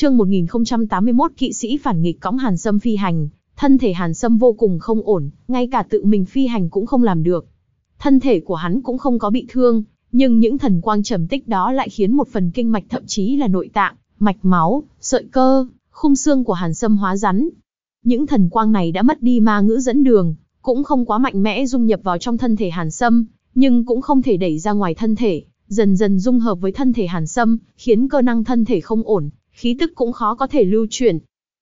Chương 1081 kỵ sĩ phản nghịch cõng Hàn Sâm phi hành, thân thể Hàn Sâm vô cùng không ổn, ngay cả tự mình phi hành cũng không làm được. Thân thể của hắn cũng không có bị thương, nhưng những thần quang trầm tích đó lại khiến một phần kinh mạch thậm chí là nội tạng, mạch máu, sợi cơ, khung xương của Hàn Sâm hóa rắn. Những thần quang này đã mất đi ma ngữ dẫn đường, cũng không quá mạnh mẽ dung nhập vào trong thân thể Hàn Sâm, nhưng cũng không thể đẩy ra ngoài thân thể, dần dần dung hợp với thân thể Hàn Sâm, khiến cơ năng thân thể không ổn, khí tức cũng khó có thể lưu chuyển.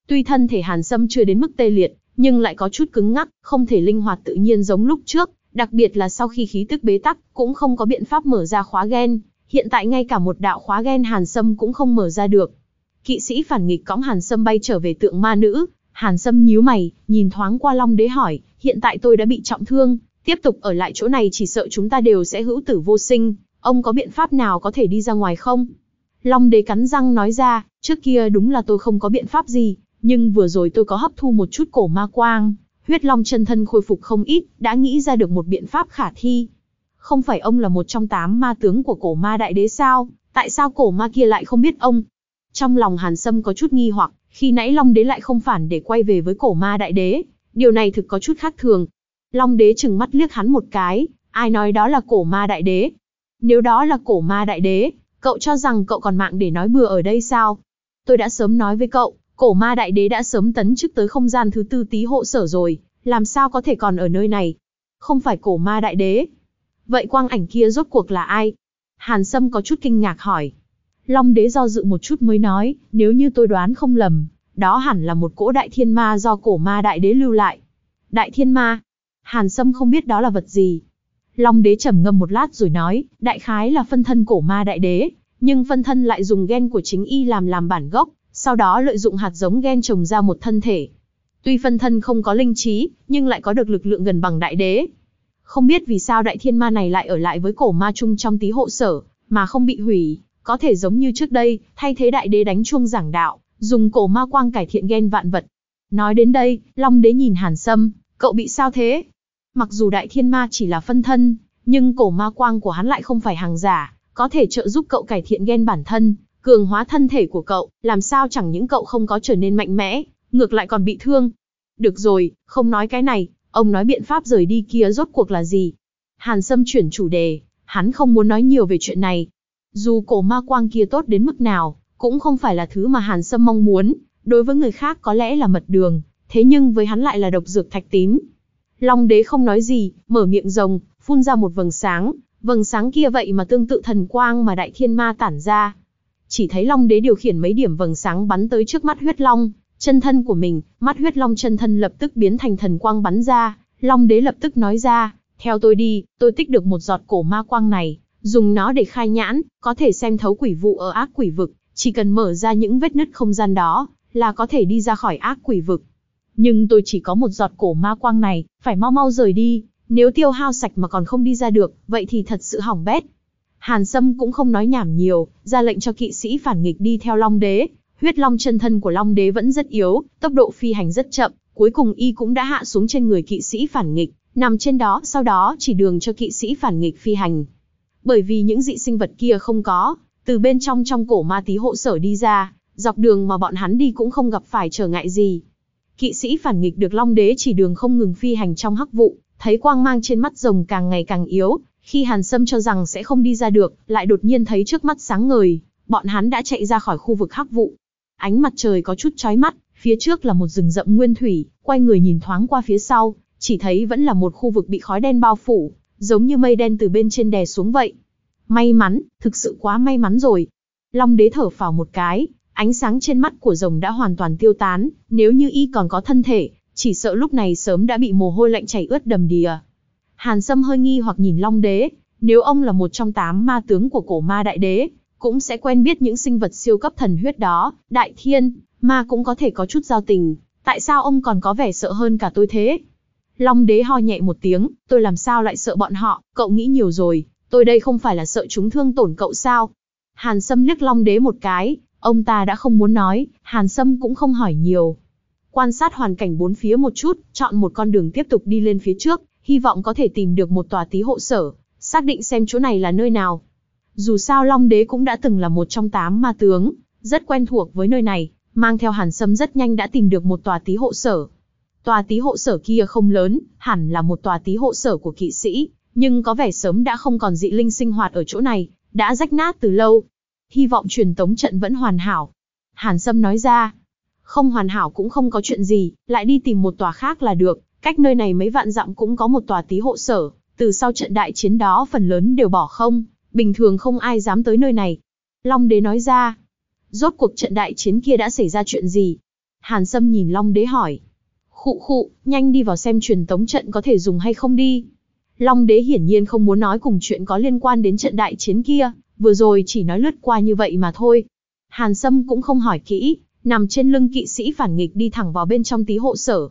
Tuy thân thể Hàn Sâm chưa đến mức tê liệt, nhưng lại có chút cứng ngắc, không thể linh hoạt tự nhiên giống lúc trước, đặc biệt là sau khi khí tức bế tắc, cũng không có biện pháp mở ra khóa gen, hiện tại ngay cả một đạo khóa gen Hàn Sâm cũng không mở ra được. Kỵ sĩ phản nghịch cõng Hàn Sâm bay trở về tượng ma nữ, Hàn Sâm nhíu mày, nhìn thoáng qua Long Đế hỏi, hiện tại tôi đã bị trọng thương, tiếp tục ở lại chỗ này chỉ sợ chúng ta đều sẽ hữu tử vô sinh, ông có biện pháp nào có thể đi ra ngoài không? Long Đế cắn răng nói ra, trước kia đúng là tôi không có biện pháp gì, nhưng vừa rồi tôi có hấp thu một chút cổ ma quang, huyết long chân thân khôi phục không ít, đã nghĩ ra được một biện pháp khả thi. Không phải ông là một trong tám ma tướng của cổ ma đại đế sao, tại sao cổ ma kia lại không biết ông? Trong lòng Hàn Sâm có chút nghi hoặc, khi nãy Long Đế lại không phản để quay về với cổ ma đại đế, điều này thực có chút khác thường. Long Đế chừng mắt liếc hắn một cái, ai nói đó là cổ ma đại đế? Nếu đó là cổ ma đại đế, cậu cho rằng cậu còn mạng để nói bừa ở đây sao? Tôi đã sớm nói với cậu, cổ ma đại đế đã sớm tấn chức tới không gian thứ tư tí hộ sở rồi, làm sao có thể còn ở nơi này? Không phải cổ ma đại đế. Vậy quang ảnh kia rốt cuộc là ai? Hàn Sâm có chút kinh ngạc hỏi. Long đế do dự một chút mới nói, nếu như tôi đoán không lầm, đó hẳn là một cỗ đại thiên ma do cổ ma đại đế lưu lại. Đại thiên ma? Hàn Sâm không biết đó là vật gì. Long đế trầm ngâm một lát rồi nói, đại khái là phân thân cổ ma đại đế, nhưng phân thân lại dùng gen của chính y làm làm bản gốc, sau đó lợi dụng hạt giống gen trồng ra một thân thể. Tuy phân thân không có linh trí, nhưng lại có được lực lượng gần bằng đại đế. Không biết vì sao đại thiên ma này lại ở lại với cổ ma chung trong tí hộ sở, mà không bị hủy, có thể giống như trước đây, thay thế đại đế đánh chuông giảng đạo, dùng cổ ma quang cải thiện gen vạn vật. Nói đến đây, Long đế nhìn Hàn Sâm, cậu bị sao thế? Mặc dù đại thiên ma chỉ là phân thân, nhưng cổ ma quang của hắn lại không phải hàng giả, có thể trợ giúp cậu cải thiện gen bản thân, cường hóa thân thể của cậu, làm sao chẳng những cậu không có trở nên mạnh mẽ, ngược lại còn bị thương. Được rồi, không nói cái này, ông nói biện pháp rời đi kia rốt cuộc là gì? Hàn Sâm chuyển chủ đề, hắn không muốn nói nhiều về chuyện này. Dù cổ ma quang kia tốt đến mức nào, cũng không phải là thứ mà Hàn Sâm mong muốn, đối với người khác có lẽ là mật đường, thế nhưng với hắn lại là độc dược thạch tín. Long đế không nói gì, mở miệng rồng, phun ra một vầng sáng, vầng sáng kia vậy mà tương tự thần quang mà đại thiên ma tản ra. Chỉ thấy Long đế điều khiển mấy điểm vầng sáng bắn tới trước mắt huyết long, chân thân của mình, mắt huyết long chân thân lập tức biến thành thần quang bắn ra, Long đế lập tức nói ra, theo tôi đi, tôi tích được một giọt cổ ma quang này, dùng nó để khai nhãn, có thể xem thấu quỷ vụ ở ác quỷ vực, chỉ cần mở ra những vết nứt không gian đó, là có thể đi ra khỏi ác quỷ vực. Nhưng tôi chỉ có một giọt cổ ma quang này, phải mau mau rời đi, nếu tiêu hao sạch mà còn không đi ra được, vậy thì thật sự hỏng bét. Hàn Sâm cũng không nói nhảm nhiều, ra lệnh cho kỵ sĩ phản nghịch đi theo Long Đế. Huyết Long chân thân của Long Đế vẫn rất yếu, tốc độ phi hành rất chậm, cuối cùng y cũng đã hạ xuống trên người kỵ sĩ phản nghịch, nằm trên đó, sau đó chỉ đường cho kỵ sĩ phản nghịch phi hành. Bởi vì những dị sinh vật kia không có, từ bên trong trong cổ ma tí hộ sở đi ra, dọc đường mà bọn hắn đi cũng không gặp phải trở ngại gì. Kỵ sĩ phản nghịch được Long Đế chỉ đường không ngừng phi hành trong hắc vụ, thấy quang mang trên mắt rồng càng ngày càng yếu, khi Hàn Sâm cho rằng sẽ không đi ra được, lại đột nhiên thấy trước mắt sáng ngời, bọn hắn đã chạy ra khỏi khu vực hắc vụ. Ánh mặt trời có chút chói mắt, phía trước là một rừng rậm nguyên thủy, quay người nhìn thoáng qua phía sau, chỉ thấy vẫn là một khu vực bị khói đen bao phủ, giống như mây đen từ bên trên đè xuống vậy. May mắn, thực sự quá may mắn rồi. Long đế thở phào một cái, ánh sáng trên mắt của rồng đã hoàn toàn tiêu tán, nếu như y còn có thân thể, chỉ sợ lúc này sớm đã bị mồ hôi lạnh chảy ướt đầm đìa. Hàn Sâm hơi nghi hoặc nhìn Long Đế, nếu ông là một trong tám ma tướng của cổ ma đại đế, cũng sẽ quen biết những sinh vật siêu cấp thần huyết đó, đại thiên, ma cũng có thể có chút giao tình, tại sao ông còn có vẻ sợ hơn cả tôi thế? Long Đế ho nhẹ một tiếng, tôi làm sao lại sợ bọn họ, cậu nghĩ nhiều rồi, tôi đây không phải là sợ chúng thương tổn cậu sao? Hàn Sâm liếc Long Đế một cái, ông ta đã không muốn nói, Hàn Sâm cũng không hỏi nhiều. Quan sát hoàn cảnh bốn phía một chút, chọn một con đường tiếp tục đi lên phía trước, hy vọng có thể tìm được một tòa tí hộ sở, xác định xem chỗ này là nơi nào. Dù sao Long Đế cũng đã từng là một trong tám ma tướng, rất quen thuộc với nơi này, mang theo Hàn Sâm rất nhanh đã tìm được một tòa tí hộ sở. Tòa tí hộ sở kia không lớn, hẳn là một tòa tí hộ sở của kỵ sĩ, nhưng có vẻ sớm đã không còn dị linh sinh hoạt ở chỗ này, đã rách nát từ lâu. Hy vọng truyền tống trận vẫn hoàn hảo. Hàn Sâm nói ra, không hoàn hảo cũng không có chuyện gì, lại đi tìm một tòa khác là được, cách nơi này mấy vạn dặm cũng có một tòa tí hộ sở, từ sau trận đại chiến đó phần lớn đều bỏ không, bình thường không ai dám tới nơi này. Long đế nói ra, rốt cuộc trận đại chiến kia đã xảy ra chuyện gì? Hàn Sâm nhìn Long đế hỏi. Khụ khụ, nhanh đi vào xem truyền tống trận có thể dùng hay không đi. Long đế hiển nhiên không muốn nói cùng chuyện có liên quan đến trận đại chiến kia, vừa rồi chỉ nói lướt qua như vậy mà thôi. Hàn Sâm cũng không hỏi kỹ, nằm trên lưng kỵ sĩ phản nghịch đi thẳng vào bên trong tí hộ sở.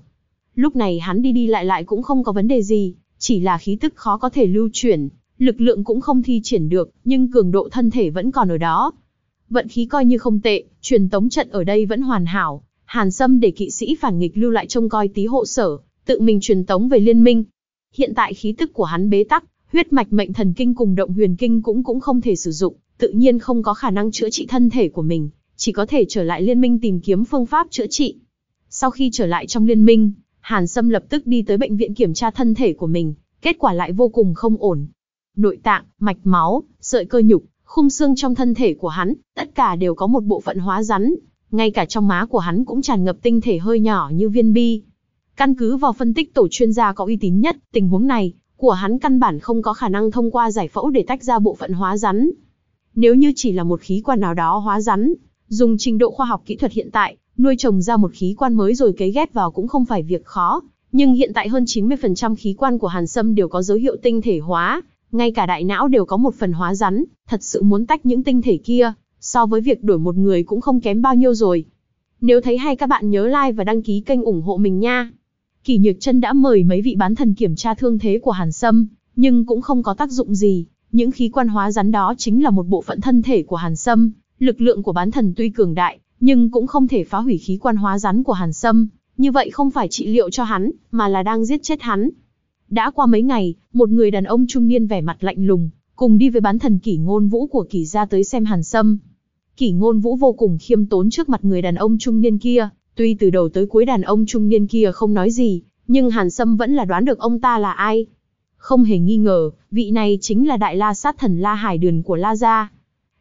Lúc này hắn đi đi lại lại cũng không có vấn đề gì, chỉ là khí tức khó có thể lưu chuyển, lực lượng cũng không thi triển được, nhưng cường độ thân thể vẫn còn ở đó. Vận khí coi như không tệ, truyền tống trận ở đây vẫn hoàn hảo. Hàn Sâm để kỵ sĩ phản nghịch lưu lại trông coi tí hộ sở, tự mình truyền tống về liên minh. Hiện tại khí tức của hắn bế tắc, huyết mạch mệnh thần kinh cùng động huyền kinh cũng cũng không thể sử dụng, tự nhiên không có khả năng chữa trị thân thể của mình, chỉ có thể trở lại liên minh tìm kiếm phương pháp chữa trị. Sau khi trở lại trong liên minh, Hàn Sâm lập tức đi tới bệnh viện kiểm tra thân thể của mình, kết quả lại vô cùng không ổn. Nội tạng, mạch máu, sợi cơ nhục, khung xương trong thân thể của hắn, tất cả đều có một bộ phận hóa rắn, ngay cả trong má của hắn cũng tràn ngập tinh thể hơi nhỏ như viên bi. Căn cứ vào phân tích tổ chuyên gia có uy tín nhất, tình huống này, của hắn căn bản không có khả năng thông qua giải phẫu để tách ra bộ phận hóa rắn. Nếu như chỉ là một khí quan nào đó hóa rắn, dùng trình độ khoa học kỹ thuật hiện tại, nuôi trồng ra một khí quan mới rồi cấy ghép vào cũng không phải việc khó, nhưng hiện tại hơn 90% khí quan của Hàn Sâm đều có dấu hiệu tinh thể hóa, ngay cả đại não đều có một phần hóa rắn, thật sự muốn tách những tinh thể kia, so với việc đổi một người cũng không kém bao nhiêu rồi. Nếu thấy hay các bạn nhớ like và đăng ký kênh ủng hộ mình nha. Kỳ Nhược Chân đã mời mấy vị bán thần kiểm tra thương thế của Hàn Sâm, nhưng cũng không có tác dụng gì, những khí quan hóa rắn đó chính là một bộ phận thân thể của Hàn Sâm, lực lượng của bán thần tuy cường đại, nhưng cũng không thể phá hủy khí quan hóa rắn của Hàn Sâm, như vậy không phải trị liệu cho hắn, mà là đang giết chết hắn. Đã qua mấy ngày, một người đàn ông trung niên vẻ mặt lạnh lùng, cùng đi với bán thần kỷ ngôn vũ của kỷ gia tới xem Hàn Sâm. Kỷ ngôn vũ vô cùng khiêm tốn trước mặt người đàn ông trung niên kia, tuy từ đầu tới cuối đàn ông trung niên kia không nói gì, nhưng Hàn Sâm vẫn là đoán được ông ta là ai. Không hề nghi ngờ, vị này chính là đại la sát thần La Hải Đường của La Gia.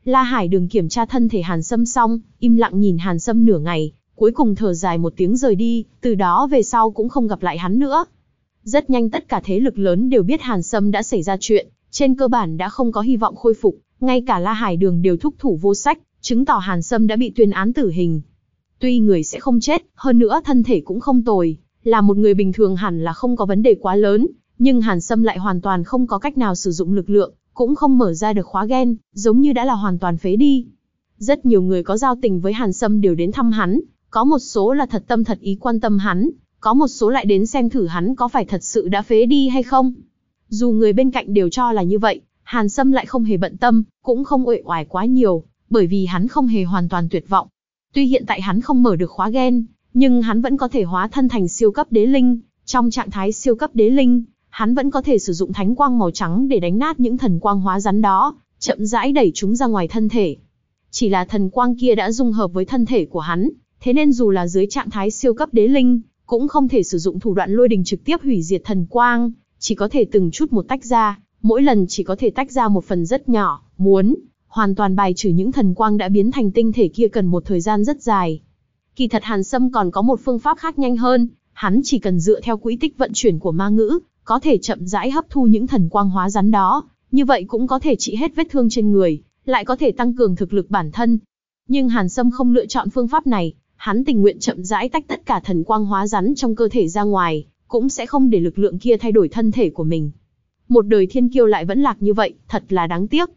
La Hải Đường kiểm tra thân thể Hàn Sâm xong, im lặng nhìn Hàn Sâm nửa ngày, cuối cùng thở dài một tiếng rời đi, từ đó về sau cũng không gặp lại hắn nữa. Rất nhanh tất cả thế lực lớn đều biết Hàn Sâm đã xảy ra chuyện, trên cơ bản đã không có hy vọng khôi phục, ngay cả La Hải Đường đều thúc thủ vô sách, chứng tỏ Hàn Sâm đã bị tuyên án tử hình. Tuy người sẽ không chết, hơn nữa thân thể cũng không tồi, là một người bình thường hẳn là không có vấn đề quá lớn, nhưng Hàn Sâm lại hoàn toàn không có cách nào sử dụng lực lượng, cũng không mở ra được khóa gen, giống như đã là hoàn toàn phế đi. Rất nhiều người có giao tình với Hàn Sâm đều đến thăm hắn, có một số là thật tâm thật ý quan tâm hắn, có một số lại đến xem thử hắn có phải thật sự đã phế đi hay không. Dù người bên cạnh đều cho là như vậy, Hàn Sâm lại không hề bận tâm, cũng không uể oải quá nhiều, bởi vì hắn không hề hoàn toàn tuyệt vọng. Tuy hiện tại hắn không mở được khóa gen, nhưng hắn vẫn có thể hóa thân thành siêu cấp đế linh, trong trạng thái siêu cấp đế linh, hắn vẫn có thể sử dụng thánh quang màu trắng để đánh nát những thần quang hóa rắn đó, chậm rãi đẩy chúng ra ngoài thân thể. Chỉ là thần quang kia đã dung hợp với thân thể của hắn, thế nên dù là dưới trạng thái siêu cấp đế linh, cũng không thể sử dụng thủ đoạn lôi đình trực tiếp hủy diệt thần quang, chỉ có thể từng chút một tách ra, mỗi lần chỉ có thể tách ra một phần rất nhỏ, muốn hoàn toàn bài trừ những thần quang đã biến thành tinh thể kia cần một thời gian rất dài. Kỳ thật Hàn Sâm còn có một phương pháp khác nhanh hơn, hắn chỉ cần dựa theo quỹ tích vận chuyển của ma ngữ, có thể chậm rãi hấp thu những thần quang hóa rắn đó, như vậy cũng có thể trị hết vết thương trên người, lại có thể tăng cường thực lực bản thân. Nhưng Hàn Sâm không lựa chọn phương pháp này, hắn tình nguyện chậm rãi tách tất cả thần quang hóa rắn trong cơ thể ra ngoài, cũng sẽ không để lực lượng kia thay đổi thân thể của mình. Một đời thiên kiêu lại vẫn lạc như vậy, thật là đáng tiếc.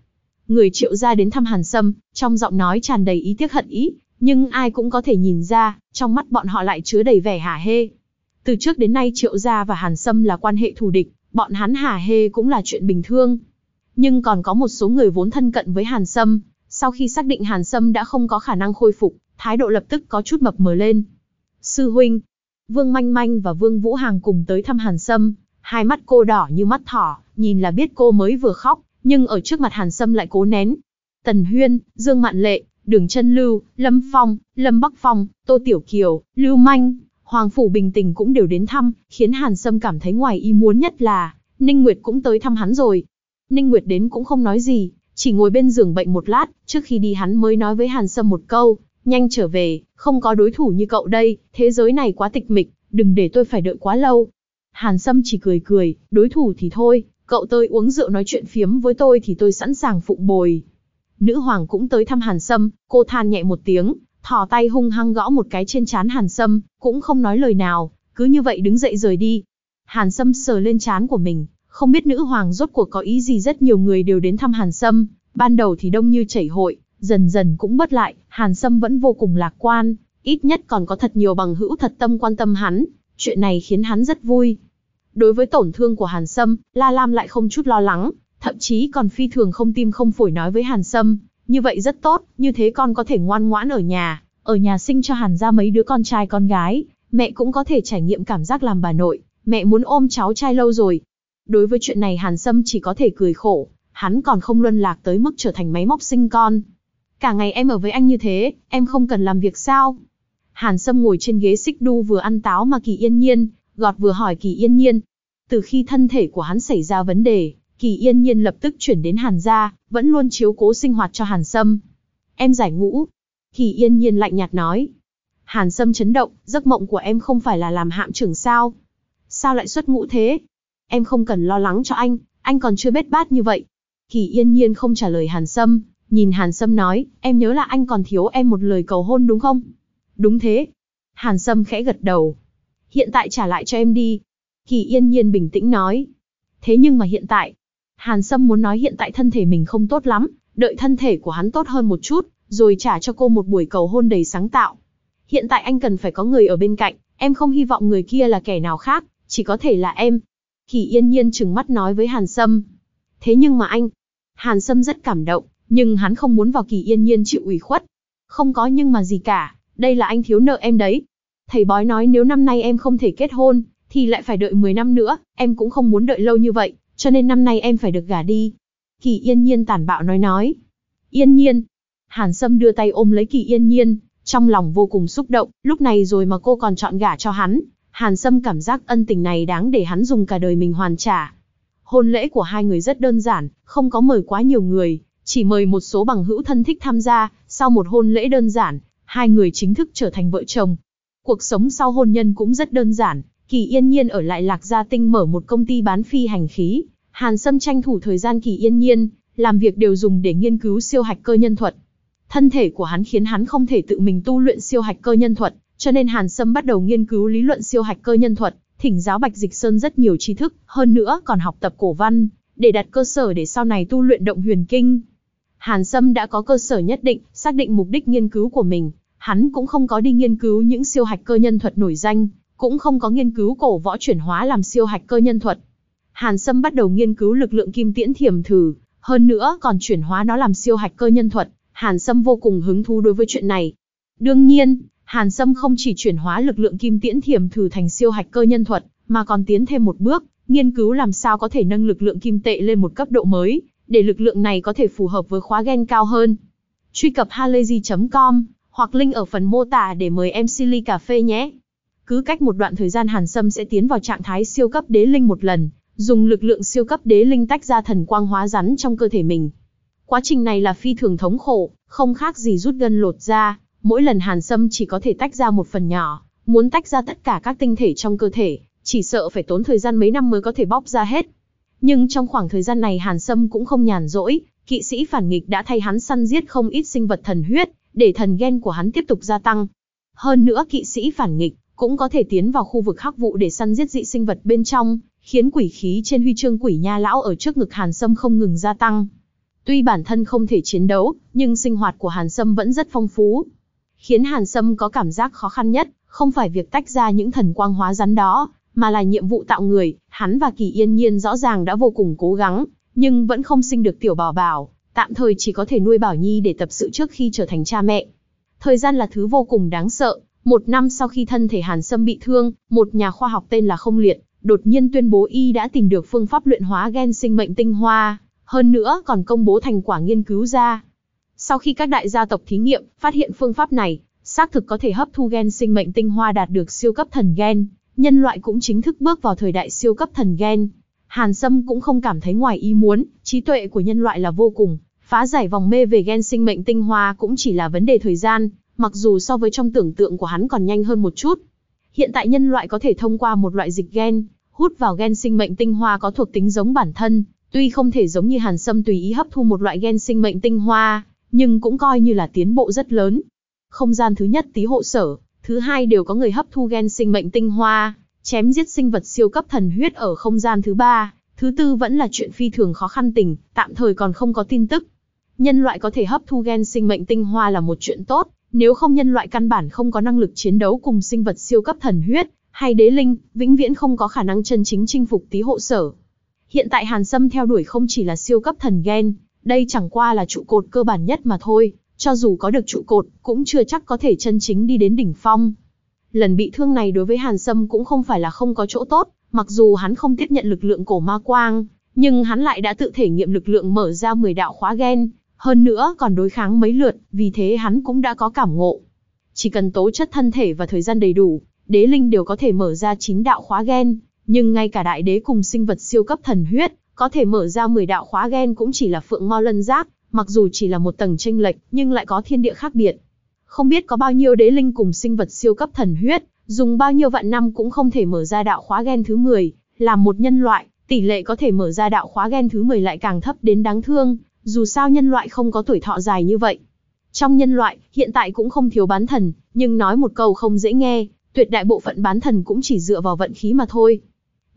Người triệu gia đến thăm Hàn Sâm, trong giọng nói tràn đầy ý tiếc hận ý, nhưng ai cũng có thể nhìn ra, trong mắt bọn họ lại chứa đầy vẻ hả hê. Từ trước đến nay Triệu Gia và Hàn Sâm là quan hệ thù địch, bọn hắn hả hê cũng là chuyện bình thường. Nhưng còn có một số người vốn thân cận với Hàn Sâm, sau khi xác định Hàn Sâm đã không có khả năng khôi phục, thái độ lập tức có chút mập mờ lên. Sư huynh, Vương Manh Manh và Vương Vũ Hàng cùng tới thăm Hàn Sâm, hai mắt cô đỏ như mắt thỏ, nhìn là biết cô mới vừa khóc, nhưng ở trước mặt Hàn Sâm lại cố nén. Tần Huyên, Dương Mạn Lệ, Đường Chân Lưu, Lâm Phong, Lâm Bắc Phong, Tô Tiểu Kiều, Lưu Manh, Hoàng Phủ Bình Tình cũng đều đến thăm, khiến Hàn Sâm cảm thấy ngoài ý muốn nhất là, Ninh Nguyệt cũng tới thăm hắn rồi. Ninh Nguyệt đến cũng không nói gì, chỉ ngồi bên giường bệnh một lát, trước khi đi hắn mới nói với Hàn Sâm một câu, nhanh trở về, không có đối thủ như cậu đây, thế giới này quá tịch mịch, đừng để tôi phải đợi quá lâu. Hàn Sâm chỉ cười cười, đối thủ thì thôi, cậu tới uống rượu nói chuyện phiếm với tôi thì tôi sẵn sàng phụng bồi. Nữ hoàng cũng tới thăm Hàn Sâm, cô than nhẹ một tiếng, thò tay hung hăng gõ một cái trên trán Hàn Sâm, cũng không nói lời nào, cứ như vậy đứng dậy rời đi. Hàn Sâm sờ lên trán của mình, không biết nữ hoàng rốt cuộc có ý gì rất nhiều người đều đến thăm Hàn Sâm, ban đầu thì đông như chảy hội, dần dần cũng bớt lại, Hàn Sâm vẫn vô cùng lạc quan, ít nhất còn có thật nhiều bằng hữu thật tâm quan tâm hắn, chuyện này khiến hắn rất vui. Đối với tổn thương của Hàn Sâm, La Lam lại không chút lo lắng, thậm chí còn phi thường không tim không phổi nói với Hàn Sâm, như vậy rất tốt, như thế con có thể ngoan ngoãn ở nhà, ở nhà sinh cho Hàn ra mấy đứa con trai con gái, mẹ cũng có thể trải nghiệm cảm giác làm bà nội, mẹ muốn ôm cháu trai lâu rồi. Đối với chuyện này Hàn Sâm chỉ có thể cười khổ, hắn còn không luân lạc tới mức trở thành máy móc sinh con. Cả ngày em ở với anh như thế, em không cần làm việc sao? Hàn Sâm ngồi trên ghế xích đu vừa ăn táo mà Kỳ Yên Nhiên, gọt vừa hỏi Kỳ Yên Nhiên. Từ khi thân thể của hắn xảy ra vấn đề, Kỳ Yên Nhiên lập tức chuyển đến Hàn gia, vẫn luôn chiếu cố sinh hoạt cho Hàn Sâm. Em giải ngũ. Kỳ Yên Nhiên lạnh nhạt nói. Hàn Sâm chấn động, giấc mộng của em không phải là làm hạm trưởng sao? Sao lại xuất ngũ thế? Em không cần lo lắng cho anh, anh còn chưa bết bát như vậy. Kỳ Yên Nhiên không trả lời Hàn Sâm, nhìn Hàn Sâm nói, em nhớ là anh còn thiếu em một lời cầu hôn đúng không? Đúng thế. Hàn Sâm khẽ gật đầu. Hiện tại trả lại cho em đi. Kỳ Yên Nhiên bình tĩnh nói. Thế nhưng mà hiện tại, Hàn Sâm muốn nói hiện tại thân thể mình không tốt lắm, đợi thân thể của hắn tốt hơn một chút, rồi trả cho cô một buổi cầu hôn đầy sáng tạo. Hiện tại anh cần phải có người ở bên cạnh, em không hy vọng người kia là kẻ nào khác, chỉ có thể là em. Kỳ Yên Nhiên trừng mắt nói với Hàn Sâm. Thế nhưng mà anh, Hàn Sâm rất cảm động, nhưng hắn không muốn vào Kỳ Yên Nhiên chịu ủy khuất. Không có nhưng mà gì cả, đây là anh thiếu nợ em đấy. Thầy bói nói nếu năm nay em không thể kết hôn, thì lại phải đợi 10 năm nữa, em cũng không muốn đợi lâu như vậy, cho nên năm nay em phải được gả đi. Kỳ Yên Nhiên tàn bạo nói nói. Yên Nhiên. Hàn Sâm đưa tay ôm lấy Kỳ Yên Nhiên, trong lòng vô cùng xúc động, lúc này rồi mà cô còn chọn gả cho hắn. Hàn Sâm cảm giác ân tình này đáng để hắn dùng cả đời mình hoàn trả. Hôn lễ của hai người rất đơn giản, không có mời quá nhiều người, chỉ mời một số bằng hữu thân thích tham gia, sau một hôn lễ đơn giản, hai người chính thức trở thành vợ chồng. Cuộc sống sau hôn nhân cũng rất đơn giản, Kỳ Yên Nhiên ở lại Lạc Gia Tinh mở một công ty bán phi hành khí, Hàn Sâm tranh thủ thời gian Kỳ Yên Nhiên, làm việc đều dùng để nghiên cứu siêu hạch cơ nhân thuật. Thân thể của hắn khiến hắn không thể tự mình tu luyện siêu hạch cơ nhân thuật, cho nên Hàn Sâm bắt đầu nghiên cứu lý luận siêu hạch cơ nhân thuật, thỉnh giáo Bạch Dịch Sơn rất nhiều tri thức, hơn nữa còn học tập cổ văn, để đặt cơ sở để sau này tu luyện động huyền kinh. Hàn Sâm đã có cơ sở nhất định, xác định mục đích nghiên cứu của mình, hắn cũng không có đi nghiên cứu những siêu hạch cơ nhân thuật nổi danh, cũng không có nghiên cứu cổ võ chuyển hóa làm siêu hạch cơ nhân thuật. Hàn Sâm bắt đầu nghiên cứu lực lượng kim tiễn thiểm thử, hơn nữa còn chuyển hóa nó làm siêu hạch cơ nhân thuật, Hàn Sâm vô cùng hứng thú đối với chuyện này. Đương nhiên, Hàn Sâm không chỉ chuyển hóa lực lượng kim tiễn thiểm thử thành siêu hạch cơ nhân thuật, mà còn tiến thêm một bước, nghiên cứu làm sao có thể nâng lực lượng kim tệ lên một cấp độ mới, để lực lượng này có thể phù hợp với khóa gen cao hơn. Truy cập halayzi.com hoặc link ở phần mô tả để mời em ly cà phê nhé. Cứ cách một đoạn thời gian Hàn Sâm sẽ tiến vào trạng thái siêu cấp đế linh một lần, dùng lực lượng siêu cấp đế linh tách ra thần quang hóa rắn trong cơ thể mình. Quá trình này là phi thường thống khổ, không khác gì rút gân lột da, mỗi lần Hàn Sâm chỉ có thể tách ra một phần nhỏ, muốn tách ra tất cả các tinh thể trong cơ thể, chỉ sợ phải tốn thời gian mấy năm mới có thể bóc ra hết. Nhưng trong khoảng thời gian này Hàn Sâm cũng không nhàn rỗi, kỵ sĩ phản nghịch đã thay hắn săn giết không ít sinh vật thần huyết, để thần ghen của hắn tiếp tục gia tăng. Hơn nữa kỵ sĩ phản nghịch cũng có thể tiến vào khu vực hắc vụ để săn giết dị sinh vật bên trong, khiến quỷ khí trên huy chương quỷ nha lão ở trước ngực Hàn Sâm không ngừng gia tăng. Tuy bản thân không thể chiến đấu, nhưng sinh hoạt của Hàn Sâm vẫn rất phong phú. Khiến Hàn Sâm có cảm giác khó khăn nhất, không phải việc tách ra những thần quang hóa rắn đó, mà là nhiệm vụ tạo người, hắn và Kỳ Yên Nhiên rõ ràng đã vô cùng cố gắng, nhưng vẫn không sinh được tiểu bảo bảo, tạm thời chỉ có thể nuôi Bảo Nhi để tập sự trước khi trở thành cha mẹ. Thời gian là thứ vô cùng đáng sợ, một năm sau khi thân thể Hàn Sâm bị thương, một nhà khoa học tên là Không Liệt, đột nhiên tuyên bố y đã tìm được phương pháp luyện hóa gen sinh mệnh tinh hoa, hơn nữa còn công bố thành quả nghiên cứu ra. Sau khi các đại gia tộc thí nghiệm, phát hiện phương pháp này, xác thực có thể hấp thu gen sinh mệnh tinh hoa đạt được siêu cấp thần gen, nhân loại cũng chính thức bước vào thời đại siêu cấp thần gen. Hàn Sâm cũng không cảm thấy ngoài ý muốn, trí tuệ của nhân loại là vô cùng, phá giải vòng mê về gen sinh mệnh tinh hoa cũng chỉ là vấn đề thời gian, mặc dù so với trong tưởng tượng của hắn còn nhanh hơn một chút. Hiện tại nhân loại có thể thông qua một loại dịch gen, hút vào gen sinh mệnh tinh hoa có thuộc tính giống bản thân, tuy không thể giống như Hàn Sâm tùy ý hấp thu một loại gen sinh mệnh tinh hoa, nhưng cũng coi như là tiến bộ rất lớn. Không gian thứ nhất tí hộ sở, thứ hai đều có người hấp thu gen sinh mệnh tinh hoa, chém giết sinh vật siêu cấp thần huyết ở không gian thứ ba, thứ tư vẫn là chuyện phi thường khó khăn tình, tạm thời còn không có tin tức. Nhân loại có thể hấp thu gen sinh mệnh tinh hoa là một chuyện tốt, nếu không nhân loại căn bản không có năng lực chiến đấu cùng sinh vật siêu cấp thần huyết, hay đế linh, vĩnh viễn không có khả năng chân chính chinh phục tí hộ sở. Hiện tại Hàn Sâm theo đuổi không chỉ là siêu cấp thần gen, đây chẳng qua là trụ cột cơ bản nhất mà thôi, cho dù có được trụ cột, cũng chưa chắc có thể chân chính đi đến đỉnh phong. Lần bị thương này đối với Hàn Sâm cũng không phải là không có chỗ tốt, mặc dù hắn không tiếp nhận lực lượng cổ ma quang, nhưng hắn lại đã tự thể nghiệm lực lượng mở ra 10 đạo khóa gen, hơn nữa còn đối kháng mấy lượt, vì thế hắn cũng đã có cảm ngộ. Chỉ cần tố chất thân thể và thời gian đầy đủ, đế linh đều có thể mở ra 9 đạo khóa gen, nhưng ngay cả đại đế cùng sinh vật siêu cấp thần huyết, có thể mở ra 10 đạo khóa gen cũng chỉ là phượng mo lân giác, mặc dù chỉ là một tầng tranh lệch, nhưng lại có thiên địa khác biệt. Không biết có bao nhiêu đế linh cùng sinh vật siêu cấp thần huyết, dùng bao nhiêu vạn năm cũng không thể mở ra đạo khóa gen thứ 10, làm một nhân loại, tỷ lệ có thể mở ra đạo khóa gen thứ 10 lại càng thấp đến đáng thương, dù sao nhân loại không có tuổi thọ dài như vậy. Trong nhân loại, hiện tại cũng không thiếu bán thần, nhưng nói một câu không dễ nghe, tuyệt đại bộ phận bán thần cũng chỉ dựa vào vận khí mà thôi.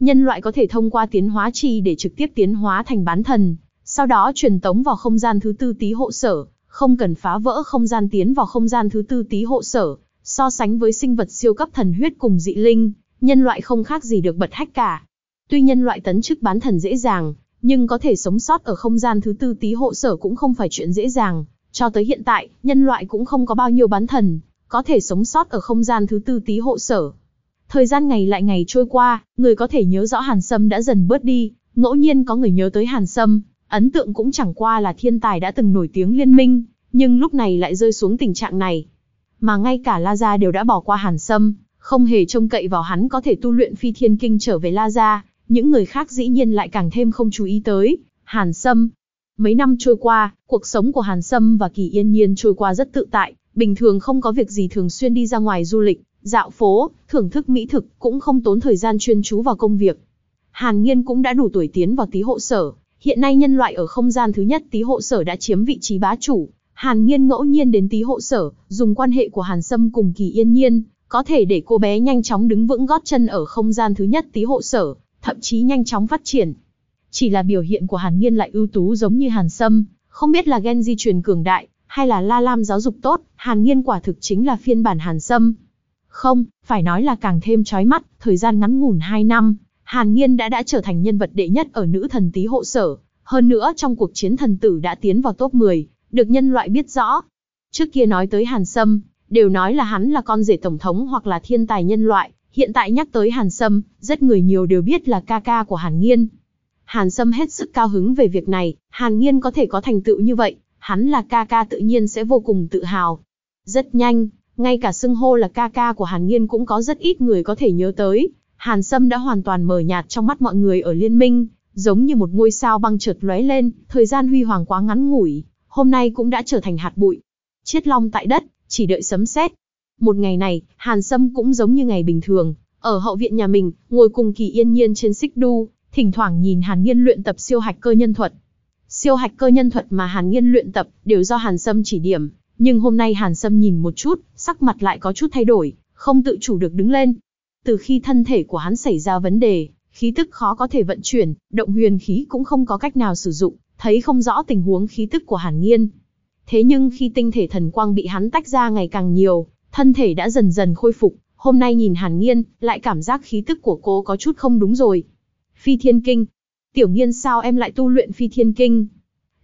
Nhân loại có thể thông qua tiến hóa chi để trực tiếp tiến hóa thành bán thần, sau đó truyền tống vào không gian thứ tư tí hộ sở, không cần phá vỡ không gian tiến vào không gian thứ tư tí hộ sở, so sánh với sinh vật siêu cấp thần huyết cùng dị linh, nhân loại không khác gì được bật hách cả. Tuy nhân loại tấn chức bán thần dễ dàng, nhưng có thể sống sót ở không gian thứ tư tí hộ sở cũng không phải chuyện dễ dàng. Cho tới hiện tại, nhân loại cũng không có bao nhiêu bán thần, có thể sống sót ở không gian thứ tư tí hộ sở. Thời gian ngày lại ngày trôi qua, người có thể nhớ rõ Hàn Sâm đã dần bớt đi, ngẫu nhiên có người nhớ tới Hàn Sâm, ấn tượng cũng chẳng qua là thiên tài đã từng nổi tiếng liên minh, nhưng lúc này lại rơi xuống tình trạng này. Mà ngay cả La Gia đều đã bỏ qua Hàn Sâm, không hề trông cậy vào hắn có thể tu luyện phi thiên kinh trở về La Gia, những người khác dĩ nhiên lại càng thêm không chú ý tới. Hàn Sâm. Mấy năm trôi qua, cuộc sống của Hàn Sâm và Kỳ Yên Nhiên trôi qua rất tự tại, bình thường không có việc gì thường xuyên đi ra ngoài du lịch, dạo phố, thưởng thức mỹ thực, cũng không tốn thời gian chuyên chú vào công việc. Hàn Nghiên cũng đã đủ tuổi tiến vào tí hộ sở, hiện nay nhân loại ở không gian thứ nhất tí hộ sở đã chiếm vị trí bá chủ. Hàn Nghiên ngẫu nhiên đến tí hộ sở, dùng quan hệ của Hàn Sâm cùng Kỳ Yên Nhiên, có thể để cô bé nhanh chóng đứng vững gót chân ở không gian thứ nhất tí hộ sở, thậm chí nhanh chóng phát triển. Chỉ là biểu hiện của Hàn Nghiên lại ưu tú giống như Hàn Sâm, không biết là gen di truyền cường đại, hay là La Lam giáo dục tốt, Hàn Nghiên quả thực chính là phiên bản Hàn Sâm. Không, phải nói là càng thêm chói mắt, thời gian ngắn ngủn 2 năm, Hàn Nghiên đã đã trở thành nhân vật đệ nhất ở nữ thần tí hộ sở, hơn nữa trong cuộc chiến thần tử đã tiến vào top 10, được nhân loại biết rõ. Trước kia nói tới Hàn Sâm, đều nói là hắn là con rể tổng thống hoặc là thiên tài nhân loại, hiện tại nhắc tới Hàn Sâm, rất người nhiều đều biết là ca ca của Hàn Nghiên. Hàn Sâm hết sức cao hứng về việc này, Hàn Nghiên có thể có thành tựu như vậy, hắn là ca ca tự nhiên sẽ vô cùng tự hào. Rất nhanh, ngay cả xưng hô là ca ca của Hàn Nghiên cũng có rất ít người có thể nhớ tới. Hàn Sâm đã hoàn toàn mờ nhạt trong mắt mọi người ở liên minh, giống như một ngôi sao băng chợt lóe lên, thời gian huy hoàng quá ngắn ngủi, hôm nay cũng đã trở thành hạt bụi. Chiết long tại đất, chỉ đợi sấm sét. Một ngày này, Hàn Sâm cũng giống như ngày bình thường, ở hậu viện nhà mình, ngồi cùng Kỳ Yên Nhiên trên xích đu, thỉnh thoảng nhìn Hàn Nghiên luyện tập siêu hạch cơ nhân thuật. Siêu hạch cơ nhân thuật mà Hàn Nghiên luyện tập đều do Hàn Sâm chỉ điểm, nhưng hôm nay Hàn Sâm nhìn một chút, sắc mặt lại có chút thay đổi, không tự chủ được đứng lên. Từ khi thân thể của hắn xảy ra vấn đề, khí tức khó có thể vận chuyển, động huyền khí cũng không có cách nào sử dụng, thấy không rõ tình huống khí tức của Hàn Nghiên. Thế nhưng khi tinh thể thần quang bị hắn tách ra ngày càng nhiều, thân thể đã dần dần khôi phục, hôm nay nhìn Hàn Nghiên, lại cảm giác khí tức của cô có chút không đúng rồi. Phi Thiên Kinh. Tiểu Nghiên sao em lại tu luyện Phi Thiên Kinh?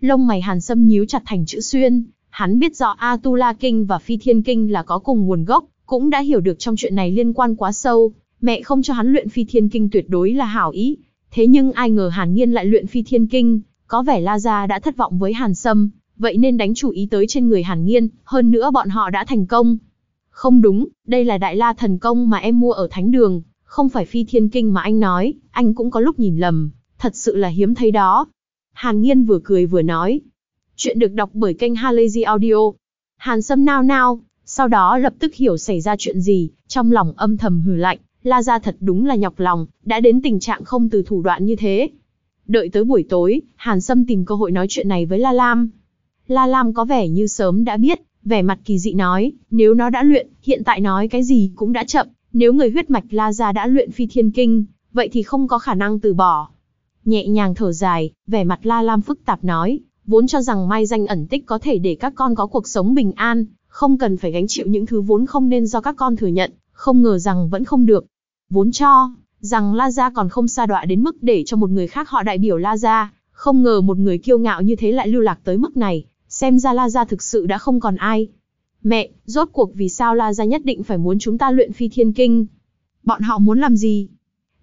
Lông mày Hàn Sâm nhíu chặt thành chữ xuyên, Hắn biết rõ Atula Kinh và Phi Thiên Kinh là có cùng nguồn gốc, cũng đã hiểu được trong chuyện này liên quan quá sâu, mẹ không cho hắn luyện Phi Thiên Kinh tuyệt đối là hảo ý. Thế nhưng ai ngờ Hàn Nhiên lại luyện Phi Thiên Kinh, có vẻ La Gia đã thất vọng với Hàn Sâm, vậy nên đánh chủ ý tới trên người Hàn Nhiên, hơn nữa bọn họ đã thành công. Không đúng, đây là Đại La Thần Công mà em mua ở Thánh Đường, không phải Phi Thiên Kinh mà anh nói, anh cũng có lúc nhìn lầm, thật sự là hiếm thấy đó. Hàn Nhiên vừa cười vừa nói. Chuyện được đọc bởi kênh Halazy Audio. Hàn Sâm nao nao, sau đó lập tức hiểu xảy ra chuyện gì, trong lòng âm thầm hừ lạnh, La Gia thật đúng là nhọc lòng, đã đến tình trạng không từ thủ đoạn như thế. Đợi tới buổi tối, Hàn Sâm tìm cơ hội nói chuyện này với La Lam. La Lam có vẻ như sớm đã biết, vẻ mặt kỳ dị nói, nếu nó đã luyện, hiện tại nói cái gì cũng đã chậm, nếu người huyết mạch La Gia đã luyện phi thiên kinh, vậy thì không có khả năng từ bỏ. Nhẹ nhàng thở dài, vẻ mặt La Lam phức tạp nói, vốn cho rằng mai danh ẩn tích có thể để các con có cuộc sống bình an, không cần phải gánh chịu những thứ vốn không nên do các con thừa nhận, không ngờ rằng vẫn không được. Vốn cho, rằng La Gia còn không xa đọa đến mức để cho một người khác họ đại biểu La Gia, không ngờ một người kiêu ngạo như thế lại lưu lạc tới mức này, xem ra La Gia thực sự đã không còn ai. Mẹ, rốt cuộc vì sao La Gia nhất định phải muốn chúng ta luyện phi thiên kinh? Bọn họ muốn làm gì?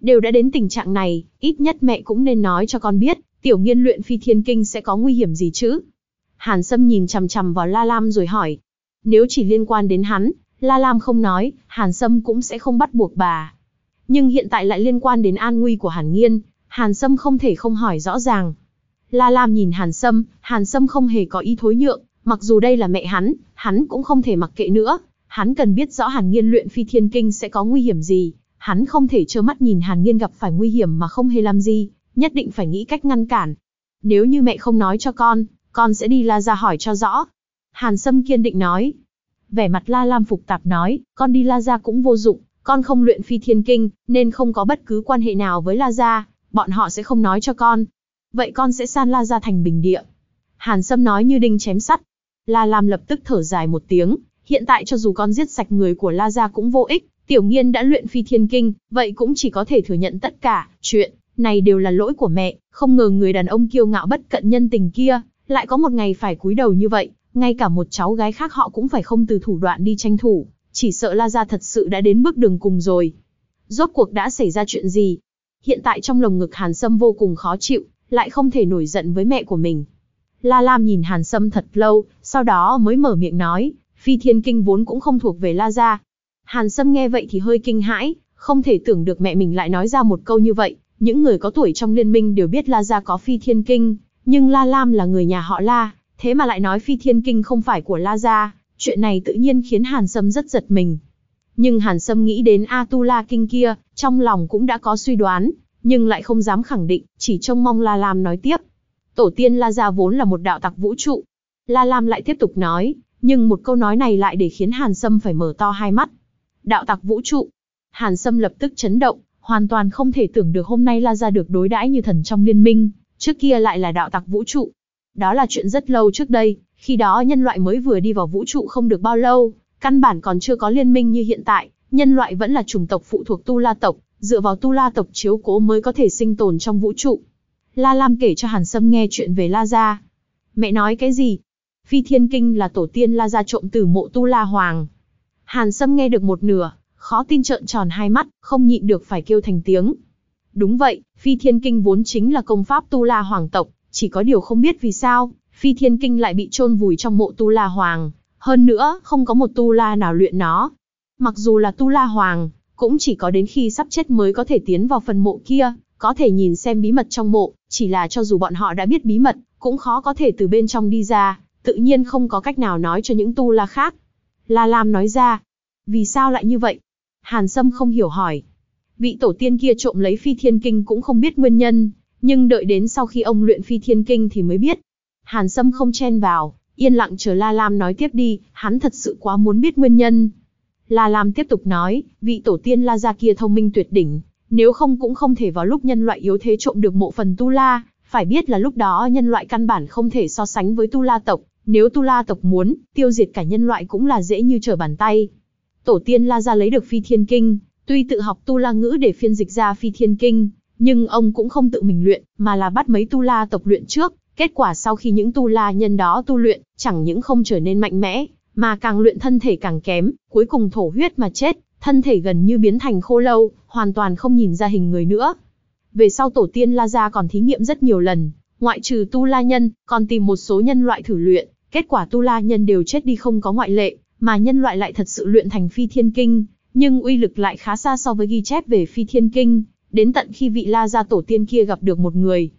Đều đã đến tình trạng này, ít nhất mẹ cũng nên nói cho con biết, tiểu nghiên luyện phi thiên kinh sẽ có nguy hiểm gì chứ? Hàn Sâm nhìn chằm chằm vào La Lam rồi hỏi. Nếu chỉ liên quan đến hắn, La Lam không nói, Hàn Sâm cũng sẽ không bắt buộc bà. Nhưng hiện tại lại liên quan đến an nguy của Hàn Nghiên, Hàn Sâm không thể không hỏi rõ ràng. La Lam nhìn Hàn Sâm, Hàn Sâm không hề có ý thối nhượng, mặc dù đây là mẹ hắn, hắn cũng không thể mặc kệ nữa. Hắn cần biết rõ Hàn Nghiên luyện phi thiên kinh sẽ có nguy hiểm gì, hắn không thể trơ mắt nhìn Hàn Nghiên gặp phải nguy hiểm mà không hề làm gì, nhất định phải nghĩ cách ngăn cản. Nếu như mẹ không nói cho con, con sẽ đi La ra hỏi cho rõ. Hàn Sâm kiên định nói. Vẻ mặt La Lam phục tạp nói, con đi La gia cũng vô dụng, con không luyện phi thiên kinh, nên không có bất cứ quan hệ nào với La Gia, bọn họ sẽ không nói cho con. Vậy con sẽ san La Gia thành bình địa. Hàn Sâm nói như đinh chém sắt. La Lam lập tức thở dài một tiếng, hiện tại cho dù con giết sạch người của La Gia cũng vô ích, tiểu nghiên đã luyện phi thiên kinh, vậy cũng chỉ có thể thừa nhận tất cả, chuyện, này đều là lỗi của mẹ, không ngờ người đàn ông kiêu ngạo bất cận nhân tình kia, lại có một ngày phải cúi đầu như vậy, ngay cả một cháu gái khác họ cũng phải không từ thủ đoạn đi tranh thủ chỉ sợ La Gia thật sự đã đến bước đường cùng rồi. Rốt cuộc đã xảy ra chuyện gì? Hiện tại trong lồng ngực Hàn Sâm vô cùng khó chịu, lại không thể nổi giận với mẹ của mình. La Lam nhìn Hàn Sâm thật lâu, sau đó mới mở miệng nói, phi thiên kinh vốn cũng không thuộc về La Gia. Hàn Sâm nghe vậy thì hơi kinh hãi, không thể tưởng được mẹ mình lại nói ra một câu như vậy. Những người có tuổi trong liên minh đều biết La Gia có phi thiên kinh, nhưng La Lam là người nhà họ La, thế mà lại nói phi thiên kinh không phải của La Gia, Chuyện này tự nhiên khiến Hàn Sâm rất giật mình. Nhưng Hàn Sâm nghĩ đến Atula Kinh kia, trong lòng cũng đã có suy đoán, nhưng lại không dám khẳng định, chỉ trông mong La Lam nói tiếp. Tổ tiên La Gia vốn là một đạo tặc vũ trụ. La Lam lại tiếp tục nói, nhưng một câu nói này lại để khiến Hàn Sâm phải mở to hai mắt. Đạo tặc vũ trụ. Hàn Sâm lập tức chấn động, hoàn toàn không thể tưởng được hôm nay La Gia được đối đãi như thần trong liên minh, trước kia lại là đạo tặc vũ trụ. Đó là chuyện rất lâu trước đây, khi đó nhân loại mới vừa đi vào vũ trụ không được bao lâu, căn bản còn chưa có liên minh như hiện tại, nhân loại vẫn là chủng tộc phụ thuộc Tu La tộc, dựa vào Tu La tộc chiếu cố mới có thể sinh tồn trong vũ trụ. La Lam kể cho Hàn Sâm nghe chuyện về La Gia. Mẹ nói cái gì? Phi Thiên Kinh là tổ tiên La Gia trộm từ mộ Tu La Hoàng. Hàn Sâm nghe được một nửa, khó tin trợn tròn hai mắt, không nhịn được phải kêu thành tiếng. Đúng vậy, Phi Thiên Kinh vốn chính là công pháp Tu La Hoàng tộc, chỉ có điều không biết vì sao, Phi Thiên Kinh lại bị chôn vùi trong mộ Tu La Hoàng, hơn nữa, không có một Tu La nào luyện nó. Mặc dù là Tu La Hoàng, cũng chỉ có đến khi sắp chết mới có thể tiến vào phần mộ kia, có thể nhìn xem bí mật trong mộ, chỉ là cho dù bọn họ đã biết bí mật, cũng khó có thể từ bên trong đi ra, tự nhiên không có cách nào nói cho những Tu La khác. La Lam nói ra, vì sao lại như vậy? Hàn Sâm không hiểu hỏi. Vị tổ tiên kia trộm lấy Phi Thiên Kinh cũng không biết nguyên nhân, nhưng đợi đến sau khi ông luyện Phi Thiên Kinh thì mới biết, Hàn Sâm không chen vào, yên lặng chờ La Lam nói tiếp đi, hắn thật sự quá muốn biết nguyên nhân. La Lam tiếp tục nói, vị tổ tiên La Gia kia thông minh tuyệt đỉnh, nếu không cũng không thể vào lúc nhân loại yếu thế trộm được mộ phần Tu La, phải biết là lúc đó nhân loại căn bản không thể so sánh với Tu La tộc, nếu Tu La tộc muốn, tiêu diệt cả nhân loại cũng là dễ như trở bàn tay. Tổ tiên La Gia lấy được Phi Thiên Kinh, tuy tự học Tu La ngữ để phiên dịch ra Phi Thiên Kinh, nhưng ông cũng không tự mình luyện, mà là bắt mấy Tu La tộc luyện trước, Kết quả sau khi những tu la nhân đó tu luyện, chẳng những không trở nên mạnh mẽ, mà càng luyện thân thể càng kém, cuối cùng thổ huyết mà chết, thân thể gần như biến thành khô lâu, hoàn toàn không nhìn ra hình người nữa. Về sau tổ tiên La Gia còn thí nghiệm rất nhiều lần, Ngoại trừ tu la nhân, còn tìm một số nhân loại thử luyện, kết quả tu la nhân đều chết đi không có ngoại lệ, mà nhân loại lại thật sự luyện thành phi thiên kinh, nhưng uy lực lại khá xa so với ghi chép về phi thiên kinh, đến tận khi vị la gia tổ tiên kia gặp được một người.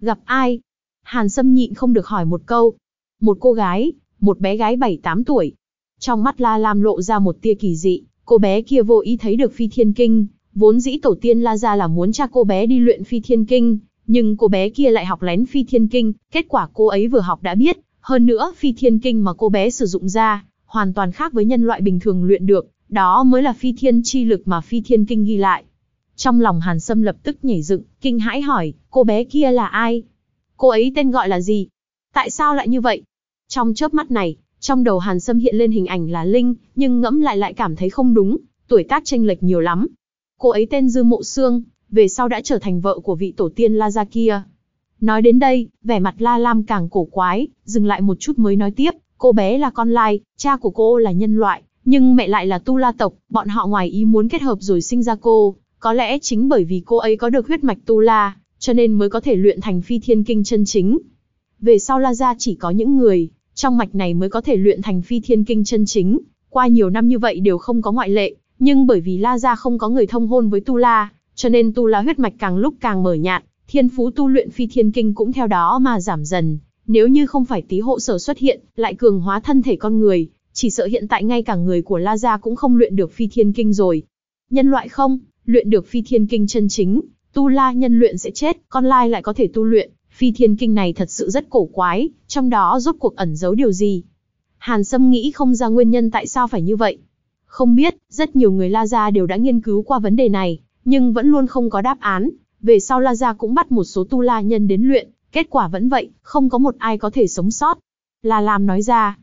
Gặp ai? Hàn Sâm nhịn không được hỏi một câu. Một cô gái, một bé gái 7-8 tuổi. Trong mắt La Lam lộ ra một tia kỳ dị, cô bé kia vô ý thấy được phi thiên kinh, vốn dĩ tổ tiên La Gia là muốn cha cô bé đi luyện phi thiên kinh, nhưng cô bé kia lại học lén phi thiên kinh, kết quả cô ấy vừa học đã biết, hơn nữa phi thiên kinh mà cô bé sử dụng ra, hoàn toàn khác với nhân loại bình thường luyện được, đó mới là phi thiên chi lực mà phi thiên kinh ghi lại. Trong lòng Hàn Sâm lập tức nhảy dựng, kinh hãi hỏi, cô bé kia là ai? Cô ấy tên gọi là gì? Tại sao lại như vậy? Trong chớp mắt này, trong đầu Hàn Sâm hiện lên hình ảnh là Linh, nhưng ngẫm lại lại cảm thấy không đúng, tuổi tác chênh lệch nhiều lắm. Cô ấy tên Dư Mộ Sương, về sau đã trở thành vợ của vị tổ tiên La Gia kia. Nói đến đây, vẻ mặt La Lam càng cổ quái, dừng lại một chút mới nói tiếp, cô bé là con lai, cha của cô là nhân loại, nhưng mẹ lại là tu la tộc, bọn họ ngoài ý muốn kết hợp rồi sinh ra cô, có lẽ chính bởi vì cô ấy có được huyết mạch tu la, cho nên mới có thể luyện thành phi thiên kinh chân chính. Về sau La Gia chỉ có những người, trong mạch này mới có thể luyện thành phi thiên kinh chân chính, qua nhiều năm như vậy đều không có ngoại lệ, nhưng bởi vì La Gia không có người thông hôn với Tu La, cho nên Tu La huyết mạch càng lúc càng mở nhạt, thiên phú tu luyện phi thiên kinh cũng theo đó mà giảm dần. Nếu như không phải tí hộ sở xuất hiện, lại cường hóa thân thể con người, chỉ sợ hiện tại ngay cả người của La Gia cũng không luyện được phi thiên kinh rồi. Nhân loại không, luyện được phi thiên kinh chân chính, tu la nhân luyện sẽ chết, con lai lại có thể tu luyện, phi thiên kinh này thật sự rất cổ quái, trong đó rốt cuộc ẩn giấu điều gì. Hàn Sâm nghĩ không ra nguyên nhân tại sao phải như vậy. Không biết, rất nhiều người La Gia đều đã nghiên cứu qua vấn đề này, nhưng vẫn luôn không có đáp án. Về sau La Gia cũng bắt một số tu la nhân đến luyện, kết quả vẫn vậy, không có một ai có thể sống sót. La Lam nói ra.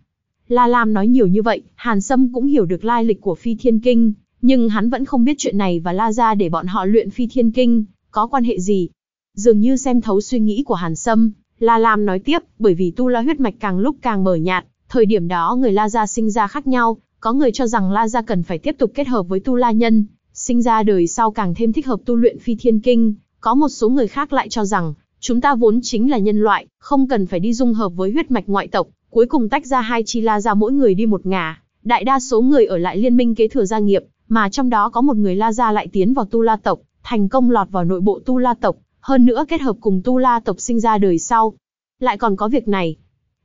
La Lam nói nhiều như vậy, Hàn Sâm cũng hiểu được lai lịch của Phi Thiên Kinh, nhưng hắn vẫn không biết chuyện này và La Gia để bọn họ luyện Phi Thiên Kinh, có quan hệ gì. Dường như xem thấu suy nghĩ của Hàn Sâm, La Lam nói tiếp, bởi vì tu la huyết mạch càng lúc càng mở nhạt, thời điểm đó người La Gia sinh ra khác nhau, có người cho rằng La Gia cần phải tiếp tục kết hợp với tu la nhân, sinh ra đời sau càng thêm thích hợp tu luyện phi thiên kinh, có một số người khác lại cho rằng, chúng ta vốn chính là nhân loại, không cần phải đi dung hợp với huyết mạch ngoại tộc, cuối cùng tách ra hai chi La Gia mỗi người đi một ngả, đại đa số người ở lại liên minh kế thừa gia nghiệp, mà trong đó có một người La Gia lại tiến vào tu la tộc, thành công lọt vào nội bộ tu la tộc, hơn nữa kết hợp cùng tu la tộc sinh ra đời sau. Lại còn có việc này.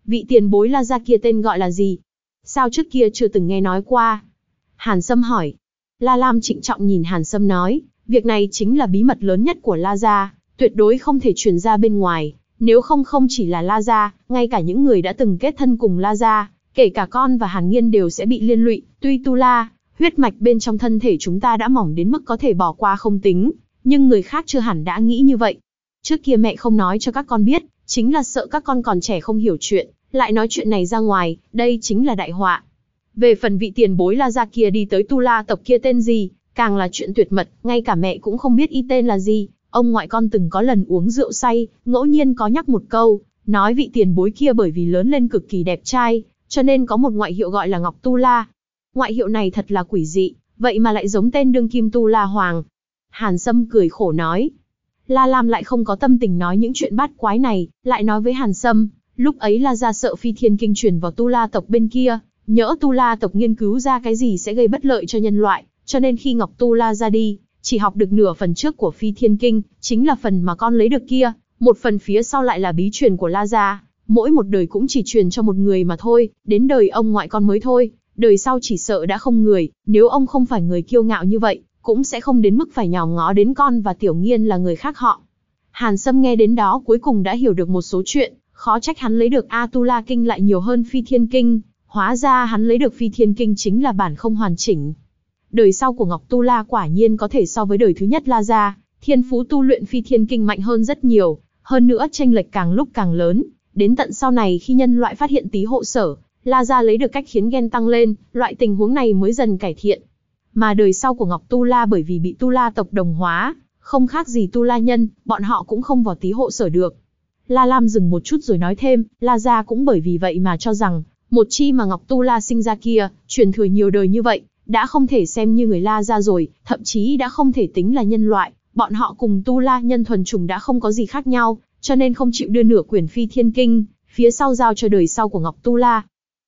Vị tiền bối La Gia kia tên gọi là gì? Sao trước kia chưa từng nghe nói qua? Hàn Sâm hỏi. La Lam trịnh trọng nhìn Hàn Sâm nói, việc này chính là bí mật lớn nhất của La Gia, tuyệt đối không thể truyền ra bên ngoài, nếu không không chỉ là La Gia, ngay cả những người đã từng kết thân cùng La Gia, kể cả con và Hàn Nghiên đều sẽ bị liên lụy, tuy Tu La, huyết mạch bên trong thân thể chúng ta đã mỏng đến mức có thể bỏ qua không tính, nhưng người khác chưa hẳn đã nghĩ như vậy. Trước kia mẹ không nói cho các con biết, chính là sợ các con còn trẻ không hiểu chuyện, lại nói chuyện này ra ngoài, đây chính là đại họa. Về phần vị tiền bối La Gia kia đi tới Tu La tộc kia tên gì, càng là chuyện tuyệt mật, ngay cả mẹ cũng không biết y tên là gì. Ông ngoại con từng có lần uống rượu say, ngẫu nhiên có nhắc một câu, nói vị tiền bối kia bởi vì lớn lên cực kỳ đẹp trai, cho nên có một ngoại hiệu gọi là Ngọc Tu La. Ngoại hiệu này thật là quỷ dị, vậy mà lại giống tên đương kim Tu La Hoàng. Hàn Sâm cười khổ nói. La Lam lại không có tâm tình nói những chuyện bát quái này, lại nói với Hàn Sâm, lúc ấy la gia sợ phi thiên kinh truyền vào Tu La tộc bên kia, nhỡ Tu La tộc nghiên cứu ra cái gì sẽ gây bất lợi cho nhân loại, cho nên khi Ngọc Tu La ra đi, chỉ học được nửa phần trước của phi thiên kinh, chính là phần mà con lấy được kia, một phần phía sau lại là bí truyền của La Gia, mỗi một đời cũng chỉ truyền cho một người mà thôi, đến đời ông ngoại con mới thôi, đời sau chỉ sợ đã không người, nếu ông không phải người kiêu ngạo như vậy, cũng sẽ không đến mức phải nhòm ngó đến con và tiểu nghiên là người khác họ. Hàn Sâm nghe đến đó cuối cùng đã hiểu được một số chuyện, khó trách hắn lấy được Atula Kinh lại nhiều hơn Phi Thiên Kinh, hóa ra hắn lấy được Phi Thiên Kinh chính là bản không hoàn chỉnh. Đời sau của Ngọc Tu La quả nhiên có thể so với đời thứ nhất La Gia, thiên phú tu luyện Phi Thiên Kinh mạnh hơn rất nhiều, hơn nữa tranh lệch càng lúc càng lớn, đến tận sau này khi nhân loại phát hiện tí hộ sở, La Gia lấy được cách khiến ghen tăng lên, loại tình huống này mới dần cải thiện. Mà đời sau của Ngọc Tu La bởi vì bị Tu La tộc đồng hóa, không khác gì Tu La nhân, bọn họ cũng không vào tí hộ sở được. La Lam dừng một chút rồi nói thêm, La Gia cũng bởi vì vậy mà cho rằng, một chi mà Ngọc Tu La sinh ra kia, truyền thừa nhiều đời như vậy, đã không thể xem như người La Gia rồi, thậm chí đã không thể tính là nhân loại, bọn họ cùng Tu La nhân thuần trùng đã không có gì khác nhau, cho nên không chịu đưa nửa quyển phi thiên kinh, phía sau giao cho đời sau của Ngọc Tu La.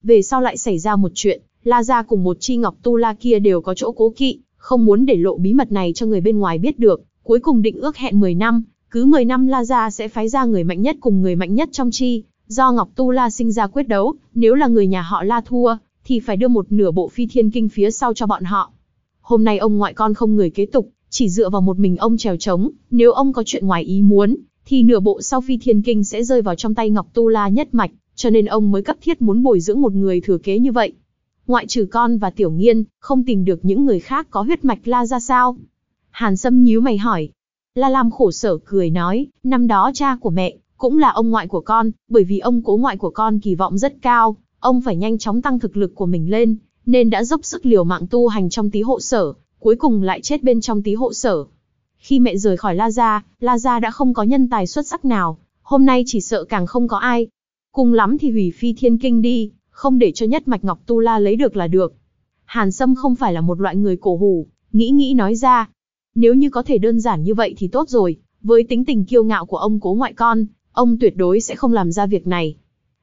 Về sau lại xảy ra một chuyện, La Gia cùng một chi Ngọc Tu La kia đều có chỗ cố kỵ, không muốn để lộ bí mật này cho người bên ngoài biết được, cuối cùng định ước hẹn 10 năm, cứ 10 năm La Gia sẽ phái ra người mạnh nhất cùng người mạnh nhất trong chi, do Ngọc Tu La sinh ra quyết đấu, nếu là người nhà họ La thua, thì phải đưa một nửa bộ phi thiên kinh phía sau cho bọn họ. Hôm nay ông ngoại con không người kế tục, chỉ dựa vào một mình ông trèo trống, nếu ông có chuyện ngoài ý muốn, thì nửa bộ sau phi thiên kinh sẽ rơi vào trong tay Ngọc Tu La nhất mạch, cho nên ông mới cấp thiết muốn bồi dưỡng một người thừa kế như vậy. Ngoại trừ con và tiểu nghiên, không tìm được những người khác có huyết mạch La ra sao? Hàn Sâm nhíu mày hỏi. La Lam khổ sở cười nói, năm đó cha của mẹ, cũng là ông ngoại của con, bởi vì ông cố ngoại của con kỳ vọng rất cao, ông phải nhanh chóng tăng thực lực của mình lên, nên đã dốc sức liều mạng tu hành trong tí hộ sở, cuối cùng lại chết bên trong tí hộ sở. Khi mẹ rời khỏi La Gia, La Gia đã không có nhân tài xuất sắc nào, hôm nay chỉ sợ càng không có ai. Cùng lắm thì hủy phi thiên kinh đi, không để cho nhất mạch Ngọc Tu La lấy được là được. Hàn Sâm không phải là một loại người cổ hủ, nghĩ nghĩ nói ra. Nếu như có thể đơn giản như vậy thì tốt rồi, với tính tình kiêu ngạo của ông cố ngoại con, ông tuyệt đối sẽ không làm ra việc này.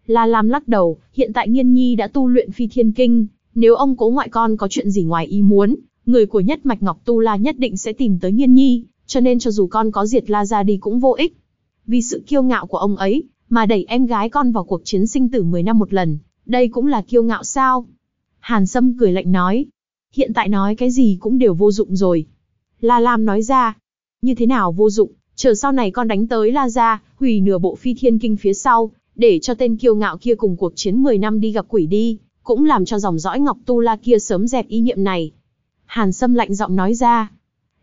La Lam lắc đầu, hiện tại Nghiên Nhi đã tu luyện phi thiên kinh, nếu ông cố ngoại con có chuyện gì ngoài ý muốn, người của nhất mạch Ngọc Tu La nhất định sẽ tìm tới Nghiên Nhi, cho nên cho dù con có diệt La ra đi cũng vô ích. Vì sự kiêu ngạo của ông ấy, mà đẩy em gái con vào cuộc chiến sinh tử 10 năm một lần, đây cũng là kiêu ngạo sao? Hàn Sâm cười lạnh nói, hiện tại nói cái gì cũng đều vô dụng rồi. La Lam nói ra, như thế nào vô dụng, chờ sau này con đánh tới La Gia, hủy nửa bộ phi thiên kinh phía sau, để cho tên kiêu ngạo kia cùng cuộc chiến 10 năm đi gặp quỷ đi, cũng làm cho dòng dõi Ngọc Tu La kia sớm dẹp ý niệm này. Hàn Sâm lạnh giọng nói ra.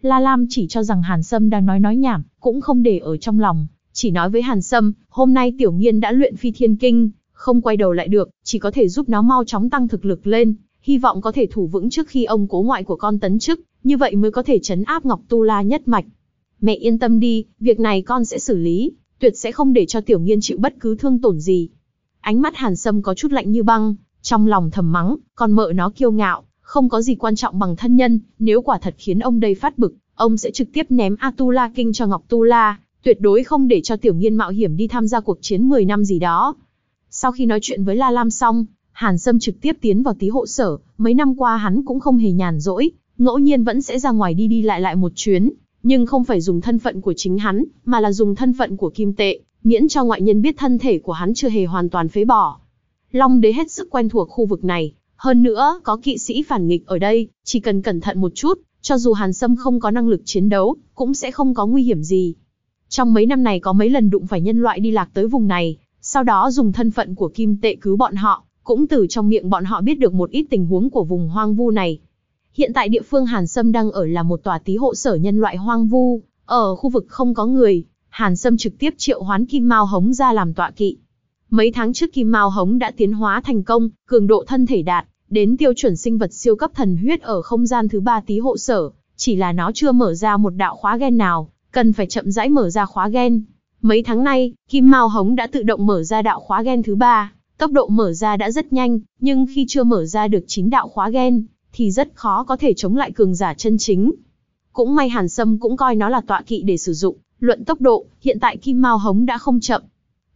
La Lam chỉ cho rằng Hàn Sâm đang nói nói nhảm, cũng không để ở trong lòng, chỉ nói với Hàn Sâm, hôm nay Tiểu Nghiên đã luyện phi thiên kinh, không quay đầu lại được, chỉ có thể giúp nó mau chóng tăng thực lực lên, hy vọng có thể thủ vững trước khi ông cố ngoại của con tấn chức, như vậy mới có thể chấn áp Ngọc Tu La nhất mạch. Mẹ yên tâm đi, việc này con sẽ xử lý, tuyệt sẽ không để cho Tiểu Nghiên chịu bất cứ thương tổn gì. Ánh mắt Hàn Sâm có chút lạnh như băng, trong lòng thầm mắng, con mợ nó kiêu ngạo, không có gì quan trọng bằng thân nhân, nếu quả thật khiến ông đây phát bực, ông sẽ trực tiếp ném Atula Kinh cho Ngọc Tu La, tuyệt đối không để cho Tiểu Nghiên mạo hiểm đi tham gia cuộc chiến 10 năm gì đó. Sau khi nói chuyện với La Lam xong, Hàn Sâm trực tiếp tiến vào tí hộ sở, mấy năm qua hắn cũng không hề nhàn rỗi, ngẫu nhiên vẫn sẽ ra ngoài đi đi lại lại một chuyến, nhưng không phải dùng thân phận của chính hắn, mà là dùng thân phận của kim tệ, miễn cho ngoại nhân biết thân thể của hắn chưa hề hoàn toàn phế bỏ. Long đế hết sức quen thuộc khu vực này, hơn nữa có kỵ sĩ phản nghịch ở đây, chỉ cần cẩn thận một chút, cho dù Hàn Sâm không có năng lực chiến đấu, cũng sẽ không có nguy hiểm gì. Trong mấy năm này có mấy lần đụng phải nhân loại đi lạc tới vùng này, sau đó dùng thân phận của kim tệ cứu bọn họ, cũng từ trong miệng bọn họ biết được một ít tình huống của vùng hoang vu này. Hiện tại địa phương Hàn Sâm đang ở là một tòa tí hộ sở nhân loại hoang vu, ở khu vực không có người, Hàn Sâm trực tiếp triệu hoán Kim Mao Hống ra làm tọa kỵ. Mấy tháng trước Kim Mao Hống đã tiến hóa thành công, cường độ thân thể đạt, đến tiêu chuẩn sinh vật siêu cấp thần huyết ở không gian thứ ba tí hộ sở, chỉ là nó chưa mở ra một đạo khóa gen nào, cần phải chậm rãi mở ra khóa gen. Mấy tháng nay, Kim Mao Hống đã tự động mở ra đạo khóa gen thứ ba, tốc độ mở ra đã rất nhanh, nhưng khi chưa mở ra được chín đạo khóa gen, thì rất khó có thể chống lại cường giả chân chính. Cũng may Hàn Sâm cũng coi nó là tọa kỵ để sử dụng, luận tốc độ, hiện tại Kim Mao Hống đã không chậm.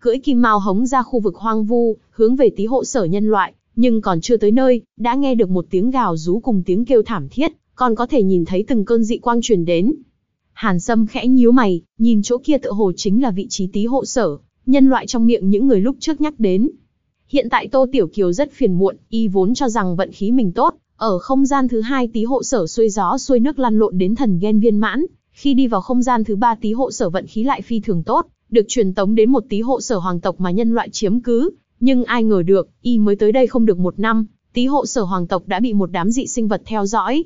Cưỡi Kim Mao Hống ra khu vực hoang vu, hướng về tí hộ sở nhân loại, nhưng còn chưa tới nơi, đã nghe được một tiếng gào rú cùng tiếng kêu thảm thiết, còn có thể nhìn thấy từng cơn dị quang truyền đến. Hàn Sâm khẽ nhíu mày, nhìn chỗ kia tựa hồ chính là vị trí tí hộ sở, nhân loại trong miệng những người lúc trước nhắc đến. Hiện tại Tô Tiểu Kiều rất phiền muộn, y vốn cho rằng vận khí mình tốt, ở không gian thứ hai tí hộ sở xuôi gió xuôi nước lăn lộn đến thần ghen viên mãn, khi đi vào không gian thứ ba tí hộ sở vận khí lại phi thường tốt, được truyền tống đến một tí hộ sở hoàng tộc mà nhân loại chiếm cứ, nhưng ai ngờ được, y mới tới đây không được một năm, tí hộ sở hoàng tộc đã bị một đám dị sinh vật theo dõi.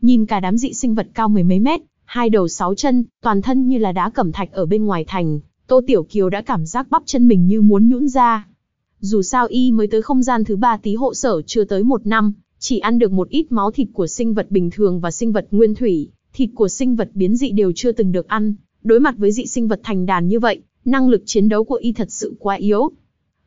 Nhìn cả đám dị sinh vật cao mười mấy mét, hai đầu sáu chân, toàn thân như là đá cẩm thạch ở bên ngoài thành, Tô Tiểu Kiều đã cảm giác bắp chân mình như muốn nhũn ra. Dù sao y mới tới không gian thứ ba tí hộ sở chưa tới một năm, chỉ ăn được một ít máu thịt của sinh vật bình thường và sinh vật nguyên thủy, thịt của sinh vật biến dị đều chưa từng được ăn. Đối mặt với dị sinh vật thành đàn như vậy, năng lực chiến đấu của y thật sự quá yếu.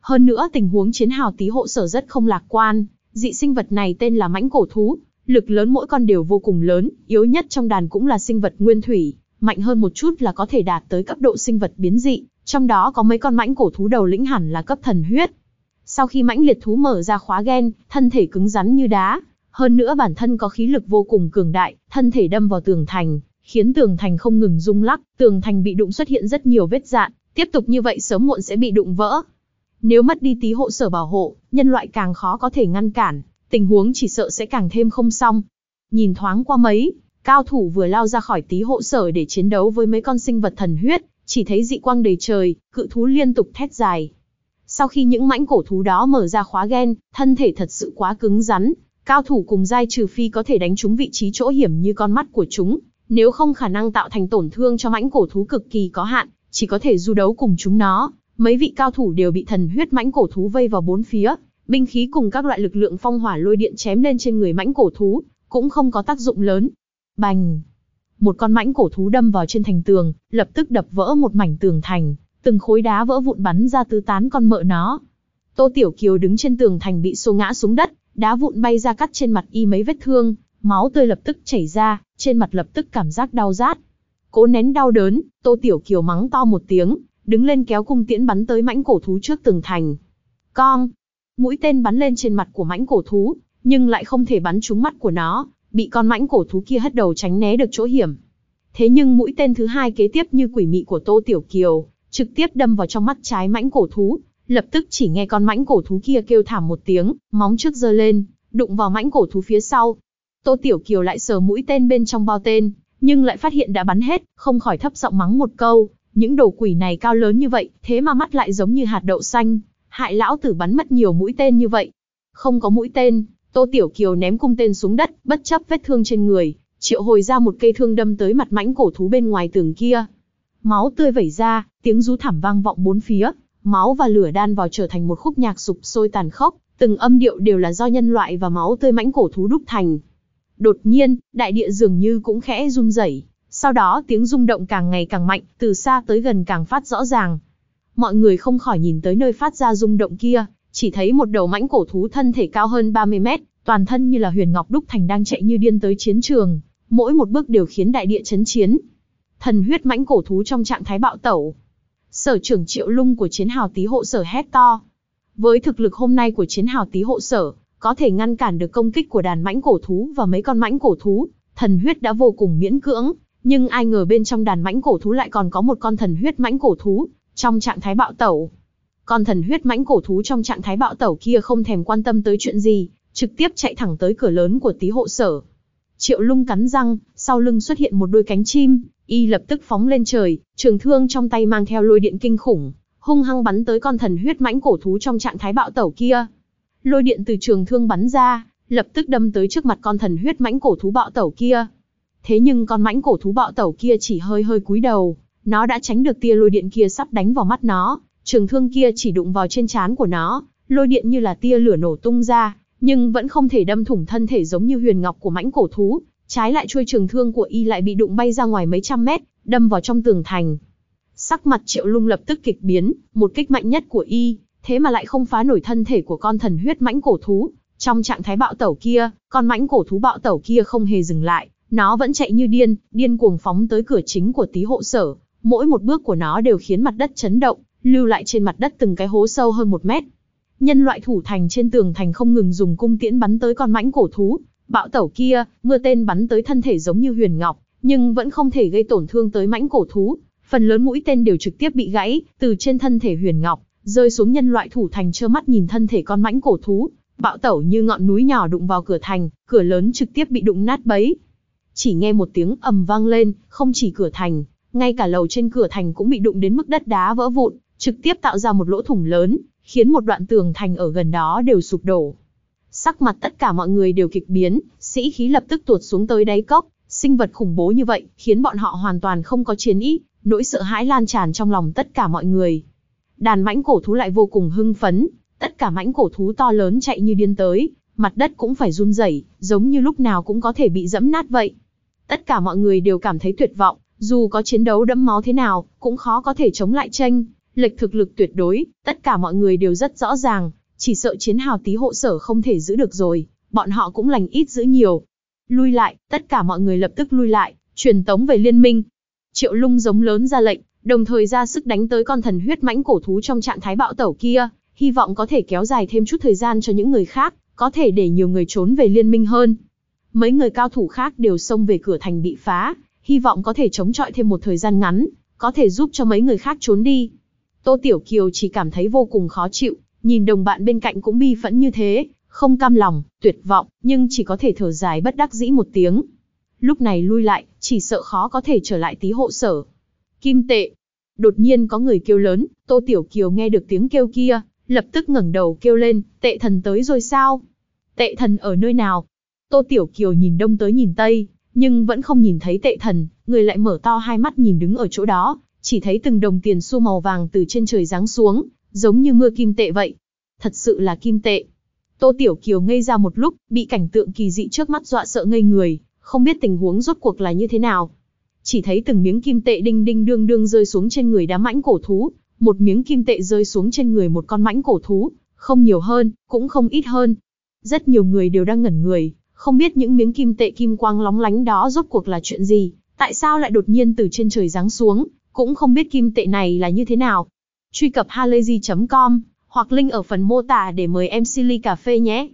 Hơn nữa tình huống chiến hào tí hộ sở rất không lạc quan, dị sinh vật này tên là mãnh cổ thú, lực lớn mỗi con đều vô cùng lớn, yếu nhất trong đàn cũng là sinh vật nguyên thủy, mạnh hơn một chút là có thể đạt tới cấp độ sinh vật biến dị, Trong đó có mấy con mãnh cổ thú đầu lĩnh hẳn là cấp thần huyết. Sau khi mãnh liệt thú mở ra khóa gen, thân thể cứng rắn như đá, hơn nữa bản thân có khí lực vô cùng cường đại, thân thể đâm vào tường thành, khiến tường thành không ngừng rung lắc, tường thành bị đụng xuất hiện rất nhiều vết dạn, tiếp tục như vậy sớm muộn sẽ bị đụng vỡ. Nếu mất đi tí hộ sở bảo hộ, nhân loại càng khó có thể ngăn cản, tình huống chỉ sợ sẽ càng thêm không xong. Nhìn thoáng qua mấy, cao thủ vừa lao ra khỏi tí hộ sở để chiến đấu với mấy con sinh vật thần huyết, chỉ thấy dị quang đầy trời, cự thú liên tục thét dài. Sau khi những mãnh cổ thú đó mở ra khóa gen, thân thể thật sự quá cứng rắn, cao thủ cùng giai trừ phi có thể đánh trúng vị trí chỗ hiểm như con mắt của chúng, nếu không khả năng tạo thành tổn thương cho mãnh cổ thú cực kỳ có hạn, chỉ có thể du đấu cùng chúng nó. Mấy vị cao thủ đều bị thần huyết mãnh cổ thú vây vào bốn phía, binh khí cùng các loại lực lượng phong hỏa lôi điện chém lên trên người mãnh cổ thú, cũng không có tác dụng lớn. Bành! Một con mãnh cổ thú đâm vào trên thành tường, lập tức đập vỡ một mảnh tường thành, từng khối đá vỡ vụn bắn ra tứ tán con mợ nó. Tô Tiểu Kiều đứng trên tường thành bị xô ngã xuống đất, đá vụn bay ra cắt trên mặt y mấy vết thương, máu tươi lập tức chảy ra, trên mặt lập tức cảm giác đau rát. Cố nén đau đớn, Tô Tiểu Kiều mắng to một tiếng, đứng lên kéo cung tiễn bắn tới mãnh cổ thú trước tường thành. Con! Mũi tên bắn lên trên mặt của mãnh cổ thú, nhưng lại không thể bắn trúng mắt của nó, bị con mãnh cổ thú kia hất đầu tránh né được chỗ hiểm. Thế nhưng mũi tên thứ hai kế tiếp như quỷ mị của Tô Tiểu Kiều, trực tiếp đâm vào trong mắt trái mãnh cổ thú, lập tức chỉ nghe con mãnh cổ thú kia kêu thảm một tiếng, móng trước giơ lên, đụng vào mãnh cổ thú phía sau. Tô Tiểu Kiều lại sờ mũi tên bên trong bao tên, nhưng lại phát hiện đã bắn hết, không khỏi thấp giọng mắng một câu, những đồ quỷ này cao lớn như vậy, thế mà mắt lại giống như hạt đậu xanh, hại lão tử bắn mất nhiều mũi tên như vậy. Không có mũi tên, Tô Tiểu Kiều ném cung tên xuống đất, bất chấp vết thương trên người, triệu hồi ra một cây thương đâm tới mặt mãnh cổ thú bên ngoài tường kia. Máu tươi vẩy ra, tiếng rú thảm vang vọng bốn phía, máu và lửa đan vào trở thành một khúc nhạc sụp sôi tàn khốc, từng âm điệu đều là do nhân loại và máu tươi mãnh cổ thú đúc thành. Đột nhiên, đại địa dường như cũng khẽ run rẩy, sau đó tiếng rung động càng ngày càng mạnh, từ xa tới gần càng phát rõ ràng. Mọi người không khỏi nhìn tới nơi phát ra rung động kia, chỉ thấy một đầu mãnh cổ thú thân thể cao hơn 30 mét, toàn thân như là huyền ngọc đúc thành đang chạy như điên tới chiến trường, mỗi một bước đều khiến đại địa chấn chiến. Thần huyết mãnh cổ thú trong trạng thái bạo tẩu. Sở trưởng Triệu Lung của chiến hào tí hộ sở hét to. Với thực lực hôm nay của chiến hào tí hộ sở, có thể ngăn cản được công kích của đàn mãnh cổ thú và mấy con mãnh cổ thú, thần huyết đã vô cùng miễn cưỡng, nhưng ai ngờ bên trong đàn mãnh cổ thú lại còn có một con thần huyết mãnh cổ thú, trong trạng thái bạo tẩu. Con thần huyết mãnh cổ thú trong trạng thái bạo tẩu kia không thèm quan tâm tới chuyện gì, trực tiếp chạy thẳng tới cửa lớn của tí hộ sở. Triệu lung cắn răng, sau lưng xuất hiện một đôi cánh chim, y lập tức phóng lên trời, trường thương trong tay mang theo lôi điện kinh khủng, hung hăng bắn tới con thần huyết mãnh cổ thú trong trạng thái bạo tẩu kia. Lôi điện từ trường thương bắn ra, lập tức đâm tới trước mặt con thần huyết mãnh cổ thú bạo tẩu kia. Thế nhưng con mãnh cổ thú bạo tẩu kia chỉ hơi hơi cúi đầu, nó đã tránh được tia lôi điện kia sắp đánh vào mắt nó, trường thương kia chỉ đụng vào trên trán của nó, lôi điện như là tia lửa nổ tung ra, nhưng vẫn không thể đâm thủng thân thể giống như huyền ngọc của mãnh cổ thú, trái lại chuôi trường thương của y lại bị đụng bay ra ngoài mấy trăm mét, đâm vào trong tường thành. Sắc mặt Triệu Lung lập tức kịch biến, một kích mạnh nhất của y, thế mà lại không phá nổi thân thể của con thần huyết mãnh cổ thú. Trong trạng thái bạo tẩu kia, con mãnh cổ thú bạo tẩu kia không hề dừng lại, nó vẫn chạy như điên, điên cuồng phóng tới cửa chính của tí hộ sở. Mỗi một bước của nó đều khiến mặt đất chấn động, lưu lại trên mặt đất từng cái hố sâu hơn một mét. Nhân loại thủ thành trên tường thành không ngừng dùng cung tiễn bắn tới con mãnh cổ thú, bạo tẩu kia, mưa tên bắn tới thân thể giống như huyền ngọc, nhưng vẫn không thể gây tổn thương tới mãnh cổ thú. Phần lớn mũi tên đều trực tiếp bị gãy, từ trên thân thể huyền ngọc, rơi xuống nhân loại thủ thành trơ mắt nhìn thân thể con mãnh cổ thú, bạo tẩu như ngọn núi nhỏ đụng vào cửa thành, cửa lớn trực tiếp bị đụng nát bấy. Chỉ nghe một tiếng ầm vang lên, không chỉ cửa thành, ngay cả lầu trên cửa thành cũng bị đụng đến mức đất đá vỡ vụn, trực tiếp tạo ra một lỗ thủng lớn, khiến một đoạn tường thành ở gần đó đều sụp đổ. Sắc mặt tất cả mọi người đều kịch biến, sĩ khí lập tức tuột xuống tới đáy cốc, sinh vật khủng bố như vậy, khiến bọn họ hoàn toàn không có chiến ý, nỗi sợ hãi lan tràn trong lòng tất cả mọi người. Đàn mãnh cổ thú lại vô cùng hưng phấn, tất cả mãnh cổ thú to lớn chạy như điên tới, mặt đất cũng phải run rẩy, giống như lúc nào cũng có thể bị dẫm nát vậy. Tất cả mọi người đều cảm thấy tuyệt vọng, dù có chiến đấu đẫm máu thế nào, cũng khó có thể chống lại tranh, lệch thực lực tuyệt đối, tất cả mọi người đều rất rõ ràng, chỉ sợ chiến hào tí hộ sở không thể giữ được rồi, bọn họ cũng lành ít giữ nhiều. Lui lại, tất cả mọi người lập tức lui lại, truyền tống về liên minh. Triệu lung giống lớn ra lệnh, đồng thời ra sức đánh tới con thần huyết mãnh cổ thú trong trạng thái bạo tẩu kia, hy vọng có thể kéo dài thêm chút thời gian cho những người khác, có thể để nhiều người trốn về liên minh hơn. Mấy người cao thủ khác đều xông về cửa thành bị phá, hy vọng có thể chống chọi thêm một thời gian ngắn, có thể giúp cho mấy người khác trốn đi. Tô Tiểu Kiều chỉ cảm thấy vô cùng khó chịu, nhìn đồng bạn bên cạnh cũng bi phẫn như thế, không cam lòng, tuyệt vọng, nhưng chỉ có thể thở dài bất đắc dĩ một tiếng. Lúc này lui lại, chỉ sợ khó có thể trở lại tí hộ sở. Kim tệ. Đột nhiên có người kêu lớn, Tô Tiểu Kiều nghe được tiếng kêu kia, lập tức ngẩng đầu kêu lên, tệ thần tới rồi sao? Tệ thần ở nơi nào? Tô Tiểu Kiều nhìn đông tới nhìn tây, nhưng vẫn không nhìn thấy tệ thần, người lại mở to hai mắt nhìn đứng ở chỗ đó, chỉ thấy từng đồng tiền xu màu vàng từ trên trời giáng xuống, giống như mưa kim tệ vậy. Thật sự là kim tệ. Tô Tiểu Kiều ngây ra một lúc, bị cảnh tượng kỳ dị trước mắt dọa sợ ngây người, không biết tình huống rốt cuộc là như thế nào. Chỉ thấy từng miếng kim tệ đinh đinh đương đương rơi xuống trên người đám mãnh cổ thú, một miếng kim tệ rơi xuống trên người một con mãnh cổ thú, không nhiều hơn, cũng không ít hơn. Rất nhiều người đều đang ngẩn người, không biết những miếng kim tệ kim quang lóng lánh đó rốt cuộc là chuyện gì, tại sao lại đột nhiên từ trên trời giáng xuống, cũng không biết kim tệ này là như thế nào. Truy cập halayzi.com hoặc link ở phần mô tả để mời em Silly Cà Phê nhé.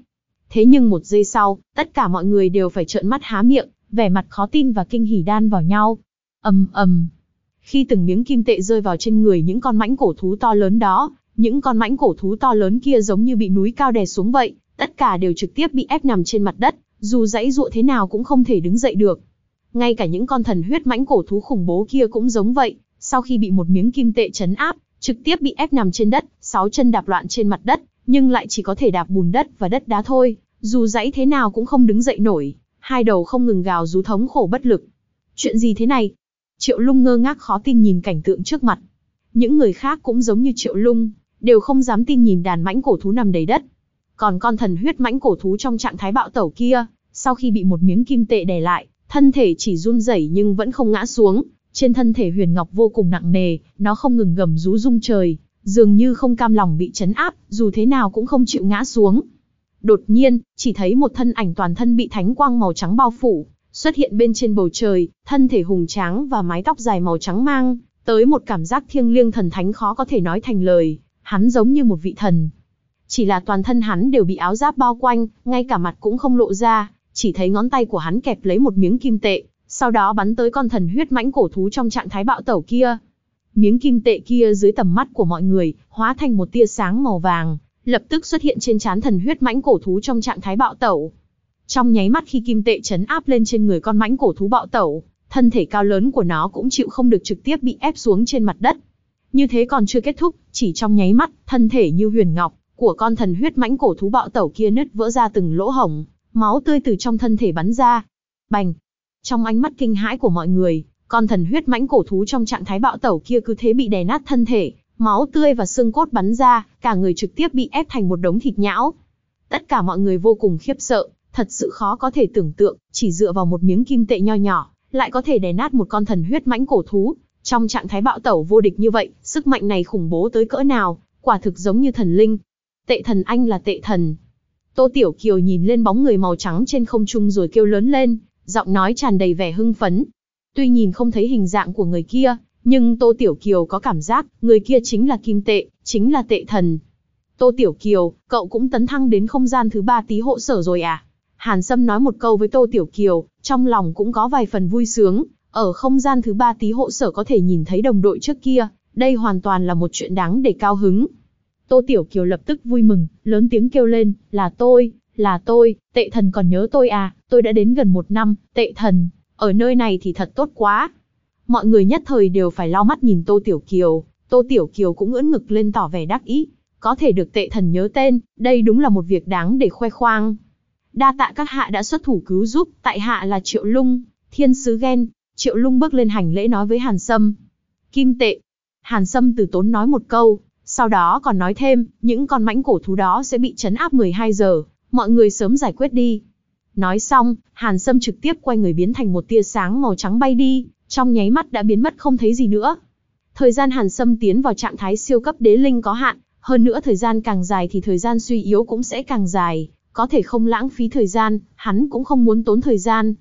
Thế nhưng một giây sau, tất cả mọi người đều phải trợn mắt há miệng, vẻ mặt khó tin và kinh hỉ đan vào nhau. ầm ầm. Khi từng miếng kim tệ rơi vào trên người những con mãnh cổ thú to lớn đó, những con mãnh cổ thú to lớn kia giống như bị núi cao đè xuống vậy, tất cả đều trực tiếp bị ép nằm trên mặt đất, dù dãy dụa thế nào cũng không thể đứng dậy được. Ngay cả những con thần huyết mãnh cổ thú khủng bố kia cũng giống vậy, sau khi bị một miếng kim tệ chấn áp, trực tiếp bị ép nằm trên đất, sáu chân đạp loạn trên mặt đất, nhưng lại chỉ có thể đạp bùn đất và đất đá thôi, dù dãy thế nào cũng không đứng dậy nổi, hai đầu không ngừng gào rú thống khổ bất lực. Chuyện gì thế này? Triệu Lung ngơ ngác khó tin nhìn cảnh tượng trước mặt. Những người khác cũng giống như Triệu Lung, đều không dám tin nhìn đàn mãnh cổ thú nằm đầy đất. Còn con thần huyết mãnh cổ thú trong trạng thái bạo tẩu kia, sau khi bị một miếng kim tệ đè lại, thân thể chỉ run rẩy nhưng vẫn không ngã xuống, trên thân thể Huyền Ngọc vô cùng nặng nề, nó không ngừng gầm rú rung trời, dường như không cam lòng bị chấn áp, dù thế nào cũng không chịu ngã xuống. Đột nhiên, chỉ thấy một thân ảnh toàn thân bị thánh quang màu trắng bao phủ, xuất hiện bên trên bầu trời, thân thể hùng tráng và mái tóc dài màu trắng mang, tới một cảm giác thiêng liêng thần thánh khó có thể nói thành lời, hắn giống như một vị thần. Chỉ là toàn thân hắn đều bị áo giáp bao quanh, ngay cả mặt cũng không lộ ra, chỉ thấy ngón tay của hắn kẹp lấy một miếng kim tệ, sau đó bắn tới con thần huyết mãnh cổ thú trong trạng thái bạo tẩu kia. Miếng kim tệ kia dưới tầm mắt của mọi người, hóa thành một tia sáng màu vàng, lập tức xuất hiện trên trán thần huyết mãnh cổ thú trong trạng thái bạo tẩu. Trong nháy mắt khi kim tệ chấn áp lên trên người con mãnh cổ thú bạo tẩu, thân thể cao lớn của nó cũng chịu không được trực tiếp bị ép xuống trên mặt đất. Như thế còn chưa kết thúc, chỉ trong nháy mắt, thân thể như huyền ngọc của con thần huyết mãnh cổ thú bạo tẩu kia nứt vỡ ra từng lỗ hổng, máu tươi từ trong thân thể bắn ra. Bành! Trong ánh mắt kinh hãi của mọi người, con thần huyết mãnh cổ thú trong trạng thái bạo tẩu kia cứ thế bị đè nát thân thể, máu tươi và xương cốt bắn ra, cả người trực tiếp bị ép thành một đống thịt nhão. Tất cả mọi người vô cùng khiếp sợ, thật sự khó có thể tưởng tượng, chỉ dựa vào một miếng kim tệ nho nhỏ, lại có thể đè nát một con thần huyết mãnh cổ thú. Trong trạng thái bạo tẩu vô địch như vậy, sức mạnh này khủng bố tới cỡ nào, quả thực giống như thần linh. Tệ thần anh là tệ thần. Tô Tiểu Kiều nhìn lên bóng người màu trắng trên không trung rồi kêu lớn lên, giọng nói tràn đầy vẻ hưng phấn. Tuy nhìn không thấy hình dạng của người kia, nhưng Tô Tiểu Kiều có cảm giác, người kia chính là Kim Tệ, chính là Tệ Thần. Tô Tiểu Kiều, cậu cũng tấn thăng đến không gian thứ ba tí hộ sở rồi à? Hàn Sâm nói một câu với Tô Tiểu Kiều, trong lòng cũng có vài phần vui sướng, ở không gian thứ ba tí hộ sở có thể nhìn thấy đồng đội trước kia, đây hoàn toàn là một chuyện đáng để cao hứng. Tô Tiểu Kiều lập tức vui mừng, lớn tiếng kêu lên, là tôi, là tôi, tệ thần còn nhớ tôi à, tôi đã đến gần một năm, tệ thần, ở nơi này thì thật tốt quá. Mọi người nhất thời đều phải lau mắt nhìn Tô Tiểu Kiều, Tô Tiểu Kiều cũng ưỡn ngực lên tỏ vẻ đắc ý, có thể được tệ thần nhớ tên, đây đúng là một việc đáng để khoe khoang. Đa tạ các hạ đã xuất thủ cứu giúp, tại hạ là Triệu Lung, thiên sứ ghen. Triệu Lung bước lên hành lễ nói với Hàn Sâm. Kim tệ. Hàn Sâm từ tốn nói một câu, sau đó còn nói thêm, những con mãnh cổ thú đó sẽ bị chấn áp 12 giờ, mọi người sớm giải quyết đi. Nói xong, Hàn Sâm trực tiếp quay người biến thành một tia sáng màu trắng bay đi, trong nháy mắt đã biến mất không thấy gì nữa. Thời gian Hàn Sâm tiến vào trạng thái siêu cấp đế linh có hạn, hơn nữa thời gian càng dài thì thời gian suy yếu cũng sẽ càng dài, có thể không lãng phí thời gian, hắn cũng không muốn tốn thời gian.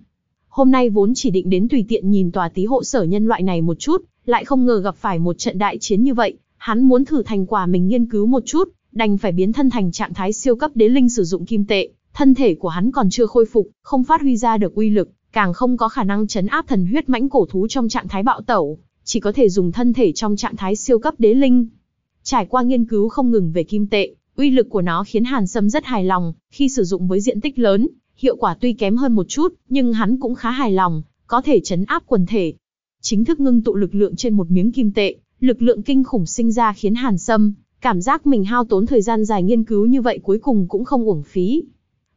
Hôm nay vốn chỉ định đến tùy tiện nhìn tòa tí hộ sở nhân loại này một chút, lại không ngờ gặp phải một trận đại chiến như vậy, hắn muốn thử thành quả mình nghiên cứu một chút, đành phải biến thân thành trạng thái siêu cấp đế linh sử dụng kim tệ, thân thể của hắn còn chưa khôi phục, không phát huy ra được uy lực, càng không có khả năng chấn áp thần huyết mãnh cổ thú trong trạng thái bạo tẩu, chỉ có thể dùng thân thể trong trạng thái siêu cấp đế linh. Trải qua nghiên cứu không ngừng về kim tệ, uy lực của nó khiến Hàn Sâm rất hài lòng, khi sử dụng với diện tích lớn, hiệu quả tuy kém hơn một chút, nhưng hắn cũng khá hài lòng, có thể chấn áp quần thể. Chính thức ngưng tụ lực lượng trên một miếng kim tệ, lực lượng kinh khủng sinh ra khiến Hàn Sâm cảm giác mình hao tốn thời gian dài nghiên cứu như vậy cuối cùng cũng không uổng phí.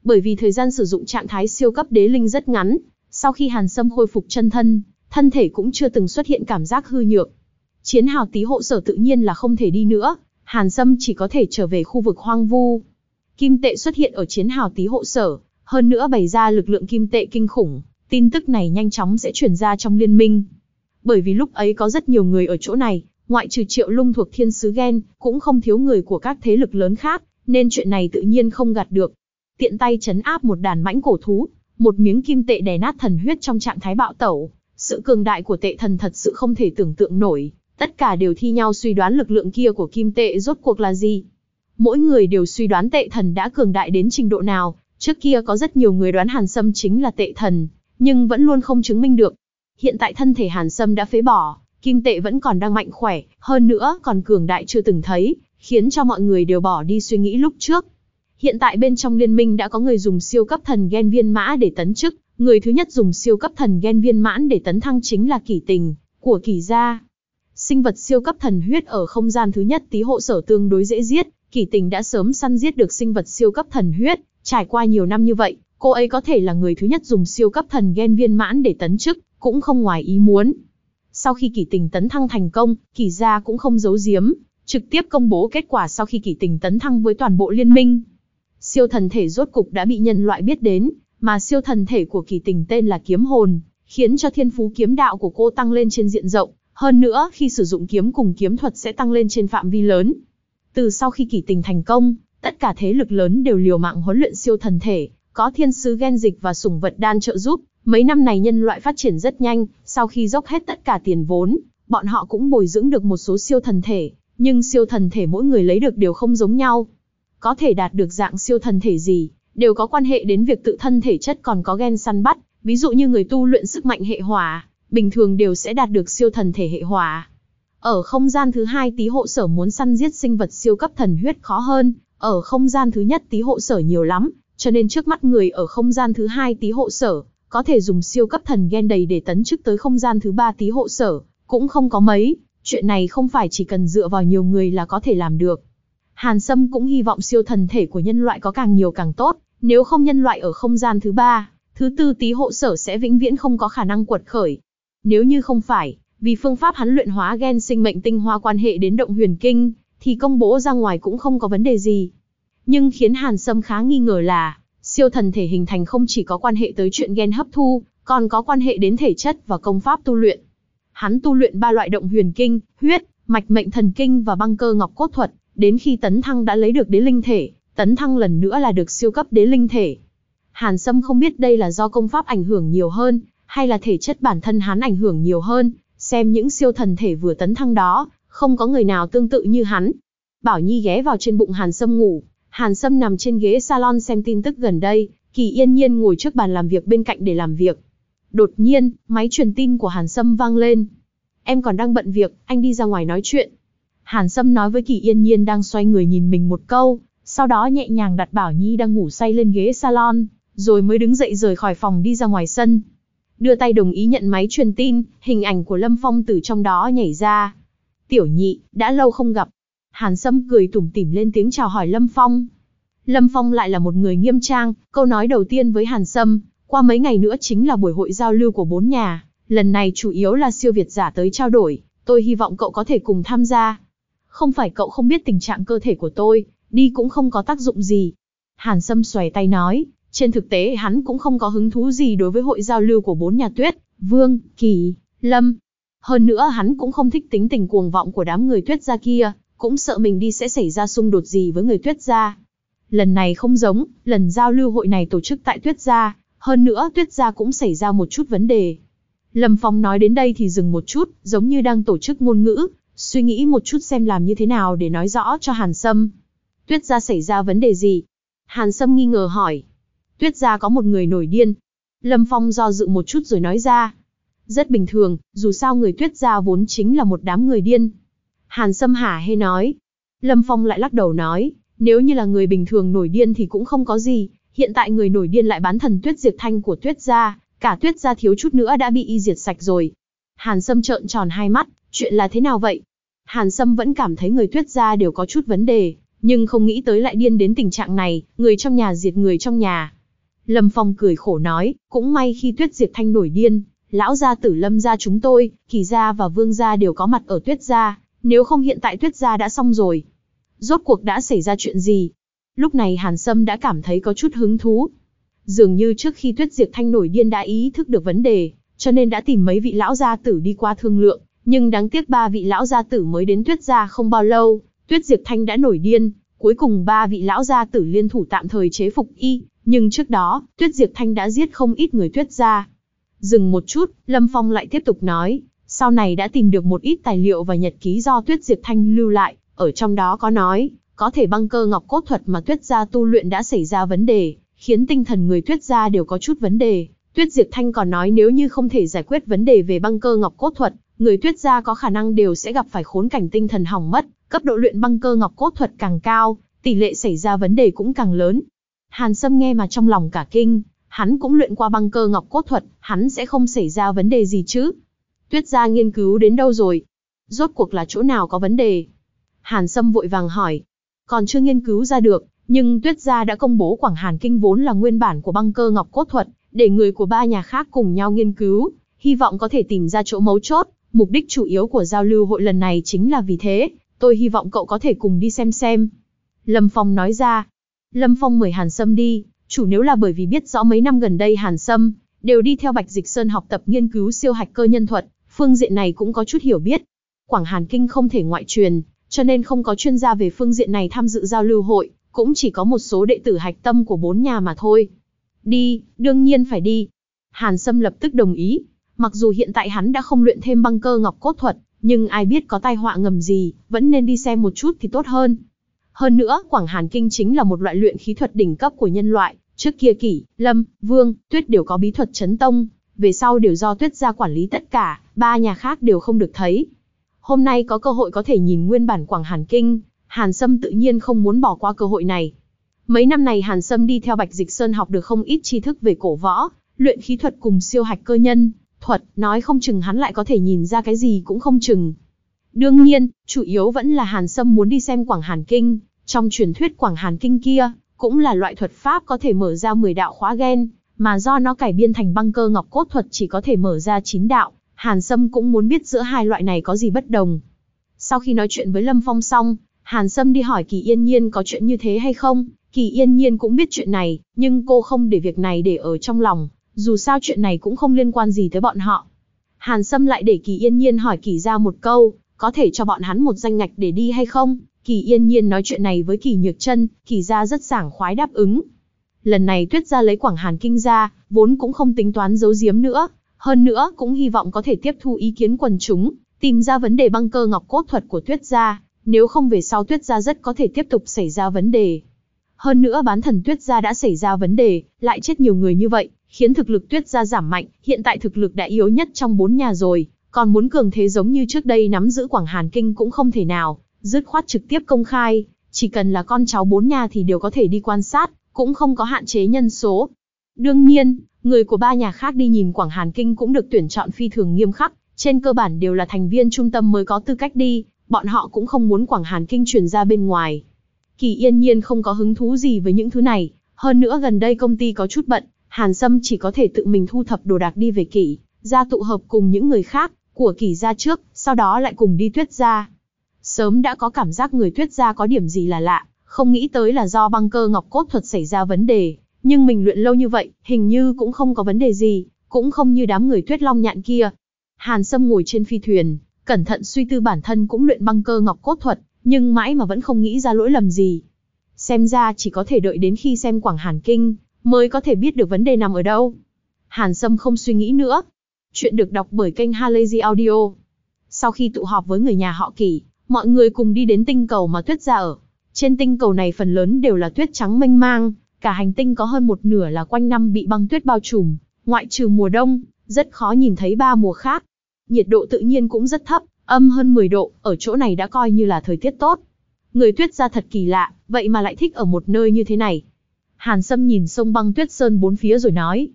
Bởi vì thời gian sử dụng trạng thái siêu cấp đế linh rất ngắn, sau khi Hàn Sâm khôi phục chân thân, thân thể cũng chưa từng xuất hiện cảm giác hư nhược. Chiến hào tí hộ sở tự nhiên là không thể đi nữa, Hàn Sâm chỉ có thể trở về khu vực hoang vu. Kim tệ xuất hiện ở chiến hào tí hộ sở, hơn nữa bày ra lực lượng kim tệ kinh khủng, tin tức này nhanh chóng sẽ truyền ra trong liên minh. Bởi vì lúc ấy có rất nhiều người ở chỗ này, ngoại trừ triệu lung thuộc thiên sứ ghen, cũng không thiếu người của các thế lực lớn khác, nên chuyện này tự nhiên không gạt được. Tiện tay chấn áp một đàn mãnh cổ thú, một miếng kim tệ đè nát thần huyết trong trạng thái bạo tẩu. Sự cường đại của tệ thần thật sự không thể tưởng tượng nổi, tất cả đều thi nhau suy đoán lực lượng kia của kim tệ rốt cuộc là gì. Mỗi người đều suy đoán tệ thần đã cường đại đến trình độ nào, trước kia có rất nhiều người đoán Hàn Sâm chính là tệ thần, nhưng vẫn luôn không chứng minh được. Hiện tại thân thể Hàn Sâm đã phế bỏ, kim tệ vẫn còn đang mạnh khỏe, hơn nữa còn cường đại chưa từng thấy, khiến cho mọi người đều bỏ đi suy nghĩ lúc trước. Hiện tại bên trong liên minh đã có người dùng siêu cấp thần gen viên mã để tấn chức, người thứ nhất dùng siêu cấp thần gen viên mãn để tấn thăng chính là Kỷ Tình, của Kỷ gia. Sinh vật siêu cấp thần huyết ở không gian thứ nhất tí hộ sở tương đối dễ giết, Kỷ Tình đã sớm săn giết được sinh vật siêu cấp thần huyết, trải qua nhiều năm như vậy, cô ấy có thể là người thứ nhất dùng siêu cấp thần gen viên mãn để tấn chức, cũng không ngoài ý muốn. Sau khi Kỷ Tình tấn thăng thành công, Kỷ gia cũng không giấu giếm, trực tiếp công bố kết quả sau khi Kỷ Tình tấn thăng với toàn bộ liên minh. Siêu thần thể rốt cục đã bị nhân loại biết đến, mà siêu thần thể của Kỷ Tình tên là Kiếm Hồn, khiến cho thiên phú kiếm đạo của cô tăng lên trên diện rộng, hơn nữa khi sử dụng kiếm cùng kiếm thuật sẽ tăng lên trên phạm vi lớn. Từ sau khi Kỷ Tình thành công, tất cả thế lực lớn đều liều mạng huấn luyện siêu thần thể, có thiên sứ gen dịch và sủng vật đan trợ giúp, Mấy năm này nhân loại phát triển rất nhanh, sau khi dốc hết tất cả tiền vốn, bọn họ cũng bồi dưỡng được một số siêu thần thể, nhưng siêu thần thể mỗi người lấy được đều không giống nhau. Có thể đạt được dạng siêu thần thể gì, đều có quan hệ đến việc tự thân thể chất còn có gen săn bắt, ví dụ như người tu luyện sức mạnh hệ hỏa, bình thường đều sẽ đạt được siêu thần thể hệ hỏa. Ở không gian thứ hai tí hộ sở muốn săn giết sinh vật siêu cấp thần huyết khó hơn, ở không gian thứ nhất tí hộ sở nhiều lắm, cho nên trước mắt người ở không gian thứ hai tí hộ sở, có thể dùng siêu cấp thần gen đầy để tấn chức tới không gian thứ ba tí hộ sở, cũng không có mấy, chuyện này không phải chỉ cần dựa vào nhiều người là có thể làm được. Hàn Sâm cũng hy vọng siêu thần thể của nhân loại có càng nhiều càng tốt, nếu không nhân loại ở không gian thứ ba, thứ tư tí hộ sở sẽ vĩnh viễn không có khả năng quật khởi. Nếu như không phải, vì phương pháp hắn luyện hóa gen sinh mệnh tinh hoa quan hệ đến động huyền kinh, thì công bố ra ngoài cũng không có vấn đề gì. Nhưng khiến Hàn Sâm khá nghi ngờ là, Siêu thần thể hình thành không chỉ có quan hệ tới chuyện gen hấp thu, còn có quan hệ đến thể chất và công pháp tu luyện. Hắn tu luyện ba loại động huyền kinh, huyết, mạch mệnh thần kinh và băng cơ ngọc cốt thuật, đến khi tấn thăng đã lấy được đế linh thể, tấn thăng lần nữa là được siêu cấp đế linh thể. Hàn Sâm không biết đây là do công pháp ảnh hưởng nhiều hơn, hay là thể chất bản thân hắn ảnh hưởng nhiều hơn, xem những siêu thần thể vừa tấn thăng đó, không có người nào tương tự như hắn. Bảo Nhi ghé vào trên bụng Hàn Sâm ngủ, Hàn Sâm nằm trên ghế salon xem tin tức gần đây, Kỳ Yên Nhiên ngồi trước bàn làm việc bên cạnh để làm việc. Đột nhiên, máy truyền tin của Hàn Sâm vang lên. Em còn đang bận việc, anh đi ra ngoài nói chuyện. Hàn Sâm nói với Kỳ Yên Nhiên đang xoay người nhìn mình một câu, sau đó nhẹ nhàng đặt Bảo Nhi đang ngủ say lên ghế salon, rồi mới đứng dậy rời khỏi phòng đi ra ngoài sân. Đưa tay đồng ý nhận máy truyền tin, hình ảnh của Lâm Phong từ trong đó nhảy ra. Tiểu nhị, đã lâu không gặp, Hàn Sâm cười tủm tỉm lên tiếng chào hỏi Lâm Phong. Lâm Phong lại là một người nghiêm trang, câu nói đầu tiên với Hàn Sâm, qua mấy ngày nữa chính là buổi hội giao lưu của bốn nhà, lần này chủ yếu là siêu việt giả tới trao đổi, tôi hy vọng cậu có thể cùng tham gia. Không phải cậu không biết tình trạng cơ thể của tôi, đi cũng không có tác dụng gì. Hàn Sâm xòe tay nói, trên thực tế hắn cũng không có hứng thú gì đối với hội giao lưu của bốn nhà tuyết, Vương, Kỳ, Lâm. Hơn nữa hắn cũng không thích tính tình cuồng vọng của đám người tuyết gia kia, cũng sợ mình đi sẽ xảy ra xung đột gì với người tuyết gia. Lần này không giống, lần giao lưu hội này tổ chức tại tuyết gia, hơn nữa tuyết gia cũng xảy ra một chút vấn đề. Lâm Phong nói đến đây thì dừng một chút, giống như đang tổ chức ngôn ngữ, suy nghĩ một chút xem làm như thế nào để nói rõ cho Hàn Sâm. Tuyết gia xảy ra vấn đề gì? Hàn Sâm nghi ngờ hỏi. Tuyết gia có một người nổi điên. Lâm Phong do dự một chút rồi nói ra. Rất bình thường, dù sao người tuyết gia vốn chính là một đám người điên. Hàn Sâm hả hê nói. Lâm Phong lại lắc đầu nói, nếu như là người bình thường nổi điên thì cũng không có gì, hiện tại người nổi điên lại bán thần tuyết diệt thanh của tuyết gia, cả tuyết gia thiếu chút nữa đã bị y diệt sạch rồi. Hàn Sâm trợn tròn hai mắt, chuyện là thế nào vậy? Hàn Sâm vẫn cảm thấy người tuyết gia đều có chút vấn đề, nhưng không nghĩ tới lại điên đến tình trạng này, người trong nhà diệt người trong nhà. Lâm Phong cười khổ nói, cũng may khi tuyết diệt thanh nổi điên, lão gia tử lâm gia chúng tôi, kỳ gia và vương gia đều có mặt ở tuyết gia, nếu không hiện tại tuyết gia đã xong rồi. Rốt cuộc đã xảy ra chuyện gì? Lúc này Hàn Sâm đã cảm thấy có chút hứng thú. Dường như trước khi tuyết diệt thanh nổi điên đã ý thức được vấn đề, cho nên đã tìm mấy vị lão gia tử đi qua thương lượng, nhưng đáng tiếc ba vị lão gia tử mới đến tuyết gia không bao lâu, tuyết diệt thanh đã nổi điên, cuối cùng ba vị lão gia tử liên thủ tạm thời chế phục y, nhưng trước đó, tuyết diệt thanh đã giết không ít người tuyết gia. Dừng một chút, Lâm Phong lại tiếp tục nói, sau này đã tìm được một ít tài liệu và nhật ký do Tuyết Diệp Thanh lưu lại, ở trong đó có nói, có thể băng cơ ngọc cốt thuật mà Tuyết gia tu luyện đã xảy ra vấn đề, khiến tinh thần người Tuyết gia đều có chút vấn đề. Tuyết Diệp Thanh còn nói nếu như không thể giải quyết vấn đề về băng cơ ngọc cốt thuật, người Tuyết gia có khả năng đều sẽ gặp phải khốn cảnh tinh thần hỏng mất, cấp độ luyện băng cơ ngọc cốt thuật càng cao, tỷ lệ xảy ra vấn đề cũng càng lớn. Hàn Sâm nghe mà trong lòng cả kinh, hắn cũng luyện qua băng cơ ngọc cốt thuật, hắn sẽ không xảy ra vấn đề gì chứ. Tuyết gia nghiên cứu đến đâu rồi? Rốt cuộc là chỗ nào có vấn đề? Hàn Sâm vội vàng hỏi. Còn chưa nghiên cứu ra được, nhưng Tuyết gia đã công bố Quảng Hàn Kinh vốn là nguyên bản của băng cơ ngọc cốt thuật, để người của ba nhà khác cùng nhau nghiên cứu, hy vọng có thể tìm ra chỗ mấu chốt. Mục đích chủ yếu của giao lưu hội lần này chính là vì thế, tôi hy vọng cậu có thể cùng đi xem xem. Lâm Phong nói ra. Lâm Phong mời Hàn Sâm đi, chủ nếu là bởi vì biết rõ mấy năm gần đây Hàn Sâm đều đi theo Bạch Dịch Sơn học tập nghiên cứu siêu hạch cơ nhân thuật, phương diện này cũng có chút hiểu biết. Quảng Hàn Kinh không thể ngoại truyền, cho nên không có chuyên gia về phương diện này tham dự giao lưu hội, cũng chỉ có một số đệ tử hạch tâm của bốn nhà mà thôi. Đi, đương nhiên phải đi. Hàn Sâm lập tức đồng ý. Mặc dù hiện tại hắn đã không luyện thêm băng cơ ngọc cốt thuật, nhưng ai biết có tai họa ngầm gì, vẫn nên đi xem một chút thì tốt hơn. Hơn nữa, Quảng Hàn Kinh chính là một loại luyện khí thuật đỉnh cấp của nhân loại, trước kia Kỷ, Lâm, Vương, Tuyết đều có bí thuật chấn tông, về sau đều do Tuyết gia quản lý tất cả, ba nhà khác đều không được thấy. Hôm nay có cơ hội có thể nhìn nguyên bản Quảng Hàn Kinh, Hàn Sâm tự nhiên không muốn bỏ qua cơ hội này. Mấy năm này Hàn Sâm đi theo Bạch Dịch Sơn học được không ít tri thức về cổ võ, luyện khí thuật cùng siêu hạch cơ nhân, thuật, nói không chừng hắn lại có thể nhìn ra cái gì cũng không chừng. Đương nhiên, chủ yếu vẫn là Hàn Sâm muốn đi xem Quảng Hàn Kinh, trong truyền thuyết Quảng Hàn Kinh kia, cũng là loại thuật pháp có thể mở ra 10 đạo khóa gen, mà do nó cải biên thành băng cơ ngọc cốt thuật chỉ có thể mở ra chín đạo, Hàn Sâm cũng muốn biết giữa hai loại này có gì bất đồng. Sau khi nói chuyện với Lâm Phong xong, Hàn Sâm đi hỏi Kỳ Yên Nhiên có chuyện như thế hay không, Kỳ Yên Nhiên cũng biết chuyện này, nhưng cô không để việc này để ở trong lòng, dù sao chuyện này cũng không liên quan gì tới bọn họ. Hàn Sâm lại để Kỳ Yên Nhiên hỏi Kỳ ra một câu, có thể cho bọn hắn một danh ngạch để đi hay không? Kỳ Yên Nhiên nói chuyện này với Kỳ Nhược Trân, Kỳ gia rất sảng khoái đáp ứng. Lần này Tuyết gia lấy Quảng Hàn Kinh ra, vốn cũng không tính toán giấu giếm nữa, hơn nữa cũng hy vọng có thể tiếp thu ý kiến quần chúng, tìm ra vấn đề băng cơ ngọc cốt thuật của Tuyết gia, nếu không về sau Tuyết gia rất có thể tiếp tục xảy ra vấn đề. Hơn nữa bán thần Tuyết gia đã xảy ra vấn đề, lại chết nhiều người như vậy, khiến thực lực Tuyết gia giảm mạnh, hiện tại thực lực đã yếu nhất trong bốn nhà rồi, còn muốn cường thế giống như trước đây nắm giữ Quảng Hàn Kinh cũng không thể nào, dứt khoát trực tiếp công khai, chỉ cần là con cháu bốn nhà thì đều có thể đi quan sát, cũng không có hạn chế nhân số. Đương nhiên, người của ba nhà khác đi nhìn Quảng Hàn Kinh cũng được tuyển chọn phi thường nghiêm khắc, trên cơ bản đều là thành viên trung tâm mới có tư cách đi, bọn họ cũng không muốn Quảng Hàn Kinh truyền ra bên ngoài. Kỳ yên nhiên không có hứng thú gì với những thứ này, hơn nữa gần đây công ty có chút bận, Hàn Sâm chỉ có thể tự mình thu thập đồ đạc đi về Kỳ, ra tụ hợp cùng những người khác, của Kỳ ra trước, sau đó lại cùng đi tuyết ra. Sớm đã có cảm giác người tuyết ra có điểm gì là lạ, không nghĩ tới là do băng cơ ngọc cốt thuật xảy ra vấn đề, nhưng mình luyện lâu như vậy, hình như cũng không có vấn đề gì, cũng không như đám người tuyết long nhạn kia. Hàn Sâm ngồi trên phi thuyền, cẩn thận suy tư bản thân cũng luyện băng cơ ngọc cốt thuật, nhưng mãi mà vẫn không nghĩ ra lỗi lầm gì. Xem ra chỉ có thể đợi đến khi xem Quảng Hàn Kinh, mới có thể biết được vấn đề nằm ở đâu. Hàn Sâm không suy nghĩ nữa. Chuyện được đọc bởi kênh Halazy Audio. Sau khi tụ họp với người nhà họ Kỷ, mọi người cùng đi đến tinh cầu mà Tuyết gia ở. Trên tinh cầu này phần lớn đều là tuyết trắng mênh mang, cả hành tinh có hơn một nửa là quanh năm bị băng tuyết bao trùm, ngoại trừ mùa đông, rất khó nhìn thấy ba mùa khác. Nhiệt độ tự nhiên cũng rất thấp, âm hơn 10 độ, ở chỗ này đã coi như là thời tiết tốt. Người tuyết gia thật kỳ lạ, vậy mà lại thích ở một nơi như thế này. Hàn Sâm nhìn sông băng tuyết sơn bốn phía rồi nói.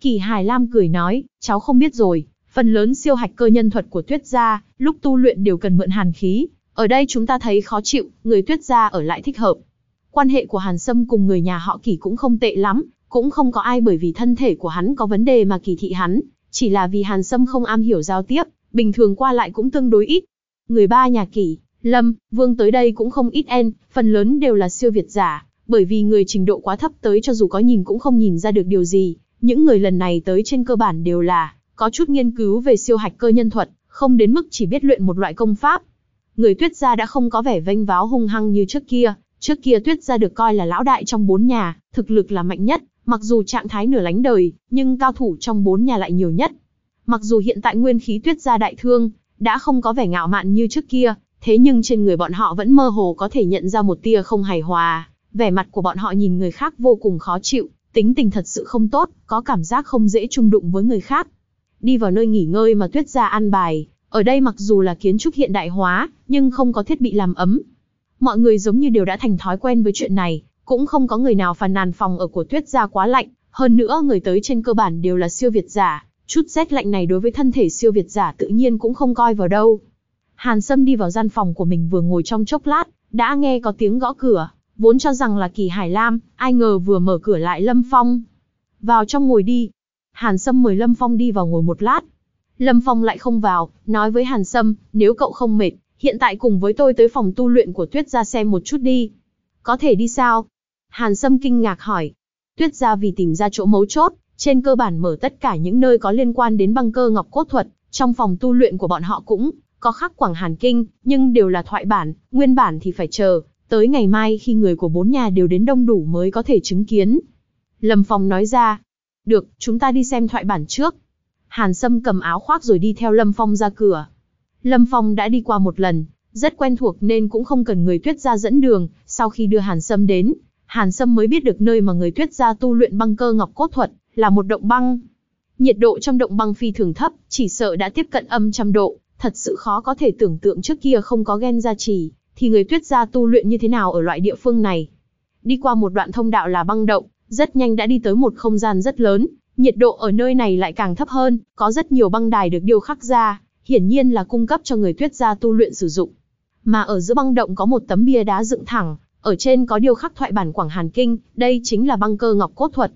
Kỳ Hải Lam cười nói, cháu không biết rồi, phần lớn siêu hạch cơ nhân thuật của tuyết gia, lúc tu luyện đều cần mượn hàn khí. Ở đây chúng ta thấy khó chịu, người tuyết gia ở lại thích hợp. Quan hệ của Hàn Sâm cùng người nhà họ Kỳ cũng không tệ lắm, cũng không có ai bởi vì thân thể của hắn có vấn đề mà kỳ thị hắn, chỉ là vì Hàn Sâm không am hiểu giao tiếp, bình thường qua lại cũng tương đối ít. Người ba nhà Kỳ, Lâm, Vương tới đây cũng không ít en, phần lớn đều là siêu việt giả, bởi vì người trình độ quá thấp tới cho dù có nhìn cũng không nhìn ra được điều gì. Những người lần này tới trên cơ bản đều là có chút nghiên cứu về siêu hạch cơ nhân thuật, không đến mức chỉ biết luyện một loại công pháp. Người tuyết gia đã không có vẻ vênh váo hung hăng như trước kia, trước kia tuyết gia được coi là lão đại trong bốn nhà, thực lực là mạnh nhất, mặc dù trạng thái nửa lánh đời, nhưng cao thủ trong bốn nhà lại nhiều nhất. Mặc dù hiện tại nguyên khí tuyết gia đại thương, đã không có vẻ ngạo mạn như trước kia, thế nhưng trên người bọn họ vẫn mơ hồ có thể nhận ra một tia không hài hòa, vẻ mặt của bọn họ nhìn người khác vô cùng khó chịu, tính tình thật sự không tốt, có cảm giác không dễ chung đụng với người khác. Đi vào nơi nghỉ ngơi mà tuyết gia ăn bài, ở đây mặc dù là kiến trúc hiện đại hóa, nhưng không có thiết bị làm ấm. Mọi người giống như đều đã thành thói quen với chuyện này, cũng không có người nào phàn nàn phòng ở của tuyết gia quá lạnh, hơn nữa người tới trên cơ bản đều là siêu việt giả, chút rét lạnh này đối với thân thể siêu việt giả tự nhiên cũng không coi vào đâu. Hàn Sâm đi vào gian phòng của mình vừa ngồi trong chốc lát, đã nghe có tiếng gõ cửa, vốn cho rằng là Kỳ Hải Lam, ai ngờ vừa mở cửa lại Lâm Phong. Vào trong ngồi đi. Hàn Sâm mời Lâm Phong đi vào ngồi một lát. Lâm Phong lại không vào, nói với Hàn Sâm, nếu cậu không mệt, hiện tại cùng với tôi tới phòng tu luyện của Tuyết Gia xem một chút đi. Có thể đi sao? Hàn Sâm kinh ngạc hỏi. Tuyết Gia vì tìm ra chỗ mấu chốt, trên cơ bản mở tất cả những nơi có liên quan đến băng cơ ngọc cốt thuật, trong phòng tu luyện của bọn họ cũng có khắc Quảng Hàn Kinh, nhưng đều là thoại bản, nguyên bản thì phải chờ, tới ngày mai khi người của bốn nhà đều đến đông đủ mới có thể chứng kiến. Lâm Phong nói ra, được, chúng ta đi xem thoại bản trước. Hàn Sâm cầm áo khoác rồi đi theo Lâm Phong ra cửa. Lâm Phong đã đi qua một lần, rất quen thuộc nên cũng không cần người tuyết Gia dẫn đường, sau khi đưa Hàn Sâm đến, Hàn Sâm mới biết được nơi mà người tuyết Gia tu luyện băng cơ ngọc cốt thuật, là một động băng. Nhiệt độ trong động băng phi thường thấp, chỉ sợ đã tiếp cận âm trăm độ, thật sự khó có thể tưởng tượng trước kia không có gen gia trì, thì người tuyết gia tu luyện như thế nào ở loại địa phương này. Đi qua một đoạn thông đạo là băng động, rất nhanh đã đi tới một không gian rất lớn, nhiệt độ ở nơi này lại càng thấp hơn, có rất nhiều băng đài được điêu khắc ra, hiển nhiên là cung cấp cho người tuyết gia tu luyện sử dụng. Mà ở giữa băng động có một tấm bia đá dựng thẳng, ở trên có điêu khắc thoại bản Quảng Hàn Kinh, đây chính là băng cơ ngọc cốt thuật.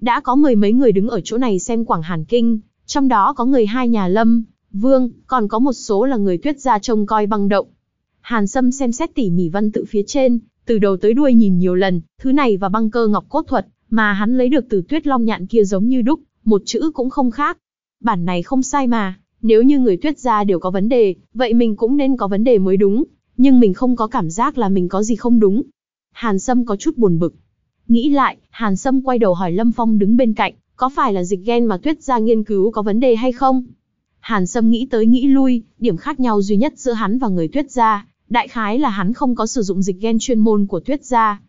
Đã có mười mấy người đứng ở chỗ này xem Quảng Hàn Kinh, trong đó có người hai nhà Lâm, Vương, còn có một số là người tuyết gia trông coi băng động. Hàn Sâm xem xét tỉ mỉ văn tự phía trên, từ đầu tới đuôi nhìn nhiều lần, thứ này và băng cơ ngọc cốt thuật, mà hắn lấy được từ tuyết long nhạn kia giống như đúc, một chữ cũng không khác. Bản này không sai mà, nếu như người tuyết gia đều có vấn đề, vậy mình cũng nên có vấn đề mới đúng, nhưng mình không có cảm giác là mình có gì không đúng. Hàn Sâm có chút buồn bực. Nghĩ lại, Hàn Sâm quay đầu hỏi Lâm Phong đứng bên cạnh, có phải là dịch gen mà tuyết gia nghiên cứu có vấn đề hay không? Hàn Sâm nghĩ tới nghĩ lui, điểm khác nhau duy nhất giữa hắn và người tuyết gia, đại khái là hắn không có sử dụng dịch gen chuyên môn của tuyết gia.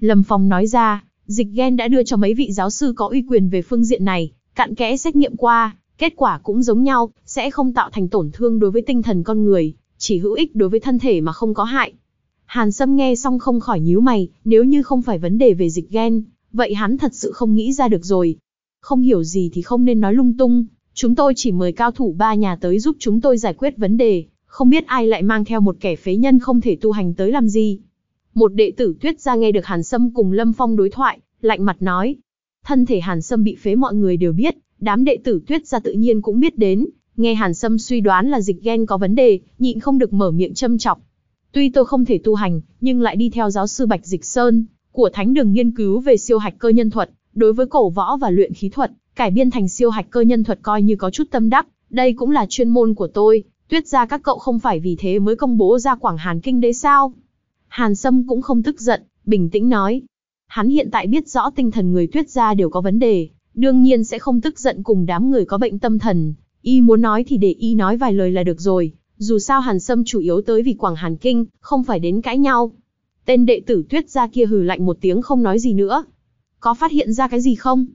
Lâm Phong nói ra, dịch gen đã đưa cho mấy vị giáo sư có uy quyền về phương diện này, cặn kẽ xét nghiệm qua, kết quả cũng giống nhau, sẽ không tạo thành tổn thương đối với tinh thần con người, chỉ hữu ích đối với thân thể mà không có hại. Hàn Sâm nghe xong không khỏi nhíu mày, nếu như không phải vấn đề về dịch gen, vậy hắn thật sự không nghĩ ra được rồi. Không hiểu gì thì không nên nói lung tung, chúng tôi chỉ mời cao thủ ba nhà tới giúp chúng tôi giải quyết vấn đề, không biết ai lại mang theo một kẻ phế nhân không thể tu hành tới làm gì. Một đệ tử tuyết ra nghe được Hàn Sâm cùng Lâm Phong đối thoại, lạnh mặt nói. Thân thể Hàn Sâm bị phế mọi người đều biết, đám đệ tử tuyết ra tự nhiên cũng biết đến, nghe Hàn Sâm suy đoán là dịch gen có vấn đề, nhịn không được mở miệng châm chọc. Tuy tôi không thể tu hành, nhưng lại đi theo giáo sư Bạch Dịch Sơn, của Thánh Đường nghiên cứu về siêu hạch cơ nhân thuật, đối với cổ võ và luyện khí thuật, cải biên thành siêu hạch cơ nhân thuật coi như có chút tâm đắc, đây cũng là chuyên môn của tôi, tuyết ra các cậu không phải vì thế mới công bố ra Quảng Hàn Kinh đấy sao? Hàn Sâm cũng không tức giận, bình tĩnh nói. Hắn hiện tại biết rõ tinh thần người tuyết Gia đều có vấn đề, đương nhiên sẽ không tức giận cùng đám người có bệnh tâm thần, Y muốn nói thì để Y nói vài lời là được rồi, dù sao Hàn Sâm chủ yếu tới vì Quảng Hàn Kinh, không phải đến cãi nhau. Tên đệ tử tuyết gia kia hừ lạnh một tiếng không nói gì nữa. Có phát hiện ra cái gì không?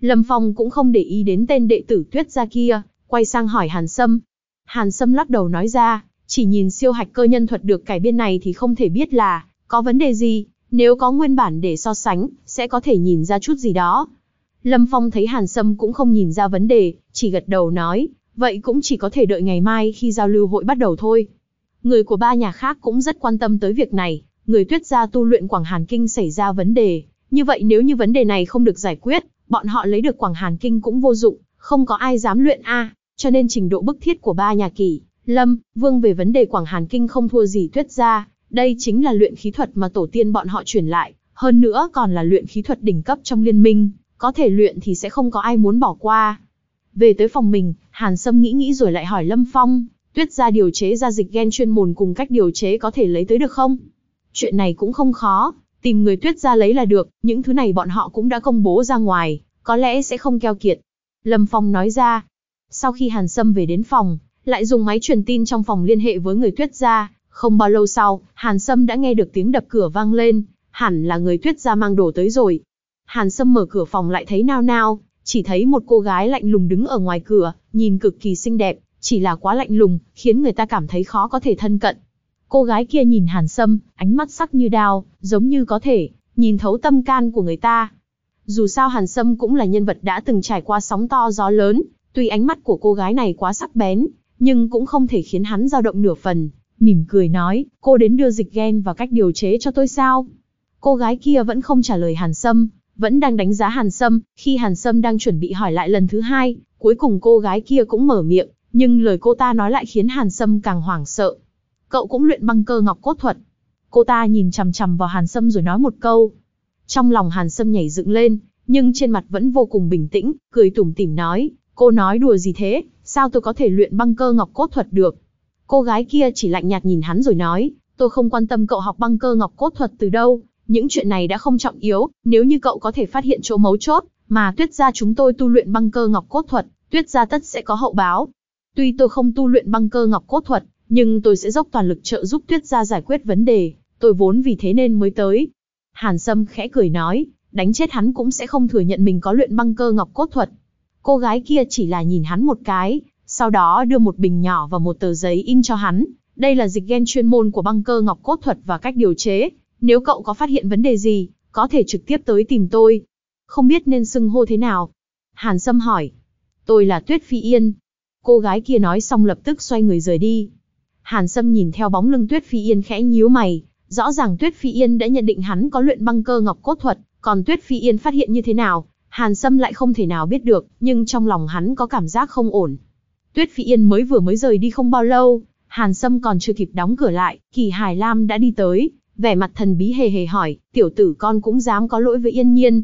Lâm Phong cũng không để ý đến tên đệ tử tuyết gia kia, quay sang hỏi Hàn Sâm. Hàn Sâm lắc đầu nói ra, chỉ nhìn siêu hạch cơ nhân thuật được cải biên này thì không thể biết là có vấn đề gì, nếu có nguyên bản để so sánh, sẽ có thể nhìn ra chút gì đó. Lâm Phong thấy Hàn Sâm cũng không nhìn ra vấn đề, chỉ gật đầu nói, vậy cũng chỉ có thể đợi ngày mai khi giao lưu hội bắt đầu thôi. Người của ba nhà khác cũng rất quan tâm tới việc này, người tuyết gia tu luyện Quảng Hàn Kinh xảy ra vấn đề. Như vậy nếu như vấn đề này không được giải quyết, bọn họ lấy được Quảng Hàn Kinh cũng vô dụng, không có ai dám luyện A, cho nên trình độ bức thiết của ba nhà kỳ, Lâm, Vương về vấn đề Quảng Hàn Kinh không thua gì tuyết gia, đây chính là luyện khí thuật mà tổ tiên bọn họ truyền lại, hơn nữa còn là luyện khí thuật đỉnh cấp trong liên minh, có thể luyện thì sẽ không có ai muốn bỏ qua. Về tới phòng mình, Hàn Sâm nghĩ nghĩ rồi lại hỏi Lâm Phong, tuyết gia điều chế ra dịch gen chuyên môn cùng cách điều chế có thể lấy tới được không? Chuyện này cũng không khó, tìm người tuyết gia lấy là được, những thứ này bọn họ cũng đã công bố ra ngoài, có lẽ sẽ không keo kiệt. Lâm Phong nói ra. Sau khi Hàn Sâm về đến phòng, lại dùng máy truyền tin trong phòng liên hệ với người tuyết gia, không bao lâu sau, Hàn Sâm đã nghe được tiếng đập cửa vang lên, hẳn là người tuyết gia mang đồ tới rồi. Hàn Sâm mở cửa phòng lại thấy nao nao, chỉ thấy một cô gái lạnh lùng đứng ở ngoài cửa, nhìn cực kỳ xinh đẹp, chỉ là quá lạnh lùng, khiến người ta cảm thấy khó có thể thân cận. Cô gái kia nhìn Hàn Sâm, ánh mắt sắc như đao, giống như có thể nhìn thấu tâm can của người ta. Dù sao Hàn Sâm cũng là nhân vật đã từng trải qua sóng to gió lớn, tuy ánh mắt của cô gái này quá sắc bén, nhưng cũng không thể khiến hắn dao động nửa phần. Mỉm cười nói, cô đến đưa dịch gen và cách điều chế cho tôi sao? Cô gái kia vẫn không trả lời Hàn Sâm, vẫn đang đánh giá Hàn Sâm, khi Hàn Sâm đang chuẩn bị hỏi lại lần thứ hai, cuối cùng cô gái kia cũng mở miệng, nhưng lời cô ta nói lại khiến Hàn Sâm càng hoảng sợ. Cậu cũng luyện băng cơ ngọc cốt thuật. Cô ta nhìn chằm chằm vào Hàn Sâm rồi nói một câu. Trong lòng Hàn Sâm nhảy dựng lên, nhưng trên mặt vẫn vô cùng bình tĩnh, cười tủm tỉm nói, cô nói đùa gì thế, sao tôi có thể luyện băng cơ ngọc cốt thuật được? Cô gái kia chỉ lạnh nhạt nhìn hắn rồi nói, tôi không quan tâm cậu học băng cơ ngọc cốt thuật từ đâu, những chuyện này đã không trọng yếu, nếu như cậu có thể phát hiện chỗ mấu chốt, mà tuyết gia chúng tôi tu luyện băng cơ ngọc cốt thuật, tuyết gia tất sẽ có hậu báo. Tuy tôi không tu luyện băng cơ ngọc cốt thuật, nhưng tôi sẽ dốc toàn lực trợ giúp tuyết gia giải quyết vấn đề, tôi vốn vì thế nên mới tới. Hàn Sâm khẽ cười nói, đánh chết hắn cũng sẽ không thừa nhận mình có luyện băng cơ ngọc cốt thuật. Cô gái kia chỉ là nhìn hắn một cái, sau đó đưa một bình nhỏ và một tờ giấy in cho hắn. Đây là dịch gen chuyên môn của băng cơ ngọc cốt thuật và cách điều chế. Nếu cậu có phát hiện vấn đề gì, có thể trực tiếp tới tìm tôi. Không biết nên xưng hô thế nào? Hàn Sâm hỏi. Tôi là Tuyết Phi Yên. Cô gái kia nói xong lập tức xoay người rời đi. Hàn Sâm nhìn theo bóng lưng Tuyết Phi Yên khẽ nhíu mày. Rõ ràng Tuyết Phi Yên đã nhận định hắn có luyện băng cơ ngọc cốt thuật, còn Tuyết Phi Yên phát hiện như thế nào, Hàn Sâm lại không thể nào biết được, nhưng trong lòng hắn có cảm giác không ổn. Tuyết Phi Yên mới vừa mới rời đi không bao lâu, Hàn Sâm còn chưa kịp đóng cửa lại, Kỳ Hải Lam đã đi tới, vẻ mặt thần bí hề hề hỏi, tiểu tử con cũng dám có lỗi với Yên Nhiên.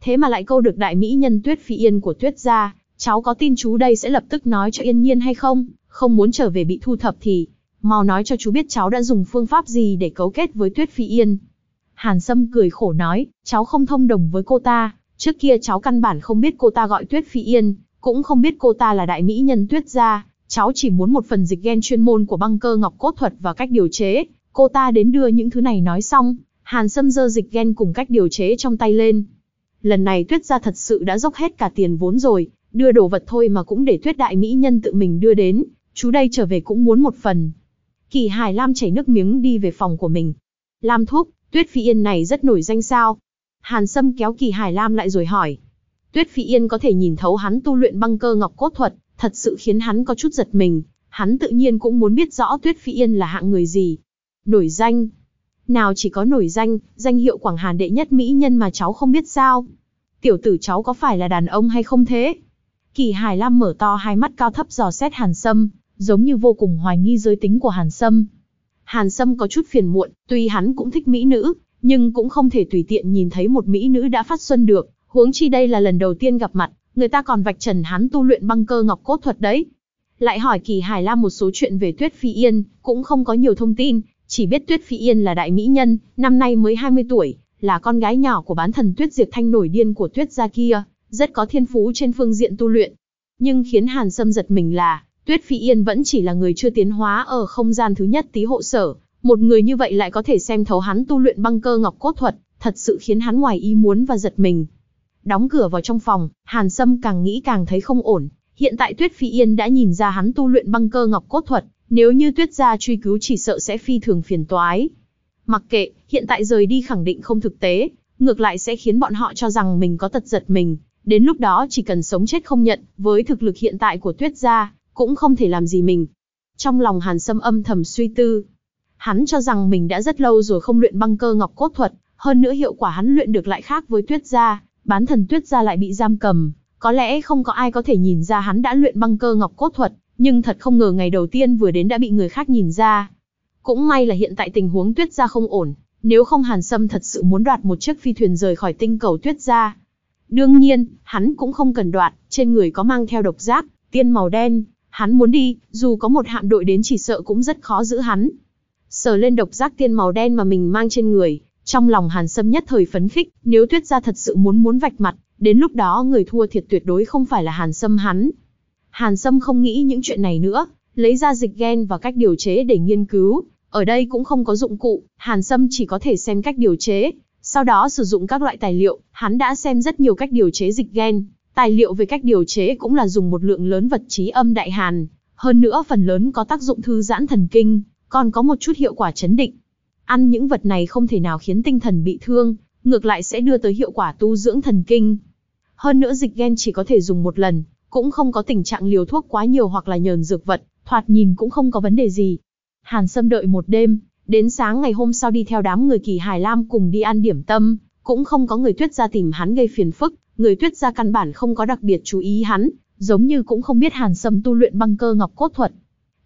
Thế mà lại câu được đại mỹ nhân Tuyết Phi Yên của Tuyết gia, cháu có tin chú đây sẽ lập tức nói cho Yên Nhiên hay không, không muốn trở về bị thu thập thì, mau nói cho chú biết cháu đã dùng phương pháp gì để cấu kết với Tuyết Phi Yên. Hàn Sâm cười khổ nói, cháu không thông đồng với cô ta, trước kia cháu căn bản không biết cô ta gọi Tuyết Phi Yên, cũng không biết cô ta là đại mỹ nhân tuyết gia, cháu chỉ muốn một phần dịch gen chuyên môn của băng cơ ngọc cốt thuật và cách điều chế. Cô ta đến đưa những thứ này nói xong, Hàn Sâm dơ dịch gen cùng cách điều chế trong tay lên. Lần này tuyết gia thật sự đã dốc hết cả tiền vốn rồi, đưa đồ vật thôi mà cũng để tuyết đại mỹ nhân tự mình đưa đến, chú đây trở về cũng muốn một phần. Kỳ Hải Lam chảy nước miếng đi về phòng của mình. Lam thúc, tuyết phi yên này rất nổi danh sao? Hàn Sâm kéo Kỳ Hải Lam lại rồi hỏi. Tuyết Phi Yên có thể nhìn thấu hắn tu luyện băng cơ ngọc cốt thuật, thật sự khiến hắn có chút giật mình, hắn tự nhiên cũng muốn biết rõ Tuyết Phi Yên là hạng người gì. Nổi danh. Nào chỉ có nổi danh, danh hiệu Quảng Hàn đệ nhất mỹ nhân mà cháu không biết sao. Tiểu tử cháu có phải là đàn ông hay không thế? Kỳ Hải Lam mở to hai mắt cao thấp dò xét Hàn Sâm, giống như vô cùng hoài nghi giới tính của Hàn Sâm. Hàn Sâm có chút phiền muộn, tuy hắn cũng thích mỹ nữ, nhưng cũng không thể tùy tiện nhìn thấy một mỹ nữ đã phát xuân được, Huống chi đây là lần đầu tiên gặp mặt, người ta còn vạch trần hắn tu luyện băng cơ ngọc cốt thuật đấy. Lại hỏi Kỳ Hải Lam một số chuyện về Tuyết Phi Yên, cũng không có nhiều thông tin, chỉ biết Tuyết Phi Yên là đại mỹ nhân, năm nay mới 20 tuổi, là con gái nhỏ của bán thần Tuyết Diệt Thanh nổi điên của Tuyết gia kia, rất có thiên phú trên phương diện tu luyện. Nhưng khiến Hàn Sâm giật mình là, Tuyết Phi Yên vẫn chỉ là người chưa tiến hóa ở không gian thứ nhất tí hộ sở, một người như vậy lại có thể xem thấu hắn tu luyện băng cơ ngọc cốt thuật, thật sự khiến hắn ngoài ý muốn và giật mình. Đóng cửa vào trong phòng, Hàn Sâm càng nghĩ càng thấy không ổn. Hiện tại Tuyết Phi Yên đã nhìn ra hắn tu luyện băng cơ ngọc cốt thuật, nếu như Tuyết gia truy cứu chỉ sợ sẽ phi thường phiền toái. Mặc kệ, hiện tại rời đi khẳng định không thực tế, ngược lại sẽ khiến bọn họ cho rằng mình có tật giật mình. Đến lúc đó chỉ cần sống chết không nhận, với thực lực hiện tại của Tuyết gia, cũng không thể làm gì mình. Trong lòng Hàn Sâm âm thầm suy tư. Hắn cho rằng mình đã rất lâu rồi không luyện băng cơ ngọc cốt thuật, hơn nữa hiệu quả hắn luyện được lại khác với Tuyết gia, bán thần Tuyết gia lại bị giam cầm, có lẽ không có ai có thể nhìn ra hắn đã luyện băng cơ ngọc cốt thuật, nhưng thật không ngờ ngày đầu tiên vừa đến đã bị người khác nhìn ra. Cũng may là hiện tại tình huống Tuyết gia không ổn, nếu không Hàn Sâm thật sự muốn đoạt một chiếc phi thuyền rời khỏi tinh cầu Tuyết gia. Đương nhiên, hắn cũng không cần đoạt, trên người có mang theo độc giác, tiên màu đen, hắn muốn đi, dù có một hạm đội đến chỉ sợ cũng rất khó giữ hắn. Sờ lên độc giác tiên màu đen mà mình mang trên người, trong lòng Hàn Sâm nhất thời phấn khích, nếu Tuyết gia thật sự muốn muốn vạch mặt, đến lúc đó người thua thiệt tuyệt đối không phải là Hàn Sâm hắn. Hàn Sâm không nghĩ những chuyện này nữa, lấy ra dịch gen và cách điều chế để nghiên cứu. Ở đây cũng không có dụng cụ, Hàn Sâm chỉ có thể xem cách điều chế. Sau đó sử dụng các loại tài liệu, hắn đã xem rất nhiều cách điều chế dịch gen. Tài liệu về cách điều chế cũng là dùng một lượng lớn vật trí âm đại hàn. Hơn nữa phần lớn có tác dụng thư giãn thần kinh, còn có một chút hiệu quả chấn định. Ăn những vật này không thể nào khiến tinh thần bị thương, ngược lại sẽ đưa tới hiệu quả tu dưỡng thần kinh. Hơn nữa dịch gen chỉ có thể dùng một lần, cũng không có tình trạng liều thuốc quá nhiều hoặc là nhờn dược vật, thoạt nhìn cũng không có vấn đề gì. Hàn Sâm đợi một đêm, đến sáng ngày hôm sau đi theo đám người kỳ Hải Lam cùng đi ăn điểm tâm, cũng không có người tuyết ra tìm hắn gây phiền phức, người tuyết ra căn bản không có đặc biệt chú ý hắn, giống như cũng không biết Hàn Sâm tu luyện băng cơ ngọc cốt thuật.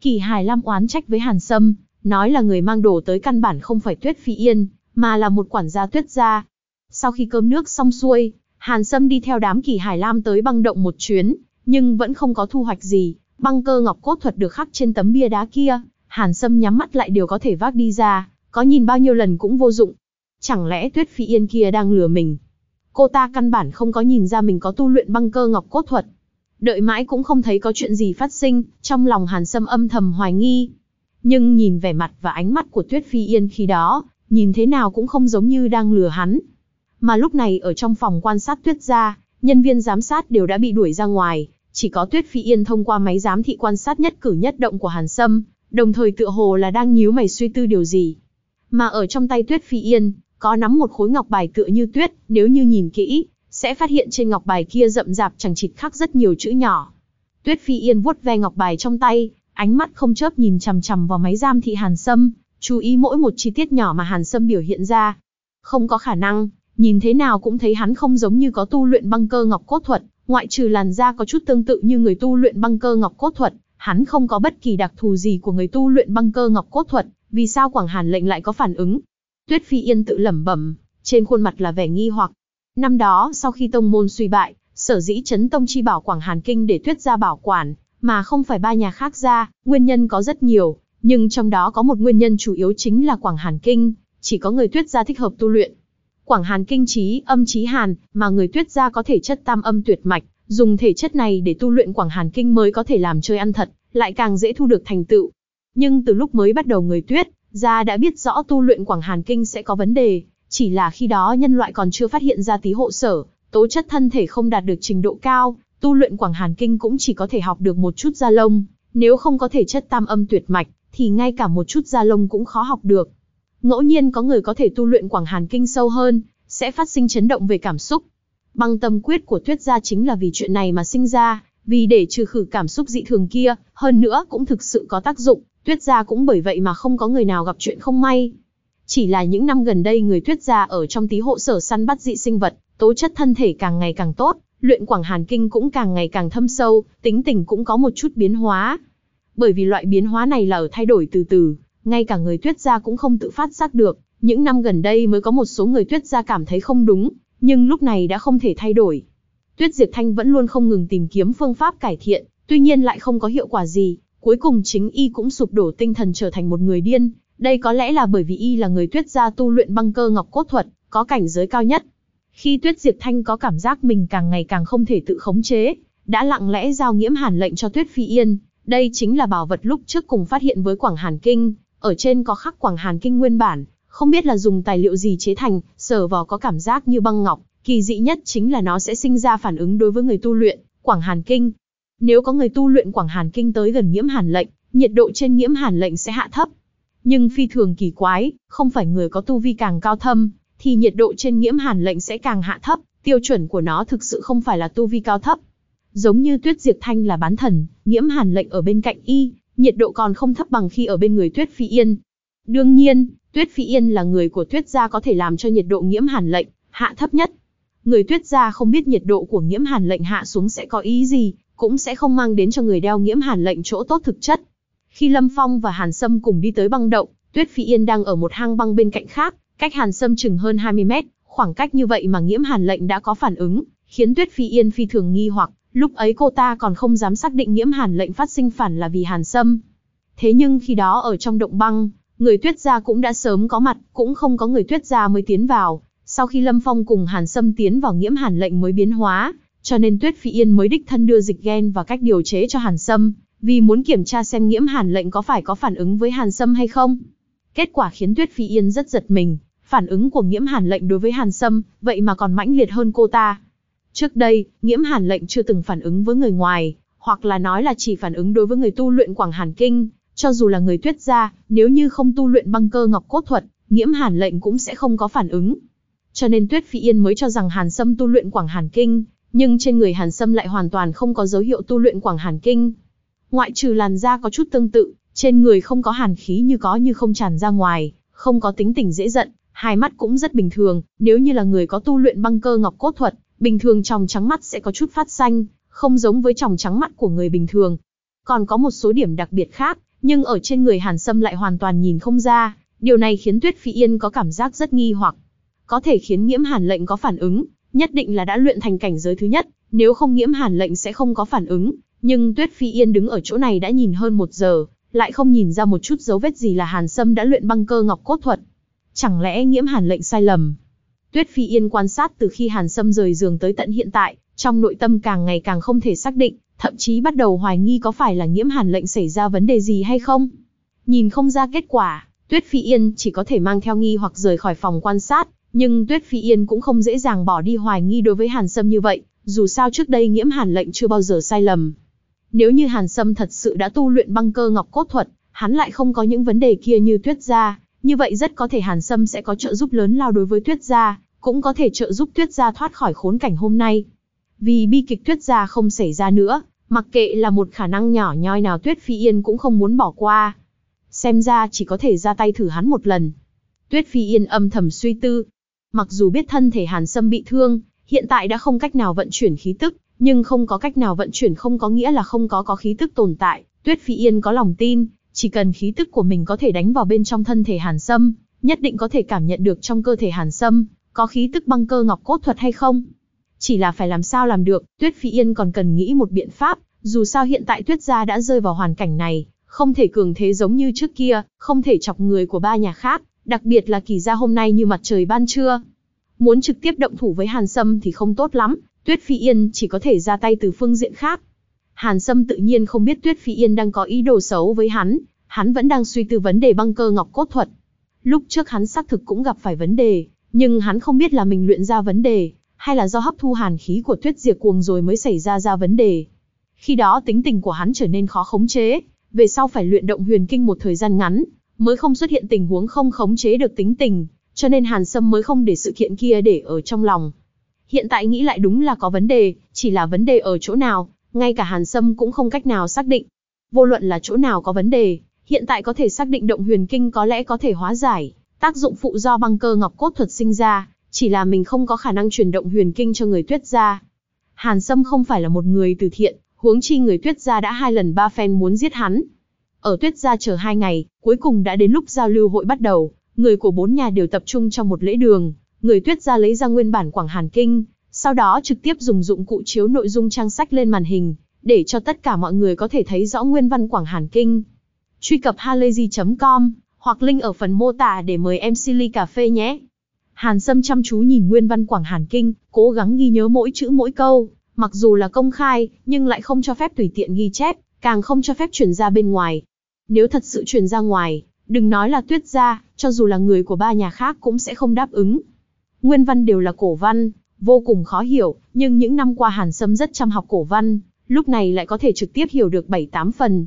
Kỳ Hải Lam oán trách với Hàn Sâm, nói là người mang đồ tới căn bản không phải tuyết phi yên, mà là một quản gia tuyết gia. Sau khi cơm nước xong xuôi, Hàn Sâm đi theo đám kỳ Hải Lam tới băng động một chuyến, nhưng vẫn không có thu hoạch gì. Băng cơ ngọc cốt thuật được khắc trên tấm bia đá kia, Hàn Sâm nhắm mắt lại đều có thể vác đi ra, có nhìn bao nhiêu lần cũng vô dụng. Chẳng lẽ Tuyết Phi Yên kia đang lừa mình? Cô ta căn bản không có nhìn ra mình có tu luyện băng cơ ngọc cốt thuật. Đợi mãi cũng không thấy có chuyện gì phát sinh, trong lòng Hàn Sâm âm thầm hoài nghi. Nhưng nhìn vẻ mặt và ánh mắt của Tuyết Phi Yên khi đó, nhìn thế nào cũng không giống như đang lừa hắn. Mà lúc này ở trong phòng quan sát Tuyết gia, nhân viên giám sát đều đã bị đuổi ra ngoài, chỉ có Tuyết Phi Yên thông qua máy giám thị quan sát nhất cử nhất động của Hàn Sâm, đồng thời tựa hồ là đang nhíu mày suy tư điều gì. Mà ở trong tay Tuyết Phi Yên, có nắm một khối ngọc bài tựa như tuyết, nếu như nhìn kỹ, sẽ phát hiện trên ngọc bài kia rậm rạp chẳng chịt khắc rất nhiều chữ nhỏ. Tuyết Phi Yên vuốt ve ngọc bài trong tay, ánh mắt không chớp nhìn chằm chằm vào máy giam thị Hàn Sâm, chú ý mỗi một chi tiết nhỏ mà Hàn Sâm biểu hiện ra. Không có khả năng, nhìn thế nào cũng thấy hắn không giống như có tu luyện băng cơ ngọc cốt thuật, ngoại trừ làn da có chút tương tự như người tu luyện băng cơ ngọc cốt thuật, hắn không có bất kỳ đặc thù gì của người tu luyện băng cơ ngọc cốt thuật, vì sao Quảng Hàn lệnh lại có phản ứng? Tuyết Phi Yên tự lẩm bẩm, trên khuôn mặt là vẻ nghi hoặc. Năm đó, sau khi tông môn suy bại, sở dĩ chấn tông chi bảo Quảng Hàn Kinh để Tuyết gia bảo quản, mà không phải ba nhà khác ra, nguyên nhân có rất nhiều, nhưng trong đó có một nguyên nhân chủ yếu chính là Quảng Hàn Kinh, chỉ có người Tuyết gia thích hợp tu luyện. Quảng Hàn kinh trí, âm trí hàn, mà người tuyết gia có thể chất tam âm tuyệt mạch, dùng thể chất này để tu luyện Quảng Hàn kinh mới có thể làm chơi ăn thật, lại càng dễ thu được thành tựu. Nhưng từ lúc mới bắt đầu người tuyết, gia đã biết rõ tu luyện Quảng Hàn kinh sẽ có vấn đề, chỉ là khi đó nhân loại còn chưa phát hiện ra tí hộ sở, tố chất thân thể không đạt được trình độ cao, tu luyện Quảng Hàn kinh cũng chỉ có thể học được một chút da lông, nếu không có thể chất tam âm tuyệt mạch, thì ngay cả một chút da lông cũng khó học được. Ngẫu nhiên có người có thể tu luyện Quảng Hàn Kinh sâu hơn, sẽ phát sinh chấn động về cảm xúc. Băng tâm quyết của Tuyết gia chính là vì chuyện này mà sinh ra, vì để trừ khử cảm xúc dị thường kia, hơn nữa cũng thực sự có tác dụng, Tuyết gia cũng bởi vậy mà không có người nào gặp chuyện không may. Chỉ là những năm gần đây người Tuyết gia ở trong tí hộ sở săn bắt dị sinh vật, tố chất thân thể càng ngày càng tốt, luyện Quảng Hàn Kinh cũng càng ngày càng thâm sâu, tính tình cũng có một chút biến hóa. Bởi vì loại biến hóa này là ở thay đổi từ từ, ngay cả người tuyết gia cũng không tự phát giác được, những năm gần đây mới có một số người tuyết gia cảm thấy không đúng, nhưng lúc này đã không thể thay đổi. Tuyết Diệp Thanh vẫn luôn không ngừng tìm kiếm phương pháp cải thiện, tuy nhiên lại không có hiệu quả gì, cuối cùng chính y cũng sụp đổ tinh thần trở thành một người điên, đây có lẽ là bởi vì y là người tuyết gia tu luyện băng cơ ngọc cốt thuật, có cảnh giới cao nhất. Khi Tuyết Diệp Thanh có cảm giác mình càng ngày càng không thể tự khống chế, đã lặng lẽ giao nghiễm hàn lệnh cho Tuyết Phi Yên. Đây chính là bảo vật lúc trước cùng phát hiện với Quảng Hàn Kinh, ở trên có khắc Quảng Hàn Kinh nguyên bản, không biết là dùng tài liệu gì chế thành, sờ vào có cảm giác như băng ngọc, kỳ dị nhất chính là nó sẽ sinh ra phản ứng đối với người tu luyện, Quảng Hàn Kinh. Nếu có người tu luyện Quảng Hàn Kinh tới gần nghiễm hàn lệnh, nhiệt độ trên nghiễm hàn lệnh sẽ hạ thấp. Nhưng phi thường kỳ quái, không phải người có tu vi càng cao thâm, thì nhiệt độ trên nghiễm hàn lệnh sẽ càng hạ thấp, tiêu chuẩn của nó thực sự không phải là tu vi cao thấp. Giống như Tuyết Diệt Thanh là bán thần, nghiễm hàn lệnh ở bên cạnh y, nhiệt độ còn không thấp bằng khi ở bên người Tuyết Phi Yên. Đương nhiên, Tuyết Phi Yên là người của Tuyết gia có thể làm cho nhiệt độ nghiễm hàn lệnh hạ thấp nhất. Người Tuyết gia không biết nhiệt độ của nghiễm hàn lệnh hạ xuống sẽ có ý gì, cũng sẽ không mang đến cho người đeo nghiễm hàn lệnh chỗ tốt thực chất. Khi Lâm Phong và Hàn Sâm cùng đi tới băng động, Tuyết Phi Yên đang ở một hang băng bên cạnh khác, cách Hàn Sâm chừng hơn 20 mét, khoảng cách như vậy mà nghiễm hàn lệnh đã có phản ứng, khiến Tuyết Phi Yên phi thường nghi hoặc, lúc ấy cô ta còn không dám xác định nghiễm hàn lệnh phát sinh phản là vì Hàn Sâm. Thế nhưng khi đó ở trong động băng, người tuyết gia cũng đã sớm có mặt, cũng không có người tuyết gia mới tiến vào. Sau khi Lâm Phong cùng Hàn Sâm tiến vào nghiễm hàn lệnh mới biến hóa, cho nên Tuyết Phi Yên mới đích thân đưa dịch gen và cách điều chế cho Hàn Sâm, vì muốn kiểm tra xem nghiễm hàn lệnh có phải có phản ứng với Hàn Sâm hay không. Kết quả khiến Tuyết Phi Yên rất giật mình, phản ứng của nghiễm hàn lệnh đối với Hàn Sâm, vậy mà còn mãnh liệt hơn cô ta. Trước đây, nghiễm hàn lệnh chưa từng phản ứng với người ngoài, hoặc là nói là chỉ phản ứng đối với người tu luyện Quảng Hàn Kinh, cho dù là người tuyết gia, nếu như không tu luyện băng cơ ngọc cốt thuật, nghiễm hàn lệnh cũng sẽ không có phản ứng. Cho nên Tuyết Phi Yên mới cho rằng Hàn Sâm tu luyện Quảng Hàn Kinh, nhưng trên người Hàn Sâm lại hoàn toàn không có dấu hiệu tu luyện Quảng Hàn Kinh. Ngoại trừ làn da có chút tương tự, trên người không có hàn khí như có như không tràn ra ngoài, không có tính tình dễ giận, hai mắt cũng rất bình thường, nếu như là người có tu luyện băng cơ ngọc cốt thuật, bình thường tròng trắng mắt sẽ có chút phát xanh, không giống với tròng trắng mắt của người bình thường. Còn có một số điểm đặc biệt khác, nhưng ở trên người Hàn Sâm lại hoàn toàn nhìn không ra, điều này khiến Tuyết Phi Yên có cảm giác rất nghi hoặc. Có thể khiến Nghiễm Hàn lệnh có phản ứng, nhất định là đã luyện thành cảnh giới thứ nhất, nếu không Nghiễm Hàn lệnh sẽ không có phản ứng, nhưng Tuyết Phi Yên đứng ở chỗ này đã nhìn hơn một giờ, lại không nhìn ra một chút dấu vết gì là Hàn Sâm đã luyện băng cơ ngọc cốt thuật. Chẳng lẽ Nghiễm Hàn lệnh sai lầm? Tuyết Phi Yên quan sát từ khi Hàn Sâm rời giường tới tận hiện tại, trong nội tâm càng ngày càng không thể xác định, thậm chí bắt đầu hoài nghi có phải là nghiễm hàn lệnh xảy ra vấn đề gì hay không. Nhìn không ra kết quả, Tuyết Phi Yên chỉ có thể mang theo nghi hoặc rời khỏi phòng quan sát, nhưng Tuyết Phi Yên cũng không dễ dàng bỏ đi hoài nghi đối với Hàn Sâm như vậy, dù sao trước đây nghiễm hàn lệnh chưa bao giờ sai lầm. Nếu như Hàn Sâm thật sự đã tu luyện băng cơ ngọc cốt thuật, hắn lại không có những vấn đề kia như Tuyết gia, như vậy rất có thể Hàn Sâm sẽ có trợ giúp lớn lao đối với Tuyết gia, cũng có thể trợ giúp Tuyết gia thoát khỏi khốn cảnh hôm nay. Vì bi kịch Tuyết gia không xảy ra nữa, Mặc kệ là một khả năng nhỏ nhoi nào Tuyết Phi Yên cũng không muốn bỏ qua. Xem ra chỉ có thể ra tay thử hắn một lần. Tuyết Phi Yên âm thầm suy tư. Mặc dù biết thân thể Hàn Sâm bị thương, hiện tại đã không cách nào vận chuyển khí tức, nhưng không có cách nào vận chuyển không có nghĩa là không có có khí tức tồn tại. Tuyết Phi Yên có lòng tin, chỉ cần khí tức của mình có thể đánh vào bên trong thân thể Hàn Sâm, nhất định có thể cảm nhận được trong cơ thể Hàn Sâm, có khí tức băng cơ ngọc cốt thuật hay không. Chỉ là phải làm sao làm được, Tuyết Phi Yên còn cần nghĩ một biện pháp, dù sao hiện tại Tuyết gia đã rơi vào hoàn cảnh này, không thể cường thế giống như trước kia, không thể chọc người của ba nhà khác, đặc biệt là kỳ gia hôm nay như mặt trời ban trưa. Muốn trực tiếp động thủ với Hàn Sâm thì không tốt lắm, Tuyết Phi Yên chỉ có thể ra tay từ phương diện khác. Hàn Sâm tự nhiên không biết Tuyết Phi Yên đang có ý đồ xấu với hắn, hắn vẫn đang suy tư vấn đề băng cơ ngọc cốt thuật. Lúc trước hắn xác thực cũng gặp phải vấn đề, nhưng hắn không biết là mình luyện ra vấn đề, hay là do hấp thu hàn khí của tuyết diệt cuồng rồi mới xảy ra ra vấn đề. Khi đó tính tình của hắn trở nên khó khống chế, về sau phải luyện động huyền kinh một thời gian ngắn, mới không xuất hiện tình huống không khống chế được tính tình, cho nên Hàn Sâm mới không để sự kiện kia để ở trong lòng. Hiện tại nghĩ lại đúng là có vấn đề, chỉ là vấn đề ở chỗ nào, ngay cả Hàn Sâm cũng không cách nào xác định. Vô luận là chỗ nào có vấn đề, hiện tại có thể xác định động huyền kinh có lẽ có thể hóa giải, tác dụng phụ do băng cơ ngọc cốt thuật sinh ra, chỉ là mình không có khả năng truyền động huyền kinh cho người tuyết gia. Hàn Sâm không phải là một người từ thiện, huống chi người tuyết gia đã hai lần ba phen muốn giết hắn. Ở tuyết gia chờ hai ngày, cuối cùng đã đến lúc giao lưu hội bắt đầu, người của bốn nhà đều tập trung trong một lễ đường, người tuyết gia lấy ra nguyên bản Quảng Hàn Kinh, sau đó trực tiếp dùng dụng cụ chiếu nội dung trang sách lên màn hình, để cho tất cả mọi người có thể thấy rõ nguyên văn Quảng Hàn Kinh. Truy cập halayzi.com, hoặc link ở phần mô tả để mời em Silly Cà Phê nhé. Hàn Sâm chăm chú nhìn nguyên văn Quảng Hàn Kinh, cố gắng ghi nhớ mỗi chữ mỗi câu, Mặc dù là công khai, nhưng lại không cho phép tùy tiện ghi chép, càng không cho phép truyền ra bên ngoài. Nếu thật sự truyền ra ngoài, đừng nói là tuyết gia, cho dù là người của ba nhà khác cũng sẽ không đáp ứng. Nguyên văn đều là cổ văn, vô cùng khó hiểu, nhưng những năm qua Hàn Sâm rất chăm học cổ văn, lúc này lại có thể trực tiếp hiểu được 7-8 phần.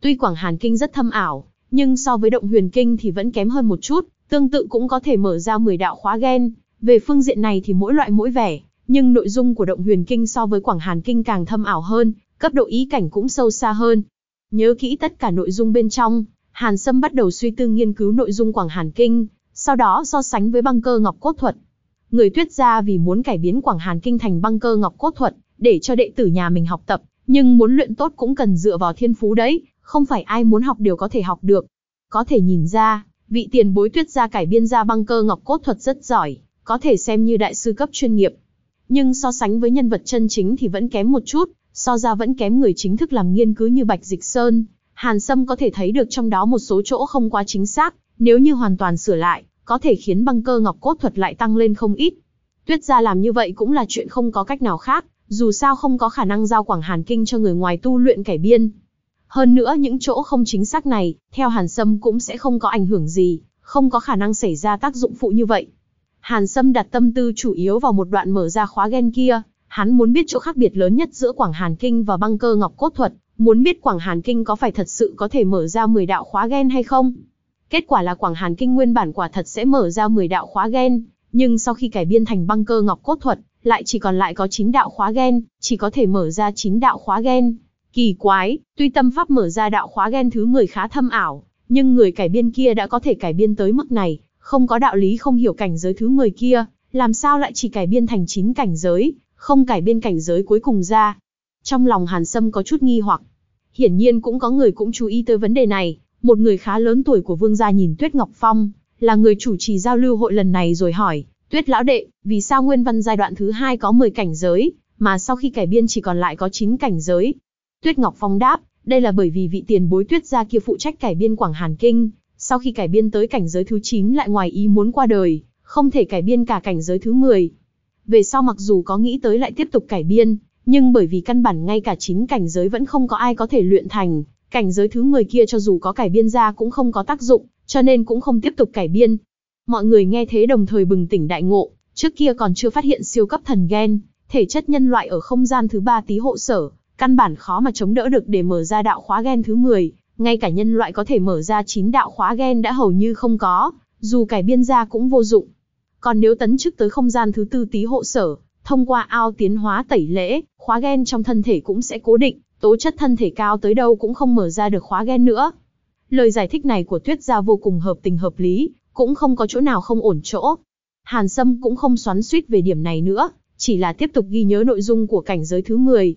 Tuy Quảng Hàn Kinh rất thâm ảo, nhưng so với Động Huyền Kinh thì vẫn kém hơn một chút, tương tự cũng có thể mở ra 10 đạo khóa gen. Về phương diện này thì mỗi loại mỗi vẻ, nhưng nội dung của Động Huyền Kinh so với Quảng Hàn Kinh càng thâm ảo hơn, cấp độ ý cảnh cũng sâu xa hơn. Nhớ kỹ tất cả nội dung bên trong, Hàn Sâm bắt đầu suy tư nghiên cứu nội dung Quảng Hàn Kinh, sau đó so sánh với băng cơ ngọc cốt thuật. Người tuyết gia vì muốn cải biến Quảng Hàn Kinh thành băng cơ ngọc cốt thuật, để cho đệ tử nhà mình học tập, nhưng muốn luyện tốt cũng cần dựa vào thiên phú đấy, không phải ai muốn học đều có thể học được. Có thể nhìn ra, vị tiền bối tuyết gia cải biên ra băng cơ ngọc cốt thuật rất giỏi, có thể xem như đại sư cấp chuyên nghiệp. Nhưng so sánh với nhân vật chân chính thì vẫn kém một chút, so ra vẫn kém người chính thức làm nghiên cứu như Bạch Dịch Sơn. Hàn Sâm có thể thấy được trong đó một số chỗ không quá chính xác, nếu như hoàn toàn sửa lại, có thể khiến băng cơ ngọc cốt thuật lại tăng lên không ít. Tuyết gia làm như vậy cũng là chuyện không có cách nào khác, dù sao không có khả năng giao Quảng Hàn Kinh cho người ngoài tu luyện cải biên. Hơn nữa những chỗ không chính xác này, theo Hàn Sâm cũng sẽ không có ảnh hưởng gì, không có khả năng xảy ra tác dụng phụ như vậy. Hàn Sâm đặt tâm tư chủ yếu vào một đoạn mở ra khóa gen kia, hắn muốn biết chỗ khác biệt lớn nhất giữa Quảng Hàn Kinh và băng cơ ngọc cốt thuật, muốn biết Quảng Hàn Kinh có phải thật sự có thể mở ra 10 đạo khóa gen hay không. Kết quả là Quảng Hàn Kinh nguyên bản quả thật sẽ mở ra 10 đạo khóa gen, nhưng sau khi cải biên thành băng cơ ngọc cốt thuật, lại chỉ còn lại có 9 đạo khóa gen, chỉ có thể mở ra 9 đạo khóa gen. Kỳ quái, tuy tâm pháp mở ra đạo khóa gen thứ 10 khá thâm ảo, nhưng người cải biên kia đã có thể cải biên tới mức này, không có đạo lý không hiểu cảnh giới thứ 10 kia, làm sao lại chỉ cải biên thành 9 cảnh giới, không cải biên cảnh giới cuối cùng ra. Trong lòng Hàn Sâm có chút nghi hoặc. Hiển nhiên cũng có người cũng chú ý tới vấn đề này, một người khá lớn tuổi của vương gia nhìn Tuyết Ngọc Phong, là người chủ trì giao lưu hội lần này rồi hỏi, Tuyết lão đệ, vì sao nguyên văn giai đoạn thứ hai có 10 cảnh giới, mà sau khi cải biên chỉ còn lại có 9 cảnh giới? Tuyết Ngọc Phong đáp, đây là bởi vì vị tiền bối Tuyết gia kia phụ trách cải biên Quảng Hàn Kinh, sau khi cải biên tới cảnh giới thứ 9 lại ngoài ý muốn qua đời, không thể cải biên cả cảnh giới thứ 10. Về sau mặc dù có nghĩ tới lại tiếp tục cải biên, nhưng bởi vì căn bản ngay cả 9 cảnh giới vẫn không có ai có thể luyện thành, cảnh giới thứ 10 kia cho dù có cải biên ra cũng không có tác dụng, cho nên cũng không tiếp tục cải biên. Mọi người nghe thế đồng thời bừng tỉnh đại ngộ, trước kia còn chưa phát hiện siêu cấp thần gen, thể chất nhân loại ở không gian thứ ba tí hộ sở, căn bản khó mà chống đỡ được để mở ra đạo khóa gen thứ 10, ngay cả nhân loại có thể mở ra 9 đạo khóa gen đã hầu như không có, dù cải biên ra cũng vô dụng. Còn nếu tấn chức tới không gian thứ tư tí hộ sở, thông qua ao tiến hóa tẩy lễ, khóa gen trong thân thể cũng sẽ cố định, tố chất thân thể cao tới đâu cũng không mở ra được khóa gen nữa. Lời giải thích này của Tuyết Gia vô cùng hợp tình hợp lý, cũng không có chỗ nào không ổn chỗ. Hàn Sâm cũng không xoắn suýt về điểm này nữa, chỉ là tiếp tục ghi nhớ nội dung của cảnh giới thứ 10.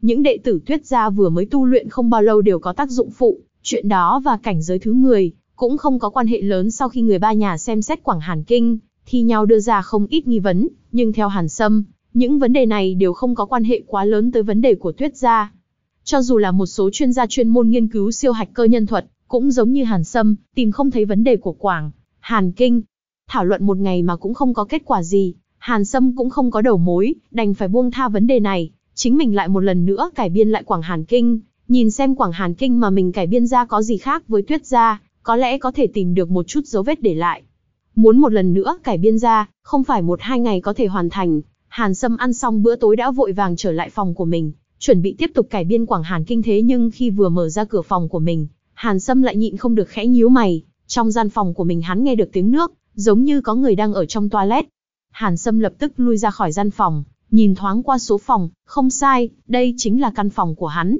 Những đệ tử Tuyết Gia vừa mới tu luyện không bao lâu đều có tác dụng phụ, chuyện đó và cảnh giới thứ 10 cũng không có quan hệ lớn sau khi người ba nhà xem xét Quảng Hàn Kinh, thì nhau đưa ra không ít nghi vấn, nhưng theo Hàn Sâm, những vấn đề này đều không có quan hệ quá lớn tới vấn đề của Tuyết Gia. Cho dù là một số chuyên gia chuyên môn nghiên cứu siêu hạch cơ nhân thuật, cũng giống như Hàn Sâm, tìm không thấy vấn đề của Quảng, Hàn Kinh. Thảo luận một ngày mà cũng không có kết quả gì, Hàn Sâm cũng không có đầu mối, đành phải buông tha vấn đề này, chính mình lại một lần nữa cải biên lại Quảng Hàn Kinh, nhìn xem Quảng Hàn Kinh mà mình cải biên ra có gì khác với Tuyết gia, có lẽ có thể tìm được một chút dấu vết để lại. Muốn một lần nữa cải biên ra, không phải một hai ngày có thể hoàn thành, Hàn Sâm ăn xong bữa tối đã vội vàng trở lại phòng của mình, chuẩn bị tiếp tục cải biên Quảng Hàn Kinh thế nhưng khi vừa mở ra cửa phòng của mình, Hàn Sâm lại nhịn không được khẽ nhíu mày, trong gian phòng của mình hắn nghe được tiếng nước, giống như có người đang ở trong toilet. Hàn Sâm lập tức lui ra khỏi gian phòng, nhìn thoáng qua số phòng, không sai, đây chính là căn phòng của hắn.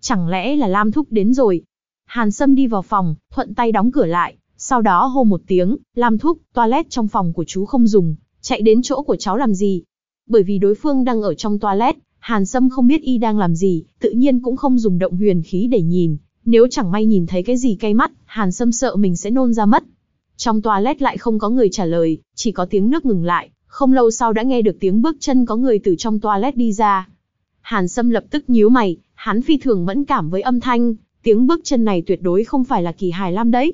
Chẳng lẽ là Lam Thúc đến rồi? Hàn Sâm đi vào phòng, thuận tay đóng cửa lại, sau đó hô một tiếng, Lam Thúc, toilet trong phòng của chú không dùng, chạy đến chỗ của cháu làm gì? Bởi vì đối phương đang ở trong toilet, Hàn Sâm không biết y đang làm gì, tự nhiên cũng không dùng động huyền khí để nhìn, nếu chẳng may nhìn thấy cái gì cay mắt, Hàn Sâm sợ mình sẽ nôn ra mất. Trong toilet lại không có người trả lời, chỉ có tiếng nước ngừng lại, không lâu sau đã nghe được tiếng bước chân có người từ trong toilet đi ra. Hàn Sâm lập tức nhíu mày, hắn phi thường mẫn cảm với âm thanh, tiếng bước chân này tuyệt đối không phải là Kỳ Hải Lam đấy.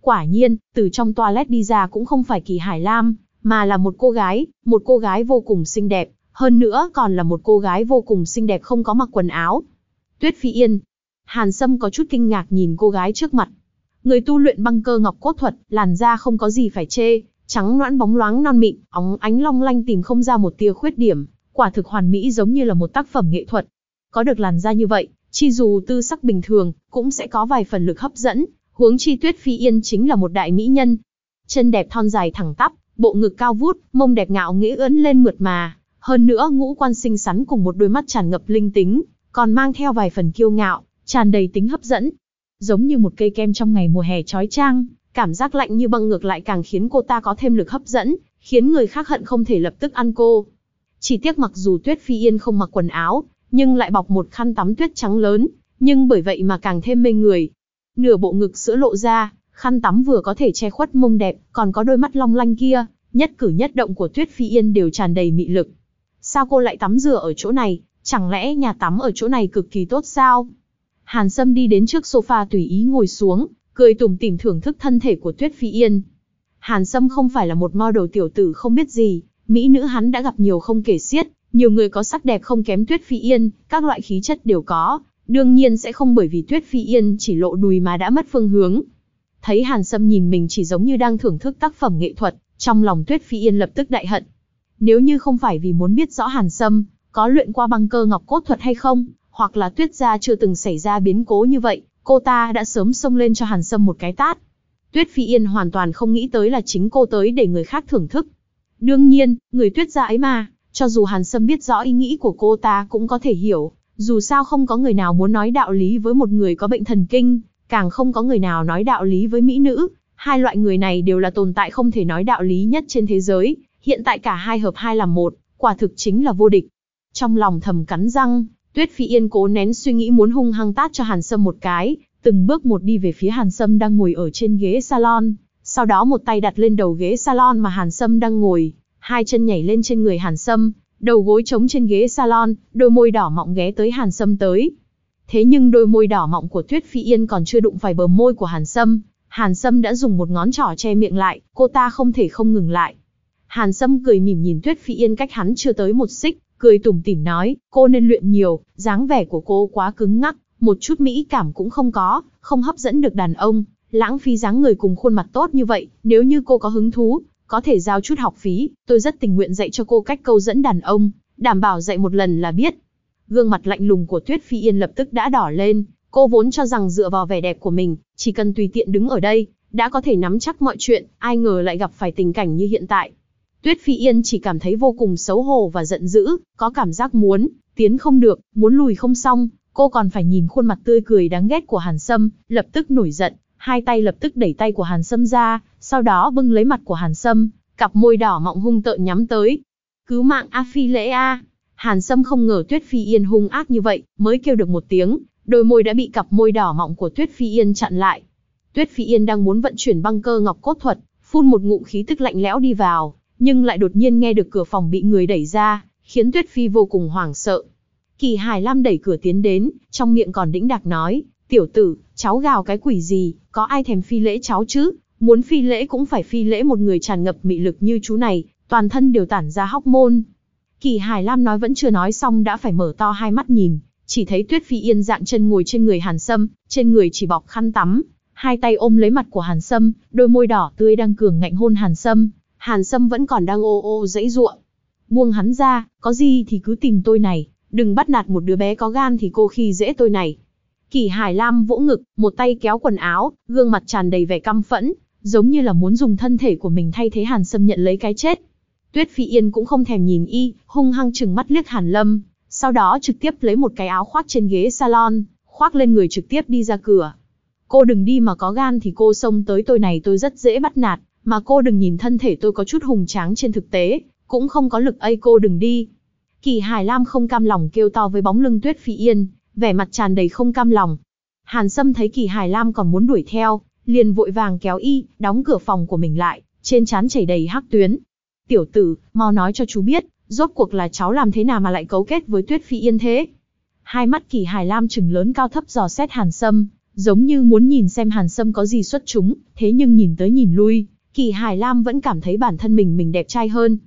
Quả nhiên, từ trong toilet đi ra cũng không phải Kỳ Hải Lam, mà là một cô gái, một cô gái vô cùng xinh đẹp, hơn nữa còn là một cô gái vô cùng xinh đẹp không có mặc quần áo. Tuyết Phi Yên. Hàn Sâm có chút kinh ngạc nhìn cô gái trước mặt. Người tu luyện băng cơ ngọc cốt thuật, làn da không có gì phải chê, trắng noãn bóng loáng non mịn, óng ánh long lanh tìm không ra một tia khuyết điểm, quả thực hoàn mỹ giống như là một tác phẩm nghệ thuật. Có được làn da như vậy, chi dù tư sắc bình thường, cũng sẽ có vài phần lực hấp dẫn, huống chi Tuyết Phi Yên chính là một đại mỹ nhân. Chân đẹp thon dài thẳng tắp, bộ ngực cao vút, mông đẹp ngạo nghễ ưỡn lên mượt mà, hơn nữa ngũ quan xinh xắn cùng một đôi mắt tràn ngập linh tính, còn mang theo vài phần kiêu ngạo, tràn đầy tính hấp dẫn. Giống như một cây kem trong ngày mùa hè trói trang cảm giác lạnh như băng ngược lại càng khiến cô ta có thêm lực hấp dẫn, khiến người khác hận không thể lập tức ăn cô. Chỉ tiếc mặc dù Tuyết Phi Yên không mặc quần áo, nhưng lại bọc một khăn tắm tuyết trắng lớn, nhưng bởi vậy mà càng thêm mê người. Nửa bộ ngực sữa lộ ra, khăn tắm vừa có thể che khuất mông đẹp, còn có đôi mắt long lanh kia, nhất cử nhất động của Tuyết Phi Yên đều tràn đầy mị lực. Sao cô lại tắm rửa ở chỗ này, chẳng lẽ nhà tắm ở chỗ này cực kỳ tốt sao? Hàn Sâm đi đến trước sofa tùy ý ngồi xuống, cười tủm tỉm thưởng thức thân thể của Tuyết Phi Yên. Hàn Sâm không phải là một model tiểu tử không biết gì, mỹ nữ hắn đã gặp nhiều không kể xiết, nhiều người có sắc đẹp không kém Tuyết Phi Yên, các loại khí chất đều có, đương nhiên sẽ không bởi vì Tuyết Phi Yên chỉ lộ đùi mà đã mất phương hướng. Thấy Hàn Sâm nhìn mình chỉ giống như đang thưởng thức tác phẩm nghệ thuật, trong lòng Tuyết Phi Yên lập tức đại hận. Nếu như không phải vì muốn biết rõ Hàn Sâm có luyện qua băng cơ ngọc cốt thuật hay không, hoặc là Tuyết gia chưa từng xảy ra biến cố như vậy, cô ta đã sớm xông lên cho Hàn Sâm một cái tát. Tuyết Phi Yên hoàn toàn không nghĩ tới là chính cô tới để người khác thưởng thức. Đương nhiên, người Tuyết gia ấy mà, cho dù Hàn Sâm biết rõ ý nghĩ của cô ta cũng có thể hiểu, dù sao không có người nào muốn nói đạo lý với một người có bệnh thần kinh, càng không có người nào nói đạo lý với mỹ nữ, hai loại người này đều là tồn tại không thể nói đạo lý nhất trên thế giới, hiện tại cả hai hợp hai làm một, quả thực chính là vô địch. Trong lòng thầm cắn răng, Tuyết Phi Yên cố nén suy nghĩ muốn hung hăng tát cho Hàn Sâm một cái, từng bước một đi về phía Hàn Sâm đang ngồi ở trên ghế salon, sau đó một tay đặt lên đầu ghế salon mà Hàn Sâm đang ngồi, hai chân nhảy lên trên người Hàn Sâm, đầu gối trống trên ghế salon, đôi môi đỏ mọng ghé tới Hàn Sâm tới. Thế nhưng đôi môi đỏ mọng của Tuyết Phi Yên còn chưa đụng phải bờ môi của Hàn Sâm, Hàn Sâm đã dùng một ngón trỏ che miệng lại, cô ta không thể không ngừng lại. Hàn Sâm cười mỉm nhìn Tuyết Phi Yên cách hắn chưa tới một xích, cười tủm tỉm nói, cô nên luyện nhiều, dáng vẻ của cô quá cứng ngắc, một chút mỹ cảm cũng không có, không hấp dẫn được đàn ông, lãng phí dáng người cùng khuôn mặt tốt như vậy, nếu như cô có hứng thú, có thể giao chút học phí, tôi rất tình nguyện dạy cho cô cách câu dẫn đàn ông, đảm bảo dạy một lần là biết. Gương mặt lạnh lùng của Tuyết Phi Yên lập tức đã đỏ lên, cô vốn cho rằng dựa vào vẻ đẹp của mình, chỉ cần tùy tiện đứng ở đây, đã có thể nắm chắc mọi chuyện, ai ngờ lại gặp phải tình cảnh như hiện tại. Tuyết Phi Yên chỉ cảm thấy vô cùng xấu hổ và giận dữ, có cảm giác muốn, tiến không được, muốn lùi không xong, cô còn phải nhìn khuôn mặt tươi cười đáng ghét của Hàn Sâm, lập tức nổi giận, hai tay lập tức đẩy tay của Hàn Sâm ra, sau đó bưng lấy mặt của Hàn Sâm, cặp môi đỏ mọng hung tợn nhắm tới. Cứu mạng A Phi lễ A. Hàn Sâm không ngờ Tuyết Phi Yên hung ác như vậy, mới kêu được một tiếng, đôi môi đã bị cặp môi đỏ mọng của Tuyết Phi Yên chặn lại. Tuyết Phi Yên đang muốn vận chuyển băng cơ ngọc cốt thuật, phun một ngụm khí tức lạnh lẽo đi vào, nhưng lại đột nhiên nghe được cửa phòng bị người đẩy ra, khiến Tuyết Phi vô cùng hoảng sợ. Kỳ Hải Lam đẩy cửa tiến đến, trong miệng còn đĩnh đạc nói, tiểu tử, cháu gào cái quỷ gì, có ai thèm phi lễ cháu chứ, muốn phi lễ cũng phải phi lễ một người tràn ngập mị lực như chú này, toàn thân đều tản ra hóc môn. Kỳ Hải Lam nói vẫn chưa nói xong đã phải mở to hai mắt nhìn, chỉ thấy Tuyết Phi yên dạng chân ngồi trên người Hàn Sâm, trên người chỉ bọc khăn tắm, hai tay ôm lấy mặt của Hàn Sâm, đôi môi đỏ tươi đang cường ngạnh hôn Hàn Sâm, Hàn Sâm vẫn còn đang ô ô dãy ruộng. Buông hắn ra, có gì thì cứ tìm tôi này, đừng bắt nạt một đứa bé có gan thì cô khi dễ tôi này. Kỳ Hải Lam vỗ ngực, một tay kéo quần áo, gương mặt tràn đầy vẻ căm phẫn, giống như là muốn dùng thân thể của mình thay thế Hàn Sâm nhận lấy cái chết. Tuyết Phi Yên cũng không thèm nhìn y, hung hăng chừng mắt liếc Hàn Lâm, sau đó trực tiếp lấy một cái áo khoác trên ghế salon, khoác lên người trực tiếp đi ra cửa. Cô đừng đi mà có gan thì cô xông tới tôi này tôi rất dễ bắt nạt, mà cô đừng nhìn thân thể tôi có chút hùng tráng trên thực tế, cũng không có lực ấy cô đừng đi. Kỳ Hải Lam không cam lòng kêu to với bóng lưng Tuyết Phi Yên, vẻ mặt tràn đầy không cam lòng. Hàn Sâm thấy Kỳ Hải Lam còn muốn đuổi theo, liền vội vàng kéo y, đóng cửa phòng của mình lại, trên trán chảy đầy hắc tuyến. Tiểu tử, mau nói cho chú biết, rốt cuộc là cháu làm thế nào mà lại cấu kết với Tuyết Phi Yên thế? Hai mắt Kỳ Hải Lam trừng lớn cao thấp dò xét Hàn Sâm, giống như muốn nhìn xem Hàn Sâm có gì xuất chúng, thế nhưng nhìn tới nhìn lui, Kỳ Hải Lam vẫn cảm thấy bản thân mình mình đẹp trai hơn.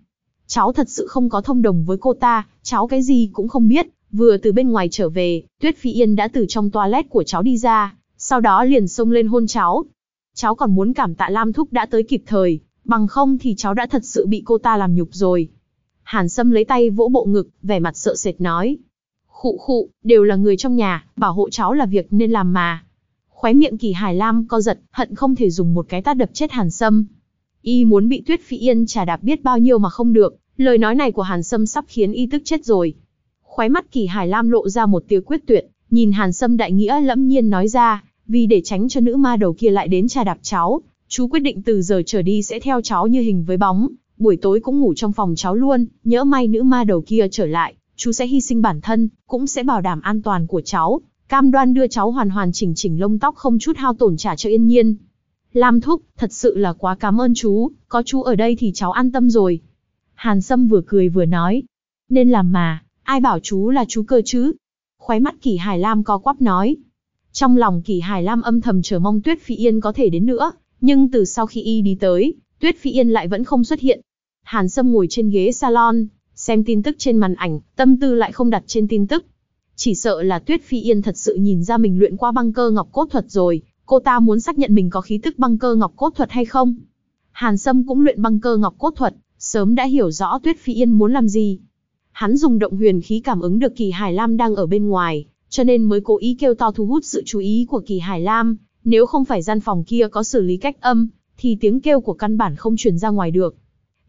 Cháu thật sự không có thông đồng với cô ta, cháu cái gì cũng không biết, vừa từ bên ngoài trở về, Tuyết Phi Yên đã từ trong toilet của cháu đi ra, sau đó liền xông lên hôn cháu. Cháu còn muốn cảm tạ Lam Thúc đã tới kịp thời, bằng không thì cháu đã thật sự bị cô ta làm nhục rồi. Hàn Sâm lấy tay vỗ bộ ngực, vẻ mặt sợ sệt nói. Khụ khụ, đều là người trong nhà, bảo hộ cháu là việc nên làm mà. Khóe miệng kỳ Hải Lam co giật, hận không thể dùng một cái tát đập chết Hàn Sâm. Y muốn bị Tuyết Phi Yên trà đạp biết bao nhiêu mà không được, lời nói này của Hàn Sâm sắp khiến Y tức chết rồi. Khóe mắt kỳ Hải Lam lộ ra một tia quyết tuyệt, nhìn Hàn Sâm đại nghĩa lẫm nhiên nói ra, vì để tránh cho nữ ma đầu kia lại đến trà đạp cháu, chú quyết định từ giờ trở đi sẽ theo cháu như hình với bóng, buổi tối cũng ngủ trong phòng cháu luôn, nhỡ may nữ ma đầu kia trở lại, chú sẽ hy sinh bản thân, cũng sẽ bảo đảm an toàn của cháu, cam đoan đưa cháu hoàn hoàn chỉnh chỉnh lông tóc không chút hao tổn trả cho yên nhiên. Lam Thúc, thật sự là quá cảm ơn chú, có chú ở đây thì cháu an tâm rồi. Hàn Sâm vừa cười vừa nói, nên làm mà, ai bảo chú là chú cơ chứ? Khóe mắt Kỳ Hải Lam co quắp nói. Trong lòng Kỳ Hải Lam âm thầm chờ mong Tuyết Phi Yên có thể đến nữa, nhưng từ sau khi y đi tới, Tuyết Phi Yên lại vẫn không xuất hiện. Hàn Sâm ngồi trên ghế salon, xem tin tức trên màn ảnh, tâm tư lại không đặt trên tin tức. Chỉ sợ là Tuyết Phi Yên thật sự nhìn ra mình luyện qua băng cơ ngọc cốt thuật rồi, cô ta muốn xác nhận mình có khí tức băng cơ ngọc cốt thuật hay không. Hàn Sâm cũng luyện băng cơ ngọc cốt thuật, sớm đã hiểu rõ Tuyết Phi Yên muốn làm gì. Hắn dùng động huyền khí cảm ứng được Kỳ Hải Lam đang ở bên ngoài, cho nên mới cố ý kêu to thu hút sự chú ý của Kỳ Hải Lam, nếu không phải gian phòng kia có xử lý cách âm, thì tiếng kêu của căn bản không truyền ra ngoài được.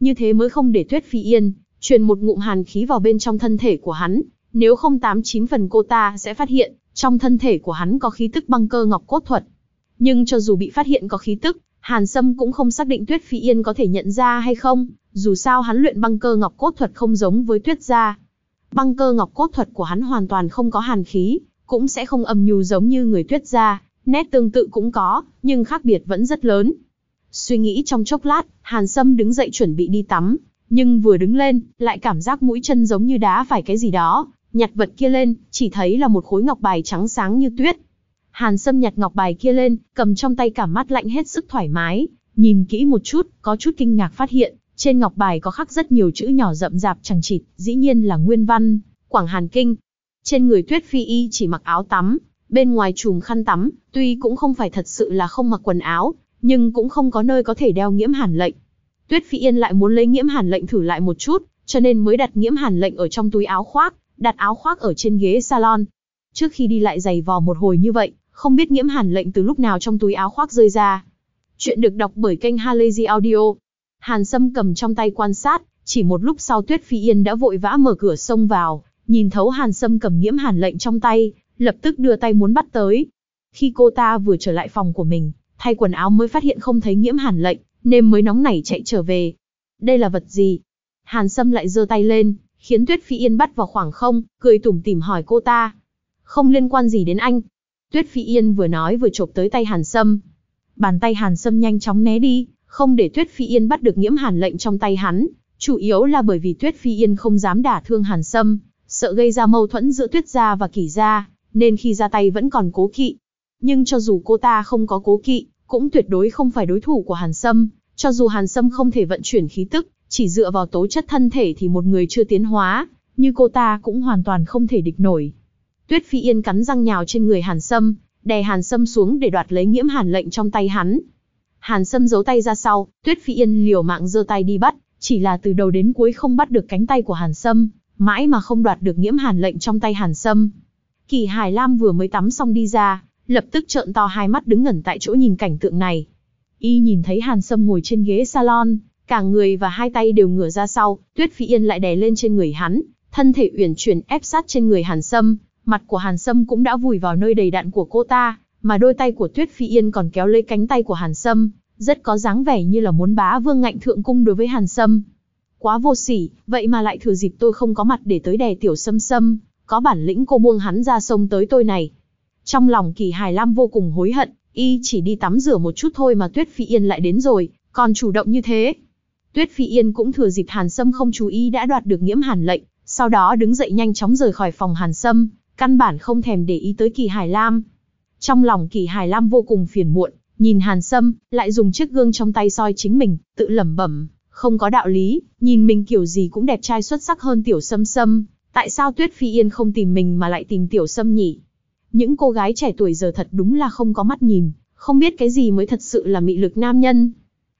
Như thế mới không để Tuyết Phi Yên, truyền một ngụm hàn khí vào bên trong thân thể của hắn, nếu không tám chín phần cô ta sẽ phát hiện, trong thân thể của hắn có khí tức băng cơ ngọc cốt thuật. Nhưng cho dù bị phát hiện có khí tức, Hàn Sâm cũng không xác định Tuyết Phi Yên có thể nhận ra hay không, dù sao hắn luyện băng cơ ngọc cốt thuật không giống với Tuyết gia. Băng cơ ngọc cốt thuật của hắn hoàn toàn không có hàn khí, cũng sẽ không âm nhu giống như người Tuyết gia, nét tương tự cũng có, nhưng khác biệt vẫn rất lớn. Suy nghĩ trong chốc lát, Hàn Sâm đứng dậy chuẩn bị đi tắm, nhưng vừa đứng lên, lại cảm giác mũi chân giống như đá phải cái gì đó, nhặt vật kia lên, chỉ thấy là một khối ngọc bài trắng sáng như tuyết. Hàn Sâm nhặt ngọc bài kia lên, cầm trong tay cảm mắt lạnh hết sức thoải mái, nhìn kỹ một chút, có chút kinh ngạc phát hiện, trên ngọc bài có khắc rất nhiều chữ nhỏ rậm rạp chẳng chịt, dĩ nhiên là nguyên văn, Quảng Hàn Kinh. Trên người Tuyết Phi Y chỉ mặc áo tắm, bên ngoài trùm khăn tắm, tuy cũng không phải thật sự là không mặc quần áo, nhưng cũng không có nơi có thể đeo nghiễm hàn lệnh. Tuyết Phi Yên lại muốn lấy nghiễm hàn lệnh thử lại một chút, cho nên mới đặt nghiễm hàn lệnh ở trong túi áo khoác, đặt áo khoác ở trên ghế salon. Trước khi đi lại giày vò một hồi như vậy, không biết nghiễm hàn lệnh từ lúc nào trong túi áo khoác rơi ra. Chuyện được đọc bởi kênh Halazy Audio. Hàn Sâm cầm trong tay quan sát, chỉ một lúc sau Tuyết Phi Yên đã vội vã mở cửa xông vào, nhìn thấu Hàn Sâm cầm nghiễm hàn lệnh trong tay, lập tức đưa tay muốn bắt tới. Khi cô ta vừa trở lại phòng của mình, thay quần áo mới phát hiện không thấy nghiễm hàn lệnh, nên mới nóng nảy chạy trở về. Đây là vật gì? Hàn Sâm lại giơ tay lên, khiến Tuyết Phi Yên bắt vào khoảng không, cười tủm tỉm hỏi cô ta. Không liên quan gì đến anh. Tuyết Phi Yên vừa nói vừa chộp tới tay Hàn Sâm. Bàn tay Hàn Sâm nhanh chóng né đi, không để Tuyết Phi Yên bắt được nhiễm hàn lệnh trong tay hắn. Chủ yếu là bởi vì Tuyết Phi Yên không dám đả thương Hàn Sâm, sợ gây ra mâu thuẫn giữa Tuyết gia và Kỷ gia, nên khi ra tay vẫn còn cố kỵ. Nhưng cho dù cô ta không có cố kỵ, cũng tuyệt đối không phải đối thủ của Hàn Sâm, cho dù Hàn Sâm không thể vận chuyển khí tức, chỉ dựa vào tố chất thân thể thì một người chưa tiến hóa, như cô ta cũng hoàn toàn không thể địch nổi. Tuyết Phi Yên cắn răng nhào trên người Hàn Sâm, đè Hàn Sâm xuống để đoạt lấy nhiễm hàn lệnh trong tay hắn. Hàn Sâm giấu tay ra sau, Tuyết Phi Yên liều mạng giơ tay đi bắt, chỉ là từ đầu đến cuối không bắt được cánh tay của Hàn Sâm, mãi mà không đoạt được nhiễm hàn lệnh trong tay Hàn Sâm. Kỳ Hải Lam vừa mới tắm xong đi ra, lập tức trợn to hai mắt đứng ngẩn tại chỗ nhìn cảnh tượng này. Y nhìn thấy Hàn Sâm ngồi trên ghế salon, cả người và hai tay đều ngửa ra sau, Tuyết Phi Yên lại đè lên trên người hắn, thân thể uyển chuyển ép sát trên người Hàn Sâm, mặt của Hàn Sâm cũng đã vùi vào nơi đầy đạn của cô ta, mà đôi tay của Tuyết Phi Yên còn kéo lấy cánh tay của Hàn Sâm, rất có dáng vẻ như là muốn bá vương ngạnh thượng cung đối với Hàn Sâm. Quá vô sỉ, vậy mà lại thừa dịp tôi không có mặt để tới đè tiểu Sâm Sâm, có bản lĩnh cô buông hắn ra sông tới tôi này. Trong lòng Kỳ Hải Lam vô cùng hối hận, y chỉ đi tắm rửa một chút thôi mà Tuyết Phi Yên lại đến rồi, còn chủ động như thế. Tuyết Phi Yên cũng thừa dịp Hàn Sâm không chú ý đã đoạt được nhiễm hàn lệnh, sau đó đứng dậy nhanh chóng rời khỏi phòng Hàn Sâm, căn bản không thèm để ý tới Kỳ Hải Lam. Trong lòng Kỳ Hải Lam vô cùng phiền muộn, nhìn Hàn Sâm, lại dùng chiếc gương trong tay soi chính mình, tự lẩm bẩm, Không có đạo lý, nhìn mình kiểu gì cũng đẹp trai xuất sắc hơn tiểu sâm sâm, tại sao Tuyết Phi Yên không tìm mình mà lại tìm tiểu sâm nhỉ? Những cô gái trẻ tuổi giờ thật đúng là không có mắt nhìn, không biết cái gì mới thật sự là mị lực nam nhân.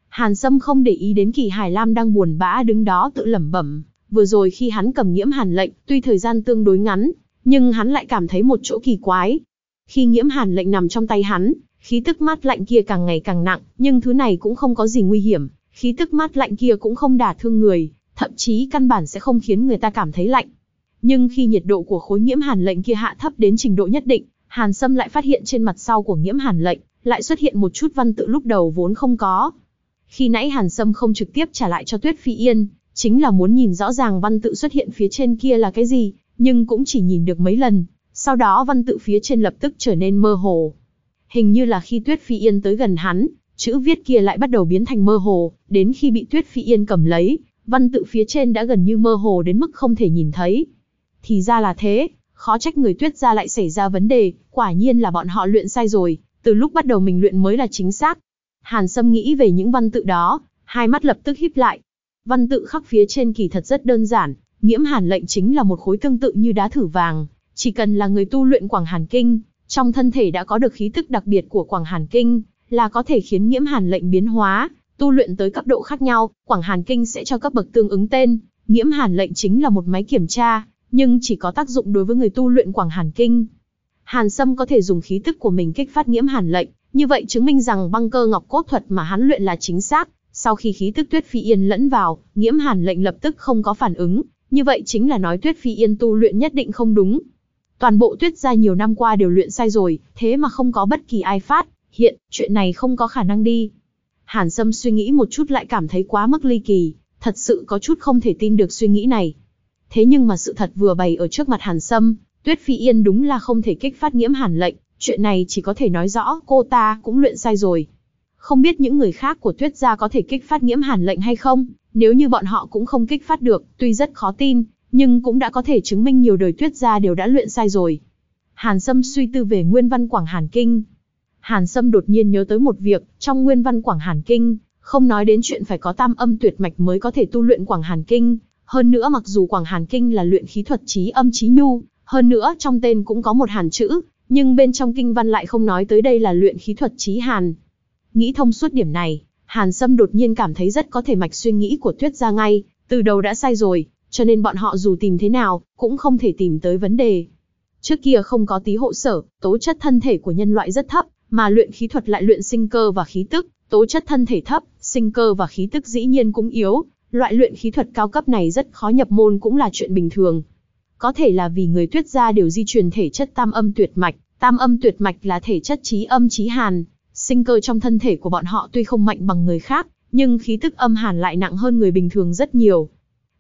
Hàn Sâm không để ý đến Kỳ Hải Lam đang buồn bã đứng đó tự lẩm bẩm, vừa rồi khi hắn cầm nhiễm hàn lệnh, tuy thời gian tương đối ngắn, nhưng hắn lại cảm thấy một chỗ kỳ quái. Khi nhiễm hàn lệnh nằm trong tay hắn, khí tức mát lạnh kia càng ngày càng nặng, nhưng thứ này cũng không có gì nguy hiểm, khí tức mát lạnh kia cũng không đả thương người, thậm chí căn bản sẽ không khiến người ta cảm thấy lạnh. Nhưng khi nhiệt độ của khối nhiễm hàn lệnh kia hạ thấp đến trình độ nhất định, Hàn Sâm lại phát hiện trên mặt sau của nhiễm hàn lệnh, lại xuất hiện một chút văn tự lúc đầu vốn không có. Khi nãy Hàn Sâm không trực tiếp trả lại cho Tuyết Phi Yên, chính là muốn nhìn rõ ràng văn tự xuất hiện phía trên kia là cái gì, nhưng cũng chỉ nhìn được mấy lần, sau đó văn tự phía trên lập tức trở nên mơ hồ. Hình như là khi Tuyết Phi Yên tới gần hắn, chữ viết kia lại bắt đầu biến thành mơ hồ, đến khi bị Tuyết Phi Yên cầm lấy, văn tự phía trên đã gần như mơ hồ đến mức không thể nhìn thấy. Thì ra là thế, khó trách người Tuyết gia lại xảy ra vấn đề, quả nhiên là bọn họ luyện sai rồi, từ lúc bắt đầu mình luyện mới là chính xác. Hàn Sâm nghĩ về những văn tự đó, hai mắt lập tức híp lại. Văn tự khắc phía trên kỳ thật rất đơn giản, nghiễm hàn lệnh chính là một khối tương tự như đá thử vàng, chỉ cần là người tu luyện Quảng Hàn Kinh, trong thân thể đã có được khí tức đặc biệt của Quảng Hàn Kinh, là có thể khiến nghiễm hàn lệnh biến hóa, tu luyện tới cấp độ khác nhau, Quảng Hàn Kinh sẽ cho cấp bậc tương ứng tên, nghiễm hàn lệnh chính là một máy kiểm tra, nhưng chỉ có tác dụng đối với người tu luyện Quảng Hàn Kinh. Hàn Sâm có thể dùng khí tức của mình kích phát nghiễm hàn lệnh, như vậy chứng minh rằng băng cơ ngọc cốt thuật mà hắn luyện là chính xác. Sau khi khí tức Tuyết Phi Yên lẫn vào, nghiễm hàn lệnh lập tức không có phản ứng, như vậy chính là nói Tuyết Phi Yên tu luyện nhất định không đúng. Toàn bộ Tuyết gia nhiều năm qua đều luyện sai rồi, thế mà không có bất kỳ ai phát, hiện, chuyện này không có khả năng đi. Hàn Sâm suy nghĩ một chút lại cảm thấy quá mức ly kỳ, thật sự có chút không thể tin được suy nghĩ này. Thế nhưng mà sự thật vừa bày ở trước mặt Hàn Sâm, Tuyết Phi Yên đúng là không thể kích phát nghiễm hàn lệnh, chuyện này chỉ có thể nói rõ cô ta cũng luyện sai rồi. Không biết những người khác của Tuyết gia có thể kích phát nghiễm hàn lệnh hay không, nếu như bọn họ cũng không kích phát được, tuy rất khó tin, nhưng cũng đã có thể chứng minh nhiều đời Tuyết gia đều đã luyện sai rồi. Hàn Sâm suy tư về nguyên văn Quảng Hàn Kinh. Hàn Sâm đột nhiên nhớ tới một việc, trong nguyên văn Quảng Hàn Kinh, không nói đến chuyện phải có tam âm tuyệt mạch mới có thể tu luyện Quảng Hàn Kinh, hơn nữa mặc dù Quảng Hàn Kinh là luyện khí thuật trí âm trí nhu, hơn nữa trong tên cũng có một hàn chữ, nhưng bên trong kinh văn lại không nói tới đây là luyện khí thuật trí hàn. Nghĩ thông suốt điểm này, Hàn Sâm đột nhiên cảm thấy rất có thể mạch suy nghĩ của Tuyết ra ngay, từ đầu đã sai rồi, cho nên bọn họ dù tìm thế nào, cũng không thể tìm tới vấn đề. Trước kia không có tí hộ sở, tố chất thân thể của nhân loại rất thấp, mà luyện khí thuật lại luyện sinh cơ và khí tức, tố chất thân thể thấp, sinh cơ và khí tức dĩ nhiên cũng yếu, loại luyện khí thuật cao cấp này rất khó nhập môn cũng là chuyện bình thường. Có thể là vì người tuyết gia đều di truyền thể chất tam âm tuyệt mạch, tam âm tuyệt mạch là thể chất trí âm trí hàn, sinh cơ trong thân thể của bọn họ tuy không mạnh bằng người khác, nhưng khí tức âm hàn lại nặng hơn người bình thường rất nhiều.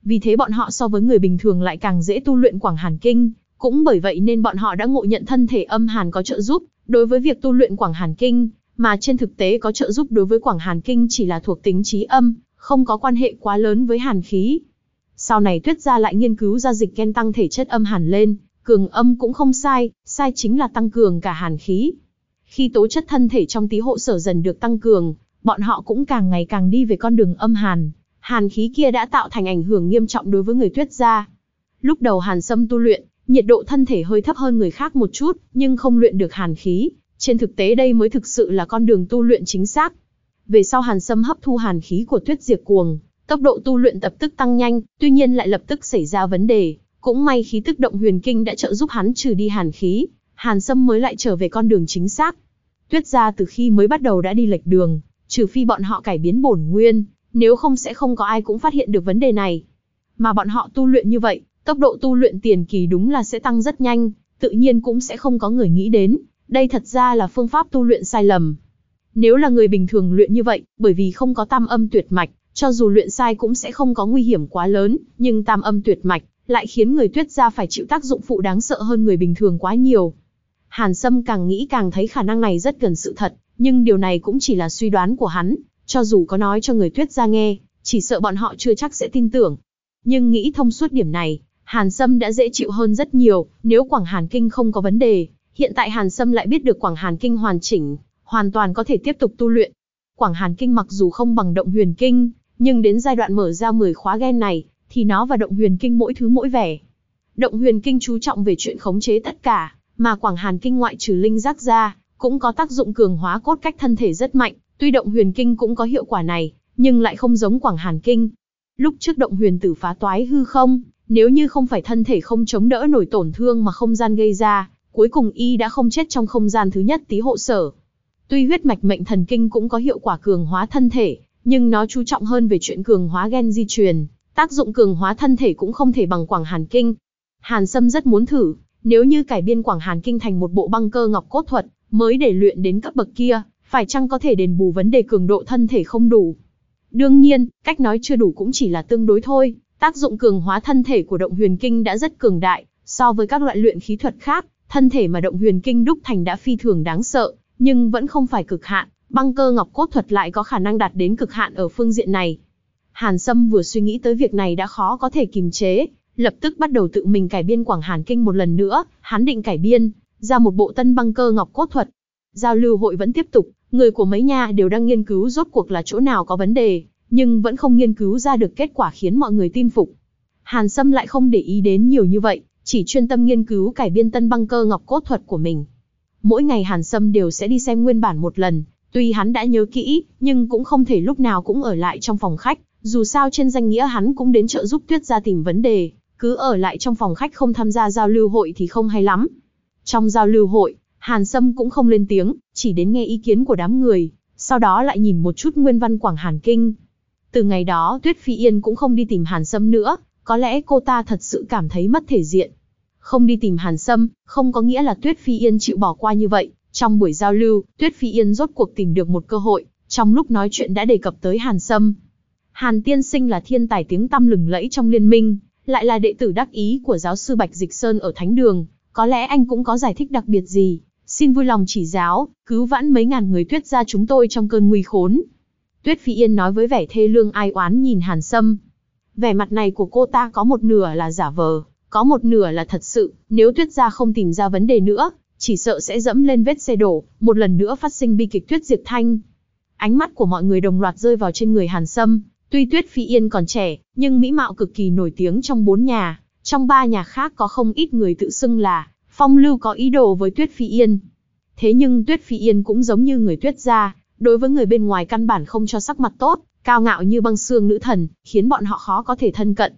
Vì thế bọn họ so với người bình thường lại càng dễ tu luyện Quảng Hàn Kinh, cũng bởi vậy nên bọn họ đã ngộ nhận thân thể âm hàn có trợ giúp đối với việc tu luyện Quảng Hàn Kinh, mà trên thực tế có trợ giúp đối với Quảng Hàn Kinh chỉ là thuộc tính trí âm, không có quan hệ quá lớn với hàn khí. Sau này Tuyết gia lại nghiên cứu ra dịch ken tăng thể chất âm hàn lên, cường âm cũng không sai, sai chính là tăng cường cả hàn khí. Khi tố chất thân thể trong tí hộ sở dần được tăng cường, bọn họ cũng càng ngày càng đi về con đường âm hàn. Hàn khí kia đã tạo thành ảnh hưởng nghiêm trọng đối với người Tuyết gia. Lúc đầu Hàn Sâm tu luyện, nhiệt độ thân thể hơi thấp hơn người khác một chút, nhưng không luyện được hàn khí. Trên thực tế đây mới thực sự là con đường tu luyện chính xác. Về sau Hàn Sâm hấp thu hàn khí của Tuyết diệt Cuồng, tốc độ tu luyện tập tức tăng nhanh, tuy nhiên lại lập tức xảy ra vấn đề. Cũng may khí tức động huyền kinh đã trợ giúp hắn trừ đi hàn khí, Hàn Sâm mới lại trở về con đường chính xác. Tuyết gia từ khi mới bắt đầu đã đi lệch đường, trừ phi bọn họ cải biến bổn nguyên, nếu không sẽ không có ai cũng phát hiện được vấn đề này. Mà bọn họ tu luyện như vậy, tốc độ tu luyện tiền kỳ đúng là sẽ tăng rất nhanh, tự nhiên cũng sẽ không có người nghĩ đến. Đây thật ra là phương pháp tu luyện sai lầm. Nếu là người bình thường luyện như vậy, bởi vì không có tam âm tuyệt mạch, cho dù luyện sai cũng sẽ không có nguy hiểm quá lớn, nhưng tam âm tuyệt mạch lại khiến người tuyết gia phải chịu tác dụng phụ đáng sợ hơn người bình thường quá nhiều. Hàn Sâm càng nghĩ càng thấy khả năng này rất gần sự thật, nhưng điều này cũng chỉ là suy đoán của hắn, cho dù có nói cho người tuyết gia nghe, chỉ sợ bọn họ chưa chắc sẽ tin tưởng. Nhưng nghĩ thông suốt điểm này, Hàn Sâm đã dễ chịu hơn rất nhiều, nếu Quảng Hàn Kinh không có vấn đề, hiện tại Hàn Sâm lại biết được Quảng Hàn Kinh hoàn chỉnh, hoàn toàn có thể tiếp tục tu luyện. Quảng Hàn Kinh mặc dù không bằng động huyền kinh, nhưng đến giai đoạn mở ra 10 khóa gen này, thì nó và động huyền kinh mỗi thứ mỗi vẻ. Động huyền kinh chú trọng về chuyện khống chế tất cả, mà quảng hàn kinh ngoại trừ linh giác ra, cũng có tác dụng cường hóa cốt cách thân thể rất mạnh, tuy động huyền kinh cũng có hiệu quả này, nhưng lại không giống quảng hàn kinh. Lúc trước động huyền tử phá toái hư không, nếu như không phải thân thể không chống đỡ nổi tổn thương mà không gian gây ra, cuối cùng y đã không chết trong không gian thứ nhất tí hộ sở. Tuy huyết mạch mệnh thần kinh cũng có hiệu quả cường hóa thân thể, nhưng nó chú trọng hơn về chuyện cường hóa gen di truyền, tác dụng cường hóa thân thể cũng không thể bằng Quảng Hàn Kinh. Hàn Sâm rất muốn thử, nếu như cải biên Quảng Hàn Kinh thành một bộ băng cơ ngọc cốt thuật, mới để luyện đến cấp bậc kia, phải chăng có thể đền bù vấn đề cường độ thân thể không đủ. Đương nhiên, cách nói chưa đủ cũng chỉ là tương đối thôi, tác dụng cường hóa thân thể của động huyền kinh đã rất cường đại, so với các loại luyện khí thuật khác, thân thể mà động huyền kinh đúc thành đã phi thường đáng sợ, nhưng vẫn không phải cực hạn, băng cơ ngọc cốt thuật lại có khả năng đạt đến cực hạn ở phương diện này. Hàn Sâm vừa suy nghĩ tới việc này đã khó có thể kìm chế, lập tức bắt đầu tự mình cải biên Quảng Hàn Kinh một lần nữa, hắn định cải biên, ra một bộ tân băng cơ ngọc cốt thuật. Giao lưu hội vẫn tiếp tục, người của mấy nhà đều đang nghiên cứu rốt cuộc là chỗ nào có vấn đề, nhưng vẫn không nghiên cứu ra được kết quả khiến mọi người tin phục. Hàn Sâm lại không để ý đến nhiều như vậy, chỉ chuyên tâm nghiên cứu cải biên tân băng cơ ngọc cốt thuật của mình. Mỗi ngày Hàn Sâm đều sẽ đi xem nguyên bản một lần, tuy hắn đã nhớ kỹ, nhưng cũng không thể lúc nào cũng ở lại trong phòng khách, dù sao trên danh nghĩa hắn cũng đến trợ giúp Tuyết gia tìm vấn đề, cứ ở lại trong phòng khách không tham gia giao lưu hội thì không hay lắm. Trong giao lưu hội, Hàn Sâm cũng không lên tiếng, chỉ đến nghe ý kiến của đám người, sau đó lại nhìn một chút nguyên văn Quảng Hàn Kinh. Từ ngày đó Tuyết Phi Yên cũng không đi tìm Hàn Sâm nữa, có lẽ cô ta thật sự cảm thấy mất thể diện. Không đi tìm Hàn Sâm, không có nghĩa là Tuyết Phi Yên chịu bỏ qua như vậy. Trong buổi giao lưu, Tuyết Phi Yên rốt cuộc tìm được một cơ hội, trong lúc nói chuyện đã đề cập tới Hàn Sâm. Hàn Tiên Sinh là thiên tài tiếng tăm lừng lẫy trong liên minh, lại là đệ tử đắc ý của giáo sư Bạch Dịch Sơn ở Thánh Đường, có lẽ anh cũng có giải thích đặc biệt gì, xin vui lòng chỉ giáo, cứu vãn mấy ngàn người tuyết ra chúng tôi trong cơn nguy khốn. Tuyết Phi Yên nói với vẻ thê lương ai oán nhìn Hàn Sâm. Vẻ mặt này của cô ta có một nửa là giả vờ, có một nửa là thật sự, nếu tuyết gia không tìm ra vấn đề nữa, chỉ sợ sẽ dẫm lên vết xe đổ, một lần nữa phát sinh bi kịch tuyết diệt thanh. Ánh mắt của mọi người đồng loạt rơi vào trên người Hàn Sâm, tuy Tuyết Phi Yên còn trẻ, nhưng mỹ mạo cực kỳ nổi tiếng trong bốn nhà, trong ba nhà khác có không ít người tự xưng là Phong Lưu có ý đồ với Tuyết Phi Yên. Thế nhưng Tuyết Phi Yên cũng giống như người Tuyết gia, đối với người bên ngoài căn bản không cho sắc mặt tốt, cao ngạo như băng xương nữ thần, khiến bọn họ khó có thể thân cận.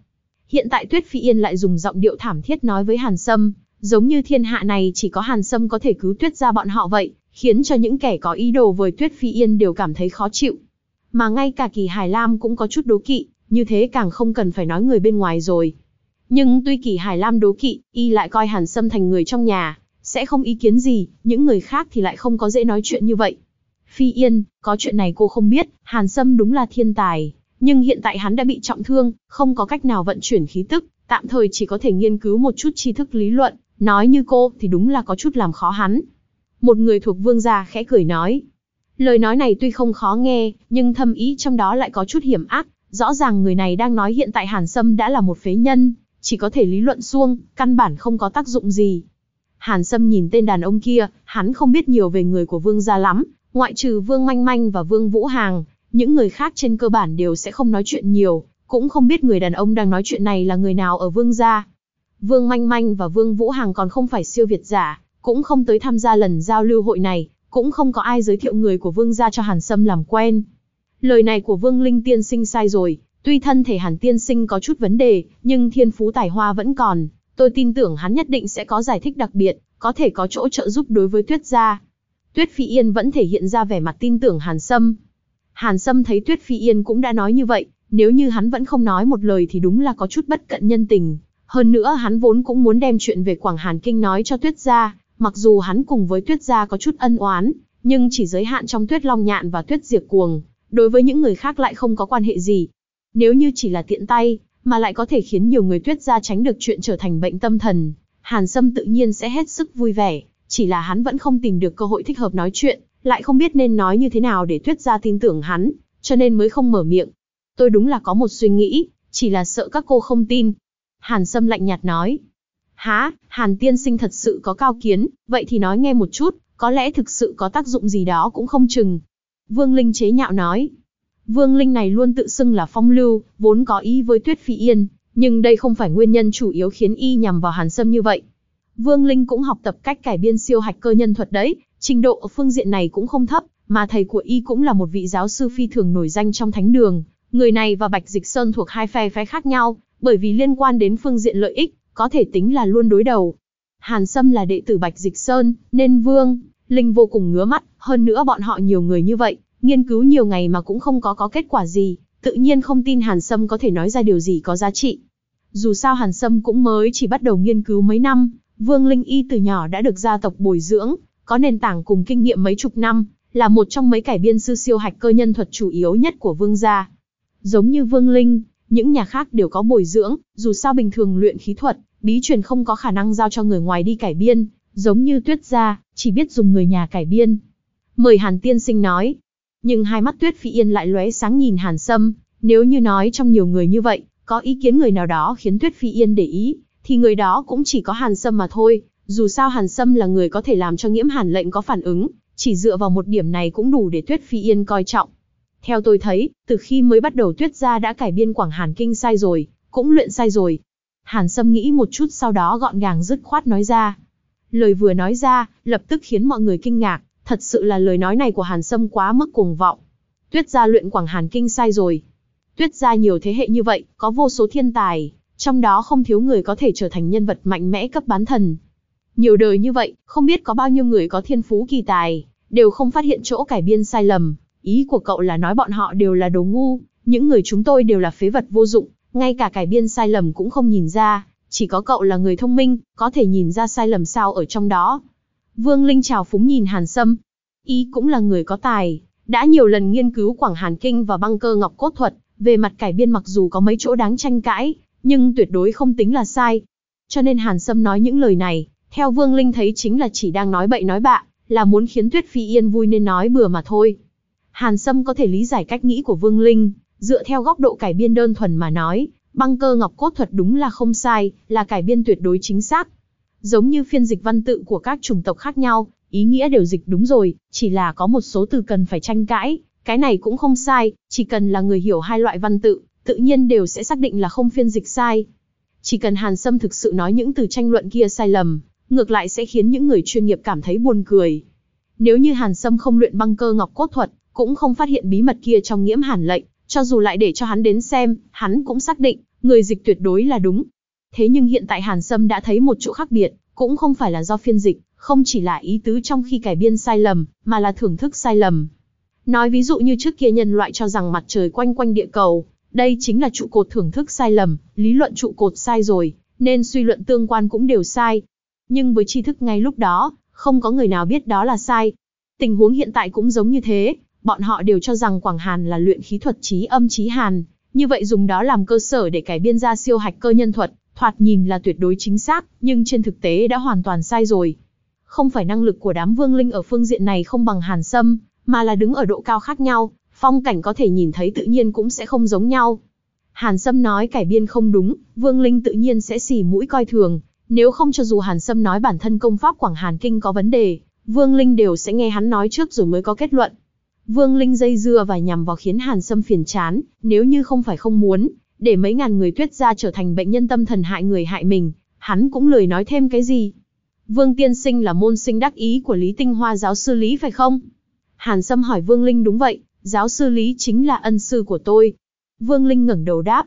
Hiện tại Tuyết Phi Yên lại dùng giọng điệu thảm thiết nói với Hàn Sâm, giống như thiên hạ này chỉ có Hàn Sâm có thể cứu Tuyết gia bọn họ vậy, khiến cho những kẻ có ý đồ với Tuyết Phi Yên đều cảm thấy khó chịu. Mà ngay cả Kỳ Hải Lam cũng có chút đố kỵ, như thế càng không cần phải nói người bên ngoài rồi. Nhưng tuy Kỳ Hải Lam đố kỵ, y lại coi Hàn Sâm thành người trong nhà, sẽ không ý kiến gì, những người khác thì lại không có dễ nói chuyện như vậy. Phi Yên, có chuyện này cô không biết, Hàn Sâm đúng là thiên tài, nhưng hiện tại hắn đã bị trọng thương, không có cách nào vận chuyển khí tức, tạm thời chỉ có thể nghiên cứu một chút tri thức lý luận, nói như cô thì đúng là có chút làm khó hắn. Một người thuộc vương gia khẽ cười nói. Lời nói này tuy không khó nghe, nhưng thâm ý trong đó lại có chút hiểm ác, rõ ràng người này đang nói hiện tại Hàn Sâm đã là một phế nhân, chỉ có thể lý luận suông, căn bản không có tác dụng gì. Hàn Sâm nhìn tên đàn ông kia, hắn không biết nhiều về người của vương gia lắm, ngoại trừ vương manh manh và vương vũ hàng, những người khác trên cơ bản đều sẽ không nói chuyện nhiều, cũng không biết người đàn ông đang nói chuyện này là người nào ở vương gia. Vương Manh Manh và Vương Vũ Hàng còn không phải siêu việt giả, cũng không tới tham gia lần giao lưu hội này, cũng không có ai giới thiệu người của Vương gia cho Hàn Sâm làm quen. Lời này của Vương Linh Tiên Sinh sai rồi, tuy thân thể Hàn Tiên Sinh có chút vấn đề, nhưng thiên phú tài hoa vẫn còn, tôi tin tưởng hắn nhất định sẽ có giải thích đặc biệt, có thể có chỗ trợ giúp đối với Tuyết gia. Tuyết Phi Yên vẫn thể hiện ra vẻ mặt tin tưởng Hàn Sâm, Hàn Sâm thấy Tuyết Phi Yên cũng đã nói như vậy, nếu như hắn vẫn không nói một lời thì đúng là có chút bất cận nhân tình. Hơn nữa hắn vốn cũng muốn đem chuyện về Quảng Hàn Kinh nói cho Tuyết Gia, mặc dù hắn cùng với Tuyết Gia có chút ân oán, nhưng chỉ giới hạn trong Tuyết Long Nhạn và Tuyết Diệt Cuồng, đối với những người khác lại không có quan hệ gì. Nếu như chỉ là tiện tay, mà lại có thể khiến nhiều người Tuyết Gia tránh được chuyện trở thành bệnh tâm thần, Hàn Sâm tự nhiên sẽ hết sức vui vẻ, chỉ là hắn vẫn không tìm được cơ hội thích hợp nói chuyện, lại không biết nên nói như thế nào để Tuyết gia tin tưởng hắn, cho nên mới không mở miệng. Tôi đúng là có một suy nghĩ, chỉ là sợ các cô không tin. Hàn Sâm lạnh nhạt nói. Há, Hàn tiên sinh thật sự có cao kiến, vậy thì nói nghe một chút, có lẽ thực sự có tác dụng gì đó cũng không chừng. Vương Linh chế nhạo nói. Vương Linh này luôn tự xưng là phong lưu, vốn có ý với Tuyết Phi Yên, nhưng đây không phải nguyên nhân chủ yếu khiến y nhằm vào Hàn Sâm như vậy. Vương Linh cũng học tập cách cải biên siêu hạch cơ nhân thuật đấy, trình độ ở phương diện này cũng không thấp, mà thầy của y cũng là một vị giáo sư phi thường nổi danh trong thánh đường. Người này và Bạch Dịch Sơn thuộc hai phe phái khác nhau, bởi vì liên quan đến phương diện lợi ích, có thể tính là luôn đối đầu. Hàn Sâm là đệ tử Bạch Dịch Sơn, nên Vương Linh vô cùng ngứa mắt, hơn nữa bọn họ nhiều người như vậy, nghiên cứu nhiều ngày mà cũng không có có kết quả gì, tự nhiên không tin Hàn Sâm có thể nói ra điều gì có giá trị. Dù sao Hàn Sâm cũng mới chỉ bắt đầu nghiên cứu mấy năm, Vương Linh Y từ nhỏ đã được gia tộc bồi dưỡng, có nền tảng cùng kinh nghiệm mấy chục năm, là một trong mấy cải biên sư siêu hạch cơ nhân thuật chủ yếu nhất của Vương gia. Giống như Vương Linh, những nhà khác đều có bồi dưỡng, dù sao bình thường luyện khí thuật, bí truyền không có khả năng giao cho người ngoài đi cải biên, giống như Tuyết gia, chỉ biết dùng người nhà cải biên. Mời Hàn tiên sinh nói. Nhưng hai mắt Tuyết Phi Yên lại lóe sáng nhìn Hàn Sâm, nếu như nói trong nhiều người như vậy, có ý kiến người nào đó khiến Tuyết Phi Yên để ý, thì người đó cũng chỉ có Hàn Sâm mà thôi, dù sao Hàn Sâm là người có thể làm cho nghiễm Hàn lệnh có phản ứng, chỉ dựa vào một điểm này cũng đủ để Tuyết Phi Yên coi trọng. Theo tôi thấy, từ khi mới bắt đầu Tuyết gia đã cải biên Quảng Hàn Kinh sai rồi, cũng luyện sai rồi. Hàn Sâm nghĩ một chút sau đó gọn gàng dứt khoát nói ra. Lời vừa nói ra, lập tức khiến mọi người kinh ngạc, thật sự là lời nói này của Hàn Sâm quá mức cuồng vọng. Tuyết gia luyện Quảng Hàn Kinh sai rồi. Tuyết gia nhiều thế hệ như vậy, có vô số thiên tài, trong đó không thiếu người có thể trở thành nhân vật mạnh mẽ cấp bán thần. Nhiều đời như vậy, không biết có bao nhiêu người có thiên phú kỳ tài, đều không phát hiện chỗ cải biên sai lầm. Ý của cậu là nói bọn họ đều là đồ ngu, những người chúng tôi đều là phế vật vô dụng, ngay cả cải biên sai lầm cũng không nhìn ra, chỉ có cậu là người thông minh, có thể nhìn ra sai lầm sao ở trong đó. Vương Linh chào phúng nhìn Hàn Sâm. Ý cũng là người có tài, đã nhiều lần nghiên cứu Quảng Hàn Kinh và băng cơ ngọc cốt thuật, về mặt cải biên mặc dù có mấy chỗ đáng tranh cãi, nhưng tuyệt đối không tính là sai. Cho nên Hàn Sâm nói những lời này, theo Vương Linh thấy chính là chỉ đang nói bậy nói bạ, là muốn khiến Tuyết Phi Yên vui nên nói bừa mà thôi. Hàn Sâm có thể lý giải cách nghĩ của Vương Linh, dựa theo góc độ cải biên đơn thuần mà nói, băng cơ ngọc cốt thuật đúng là không sai, là cải biên tuyệt đối chính xác. Giống như phiên dịch văn tự của các chủng tộc khác nhau, ý nghĩa đều dịch đúng rồi, chỉ là có một số từ cần phải tranh cãi, cái này cũng không sai, chỉ cần là người hiểu hai loại văn tự, tự nhiên đều sẽ xác định là không phiên dịch sai. Chỉ cần Hàn Sâm thực sự nói những từ tranh luận kia sai lầm, ngược lại sẽ khiến những người chuyên nghiệp cảm thấy buồn cười. Nếu như Hàn Sâm không luyện băng cơ ngọc cốt thuật, cũng không phát hiện bí mật kia trong nghiễm hàn lệnh, cho dù lại để cho hắn đến xem, hắn cũng xác định, người dịch tuyệt đối là đúng. Thế nhưng hiện tại Hàn Sâm đã thấy một chỗ khác biệt, cũng không phải là do phiên dịch, không chỉ là ý tứ trong khi cải biên sai lầm, mà là thưởng thức sai lầm. Nói ví dụ như trước kia nhân loại cho rằng mặt trời quanh quanh địa cầu, đây chính là trụ cột thưởng thức sai lầm, lý luận trụ cột sai rồi, nên suy luận tương quan cũng đều sai. Nhưng với tri thức ngay lúc đó, không có người nào biết đó là sai. Tình huống hiện tại cũng giống như thế, bọn họ đều cho rằng Quảng Hàn là luyện khí thuật trí âm trí hàn, như vậy dùng đó làm cơ sở để cải biên ra siêu hạch cơ nhân thuật, thoạt nhìn là tuyệt đối chính xác, nhưng trên thực tế đã hoàn toàn sai rồi. Không phải năng lực của đám vương linh ở phương diện này không bằng Hàn Sâm, mà là đứng ở độ cao khác nhau, phong cảnh có thể nhìn thấy tự nhiên cũng sẽ không giống nhau. Hàn Sâm nói cải biên không đúng, Vương Linh tự nhiên sẽ xỉ mũi coi thường, nếu không cho dù Hàn Sâm nói bản thân công pháp Quảng Hàn Kinh có vấn đề, Vương Linh đều sẽ nghe hắn nói trước rồi mới có kết luận. Vương Linh dây dưa và nhằm vào khiến Hàn Sâm phiền chán, nếu như không phải không muốn, để mấy ngàn người tuyết ra trở thành bệnh nhân tâm thần hại người hại mình, hắn cũng lười nói thêm cái gì. Vương Tiên Sinh là môn sinh đắc ý của Lý Tinh Hoa giáo sư Lý phải không? Hàn Sâm hỏi Vương Linh đúng vậy, giáo sư Lý chính là ân sư của tôi. Vương Linh ngẩng đầu đáp.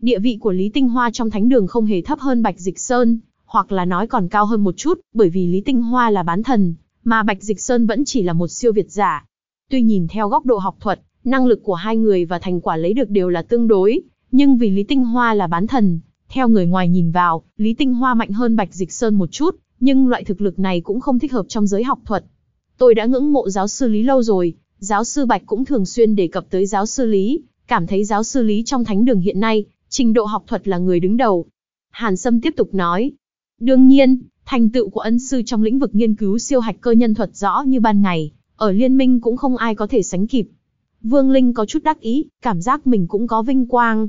Địa vị của Lý Tinh Hoa trong thánh đường không hề thấp hơn Bạch Dịch Sơn, hoặc là nói còn cao hơn một chút, bởi vì Lý Tinh Hoa là bán thần, mà Bạch Dịch Sơn vẫn chỉ là một siêu việt giả. Tuy nhìn theo góc độ học thuật, năng lực của hai người và thành quả lấy được đều là tương đối, nhưng vì Lý Tinh Hoa là bán thần, theo người ngoài nhìn vào, Lý Tinh Hoa mạnh hơn Bạch Dịch Sơn một chút, nhưng loại thực lực này cũng không thích hợp trong giới học thuật. Tôi đã ngưỡng mộ giáo sư Lý lâu rồi, giáo sư Bạch cũng thường xuyên đề cập tới giáo sư Lý, cảm thấy giáo sư Lý trong thánh đường hiện nay, trình độ học thuật là người đứng đầu. Hàn Sâm tiếp tục nói, đương nhiên, thành tựu của ân sư trong lĩnh vực nghiên cứu siêu hạch cơ nhân thuật rõ như ban ngày, ở liên minh cũng không ai có thể sánh kịp. Vương Linh có chút đắc ý, cảm giác mình cũng có vinh quang.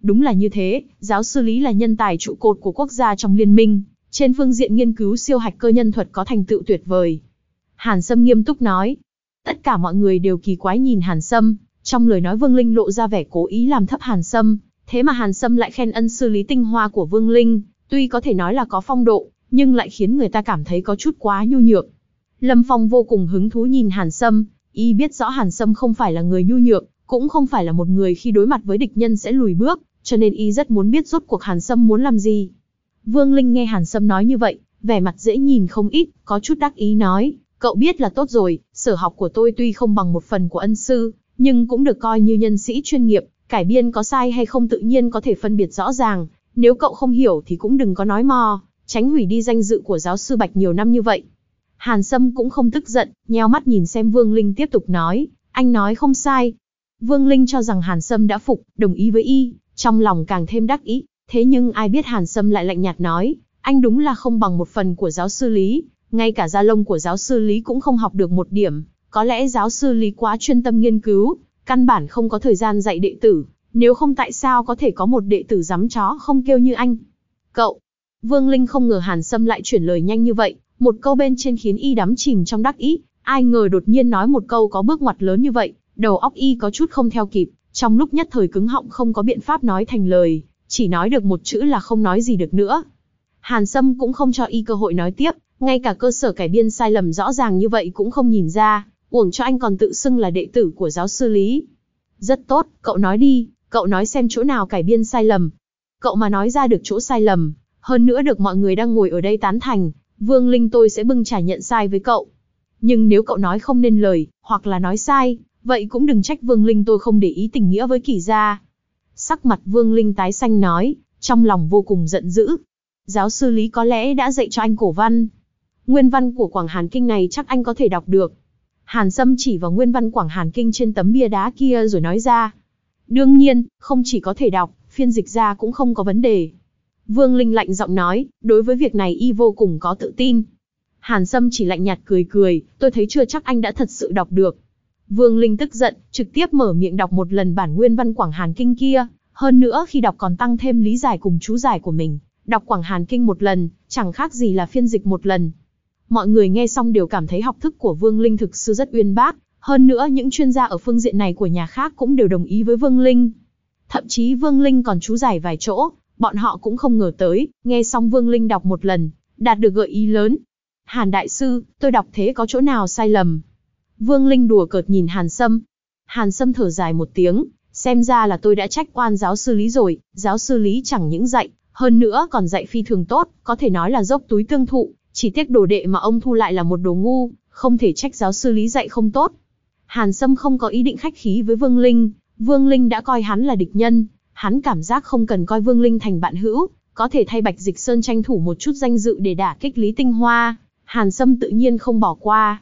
Đúng là như thế, giáo sư Lý là nhân tài trụ cột của quốc gia trong liên minh, trên phương diện nghiên cứu siêu hạch cơ nhân thuật có thành tựu tuyệt vời. Hàn Sâm nghiêm túc nói. Tất cả mọi người đều kỳ quái nhìn Hàn Sâm, Trong lời nói Vương Linh lộ ra vẻ cố ý làm thấp Hàn Sâm, thế mà Hàn Sâm lại khen ân sư lý tinh hoa của Vương Linh, tuy có thể nói là có phong độ, nhưng lại khiến người ta cảm thấy có chút quá nhu nhược. Lâm Phong vô cùng hứng thú nhìn Hàn Sâm, y biết rõ Hàn Sâm không phải là người nhu nhược, cũng không phải là một người khi đối mặt với địch nhân sẽ lùi bước, cho nên y rất muốn biết rốt cuộc Hàn Sâm muốn làm gì. Vương Linh nghe Hàn Sâm nói như vậy, vẻ mặt dễ nhìn không ít, có chút đắc ý nói, cậu biết là tốt rồi, sở học của tôi tuy không bằng một phần của ân sư, nhưng cũng được coi như nhân sĩ chuyên nghiệp, cải biên có sai hay không tự nhiên có thể phân biệt rõ ràng, nếu cậu không hiểu thì cũng đừng có nói mò, tránh hủy đi danh dự của giáo sư Bạch nhiều năm như vậy. Hàn Sâm cũng không tức giận, nheo mắt nhìn xem Vương Linh tiếp tục nói, anh nói không sai. Vương Linh cho rằng Hàn Sâm đã phục, đồng ý với y, trong lòng càng thêm đắc ý, thế nhưng ai biết Hàn Sâm lại lạnh nhạt nói, anh đúng là không bằng một phần của giáo sư Lý, ngay cả gia lông của giáo sư Lý cũng không học được một điểm, có lẽ giáo sư Lý quá chuyên tâm nghiên cứu, căn bản không có thời gian dạy đệ tử, nếu không tại sao có thể có một đệ tử dám chó không kêu như anh. Cậu, Vương Linh không ngờ Hàn Sâm lại chuyển lời nhanh như vậy, một câu bên trên khiến y đắm chìm trong đắc ý, ai ngờ đột nhiên nói một câu có bước ngoặt lớn như vậy, đầu óc y có chút không theo kịp, trong lúc nhất thời cứng họng không có biện pháp nói thành lời, chỉ nói được một chữ là không nói gì được nữa. Hàn Sâm cũng không cho y cơ hội nói tiếp, ngay cả cơ sở cải biên sai lầm rõ ràng như vậy cũng không nhìn ra, uổng cho anh còn tự xưng là đệ tử của giáo sư Lý. Rất tốt, cậu nói đi, cậu nói xem chỗ nào cải biên sai lầm. Cậu mà nói ra được chỗ sai lầm, hơn nữa được mọi người đang ngồi ở đây tán thành, Vương Linh tôi sẽ bưng trả nhận sai với cậu. Nhưng nếu cậu nói không nên lời, hoặc là nói sai, vậy cũng đừng trách Vương Linh tôi không để ý tình nghĩa với kỳ gia. Sắc mặt Vương Linh tái xanh nói, trong lòng vô cùng giận dữ. Giáo sư Lý có lẽ đã dạy cho anh cổ văn. Nguyên văn của Quảng Hàn Kinh này chắc anh có thể đọc được. Hàn Sâm chỉ vào nguyên văn Quảng Hàn Kinh trên tấm bia đá kia rồi nói ra. Đương nhiên, không chỉ có thể đọc, phiên dịch ra cũng không có vấn đề. Vương Linh lạnh giọng nói, đối với việc này y vô cùng có tự tin. Hàn Sâm chỉ lạnh nhạt cười cười, tôi thấy chưa chắc anh đã thật sự đọc được. Vương Linh tức giận, trực tiếp mở miệng đọc một lần bản nguyên văn Quảng Hàn Kinh kia, hơn nữa khi đọc còn tăng thêm lý giải cùng chú giải của mình. Đọc Quảng Hàn Kinh một lần, chẳng khác gì là phiên dịch một lần. Mọi người nghe xong đều cảm thấy học thức của Vương Linh thực sự rất uyên bác, hơn nữa những chuyên gia ở phương diện này của nhà khác cũng đều đồng ý với Vương Linh. Thậm chí Vương Linh còn chú giải vài chỗ, bọn họ cũng không ngờ tới, nghe xong Vương Linh đọc một lần, đạt được gợi ý lớn. Hàn Đại Sư, tôi đọc thế có chỗ nào sai lầm? Vương Linh đùa cợt nhìn Hàn Sâm. Hàn Sâm thở dài một tiếng, xem ra là tôi đã trách oan giáo sư Lý rồi, giáo sư Lý chẳng những dạy, hơn nữa còn dạy phi thường tốt, có thể nói là dốc túi tương thụ, chỉ tiếc đồ đệ mà ông thu lại là một đồ ngu, không thể trách giáo sư Lý dạy không tốt. Hàn Sâm không có ý định khách khí với Vương Linh, Vương Linh đã coi hắn là địch nhân, hắn cảm giác không cần coi Vương Linh thành bạn hữu, có thể thay Bạch Dịch Sơn tranh thủ một chút danh dự để đả kích Lý Tinh Hoa, Hàn Sâm tự nhiên không bỏ qua.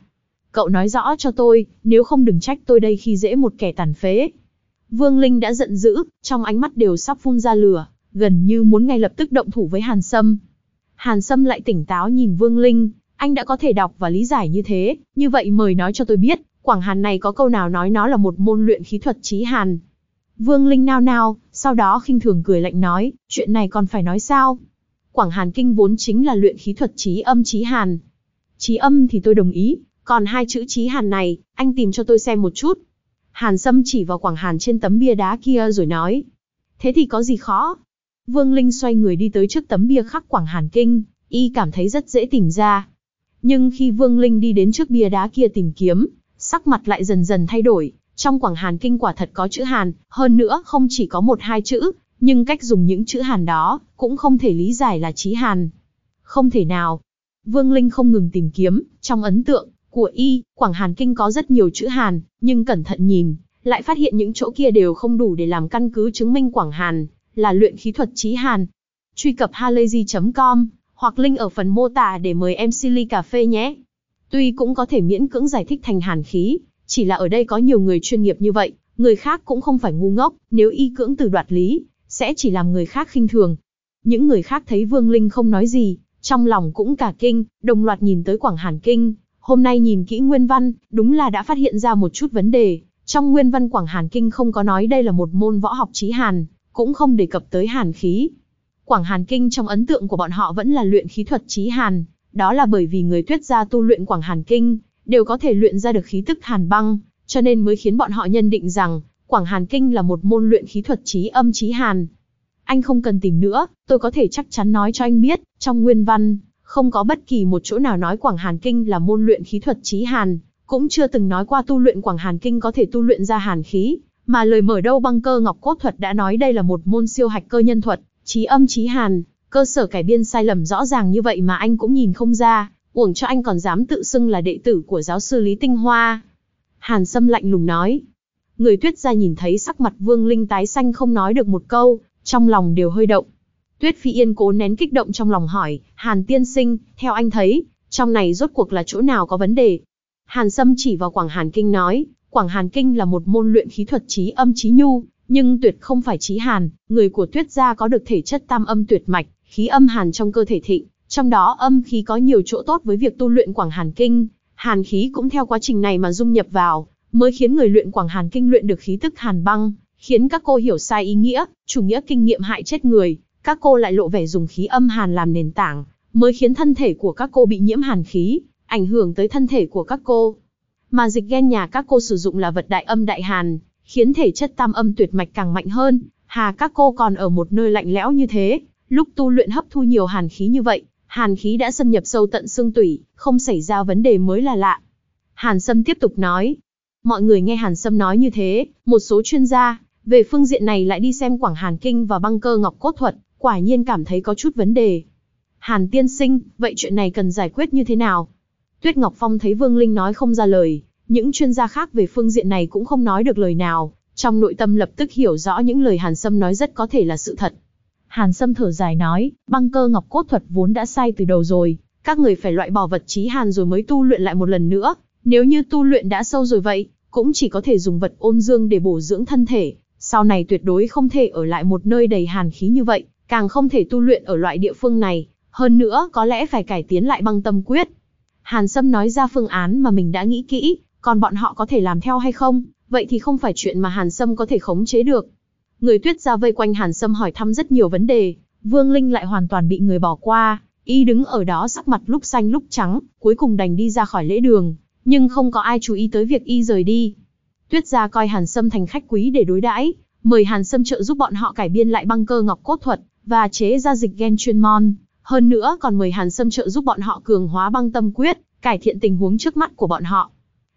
Cậu nói rõ cho tôi, nếu không đừng trách tôi đây khi dễ một kẻ tàn phế. Vương Linh đã giận dữ, trong ánh mắt đều sắp phun ra lửa, gần như muốn ngay lập tức động thủ với Hàn Sâm. Hàn Sâm lại tỉnh táo nhìn Vương Linh, anh đã có thể đọc và lý giải như thế, như vậy mời nói cho tôi biết, Quảng Hàn này có câu nào nói nó là một môn luyện khí thuật trí Hàn. Vương Linh nao nao, sau đó khinh thường cười lạnh nói, chuyện này còn phải nói sao? Quảng Hàn Kinh vốn chính là luyện khí thuật trí âm trí Hàn. Trí âm thì tôi đồng ý, còn hai chữ trí Hàn này, anh tìm cho tôi xem một chút. Hàn Sâm chỉ vào Quảng Hàn trên tấm bia đá kia rồi nói. Thế thì có gì khó? Vương Linh xoay người đi tới trước tấm bia khắc Quảng Hàn Kinh, y cảm thấy rất dễ tìm ra. Nhưng khi Vương Linh đi đến trước bia đá kia tìm kiếm, sắc mặt lại dần dần thay đổi, trong Quảng Hàn Kinh quả thật có chữ Hàn, hơn nữa không chỉ có một hai chữ, nhưng cách dùng những chữ Hàn đó, cũng không thể lý giải là chí Hàn. Không thể nào. Vương Linh không ngừng tìm kiếm, trong ấn tượng của y, Quảng Hàn Kinh có rất nhiều chữ Hàn, nhưng cẩn thận nhìn, lại phát hiện những chỗ kia đều không đủ để làm căn cứ chứng minh Quảng Hàn là luyện khí thuật chí Hàn. Truy cập halayzi.com hoặc link ở phần mô tả để mời em Silly Cà Phê nhé. Tuy cũng có thể miễn cưỡng giải thích thành hàn khí, chỉ là ở đây có nhiều người chuyên nghiệp như vậy, người khác cũng không phải ngu ngốc, nếu y cưỡng từ đoạt lý, sẽ chỉ làm người khác khinh thường. Những người khác thấy Vương Linh không nói gì, trong lòng cũng cả kinh, đồng loạt nhìn tới Quảng Hàn Kinh. Hôm nay nhìn kỹ nguyên văn, đúng là đã phát hiện ra một chút vấn đề. Trong nguyên văn Quảng Hàn Kinh không có nói đây là một môn võ học trí hàn, cũng không đề cập tới hàn khí. Quảng Hàn Kinh trong ấn tượng của bọn họ vẫn là luyện khí thuật trí hàn, đó là bởi vì người tuyết gia tu luyện Quảng Hàn Kinh, đều có thể luyện ra được khí tức hàn băng, cho nên mới khiến bọn họ nhân định rằng, Quảng Hàn Kinh là một môn luyện khí thuật trí âm trí hàn. Anh không cần tìm nữa, tôi có thể chắc chắn nói cho anh biết, trong nguyên văn, không có bất kỳ một chỗ nào nói Quảng Hàn Kinh là môn luyện khí thuật trí hàn, cũng chưa từng nói qua tu luyện Quảng Hàn Kinh có thể tu luyện ra hàn khí, mà lời mở đâu băng cơ ngọc cốt thuật đã nói đây là một môn siêu hạch cơ nhân thuật, trí âm trí hàn, cơ sở cải biên sai lầm rõ ràng như vậy mà anh cũng nhìn không ra, uổng cho anh còn dám tự xưng là đệ tử của giáo sư Lý Tinh Hoa. Hàn Sâm lạnh lùng nói. Người tuyết gia nhìn thấy sắc mặt Vương Linh tái xanh không nói được một câu, trong lòng đều hơi động. Tuyết Phi Yên cố nén kích động trong lòng hỏi, Hàn tiên sinh, theo anh thấy, trong này rốt cuộc là chỗ nào có vấn đề? Hàn Sâm chỉ vào Quảng Hàn Kinh nói, Quảng Hàn Kinh là một môn luyện khí thuật trí âm trí nhu, nhưng tuyệt không phải trí hàn, người của tuyết gia có được thể chất tam âm tuyệt mạch, khí âm hàn trong cơ thể thịnh, trong đó âm khí có nhiều chỗ tốt với việc tu luyện Quảng Hàn Kinh, hàn khí cũng theo quá trình này mà dung nhập vào, mới khiến người luyện Quảng Hàn Kinh luyện được khí tức hàn băng, khiến các cô hiểu sai ý nghĩa, chủ nghĩa kinh nghiệm hại chết người, các cô lại lộ vẻ dùng khí âm hàn làm nền tảng, mới khiến thân thể của các cô bị nhiễm hàn khí, ảnh hưởng tới thân thể của các cô. Mà dịch gen nhà các cô sử dụng là vật đại âm đại hàn, khiến thể chất tam âm tuyệt mạch càng mạnh hơn, hà các cô còn ở một nơi lạnh lẽo như thế, lúc tu luyện hấp thu nhiều hàn khí như vậy, hàn khí đã xâm nhập sâu tận xương tủy, không xảy ra vấn đề mới là lạ. Hàn Sâm tiếp tục nói, mọi người nghe Hàn Sâm nói như thế, một số chuyên gia, về phương diện này lại đi xem Quảng Hàn Kinh và băng cơ ngọc cốt thuật, quả nhiên cảm thấy có chút vấn đề. Hàn tiên sinh, vậy chuyện này cần giải quyết như thế nào? Tuyết Ngọc Phong thấy Vương Linh nói không ra lời, những chuyên gia khác về phương diện này cũng không nói được lời nào, trong nội tâm lập tức hiểu rõ những lời Hàn Sâm nói rất có thể là sự thật. Hàn Sâm thở dài nói, băng cơ ngọc cốt thuật vốn đã sai từ đầu rồi, các người phải loại bỏ vật trí hàn rồi mới tu luyện lại một lần nữa, nếu như tu luyện đã sâu rồi vậy, cũng chỉ có thể dùng vật ôn dương để bổ dưỡng thân thể, sau này tuyệt đối không thể ở lại một nơi đầy hàn khí như vậy, càng không thể tu luyện ở loại địa phương này, hơn nữa có lẽ phải cải tiến lại băng tâm quyết. Hàn Sâm nói ra phương án mà mình đã nghĩ kỹ, còn bọn họ có thể làm theo hay không, vậy thì không phải chuyện mà Hàn Sâm có thể khống chế được. Người tuyết ra vây quanh Hàn Sâm hỏi thăm rất nhiều vấn đề, Vương Linh lại hoàn toàn bị người bỏ qua, y đứng ở đó sắc mặt lúc xanh lúc trắng, cuối cùng đành đi ra khỏi lễ đường, nhưng không có ai chú ý tới việc y rời đi. Tuyết gia coi Hàn Sâm thành khách quý để đối đãi, mời Hàn Sâm trợ giúp bọn họ cải biên lại băng cơ ngọc cốt thuật và chế ra dịch gen chuyên môn, hơn nữa còn mời Hàn Sâm trợ giúp bọn họ cường hóa băng tâm quyết, cải thiện tình huống trước mắt của bọn họ.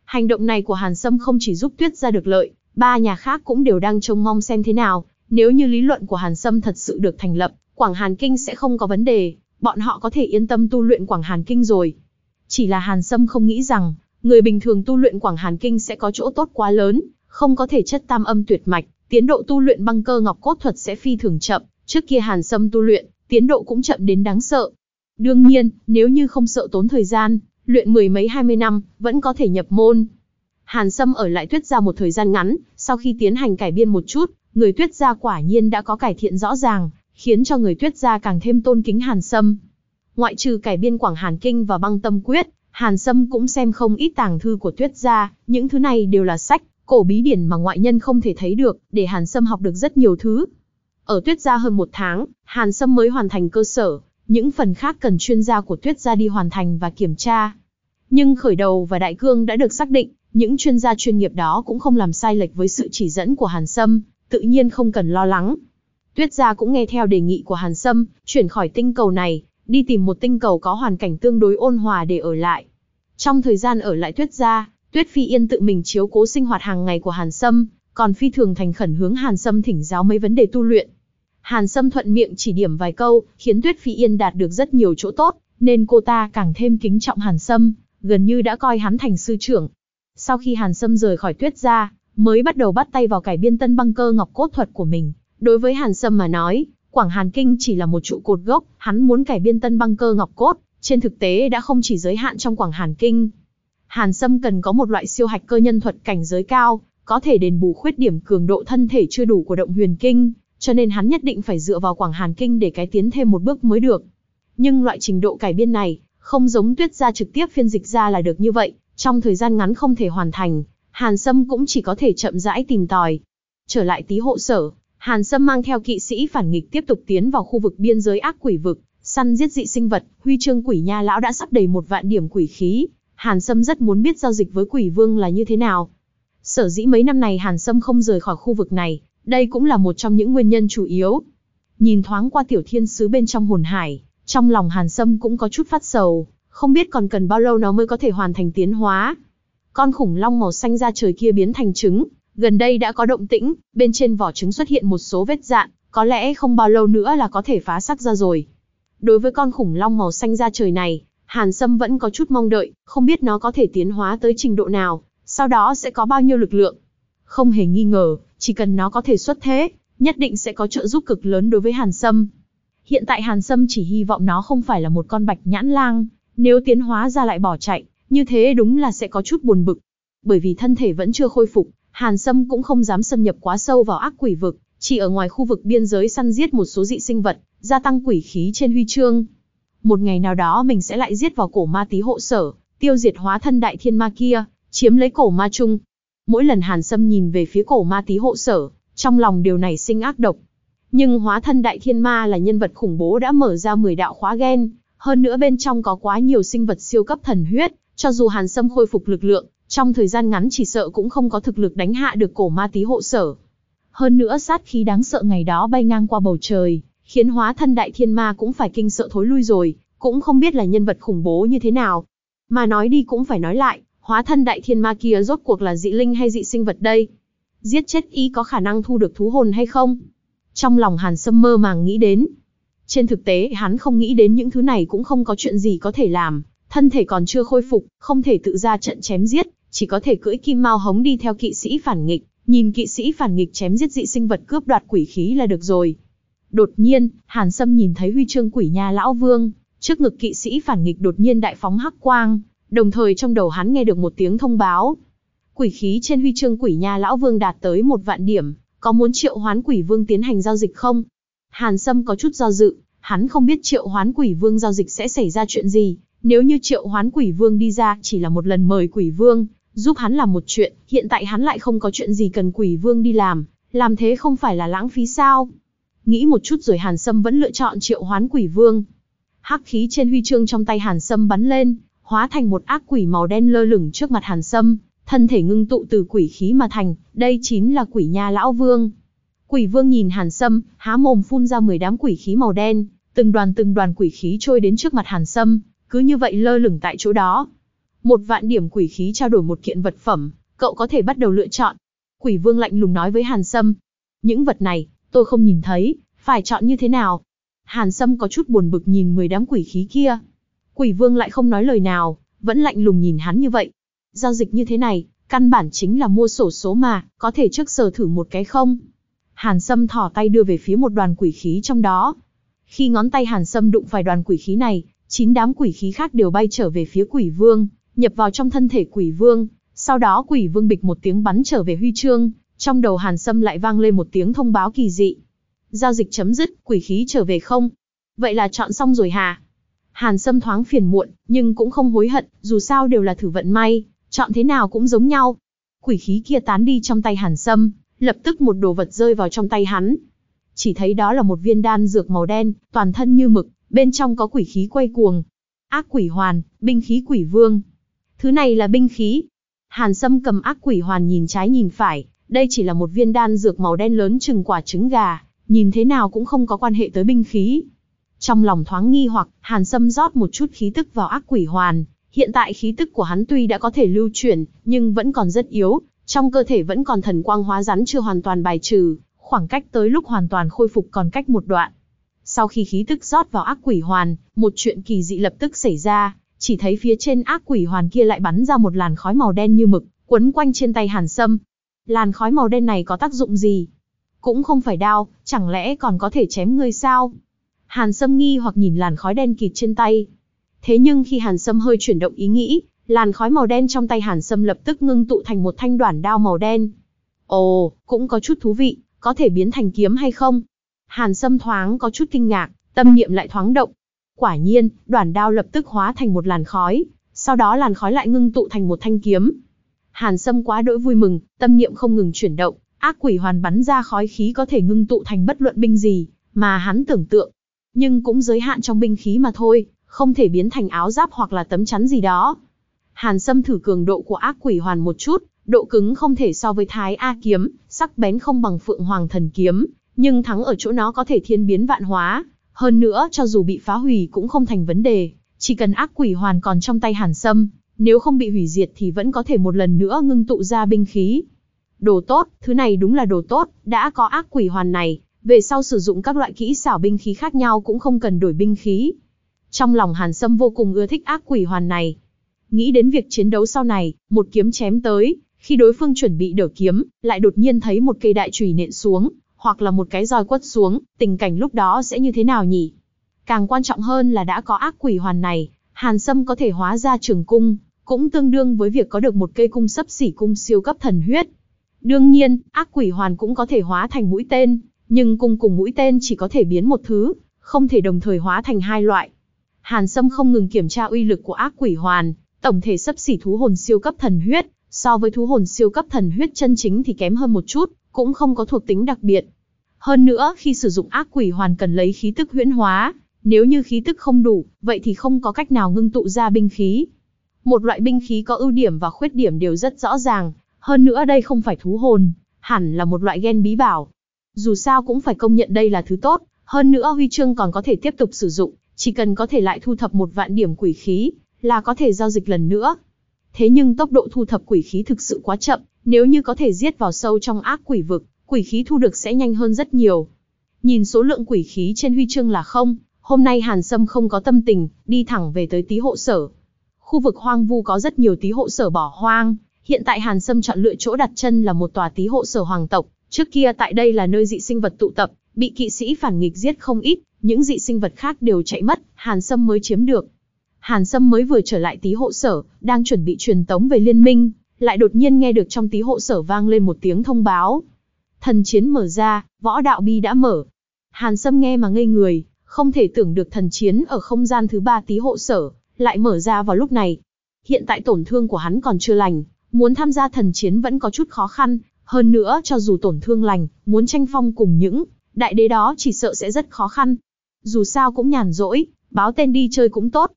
Hành động này của Hàn Sâm không chỉ giúp Tuyết gia được lợi, ba nhà khác cũng đều đang trông mong xem thế nào, nếu như lý luận của Hàn Sâm thật sự được thành lập, Quảng Hàn Kinh sẽ không có vấn đề, bọn họ có thể yên tâm tu luyện Quảng Hàn Kinh rồi. Chỉ là Hàn Sâm không nghĩ rằng, người bình thường tu luyện Quảng Hàn Kinh sẽ có chỗ tốt quá lớn, không có thể chất tam âm tuyệt mạch, tiến độ tu luyện băng cơ ngọc cốt thuật sẽ phi thường chậm, trước kia Hàn Sâm tu luyện, tiến độ cũng chậm đến đáng sợ. Đương nhiên, nếu như không sợ tốn thời gian, luyện mười mấy hai mươi năm, vẫn có thể nhập môn. Hàn Sâm ở lại tuyết gia một thời gian ngắn, sau khi tiến hành cải biên một chút, người tuyết gia quả nhiên đã có cải thiện rõ ràng, khiến cho người tuyết gia càng thêm tôn kính Hàn Sâm. Ngoại trừ cải biên Quảng Hàn Kinh và băng tâm quyết, Hàn Sâm cũng xem không ít tàng thư của tuyết gia, những thứ này đều là sách, cổ bí điển mà ngoại nhân không thể thấy được, để Hàn Sâm học được rất nhiều thứ. Ở tuyết gia hơn một tháng, Hàn Sâm mới hoàn thành cơ sở, những phần khác cần chuyên gia của tuyết gia đi hoàn thành và kiểm tra. Nhưng khởi đầu và đại cương đã được xác định, những chuyên gia chuyên nghiệp đó cũng không làm sai lệch với sự chỉ dẫn của Hàn Sâm, tự nhiên không cần lo lắng. Tuyết gia cũng nghe theo đề nghị của Hàn Sâm, chuyển khỏi tinh cầu này, đi tìm một tinh cầu có hoàn cảnh tương đối ôn hòa để ở lại. Trong thời gian ở lại Tuyết gia, Tuyết Phi Yên tự mình chiếu cố sinh hoạt hàng ngày của Hàn Sâm, còn Phi thường thành khẩn hướng Hàn Sâm thỉnh giáo mấy vấn đề tu luyện. Hàn Sâm thuận miệng chỉ điểm vài câu, khiến Tuyết Phi Yên đạt được rất nhiều chỗ tốt, nên cô ta càng thêm kính trọng Hàn Sâm, gần như đã coi hắn thành sư trưởng. Sau khi Hàn Sâm rời khỏi Tuyết gia, mới bắt đầu bắt tay vào cải biên tân băng cơ ngọc cốt thuật của mình. Đối với Hàn Sâm mà nói, Quảng Hàn Kinh chỉ là một trụ cột gốc, hắn muốn cải biên tân băng cơ ngọc cốt, trên thực tế đã không chỉ giới hạn trong Quảng Hàn Kinh. Hàn Sâm cần có một loại siêu hạch cơ nhân thuật cảnh giới cao, có thể đền bù khuyết điểm cường độ thân thể chưa đủ của động huyền kinh, cho nên hắn nhất định phải dựa vào Quảng Hàn Kinh để cái tiến thêm một bước mới được. Nhưng loại trình độ cải biên này, không giống tuyết gia trực tiếp phiên dịch ra là được như vậy, trong thời gian ngắn không thể hoàn thành, Hàn Sâm cũng chỉ có thể chậm rãi tìm tòi. Trở lại tí hộ sở, Hàn Sâm mang theo kỵ sĩ phản nghịch tiếp tục tiến vào khu vực biên giới ác quỷ vực, săn giết dị sinh vật, huy chương quỷ nha lão đã sắp đầy một vạn điểm quỷ khí. Hàn Sâm rất muốn biết giao dịch với quỷ vương là như thế nào. Sở dĩ mấy năm này Hàn Sâm không rời khỏi khu vực này, đây cũng là một trong những nguyên nhân chủ yếu. Nhìn thoáng qua tiểu thiên sứ bên trong hồn hải, trong lòng Hàn Sâm cũng có chút phát sầu, không biết còn cần bao lâu nó mới có thể hoàn thành tiến hóa. Con khủng long màu xanh ra trời kia biến thành trứng, gần đây đã có động tĩnh, bên trên vỏ trứng xuất hiện một số vết dạn, có lẽ không bao lâu nữa là có thể phá sắc ra rồi. Đối với con khủng long màu xanh ra trời này, Hàn Sâm vẫn có chút mong đợi, không biết nó có thể tiến hóa tới trình độ nào, sau đó sẽ có bao nhiêu lực lượng. Không hề nghi ngờ, chỉ cần nó có thể xuất thế, nhất định sẽ có trợ giúp cực lớn đối với Hàn Sâm. Hiện tại Hàn Sâm chỉ hy vọng nó không phải là một con bạch nhãn lang, nếu tiến hóa ra lại bỏ chạy, như thế đúng là sẽ có chút buồn bực. Bởi vì thân thể vẫn chưa khôi phục, Hàn Sâm cũng không dám xâm nhập quá sâu vào ác quỷ vực, chỉ ở ngoài khu vực biên giới săn giết một số dị sinh vật, gia tăng quỷ khí trên huy chương. Một ngày nào đó mình sẽ lại giết vào cổ ma tí hộ sở, tiêu diệt hóa thân đại thiên ma kia, chiếm lấy cổ ma chung. Mỗi lần Hàn Sâm nhìn về phía cổ ma tí hộ sở, trong lòng điều này sinh ác độc. Nhưng hóa thân đại thiên ma là nhân vật khủng bố đã mở ra 10 đạo khóa gen, hơn nữa bên trong có quá nhiều sinh vật siêu cấp thần huyết, cho dù Hàn Sâm khôi phục lực lượng, trong thời gian ngắn chỉ sợ cũng không có thực lực đánh hạ được cổ ma tí hộ sở. Hơn nữa sát khí đáng sợ ngày đó bay ngang qua bầu trời, khiến hóa thân đại thiên ma cũng phải kinh sợ thối lui rồi, cũng không biết là nhân vật khủng bố như thế nào. Mà nói đi cũng phải nói lại, hóa thân đại thiên ma kia rốt cuộc là dị linh hay dị sinh vật đây? Giết chết ý có khả năng thu được thú hồn hay không? Trong lòng Hàn Sâm mơ màng nghĩ đến. Trên thực tế hắn không nghĩ đến những thứ này cũng không có chuyện gì có thể làm, thân thể còn chưa khôi phục, không thể tự ra trận chém giết, chỉ có thể cưỡi kim mao hống đi theo kỵ sĩ phản nghịch, nhìn kỵ sĩ phản nghịch chém giết dị sinh vật cướp đoạt quỷ khí là được rồi. Đột nhiên, Hàn Sâm nhìn thấy huy chương quỷ nha lão vương, trước ngực kỵ sĩ phản nghịch đột nhiên đại phóng hắc quang, đồng thời trong đầu hắn nghe được một tiếng thông báo. Quỷ khí trên huy chương quỷ nha lão vương đạt tới một vạn điểm, có muốn triệu hoán quỷ vương tiến hành giao dịch không? Hàn Sâm có chút do dự, hắn không biết triệu hoán quỷ vương giao dịch sẽ xảy ra chuyện gì, nếu như triệu hoán quỷ vương đi ra chỉ là một lần mời quỷ vương, giúp hắn làm một chuyện, hiện tại hắn lại không có chuyện gì cần quỷ vương đi làm, làm thế không phải là lãng phí sao? Nghĩ một chút rồi Hàn Sâm vẫn lựa chọn triệu hoán quỷ vương. Hắc khí trên huy chương trong tay Hàn Sâm bắn lên, hóa thành một ác quỷ màu đen lơ lửng trước mặt Hàn Sâm, thân thể ngưng tụ từ quỷ khí mà thành, đây chính là quỷ nha lão vương. Quỷ vương nhìn Hàn Sâm, há mồm phun ra 10 đám quỷ khí màu đen, từng đoàn từng đoàn quỷ khí trôi đến trước mặt Hàn Sâm, cứ như vậy lơ lửng tại chỗ đó. Một vạn điểm quỷ khí trao đổi một kiện vật phẩm, cậu có thể bắt đầu lựa chọn. Quỷ vương lạnh lùng nói với Hàn Sâm. Những vật này, tôi không nhìn thấy, phải chọn như thế nào? Hàn Sâm có chút buồn bực nhìn 10 đám quỷ khí kia. Quỷ vương lại không nói lời nào, vẫn lạnh lùng nhìn hắn như vậy. Giao dịch như thế này, căn bản chính là mua sổ số mà, có thể trước sờ thử một cái không? Hàn Sâm thỏ tay đưa về phía một đoàn quỷ khí trong đó. Khi ngón tay Hàn Sâm đụng phải đoàn quỷ khí này, chín đám quỷ khí khác đều bay trở về phía quỷ vương, nhập vào trong thân thể quỷ vương. Sau đó quỷ vương bịch một tiếng bắn trở về huy chương, trong đầu Hàn Sâm lại vang lên một tiếng thông báo kỳ dị. Giao dịch chấm dứt, quỷ khí trở về không? Vậy là chọn xong rồi hả? Hàn Sâm thoáng phiền muộn, nhưng cũng không hối hận, dù sao đều là thử vận may, chọn thế nào cũng giống nhau. Quỷ khí kia tán đi trong tay Hàn Sâm, lập tức một đồ vật rơi vào trong tay hắn. Chỉ thấy đó là một viên đan dược màu đen, toàn thân như mực, bên trong có quỷ khí quay cuồng. Ác quỷ hoàn, binh khí quỷ vương. Thứ này là binh khí. Hàn Sâm cầm ác quỷ hoàn nhìn trái nhìn phải, đây chỉ là một viên đan dược màu đen lớn chừng quả trứng gà, nhìn thế nào cũng không có quan hệ tới binh khí. Trong lòng thoáng nghi hoặc, Hàn Sâm rót một chút khí tức vào ác quỷ hoàn. Hiện tại khí tức của hắn tuy đã có thể lưu chuyển, nhưng vẫn còn rất yếu, trong cơ thể vẫn còn thần quang hóa rắn chưa hoàn toàn bài trừ, khoảng cách tới lúc hoàn toàn khôi phục còn cách một đoạn. Sau khi khí tức rót vào ác quỷ hoàn, một chuyện kỳ dị lập tức xảy ra, chỉ thấy phía trên ác quỷ hoàn kia lại bắn ra một làn khói màu đen như mực, quấn quanh trên tay Hàn Sâm. Làn khói màu đen này có tác dụng gì? Cũng không phải đao, chẳng lẽ còn có thể chém người sao? Hàn Sâm nghi hoặc nhìn làn khói đen kịt trên tay. Thế nhưng khi Hàn Sâm hơi chuyển động ý nghĩ, làn khói màu đen trong tay Hàn Sâm lập tức ngưng tụ thành một thanh đoản đao màu đen. Ồ, cũng có chút thú vị, có thể biến thành kiếm hay không? Hàn Sâm thoáng có chút kinh ngạc, tâm niệm lại thoáng động. Quả nhiên, đoản đao lập tức hóa thành một làn khói, sau đó làn khói lại ngưng tụ thành một thanh kiếm. Hàn Sâm quá đỗi vui mừng, tâm niệm không ngừng chuyển động, ác quỷ hoàn bắn ra khói khí có thể ngưng tụ thành bất luận binh gì, mà hắn tưởng tượng. Nhưng cũng giới hạn trong binh khí mà thôi, không thể biến thành áo giáp hoặc là tấm chắn gì đó. Hàn Sâm thử cường độ của ác quỷ hoàn một chút, độ cứng không thể so với Thái A kiếm, sắc bén không bằng Phượng Hoàng thần kiếm, nhưng thắng ở chỗ nó có thể thiên biến vạn hóa, hơn nữa cho dù bị phá hủy cũng không thành vấn đề, chỉ cần ác quỷ hoàn còn trong tay Hàn Sâm, nếu không bị hủy diệt thì vẫn có thể một lần nữa ngưng tụ ra binh khí. Đồ tốt, thứ này đúng là đồ tốt, đã có ác quỷ hoàn này, về sau sử dụng các loại kỹ xảo binh khí khác nhau cũng không cần đổi binh khí. Trong lòng Hàn Sâm vô cùng ưa thích ác quỷ hoàn này. Nghĩ đến việc chiến đấu sau này, một kiếm chém tới, khi đối phương chuẩn bị đỡ kiếm, lại đột nhiên thấy một cây đại chùy nện xuống, hoặc là một cái roi quất xuống, tình cảnh lúc đó sẽ như thế nào nhỉ? Càng quan trọng hơn là đã có ác quỷ hoàn này, Hàn Sâm có thể hóa ra trường cung, cũng tương đương với việc có được một cây cung sấp xỉ cung siêu cấp thần huyết. Đương nhiên, ác quỷ hoàn cũng có thể hóa thành mũi tên, nhưng cung cùng mũi tên chỉ có thể biến một thứ, không thể đồng thời hóa thành hai loại. Hàn Sâm không ngừng kiểm tra uy lực của ác quỷ hoàn, tổng thể sấp xỉ thú hồn siêu cấp thần huyết, so với thú hồn siêu cấp thần huyết chân chính thì kém hơn một chút, cũng không có thuộc tính đặc biệt. Hơn nữa, khi sử dụng ác quỷ hoàn cần lấy khí tức huyễn hóa, nếu như khí tức không đủ, vậy thì không có cách nào ngưng tụ ra binh khí. Một loại binh khí có ưu điểm và khuyết điểm đều rất rõ ràng, hơn nữa đây không phải thú hồn, hẳn là một loại gen bí bảo. Dù sao cũng phải công nhận đây là thứ tốt, hơn nữa huy chương còn có thể tiếp tục sử dụng, chỉ cần có thể lại thu thập một vạn điểm quỷ khí, là có thể giao dịch lần nữa. Thế nhưng tốc độ thu thập quỷ khí thực sự quá chậm, nếu như có thể giết vào sâu trong ác quỷ vực, quỷ khí thu được sẽ nhanh hơn rất nhiều. Nhìn số lượng quỷ khí trên huy chương là không, hôm nay Hàn Sâm không có tâm tình, đi thẳng về tới tí hộ sở. Khu vực hoang vu có rất nhiều tí hộ sở bỏ hoang, hiện tại Hàn Sâm chọn lựa chỗ đặt chân là một tòa tí hộ sở hoàng tộc, trước kia tại đây là nơi dị sinh vật tụ tập, bị kỵ sĩ phản nghịch giết không ít, những dị sinh vật khác đều chạy mất, Hàn Sâm mới chiếm được. Hàn Sâm mới vừa trở lại tí hộ sở, đang chuẩn bị truyền tống về liên minh, lại đột nhiên nghe được trong tí hộ sở vang lên một tiếng thông báo. Thần chiến mở ra, võ đạo bi đã mở. Hàn Sâm nghe mà ngây người, không thể tưởng được thần chiến ở không gian thứ ba tí hộ sở, lại mở ra vào lúc này. Hiện tại tổn thương của hắn còn chưa lành, muốn tham gia thần chiến vẫn có chút khó khăn, hơn nữa cho dù tổn thương lành, muốn tranh phong cùng những đại đế đó chỉ sợ sẽ rất khó khăn. Dù sao cũng nhàn rỗi, báo tên đi chơi cũng tốt.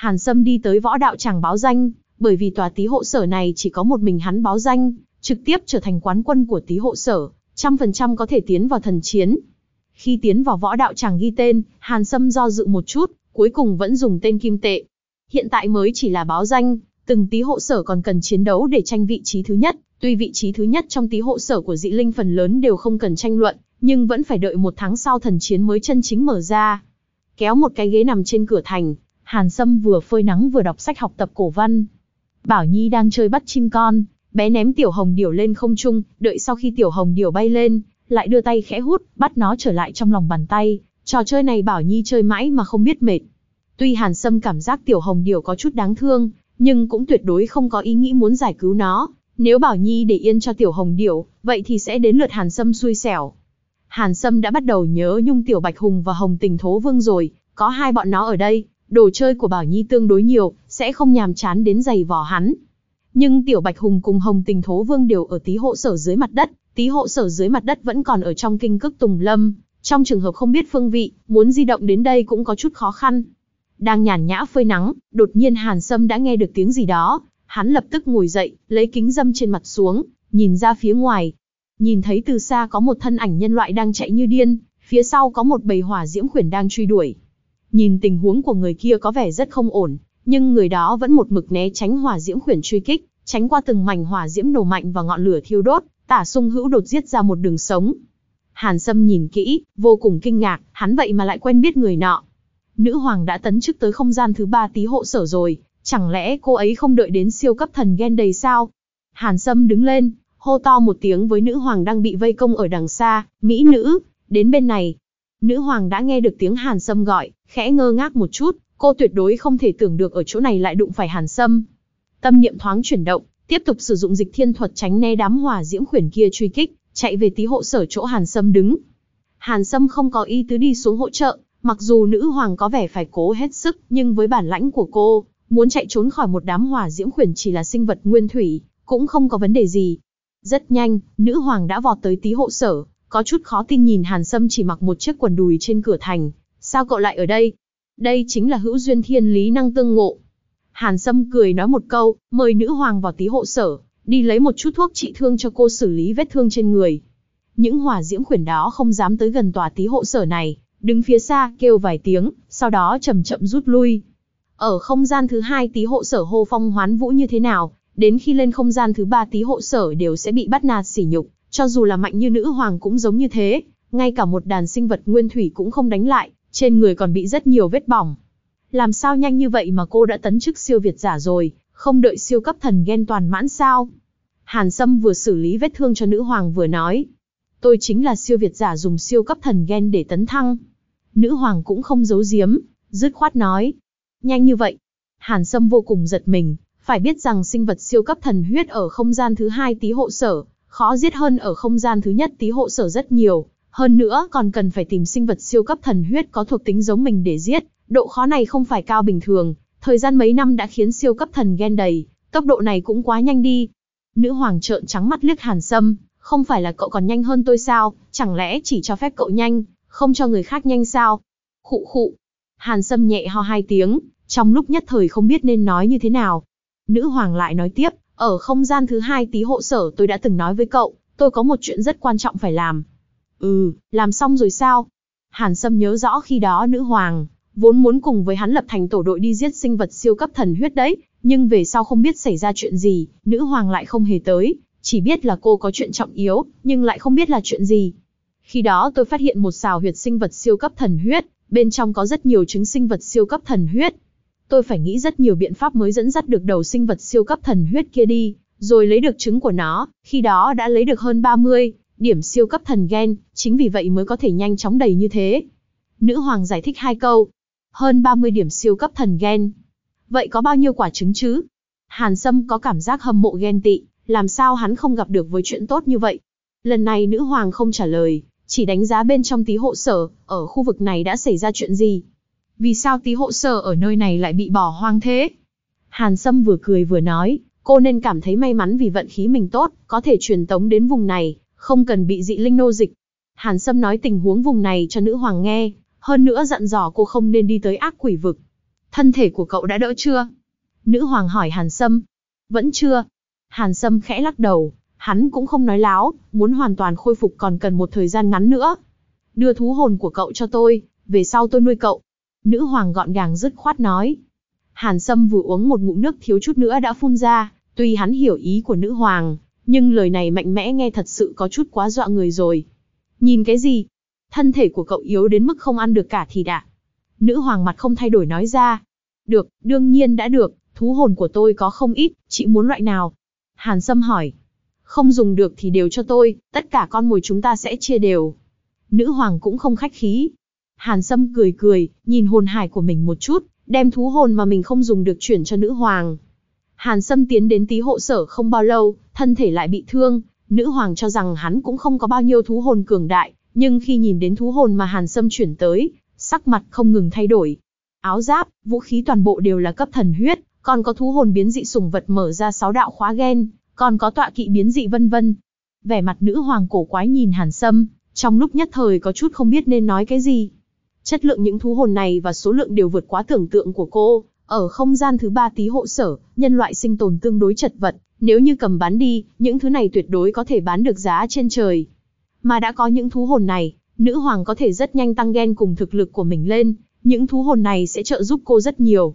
Hàn Sâm đi tới võ đạo chẳng báo danh, bởi vì tòa tí hộ sở này chỉ có một mình hắn báo danh, trực tiếp trở thành quán quân của tí hộ sở, trăm phần trăm có thể tiến vào thần chiến. Khi tiến vào võ đạo chẳng ghi tên, Hàn Sâm do dự một chút, cuối cùng vẫn dùng tên kim tệ. Hiện tại mới chỉ là báo danh, từng tí hộ sở còn cần chiến đấu để tranh vị trí thứ nhất, tuy vị trí thứ nhất trong tí hộ sở của dị linh phần lớn đều không cần tranh luận, nhưng vẫn phải đợi một tháng sau thần chiến mới chân chính mở ra. Kéo một cái ghế nằm trên cửa thành, Hàn Sâm vừa phơi nắng vừa đọc sách học tập cổ văn. Bảo Nhi đang chơi bắt chim con, bé ném tiểu hồng điểu lên không trung, đợi sau khi tiểu hồng điểu bay lên, lại đưa tay khẽ hút, bắt nó trở lại trong lòng bàn tay. Trò chơi này Bảo Nhi chơi mãi mà không biết mệt. Tuy Hàn Sâm cảm giác tiểu hồng điểu có chút đáng thương, nhưng cũng tuyệt đối không có ý nghĩ muốn giải cứu nó. Nếu Bảo Nhi để yên cho tiểu hồng điểu, vậy thì sẽ đến lượt Hàn Sâm xui xẻo. Hàn Sâm đã bắt đầu nhớ nhung tiểu bạch hùng và hồng tình thố vương rồi, có hai bọn nó ở đây, đồ chơi của Bảo Nhi tương đối nhiều, sẽ không nhàm chán đến giày vò hắn. Nhưng Tiểu Bạch Hùng cùng Hồng Tình Thố Vương đều ở tí hộ sở dưới mặt đất, tí hộ sở dưới mặt đất vẫn còn ở trong kinh cức Tùng Lâm, trong trường hợp không biết phương vị, muốn di động đến đây cũng có chút khó khăn. Đang nhàn nhã phơi nắng, đột nhiên Hàn Sâm đã nghe được tiếng gì đó, hắn lập tức ngồi dậy, lấy kính dâm trên mặt xuống, nhìn ra phía ngoài. Nhìn thấy từ xa có một thân ảnh nhân loại đang chạy như điên, phía sau có một bầy hỏa diễm khuyển đang truy đuổi. Nhìn tình huống của người kia có vẻ rất không ổn, nhưng người đó vẫn một mực né tránh hỏa diễm khuyển truy kích, tránh qua từng mảnh hỏa diễm nổ mạnh và ngọn lửa thiêu đốt, tả sung hữu đột giết ra một đường sống. Hàn Sâm nhìn kỹ, vô cùng kinh ngạc, hắn vậy mà lại quen biết người nọ. Nữ hoàng đã tấn chức tới không gian thứ ba tí hộ sở rồi, chẳng lẽ cô ấy không đợi đến siêu cấp thần ghen đầy sao? Hàn Sâm đứng lên, hô to một tiếng với nữ hoàng đang bị vây công ở đằng xa, mỹ nữ, đến bên này. Nữ hoàng đã nghe được tiếng Hàn Sâm gọi, khẽ ngơ ngác một chút, cô tuyệt đối không thể tưởng được ở chỗ này lại đụng phải Hàn Sâm. Tâm niệm thoáng chuyển động, tiếp tục sử dụng dịch thiên thuật tránh né đám hỏa diễm khuyển kia truy kích, chạy về tí hộ sở chỗ Hàn Sâm đứng. Hàn Sâm không có ý tứ đi xuống hỗ trợ, mặc dù nữ hoàng có vẻ phải cố hết sức, nhưng với bản lãnh của cô, muốn chạy trốn khỏi một đám hỏa diễm khuyển chỉ là sinh vật nguyên thủy, cũng không có vấn đề gì. Rất nhanh, nữ hoàng đã vọt tới tí hộ sở, có chút khó tin nhìn Hàn Sâm chỉ mặc một chiếc quần đùi trên cửa thành. Sao cậu lại ở đây? Đây chính là hữu duyên thiên lý năng tương ngộ. Hàn Sâm cười nói một câu, mời nữ hoàng vào tí hộ sở, đi lấy một chút thuốc trị thương cho cô xử lý vết thương trên người. Những hỏa diễm khuyển đó không dám tới gần tòa tí hộ sở này, đứng phía xa kêu vài tiếng, sau đó chậm chậm rút lui. Ở không gian thứ hai tí hộ sở hô phong hoán vũ như thế nào, đến khi lên không gian thứ ba tí hộ sở đều sẽ bị bắt nạt sỉ nhục, cho dù là mạnh như nữ hoàng cũng giống như thế, ngay cả một đàn sinh vật nguyên thủy cũng không đánh lại, trên người còn bị rất nhiều vết bỏng. Làm sao nhanh như vậy mà cô đã tấn chức siêu việt giả rồi, không đợi siêu cấp thần ghen toàn mãn sao? Hàn Sâm vừa xử lý vết thương cho nữ hoàng vừa nói. Tôi chính là siêu việt giả dùng siêu cấp thần ghen để tấn thăng. Nữ hoàng cũng không giấu giếm, dứt khoát nói. Nhanh như vậy. Hàn Sâm vô cùng giật mình, phải biết rằng sinh vật siêu cấp thần huyết ở không gian thứ hai tí hộ sở, khó giết hơn ở không gian thứ nhất tí hộ sở rất nhiều. Hơn nữa còn cần phải tìm sinh vật siêu cấp thần huyết có thuộc tính giống mình để giết, độ khó này không phải cao bình thường, thời gian mấy năm đã khiến siêu cấp thần ghen đầy, tốc độ này cũng quá nhanh đi. Nữ hoàng trợn trắng mắt liếc Hàn Sâm, không phải là cậu còn nhanh hơn tôi sao, chẳng lẽ chỉ cho phép cậu nhanh, không cho người khác nhanh sao? Khụ khụ. Hàn Sâm nhẹ ho hai tiếng, trong lúc nhất thời không biết nên nói như thế nào. Nữ hoàng lại nói tiếp, ở không gian thứ hai tí hộ sở tôi đã từng nói với cậu, tôi có một chuyện rất quan trọng phải làm. Ừ, làm xong rồi sao? Hàn Sâm nhớ rõ khi đó nữ hoàng, vốn muốn cùng với hắn lập thành tổ đội đi giết sinh vật siêu cấp thần huyết đấy, nhưng về sau không biết xảy ra chuyện gì, nữ hoàng lại không hề tới, chỉ biết là cô có chuyện trọng yếu, nhưng lại không biết là chuyện gì. Khi đó tôi phát hiện một xào huyệt sinh vật siêu cấp thần huyết, bên trong có rất nhiều trứng sinh vật siêu cấp thần huyết. Tôi phải nghĩ rất nhiều biện pháp mới dẫn dắt được đầu sinh vật siêu cấp thần huyết kia đi, rồi lấy được trứng của nó, khi đó đã lấy được hơn 30 điểm siêu cấp thần gen, chính vì vậy mới có thể nhanh chóng đầy như thế. Nữ hoàng giải thích hai câu. Hơn 30 điểm siêu cấp thần gen. Vậy có bao nhiêu quả trứng chứ? Hàn Sâm có cảm giác hâm mộ ghen tị, làm sao hắn không gặp được với chuyện tốt như vậy? Lần này nữ hoàng không trả lời, chỉ đánh giá bên trong tí hộ sở, ở khu vực này đã xảy ra chuyện gì? Vì sao tí hộ sở ở nơi này lại bị bỏ hoang thế? Hàn Sâm vừa cười vừa nói, cô nên cảm thấy may mắn vì vận khí mình tốt, có thể truyền tống đến vùng này, không cần bị dị linh nô dịch. Hàn Sâm nói tình huống vùng này cho nữ hoàng nghe, hơn nữa dặn dò cô không nên đi tới ác quỷ vực. Thân thể của cậu đã đỡ chưa? Nữ hoàng hỏi Hàn Sâm. Vẫn chưa. Hàn Sâm khẽ lắc đầu, hắn cũng không nói láo, muốn hoàn toàn khôi phục còn cần một thời gian ngắn nữa. Đưa thú hồn của cậu cho tôi, về sau tôi nuôi cậu. Nữ hoàng gọn gàng dứt khoát nói. Hàn Sâm vừa uống một ngụm nước thiếu chút nữa đã phun ra, tuy hắn hiểu ý của nữ hoàng, nhưng lời này mạnh mẽ nghe thật sự có chút quá dọa người rồi. Nhìn cái gì? Thân thể của cậu yếu đến mức không ăn được cả thì đã. Nữ hoàng mặt không thay đổi nói ra. Được, đương nhiên đã được, thú hồn của tôi có không ít, chị muốn loại nào? Hàn Sâm hỏi. Không dùng được thì đều cho tôi, tất cả con mồi chúng ta sẽ chia đều. Nữ hoàng cũng không khách khí. Hàn Sâm cười cười, nhìn hồn hải của mình một chút, đem thú hồn mà mình không dùng được chuyển cho nữ hoàng. Hàn Sâm tiến đến tí hộ sở không bao lâu, thân thể lại bị thương, nữ hoàng cho rằng hắn cũng không có bao nhiêu thú hồn cường đại, nhưng khi nhìn đến thú hồn mà Hàn Sâm chuyển tới, sắc mặt không ngừng thay đổi. Áo giáp, vũ khí toàn bộ đều là cấp thần huyết, còn có thú hồn biến dị sùng vật mở ra sáu đạo khóa gen, còn có tọa kỵ biến dị vân vân. Vẻ mặt nữ hoàng cổ quái nhìn Hàn Sâm, trong lúc nhất thời có chút không biết nên nói cái gì. Chất lượng những thú hồn này và số lượng đều vượt quá tưởng tượng của cô, ở không gian thứ ba tí hộ sở, nhân loại sinh tồn tương đối chật vật, nếu như cầm bán đi, những thứ này tuyệt đối có thể bán được giá trên trời. Mà đã có những thú hồn này, nữ hoàng có thể rất nhanh tăng gen cùng thực lực của mình lên, những thú hồn này sẽ trợ giúp cô rất nhiều.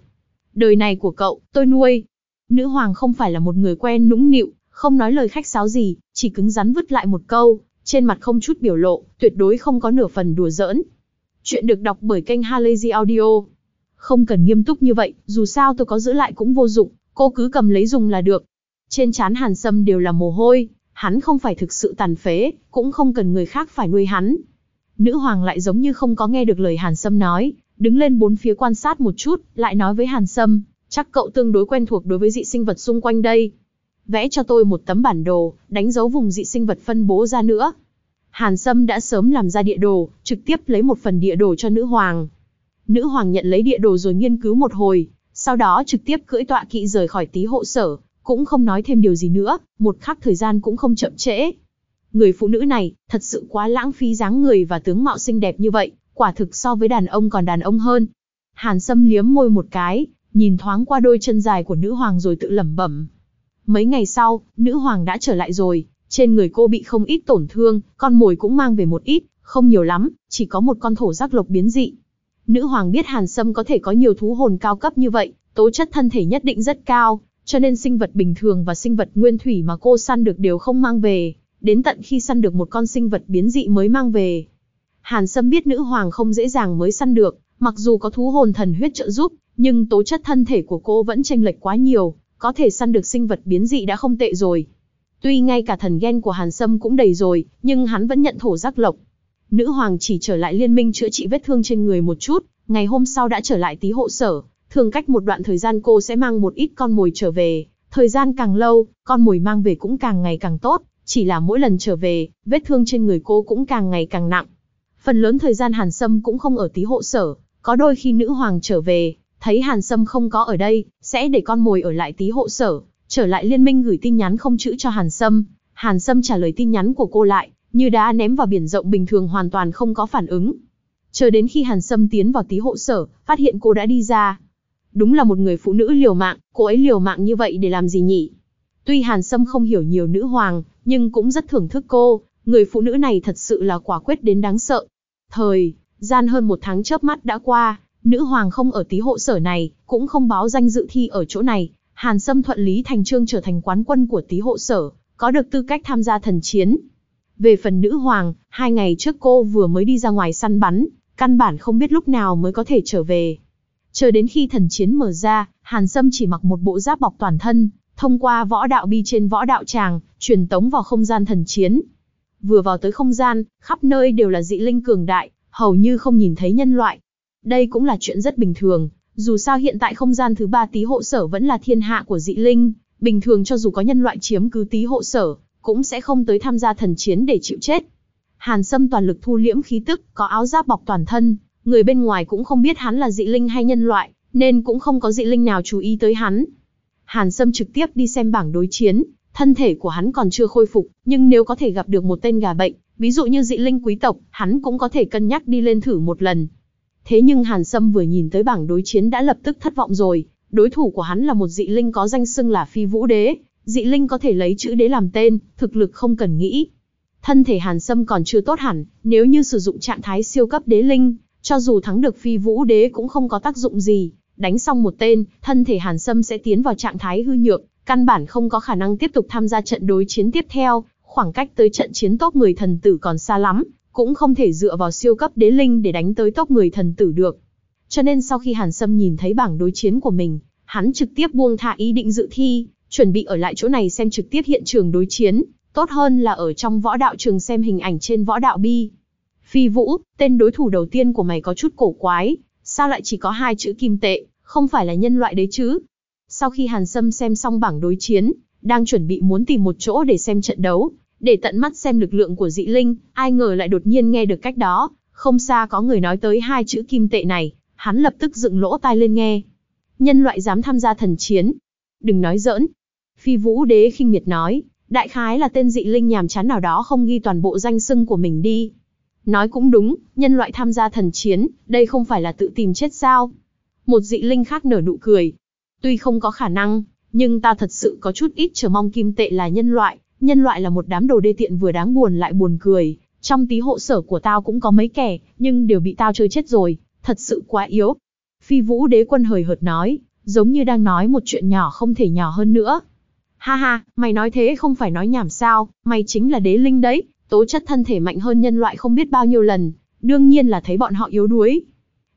Đời này của cậu, tôi nuôi. Nữ hoàng không phải là một người quen nũng nịu, không nói lời khách sáo gì, chỉ cứng rắn vứt lại một câu, trên mặt không chút biểu lộ, tuyệt đối không có nửa phần đùa giỡn. Chuyện được đọc bởi kênh Halazy Audio. Không cần nghiêm túc như vậy, dù sao tôi có giữ lại cũng vô dụng, cô cứ cầm lấy dùng là được. Trên trán Hàn Sâm đều là mồ hôi, hắn không phải thực sự tàn phế, cũng không cần người khác phải nuôi hắn. Nữ hoàng lại giống như không có nghe được lời Hàn Sâm nói, đứng lên bốn phía quan sát một chút, lại nói với Hàn Sâm, chắc cậu tương đối quen thuộc đối với dị sinh vật xung quanh đây. Vẽ cho tôi một tấm bản đồ, đánh dấu vùng dị sinh vật phân bố ra nữa. Hàn Sâm đã sớm làm ra địa đồ, trực tiếp lấy một phần địa đồ cho nữ hoàng. Nữ hoàng nhận lấy địa đồ rồi nghiên cứu một hồi, sau đó trực tiếp cưỡi tọa kỵ rời khỏi tí hộ sở, cũng không nói thêm điều gì nữa, một khắc thời gian cũng không chậm trễ. Người phụ nữ này, thật sự quá lãng phí dáng người và tướng mạo xinh đẹp như vậy, quả thực so với đàn ông còn đàn ông hơn. Hàn Sâm liếm môi một cái, nhìn thoáng qua đôi chân dài của nữ hoàng rồi tự lẩm bẩm. Mấy ngày sau, nữ hoàng đã trở lại rồi, trên người cô bị không ít tổn thương, con mồi cũng mang về một ít, không nhiều lắm, chỉ có một con thổ giác lộc biến dị. Nữ hoàng biết Hàn Sâm có thể có nhiều thú hồn cao cấp như vậy, tố chất thân thể nhất định rất cao, cho nên sinh vật bình thường và sinh vật nguyên thủy mà cô săn được đều không mang về, đến tận khi săn được một con sinh vật biến dị mới mang về. Hàn Sâm biết nữ hoàng không dễ dàng mới săn được, mặc dù có thú hồn thần huyết trợ giúp, nhưng tố chất thân thể của cô vẫn chênh lệch quá nhiều, có thể săn được sinh vật biến dị đã không tệ rồi. Tuy ngay cả thần ghen của Hàn Sâm cũng đầy rồi, nhưng hắn vẫn nhận thổ giác lộc. Nữ hoàng chỉ trở lại liên minh chữa trị vết thương trên người một chút, ngày hôm sau đã trở lại tí hộ sở, thường cách một đoạn thời gian cô sẽ mang một ít con mồi trở về, thời gian càng lâu, con mồi mang về cũng càng ngày càng tốt, chỉ là mỗi lần trở về, vết thương trên người cô cũng càng ngày càng nặng. Phần lớn thời gian Hàn Sâm cũng không ở tí hộ sở, có đôi khi nữ hoàng trở về, thấy Hàn Sâm không có ở đây, sẽ để con mồi ở lại tí hộ sở, trở lại liên minh gửi tin nhắn không chữ cho Hàn Sâm. Hàn Sâm trả lời tin nhắn của cô lại, như đã ném vào biển rộng bình thường hoàn toàn không có phản ứng. Chờ đến khi Hàn Sâm tiến vào tí hộ sở, phát hiện cô đã đi ra. Đúng là một người phụ nữ liều mạng, cô ấy liều mạng như vậy để làm gì nhỉ? Tuy Hàn Sâm không hiểu nhiều nữ hoàng, nhưng cũng rất thưởng thức cô, người phụ nữ này thật sự là quả quyết đến đáng sợ. Thời, gian hơn một tháng chớp mắt đã qua, nữ hoàng không ở tí hộ sở này, cũng không báo danh dự thi ở chỗ này. Hàn Sâm thuận lý thành trương trở thành quán quân của tí hộ sở, có được tư cách tham gia thần chiến. Về phần nữ hoàng, hai ngày trước cô vừa mới đi ra ngoài săn bắn, căn bản không biết lúc nào mới có thể trở về. Chờ đến khi thần chiến mở ra, Hàn Sâm chỉ mặc một bộ giáp bọc toàn thân, thông qua võ đạo bi trên võ đạo tràng, truyền tống vào không gian thần chiến. Vừa vào tới không gian, khắp nơi đều là dị linh cường đại, hầu như không nhìn thấy nhân loại. Đây cũng là chuyện rất bình thường, dù sao hiện tại không gian thứ ba tí hộ sở vẫn là thiên hạ của dị linh, bình thường cho dù có nhân loại chiếm cứ tí hộ sở, cũng sẽ không tới tham gia thần chiến để chịu chết. Hàn Sâm toàn lực thu liễm khí tức, có áo giáp bọc toàn thân, người bên ngoài cũng không biết hắn là dị linh hay nhân loại, nên cũng không có dị linh nào chú ý tới hắn. Hàn Sâm trực tiếp đi xem bảng đối chiến, thân thể của hắn còn chưa khôi phục, nhưng nếu có thể gặp được một tên gà bệnh, ví dụ như dị linh quý tộc, hắn cũng có thể cân nhắc đi lên thử một lần. Thế nhưng Hàn Sâm vừa nhìn tới bảng đối chiến đã lập tức thất vọng rồi, đối thủ của hắn là một dị linh có danh xưng là phi vũ đế, dị linh có thể lấy chữ đế làm tên, thực lực không cần nghĩ. Thân thể Hàn Sâm còn chưa tốt hẳn, nếu như sử dụng trạng thái siêu cấp đế linh, cho dù thắng được phi vũ đế cũng không có tác dụng gì, đánh xong một tên, thân thể Hàn Sâm sẽ tiến vào trạng thái hư nhược, căn bản không có khả năng tiếp tục tham gia trận đối chiến tiếp theo, khoảng cách tới trận chiến top 10 thần tử còn xa lắm, cũng không thể dựa vào siêu cấp đế linh để đánh tới tóc người thần tử được. Cho nên sau khi Hàn Sâm nhìn thấy bảng đối chiến của mình, hắn trực tiếp buông thả ý định dự thi, chuẩn bị ở lại chỗ này xem trực tiếp hiện trường đối chiến, tốt hơn là ở trong võ đạo trường xem hình ảnh trên võ đạo bi. Phi Vũ, tên đối thủ đầu tiên của mày có chút cổ quái, sao lại chỉ có hai chữ kim tệ, không phải là nhân loại đấy chứ? Sau khi Hàn Sâm xem xong bảng đối chiến, đang chuẩn bị muốn tìm một chỗ để xem trận đấu, để tận mắt xem lực lượng của dị linh, ai ngờ lại đột nhiên nghe được cách đó, không xa có người nói tới hai chữ kim tệ này, hắn lập tức dựng lỗ tai lên nghe. Nhân loại dám tham gia thần chiến. Đừng nói giỡn. Phi vũ đế khinh miệt nói, đại khái là tên dị linh nhàm chán nào đó không ghi toàn bộ danh xưng của mình đi. Nói cũng đúng, nhân loại tham gia thần chiến, đây không phải là tự tìm chết sao. Một dị linh khác nở nụ cười. Tuy không có khả năng, nhưng ta thật sự có chút ít chờ mong kim tệ là nhân loại. Nhân loại là một đám đồ đê tiện vừa đáng buồn lại buồn cười. Trong tí hộ sở của tao cũng có mấy kẻ, nhưng đều bị tao chơi chết rồi. Thật sự quá yếu. Phi vũ đế quân hời hợt nói, giống như đang nói một chuyện nhỏ không thể nhỏ hơn nữa. Ha ha, mày nói thế không phải nói nhảm sao, mày chính là đế linh đấy, tố chất thân thể mạnh hơn nhân loại không biết bao nhiêu lần, đương nhiên là thấy bọn họ yếu đuối.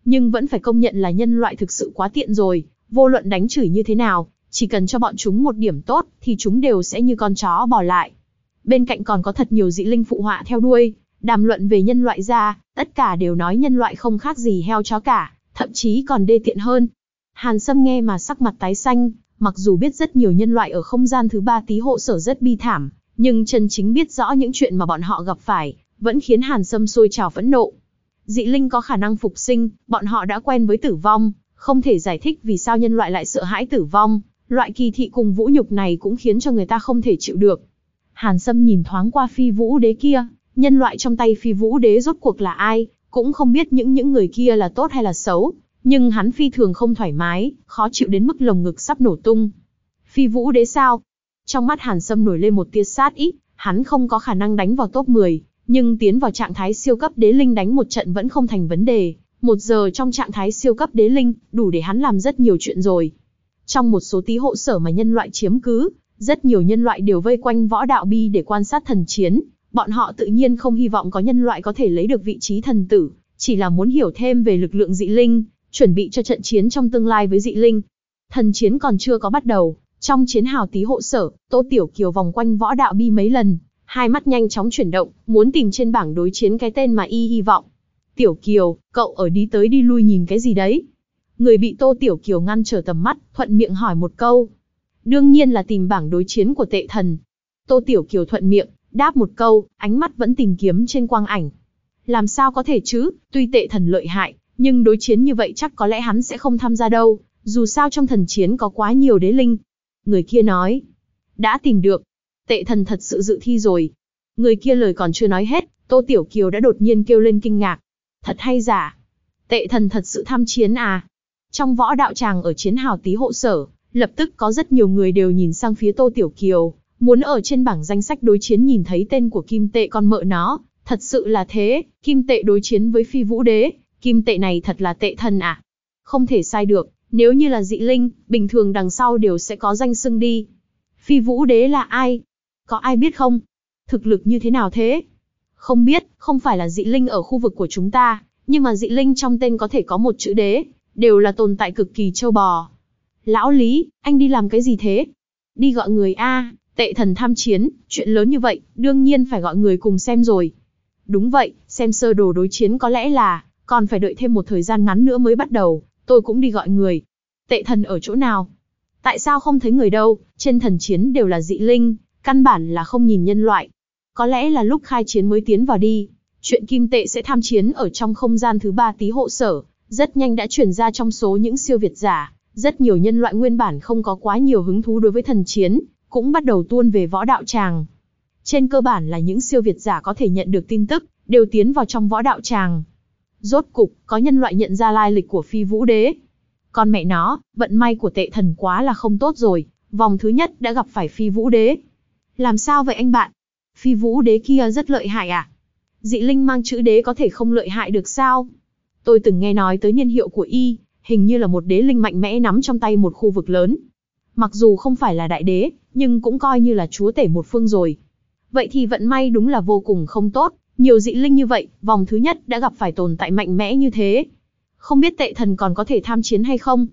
Nhưng vẫn phải công nhận là nhân loại thực sự quá tiện rồi, vô luận đánh chửi như thế nào, chỉ cần cho bọn chúng một điểm tốt, thì chúng đều sẽ như con chó bỏ lại. Bên cạnh còn có thật nhiều dị linh phụ họa theo đuôi, đàm luận về nhân loại ra, tất cả đều nói nhân loại không khác gì heo chó cả, thậm chí còn đê tiện hơn. Hàn Sâm nghe mà sắc mặt tái xanh, mặc dù biết rất nhiều nhân loại ở không gian thứ ba tí hộ sở rất bi thảm, nhưng chân chính biết rõ những chuyện mà bọn họ gặp phải, vẫn khiến Hàn Sâm sôi trào phẫn nộ. Dị linh có khả năng phục sinh, bọn họ đã quen với tử vong, không thể giải thích vì sao nhân loại lại sợ hãi tử vong, loại kỳ thị cùng vũ nhục này cũng khiến cho người ta không thể chịu được. Hàn Sâm nhìn thoáng qua phi vũ đế kia, nhân loại trong tay phi vũ đế rốt cuộc là ai, cũng không biết những những người kia là tốt hay là xấu, nhưng hắn phi thường không thoải mái, khó chịu đến mức lồng ngực sắp nổ tung. Phi vũ đế sao? Trong mắt Hàn Sâm nổi lên một tia sát ý, hắn không có khả năng đánh vào top 10, nhưng tiến vào trạng thái siêu cấp đế linh đánh một trận vẫn không thành vấn đề. Một giờ trong trạng thái siêu cấp đế linh, đủ để hắn làm rất nhiều chuyện rồi. Trong một số tí hộ sở mà nhân loại chiếm cứ, rất nhiều nhân loại đều vây quanh võ đạo bi để quan sát thần chiến. Bọn họ tự nhiên không hy vọng có nhân loại có thể lấy được vị trí thần tử, chỉ là muốn hiểu thêm về lực lượng dị linh, chuẩn bị cho trận chiến trong tương lai với dị linh. Thần chiến còn chưa có bắt đầu, trong chiến hào tí hộ sở, Tô Tiểu Kiều vòng quanh võ đạo bi mấy lần, hai mắt nhanh chóng chuyển động, muốn tìm trên bảng đối chiến cái tên mà y hy vọng. Tiểu Kiều, cậu ở đi tới đi lui nhìn cái gì đấy? Người bị Tô Tiểu Kiều ngăn trở tầm mắt, thuận miệng hỏi một câu. Đương nhiên là tìm bảng đối chiến của tệ thần. Tô Tiểu Kiều thuận miệng, đáp một câu, ánh mắt vẫn tìm kiếm trên quang ảnh. Làm sao có thể chứ, tuy tệ thần lợi hại, nhưng đối chiến như vậy chắc có lẽ hắn sẽ không tham gia đâu, dù sao trong thần chiến có quá nhiều đế linh. Người kia nói, đã tìm được, tệ thần thật sự dự thi rồi. Người kia lời còn chưa nói hết, Tô Tiểu Kiều đã đột nhiên kêu lên kinh ngạc. Thật hay giả? Tệ thần thật sự tham chiến à? Trong võ đạo tràng ở chiến hào tí hộ sở, lập tức có rất nhiều người đều nhìn sang phía Tô Tiểu Kiều, muốn ở trên bảng danh sách đối chiến nhìn thấy tên của Kim Tệ con mợ nó, thật sự là thế, Kim Tệ đối chiến với Phi Vũ Đế, Kim Tệ này thật là tệ thần à? Không thể sai được, nếu như là dị linh, bình thường đằng sau đều sẽ có danh xưng đi. Phi Vũ Đế là ai? Có ai biết không? Thực lực như thế nào thế? Không biết, không phải là dị linh ở khu vực của chúng ta, nhưng mà dị linh trong tên có thể có một chữ đế, đều là tồn tại cực kỳ châu bò. Lão Lý, anh đi làm cái gì thế? Đi gọi người A, tệ thần tham chiến, chuyện lớn như vậy, đương nhiên phải gọi người cùng xem rồi. Đúng vậy, xem sơ đồ đối chiến có lẽ là, còn phải đợi thêm một thời gian ngắn nữa mới bắt đầu, tôi cũng đi gọi người. Tệ thần ở chỗ nào? Tại sao không thấy người đâu, trên thần chiến đều là dị linh, căn bản là không nhìn nhân loại. Có lẽ là lúc khai chiến mới tiến vào đi. Chuyện kim tệ sẽ tham chiến ở trong không gian thứ ba tí hộ sở, rất nhanh đã chuyển ra trong số những siêu việt giả. Rất nhiều nhân loại nguyên bản không có quá nhiều hứng thú đối với thần chiến, cũng bắt đầu tuôn về võ đạo tràng. Trên cơ bản là những siêu việt giả có thể nhận được tin tức, đều tiến vào trong võ đạo tràng. Rốt cục, có nhân loại nhận ra lai lịch của phi vũ đế. Con mẹ nó, vận may của tệ thần quá là không tốt rồi, vòng thứ nhất đã gặp phải phi vũ đế. Làm sao vậy anh bạn? Phi vũ đế kia rất lợi hại à? Dị linh mang chữ đế có thể không lợi hại được sao? Tôi từng nghe nói tới niên hiệu của y, hình như là một đế linh mạnh mẽ nắm trong tay một khu vực lớn. Mặc dù không phải là đại đế, nhưng cũng coi như là chúa tể một phương rồi. Vậy thì vận may đúng là vô cùng không tốt, nhiều dị linh như vậy, vòng thứ nhất đã gặp phải tồn tại mạnh mẽ như thế. Không biết tệ thần còn có thể tham chiến hay không?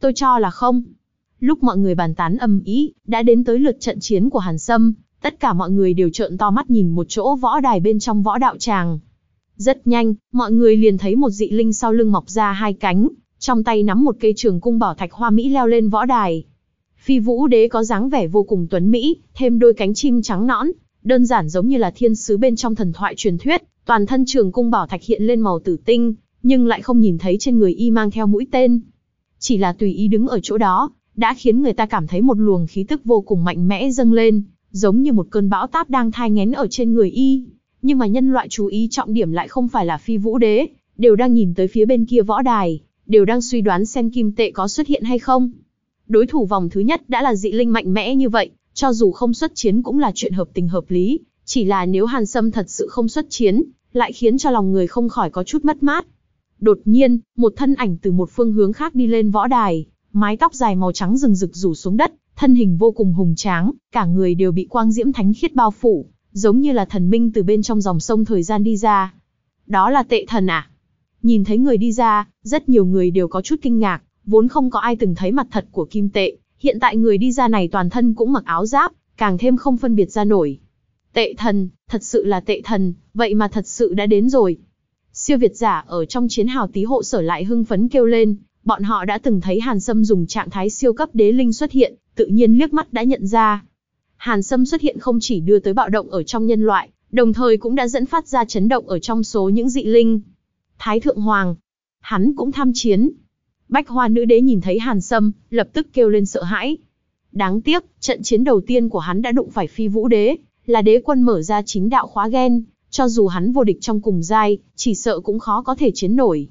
Tôi cho là không. Lúc mọi người bàn tán âm ý, đã đến tới lượt trận chiến của Hàn Sâm, tất cả mọi người đều trợn to mắt nhìn một chỗ võ đài bên trong võ đạo tràng. Rất nhanh, mọi người liền thấy một dị linh sau lưng mọc ra hai cánh, trong tay nắm một cây trường cung bảo thạch hoa mỹ leo lên võ đài. Phi vũ đế có dáng vẻ vô cùng tuấn mỹ, thêm đôi cánh chim trắng nõn, đơn giản giống như là thiên sứ bên trong thần thoại truyền thuyết, toàn thân trường cung bảo thạch hiện lên màu tử tinh, nhưng lại không nhìn thấy trên người y mang theo mũi tên. Chỉ là tùy ý đứng ở chỗ đó, đã khiến người ta cảm thấy một luồng khí tức vô cùng mạnh mẽ dâng lên, giống như một cơn bão táp đang thai ngén ở trên người y. Nhưng mà nhân loại chú ý trọng điểm lại không phải là phi vũ đế, đều đang nhìn tới phía bên kia võ đài, đều đang suy đoán xem kim tệ có xuất hiện hay không. Đối thủ vòng thứ nhất đã là dị linh mạnh mẽ như vậy, cho dù không xuất chiến cũng là chuyện hợp tình hợp lý, chỉ là nếu Hàn Sâm thật sự không xuất chiến, lại khiến cho lòng người không khỏi có chút mất mát. Đột nhiên, một thân ảnh từ một phương hướng khác đi lên võ đài, mái tóc dài màu trắng rừng rực rủ xuống đất, thân hình vô cùng hùng tráng, cả người đều bị quang diễm thánh khiết bao phủ, giống như là thần minh từ bên trong dòng sông thời gian đi ra. Đó là tệ thần à? Nhìn thấy người đi ra, rất nhiều người đều có chút kinh ngạc, vốn không có ai từng thấy mặt thật của kim tệ, hiện tại người đi ra này toàn thân cũng mặc áo giáp, càng thêm không phân biệt ra nổi. Tệ thần, thật sự là tệ thần, vậy mà thật sự đã đến rồi. Siêu Việt giả ở trong chiến hào tí hộ sở lại hưng phấn kêu lên, bọn họ đã từng thấy Hàn Sâm dùng trạng thái siêu cấp đế linh xuất hiện, tự nhiên liếc mắt đã nhận ra. Hàn Sâm xuất hiện không chỉ đưa tới bạo động ở trong nhân loại, đồng thời cũng đã dẫn phát ra chấn động ở trong số những dị linh. Thái Thượng Hoàng, hắn cũng tham chiến. Bách Hoa Nữ Đế nhìn thấy Hàn Sâm, lập tức kêu lên sợ hãi. Đáng tiếc, trận chiến đầu tiên của hắn đã đụng phải Phi Vũ Đế, là đế quân mở ra chính đạo khóa gen, cho dù hắn vô địch trong cùng giai, chỉ sợ cũng khó có thể chiến nổi.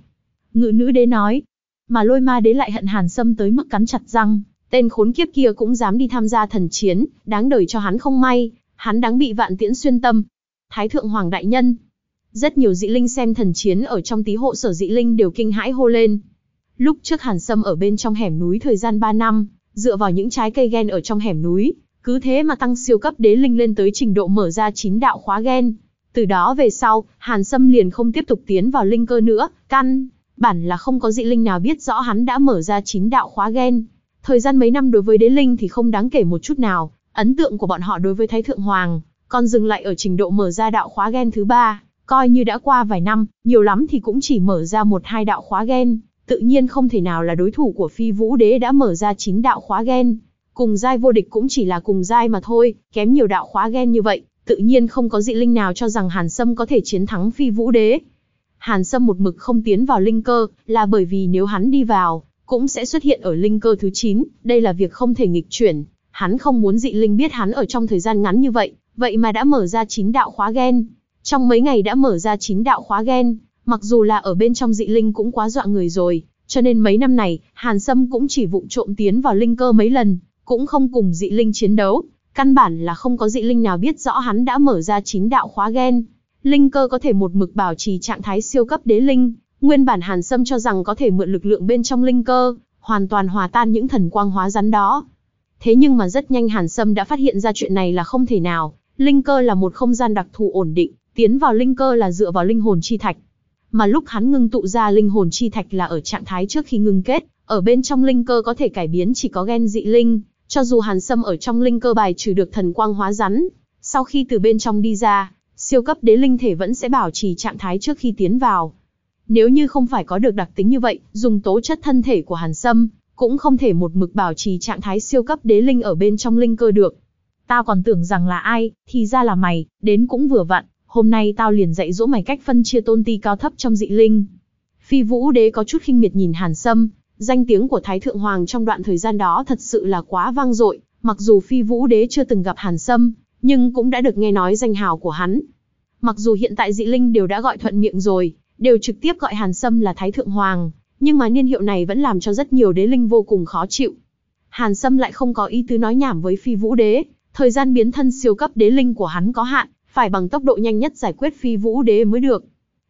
Ngự nữ đế nói, mà lôi ma đế lại hận hàn sâm tới mức cắn chặt răng, Tên khốn kiếp kia cũng dám đi tham gia thần chiến, đáng đời cho hắn không may, hắn đáng bị vạn tiễn xuyên tâm. Thái thượng hoàng đại nhân. Rất nhiều dị linh xem thần chiến ở trong tí hộ sở dị linh đều kinh hãi hô lên. Lúc trước Hàn Sâm ở bên trong hẻm núi thời gian 3 năm, dựa vào những trái cây gen ở trong hẻm núi, cứ thế mà tăng siêu cấp đế linh lên tới trình độ mở ra chín đạo khóa gen. Từ đó về sau, Hàn Sâm liền không tiếp tục tiến vào linh cơ nữa, căn bản là không có dị linh nào biết rõ hắn đã mở ra chín đạo khóa gen. Thời gian mấy năm đối với đế linh thì không đáng kể một chút nào, ấn tượng của bọn họ đối với Thái Thượng Hoàng, còn dừng lại ở trình độ mở ra đạo khóa gen thứ ba, coi như đã qua vài năm, nhiều lắm thì cũng chỉ mở ra một hai đạo khóa gen, tự nhiên không thể nào là đối thủ của phi vũ đế đã mở ra chín đạo khóa gen. Cùng giai vô địch cũng chỉ là cùng giai mà thôi, kém nhiều đạo khóa gen như vậy, tự nhiên không có dị linh nào cho rằng Hàn Sâm có thể chiến thắng phi vũ đế. Hàn Sâm một mực không tiến vào linh cơ, là bởi vì nếu hắn đi vào, cũng sẽ xuất hiện ở linh cơ thứ 9, đây là việc không thể nghịch chuyển. Hắn không muốn dị linh biết hắn ở trong thời gian ngắn như vậy, vậy mà đã mở ra 9 đạo khóa gen. Trong mấy ngày đã mở ra 9 đạo khóa gen, mặc dù là ở bên trong dị linh cũng quá dọa người rồi, cho nên mấy năm này, Hàn Sâm cũng chỉ vụng trộm tiến vào linh cơ mấy lần, cũng không cùng dị linh chiến đấu, căn bản là không có dị linh nào biết rõ hắn đã mở ra 9 đạo khóa gen. Linh cơ có thể một mực bảo trì trạng thái siêu cấp đế linh, Nguyên bản Hàn Sâm cho rằng có thể mượn lực lượng bên trong linh cơ, hoàn toàn hòa tan những thần quang hóa rắn đó. Thế nhưng mà rất nhanh Hàn Sâm đã phát hiện ra chuyện này là không thể nào, linh cơ là một không gian đặc thù ổn định, tiến vào linh cơ là dựa vào linh hồn chi thạch. Mà lúc hắn ngưng tụ ra linh hồn chi thạch là ở trạng thái trước khi ngưng kết, ở bên trong linh cơ có thể cải biến chỉ có gen dị linh, cho dù Hàn Sâm ở trong linh cơ bài trừ được thần quang hóa rắn, sau khi từ bên trong đi ra, siêu cấp đế linh thể vẫn sẽ bảo trì trạng thái trước khi tiến vào. Nếu như không phải có được đặc tính như vậy, dùng tố chất thân thể của Hàn Sâm, cũng không thể một mực bảo trì trạng thái siêu cấp đế linh ở bên trong linh cơ được. Tao còn tưởng rằng là ai, thì ra là mày, đến cũng vừa vặn, hôm nay tao liền dạy dỗ mày cách phân chia tôn ti cao thấp trong dị linh. Phi vũ đế có chút khinh miệt nhìn Hàn Sâm, danh tiếng của Thái Thượng Hoàng trong đoạn thời gian đó thật sự là quá vang dội, mặc dù phi vũ đế chưa từng gặp Hàn Sâm, nhưng cũng đã được nghe nói danh hào của hắn. Mặc dù hiện tại dị linh đều đã gọi thuận miệng rồi, đều trực tiếp gọi Hàn Sâm là Thái Thượng Hoàng, nhưng mà niên hiệu này vẫn làm cho rất nhiều đế linh vô cùng khó chịu. Hàn Sâm lại không có ý tứ nói nhảm với Phi Vũ Đế, thời gian biến thân siêu cấp đế linh của hắn có hạn, phải bằng tốc độ nhanh nhất giải quyết Phi Vũ Đế mới được.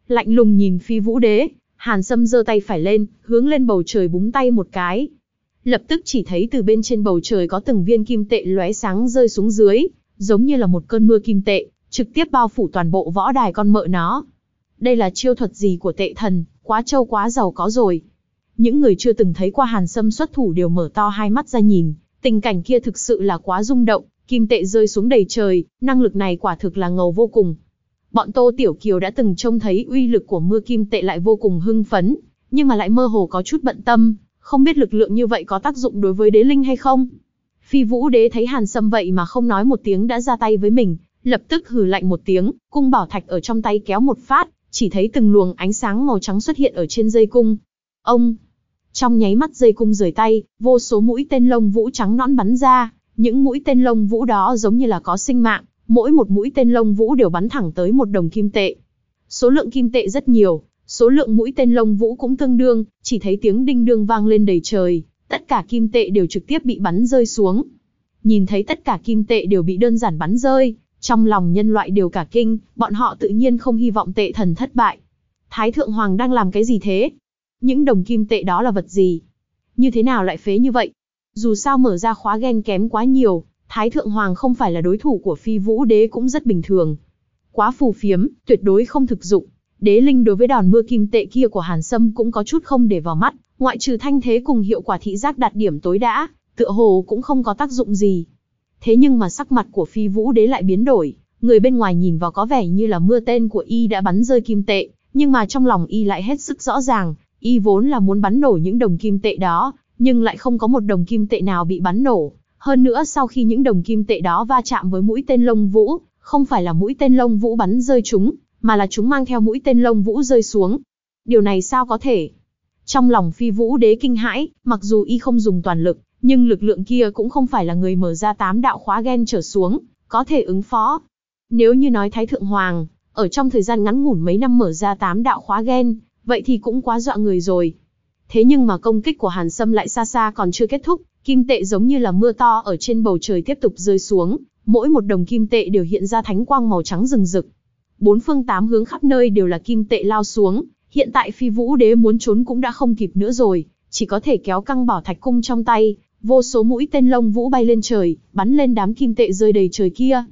Lạnh lùng nhìn Phi Vũ Đế, Hàn Sâm giơ tay phải lên, hướng lên bầu trời búng tay một cái. Lập tức chỉ thấy từ bên trên bầu trời có từng viên kim tệ lóe sáng rơi xuống dưới, giống như là một cơn mưa kim tệ, trực tiếp bao phủ toàn bộ võ đài con mợ nó. Đây là chiêu thuật gì của tệ thần, quá trâu quá giàu có rồi. Những người chưa từng thấy qua hàn sâm xuất thủ đều mở to hai mắt ra nhìn, tình cảnh kia thực sự là quá rung động, kim tệ rơi xuống đầy trời, năng lực này quả thực là ngầu vô cùng. Bọn Tô Tiểu Kiều đã từng trông thấy uy lực của mưa kim tệ lại vô cùng hưng phấn, nhưng mà lại mơ hồ có chút bận tâm, không biết lực lượng như vậy có tác dụng đối với đế linh hay không. Phi Vũ Đế thấy Hàn Sâm vậy mà không nói một tiếng đã ra tay với mình, lập tức hừ lạnh một tiếng, cung bảo thạch ở trong tay kéo một phát, chỉ thấy từng luồng ánh sáng màu trắng xuất hiện ở trên dây cung. Ông! Trong nháy mắt dây cung rời tay, vô số mũi tên lông vũ trắng nõn bắn ra, những mũi tên lông vũ đó giống như là có sinh mạng, mỗi một mũi tên lông vũ đều bắn thẳng tới một đồng kim tệ. Số lượng kim tệ rất nhiều, số lượng mũi tên lông vũ cũng tương đương, chỉ thấy tiếng đinh đương vang lên đầy trời, tất cả kim tệ đều trực tiếp bị bắn rơi xuống. Nhìn thấy tất cả kim tệ đều bị đơn giản bắn rơi, trong lòng nhân loại đều cả kinh, bọn họ tự nhiên không hy vọng tệ thần thất bại. Thái thượng hoàng đang làm cái gì thế? Những đồng kim tệ đó là vật gì? Như thế nào lại phế như vậy? Dù sao mở ra khóa ghen kém quá nhiều, Thái thượng hoàng không phải là đối thủ của phi vũ đế cũng rất bình thường. Quá phù phiếm, tuyệt đối không thực dụng. Đế linh đối với đòn mưa kim tệ kia của Hàn Sâm cũng có chút không để vào mắt, ngoại trừ thanh thế cùng hiệu quả thị giác đạt điểm tối đã, tựa hồ cũng không có tác dụng gì. Thế nhưng mà sắc mặt của phi vũ đế lại biến đổi, người bên ngoài nhìn vào có vẻ như là mưa tên của y đã bắn rơi kim tệ, nhưng mà trong lòng y lại hết sức rõ ràng, y vốn là muốn bắn nổ những đồng kim tệ đó, nhưng lại không có một đồng kim tệ nào bị bắn nổ. Hơn nữa sau khi những đồng kim tệ đó va chạm với mũi tên lông vũ, không phải là mũi tên lông vũ bắn rơi chúng, mà là chúng mang theo mũi tên lông vũ rơi xuống. Điều này sao có thể? Trong lòng phi vũ đế kinh hãi, mặc dù y không dùng toàn lực, nhưng lực lượng kia cũng không phải là người mở ra tám đạo khóa gen trở xuống, có thể ứng phó. Nếu như nói Thái Thượng Hoàng, ở trong thời gian ngắn ngủn mấy năm mở ra tám đạo khóa gen, vậy thì cũng quá dọa người rồi. Thế nhưng mà công kích của Hàn Sâm lại xa xa còn chưa kết thúc, Kim tệ giống như là mưa to ở trên bầu trời tiếp tục rơi xuống, mỗi một đồng kim tệ đều hiện ra thánh quang màu trắng rừng rực. Bốn phương tám hướng khắp nơi đều là kim tệ lao xuống, hiện tại phi vũ đế muốn trốn cũng đã không kịp nữa rồi, chỉ có thể kéo căng bảo thạch cung trong tay, vô số mũi tên lông vũ bay lên trời, bắn lên đám kim tệ rơi đầy trời kia.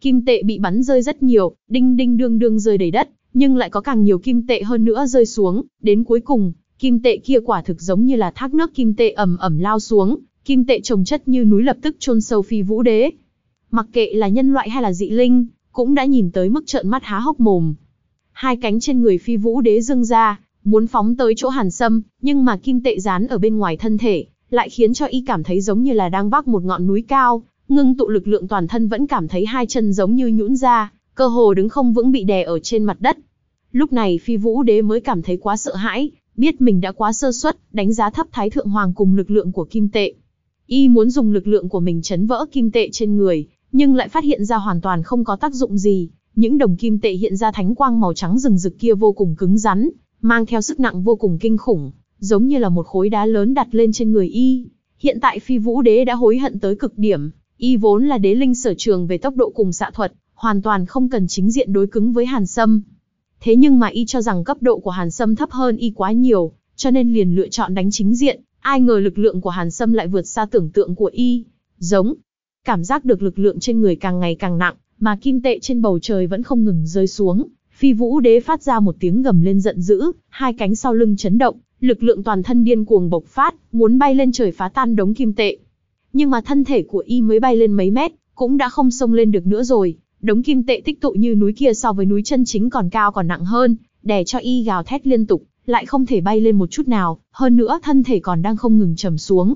Kim tệ bị bắn rơi rất nhiều, đinh đinh đương đương rơi đầy đất, nhưng lại có càng nhiều kim tệ hơn nữa rơi xuống, đến cuối cùng, kim tệ kia quả thực giống như là thác nước kim tệ ầm ầm lao xuống, kim tệ trồng chất như núi lập tức chôn sâu phi vũ đế. Mặc kệ là nhân loại hay là dị linh, cũng đã nhìn tới mức trợn mắt há hốc mồm. Hai cánh trên người phi vũ đế dâng ra, muốn phóng tới chỗ hàn sâm, nhưng mà kim tệ dán ở bên ngoài thân thể, lại khiến cho y cảm thấy giống như là đang vác một ngọn núi cao, ngưng tụ lực lượng toàn thân vẫn cảm thấy hai chân giống như nhũn ra, cơ hồ đứng không vững bị đè ở trên mặt đất. Lúc này phi vũ đế mới cảm thấy quá sợ hãi, biết mình đã quá sơ suất, đánh giá thấp thái thượng hoàng cùng lực lượng của kim tệ. Y muốn dùng lực lượng của mình chấn vỡ kim tệ trên người, nhưng lại phát hiện ra hoàn toàn không có tác dụng gì. Những đồng kim tệ hiện ra thánh quang màu trắng rừng rực kia vô cùng cứng rắn, mang theo sức nặng vô cùng kinh khủng, giống như là một khối đá lớn đặt lên trên người y. Hiện tại phi vũ đế đã hối hận tới cực điểm, y vốn là đế linh sở trường về tốc độ cùng xạ thuật, hoàn toàn không cần chính diện đối cứng với Hàn Sâm. Thế nhưng mà y cho rằng cấp độ của Hàn Sâm thấp hơn y quá nhiều, cho nên liền lựa chọn đánh chính diện, ai ngờ lực lượng của Hàn Sâm lại vượt xa tưởng tượng của y. Giống, cảm giác được lực lượng trên người càng ngày càng nặng, mà kim tệ trên bầu trời vẫn không ngừng rơi xuống. Phi Vũ Đế phát ra một tiếng gầm lên giận dữ, hai cánh sau lưng chấn động, lực lượng toàn thân điên cuồng bộc phát, muốn bay lên trời phá tan đống kim tệ. Nhưng mà thân thể của y mới bay lên mấy mét, cũng đã không xông lên được nữa rồi. Đống kim tệ tích tụ như núi kia so với núi chân chính còn cao còn nặng hơn, đè cho y gào thét liên tục, lại không thể bay lên một chút nào, hơn nữa thân thể còn đang không ngừng trầm xuống.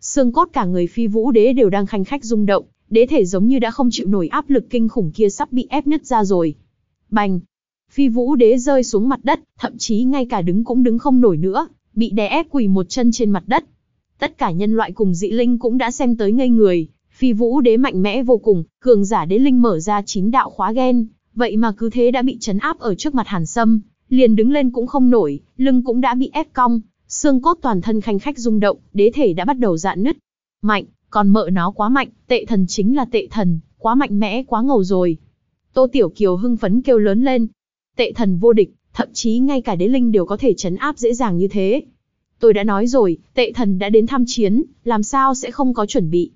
Xương cốt cả người phi vũ đế đều đang khanh khách rung động, đế thể giống như đã không chịu nổi áp lực kinh khủng kia sắp bị ép nứt ra rồi. Bành! Phi vũ đế rơi xuống mặt đất, thậm chí ngay cả đứng cũng đứng không nổi nữa, bị đè ép quỳ một chân trên mặt đất. Tất cả nhân loại cùng dị linh cũng đã xem tới ngây người, phi vũ đế mạnh mẽ vô cùng, cường giả đế linh mở ra chín đạo khóa ghen, vậy mà cứ thế đã bị chấn áp ở trước mặt hàn sâm, liền đứng lên cũng không nổi, lưng cũng đã bị ép cong, xương cốt toàn thân khanh khách rung động, đế thể đã bắt đầu dạn nứt. Mạnh, còn mợ nó quá mạnh, tệ thần chính là tệ thần, quá mạnh mẽ quá ngầu rồi. Tô Tiểu Kiều hưng phấn kêu lớn lên. Tệ thần vô địch, thậm chí ngay cả đế linh đều có thể chấn áp dễ dàng như thế. Tôi đã nói rồi, tệ thần đã đến tham chiến, làm sao sẽ không có chuẩn bị.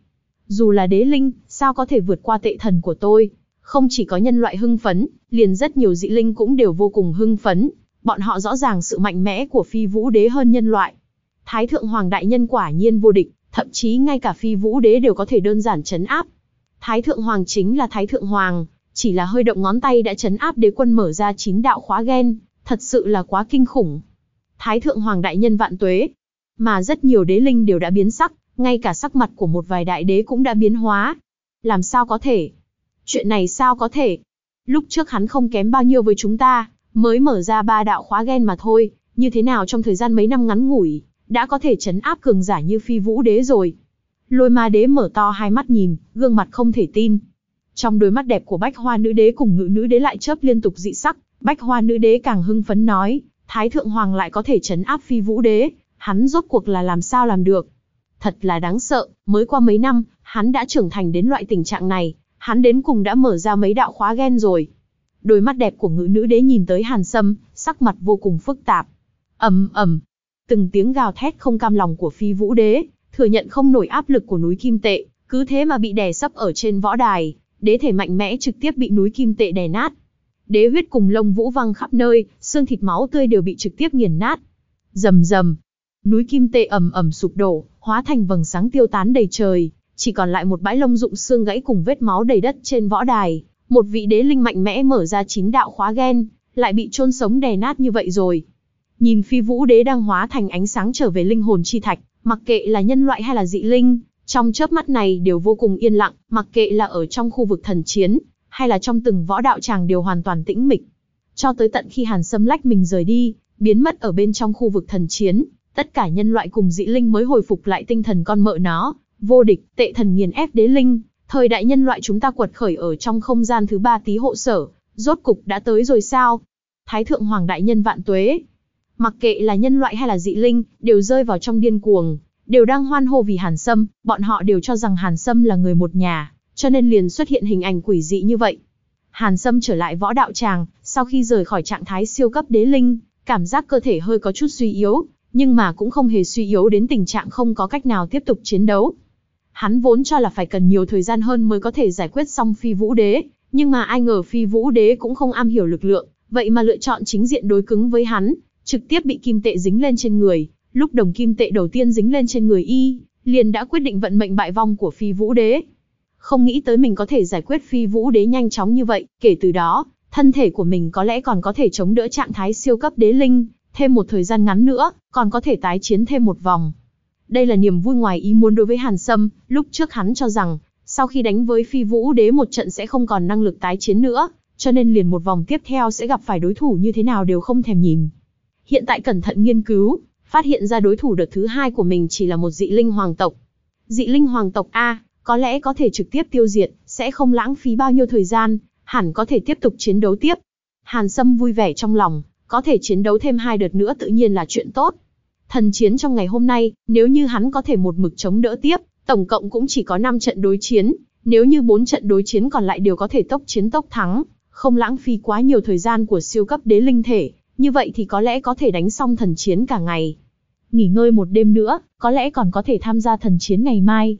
Dù là đế linh, sao có thể vượt qua tệ thần của tôi. Không chỉ có nhân loại hưng phấn, liền rất nhiều dị linh cũng đều vô cùng hưng phấn. Bọn họ rõ ràng sự mạnh mẽ của phi vũ đế hơn nhân loại. Thái thượng hoàng đại nhân quả nhiên vô địch, thậm chí ngay cả phi vũ đế đều có thể đơn giản chấn áp. Thái thượng hoàng chính là thái thượng hoàng, chỉ là hơi động ngón tay đã chấn áp đế quân mở ra chín đạo khóa gen, thật sự là quá kinh khủng. Thái thượng hoàng đại nhân vạn tuế, mà rất nhiều đế linh đều đã biến sắc, ngay cả sắc mặt của một vài đại đế cũng đã biến hóa. Làm sao có thể? Chuyện này sao có thể? Lúc trước hắn không kém bao nhiêu với chúng ta, mới mở ra ba đạo khóa gen mà thôi, như thế nào trong thời gian mấy năm ngắn ngủi, đã có thể chấn áp cường giả như phi vũ đế rồi. Lôi ma đế mở to hai mắt nhìn, gương mặt không thể tin. Trong đôi mắt đẹp của bách hoa nữ đế cùng ngự nữ đế lại chớp liên tục dị sắc, bách hoa nữ đế càng hưng phấn nói, thái thượng hoàng lại có thể chấn áp phi vũ đế, hắn rốt cuộc là làm sao làm được. Thật là đáng sợ, mới qua mấy năm, hắn đã trưởng thành đến loại tình trạng này, hắn đến cùng đã mở ra mấy đạo khóa ghen rồi. Đôi mắt đẹp của ngự nữ đế nhìn tới hàn sâm, sắc mặt vô cùng phức tạp. ầm ầm, từng tiếng gào thét không cam lòng của phi vũ đế, thừa nhận không nổi áp lực của núi kim tệ, cứ thế mà bị đè sấp ở trên võ đài, đế thể mạnh mẽ trực tiếp bị núi kim tệ đè nát. Đế huyết cùng lông vũ văng khắp nơi, xương thịt máu tươi đều bị trực tiếp nghiền nát. Rầm rầm, núi kim tệ ầm ầm sụp đổ, hóa thành vầng sáng tiêu tán đầy trời, chỉ còn lại một bãi lông rụng xương gãy cùng vết máu đầy đất trên võ đài. Một vị đế linh mạnh mẽ mở ra chín đạo khóa gen, lại bị chôn sống đè nát như vậy rồi. Nhìn phi vũ đế đang hóa thành ánh sáng trở về linh hồn chi thạch, mặc kệ là nhân loại hay là dị linh, trong chớp mắt này đều vô cùng yên lặng, mặc kệ là ở trong khu vực thần chiến, hay là trong từng võ đạo tràng đều hoàn toàn tĩnh mịch. Cho tới tận khi Hàn Sâm lách mình rời đi, biến mất ở bên trong khu vực thần chiến, tất cả nhân loại cùng dị linh mới hồi phục lại tinh thần con mợ nó, vô địch, tệ thần nghiền ép đế linh, thời đại nhân loại chúng ta quật khởi ở trong không gian thứ ba tí hộ sở, rốt cục đã tới rồi sao? Thái thượng hoàng đại nhân vạn tuế. Mặc kệ là nhân loại hay là dị linh, đều rơi vào trong điên cuồng, đều đang hoan hô vì Hàn Sâm, bọn họ đều cho rằng Hàn Sâm là người một nhà, cho nên liền xuất hiện hình ảnh quỷ dị như vậy. Hàn Sâm trở lại võ đạo tràng, sau khi rời khỏi trạng thái siêu cấp đế linh, cảm giác cơ thể hơi có chút suy yếu, nhưng mà cũng không hề suy yếu đến tình trạng không có cách nào tiếp tục chiến đấu. Hắn vốn cho là phải cần nhiều thời gian hơn mới có thể giải quyết xong phi vũ đế, nhưng mà ai ngờ phi vũ đế cũng không am hiểu lực lượng, vậy mà lựa chọn chính diện đối cứng với hắn, trực tiếp bị kim tệ dính lên trên người, lúc đồng kim tệ đầu tiên dính lên trên người y, liền đã quyết định vận mệnh bại vong của phi vũ đế. Không nghĩ tới mình có thể giải quyết phi vũ đế nhanh chóng như vậy, kể từ đó, thân thể của mình có lẽ còn có thể chống đỡ trạng thái siêu cấp đế linh, thêm một thời gian ngắn nữa, còn có thể tái chiến thêm một vòng. Đây là niềm vui ngoài ý muốn đối với Hàn Sâm, lúc trước hắn cho rằng, sau khi đánh với phi vũ đế một trận sẽ không còn năng lực tái chiến nữa, cho nên liền một vòng tiếp theo sẽ gặp phải đối thủ như thế nào đều không thèm nhìn. Hiện tại cẩn thận nghiên cứu, phát hiện ra đối thủ đợt thứ hai của mình chỉ là một dị linh hoàng tộc. Dị linh hoàng tộc A, có lẽ có thể trực tiếp tiêu diệt, sẽ không lãng phí bao nhiêu thời gian, hẳn có thể tiếp tục chiến đấu tiếp. Hàn Sâm vui vẻ trong lòng, có thể chiến đấu thêm hai đợt nữa tự nhiên là chuyện tốt. Thần chiến trong ngày hôm nay, nếu như hắn có thể một mực chống đỡ tiếp, tổng cộng cũng chỉ có 5 trận đối chiến, nếu như 4 trận đối chiến còn lại đều có thể tốc chiến tốc thắng, không lãng phí quá nhiều thời gian của siêu cấp đế linh thể, như vậy thì có lẽ có thể đánh xong thần chiến cả ngày. Nghỉ ngơi một đêm nữa, có lẽ còn có thể tham gia thần chiến ngày mai.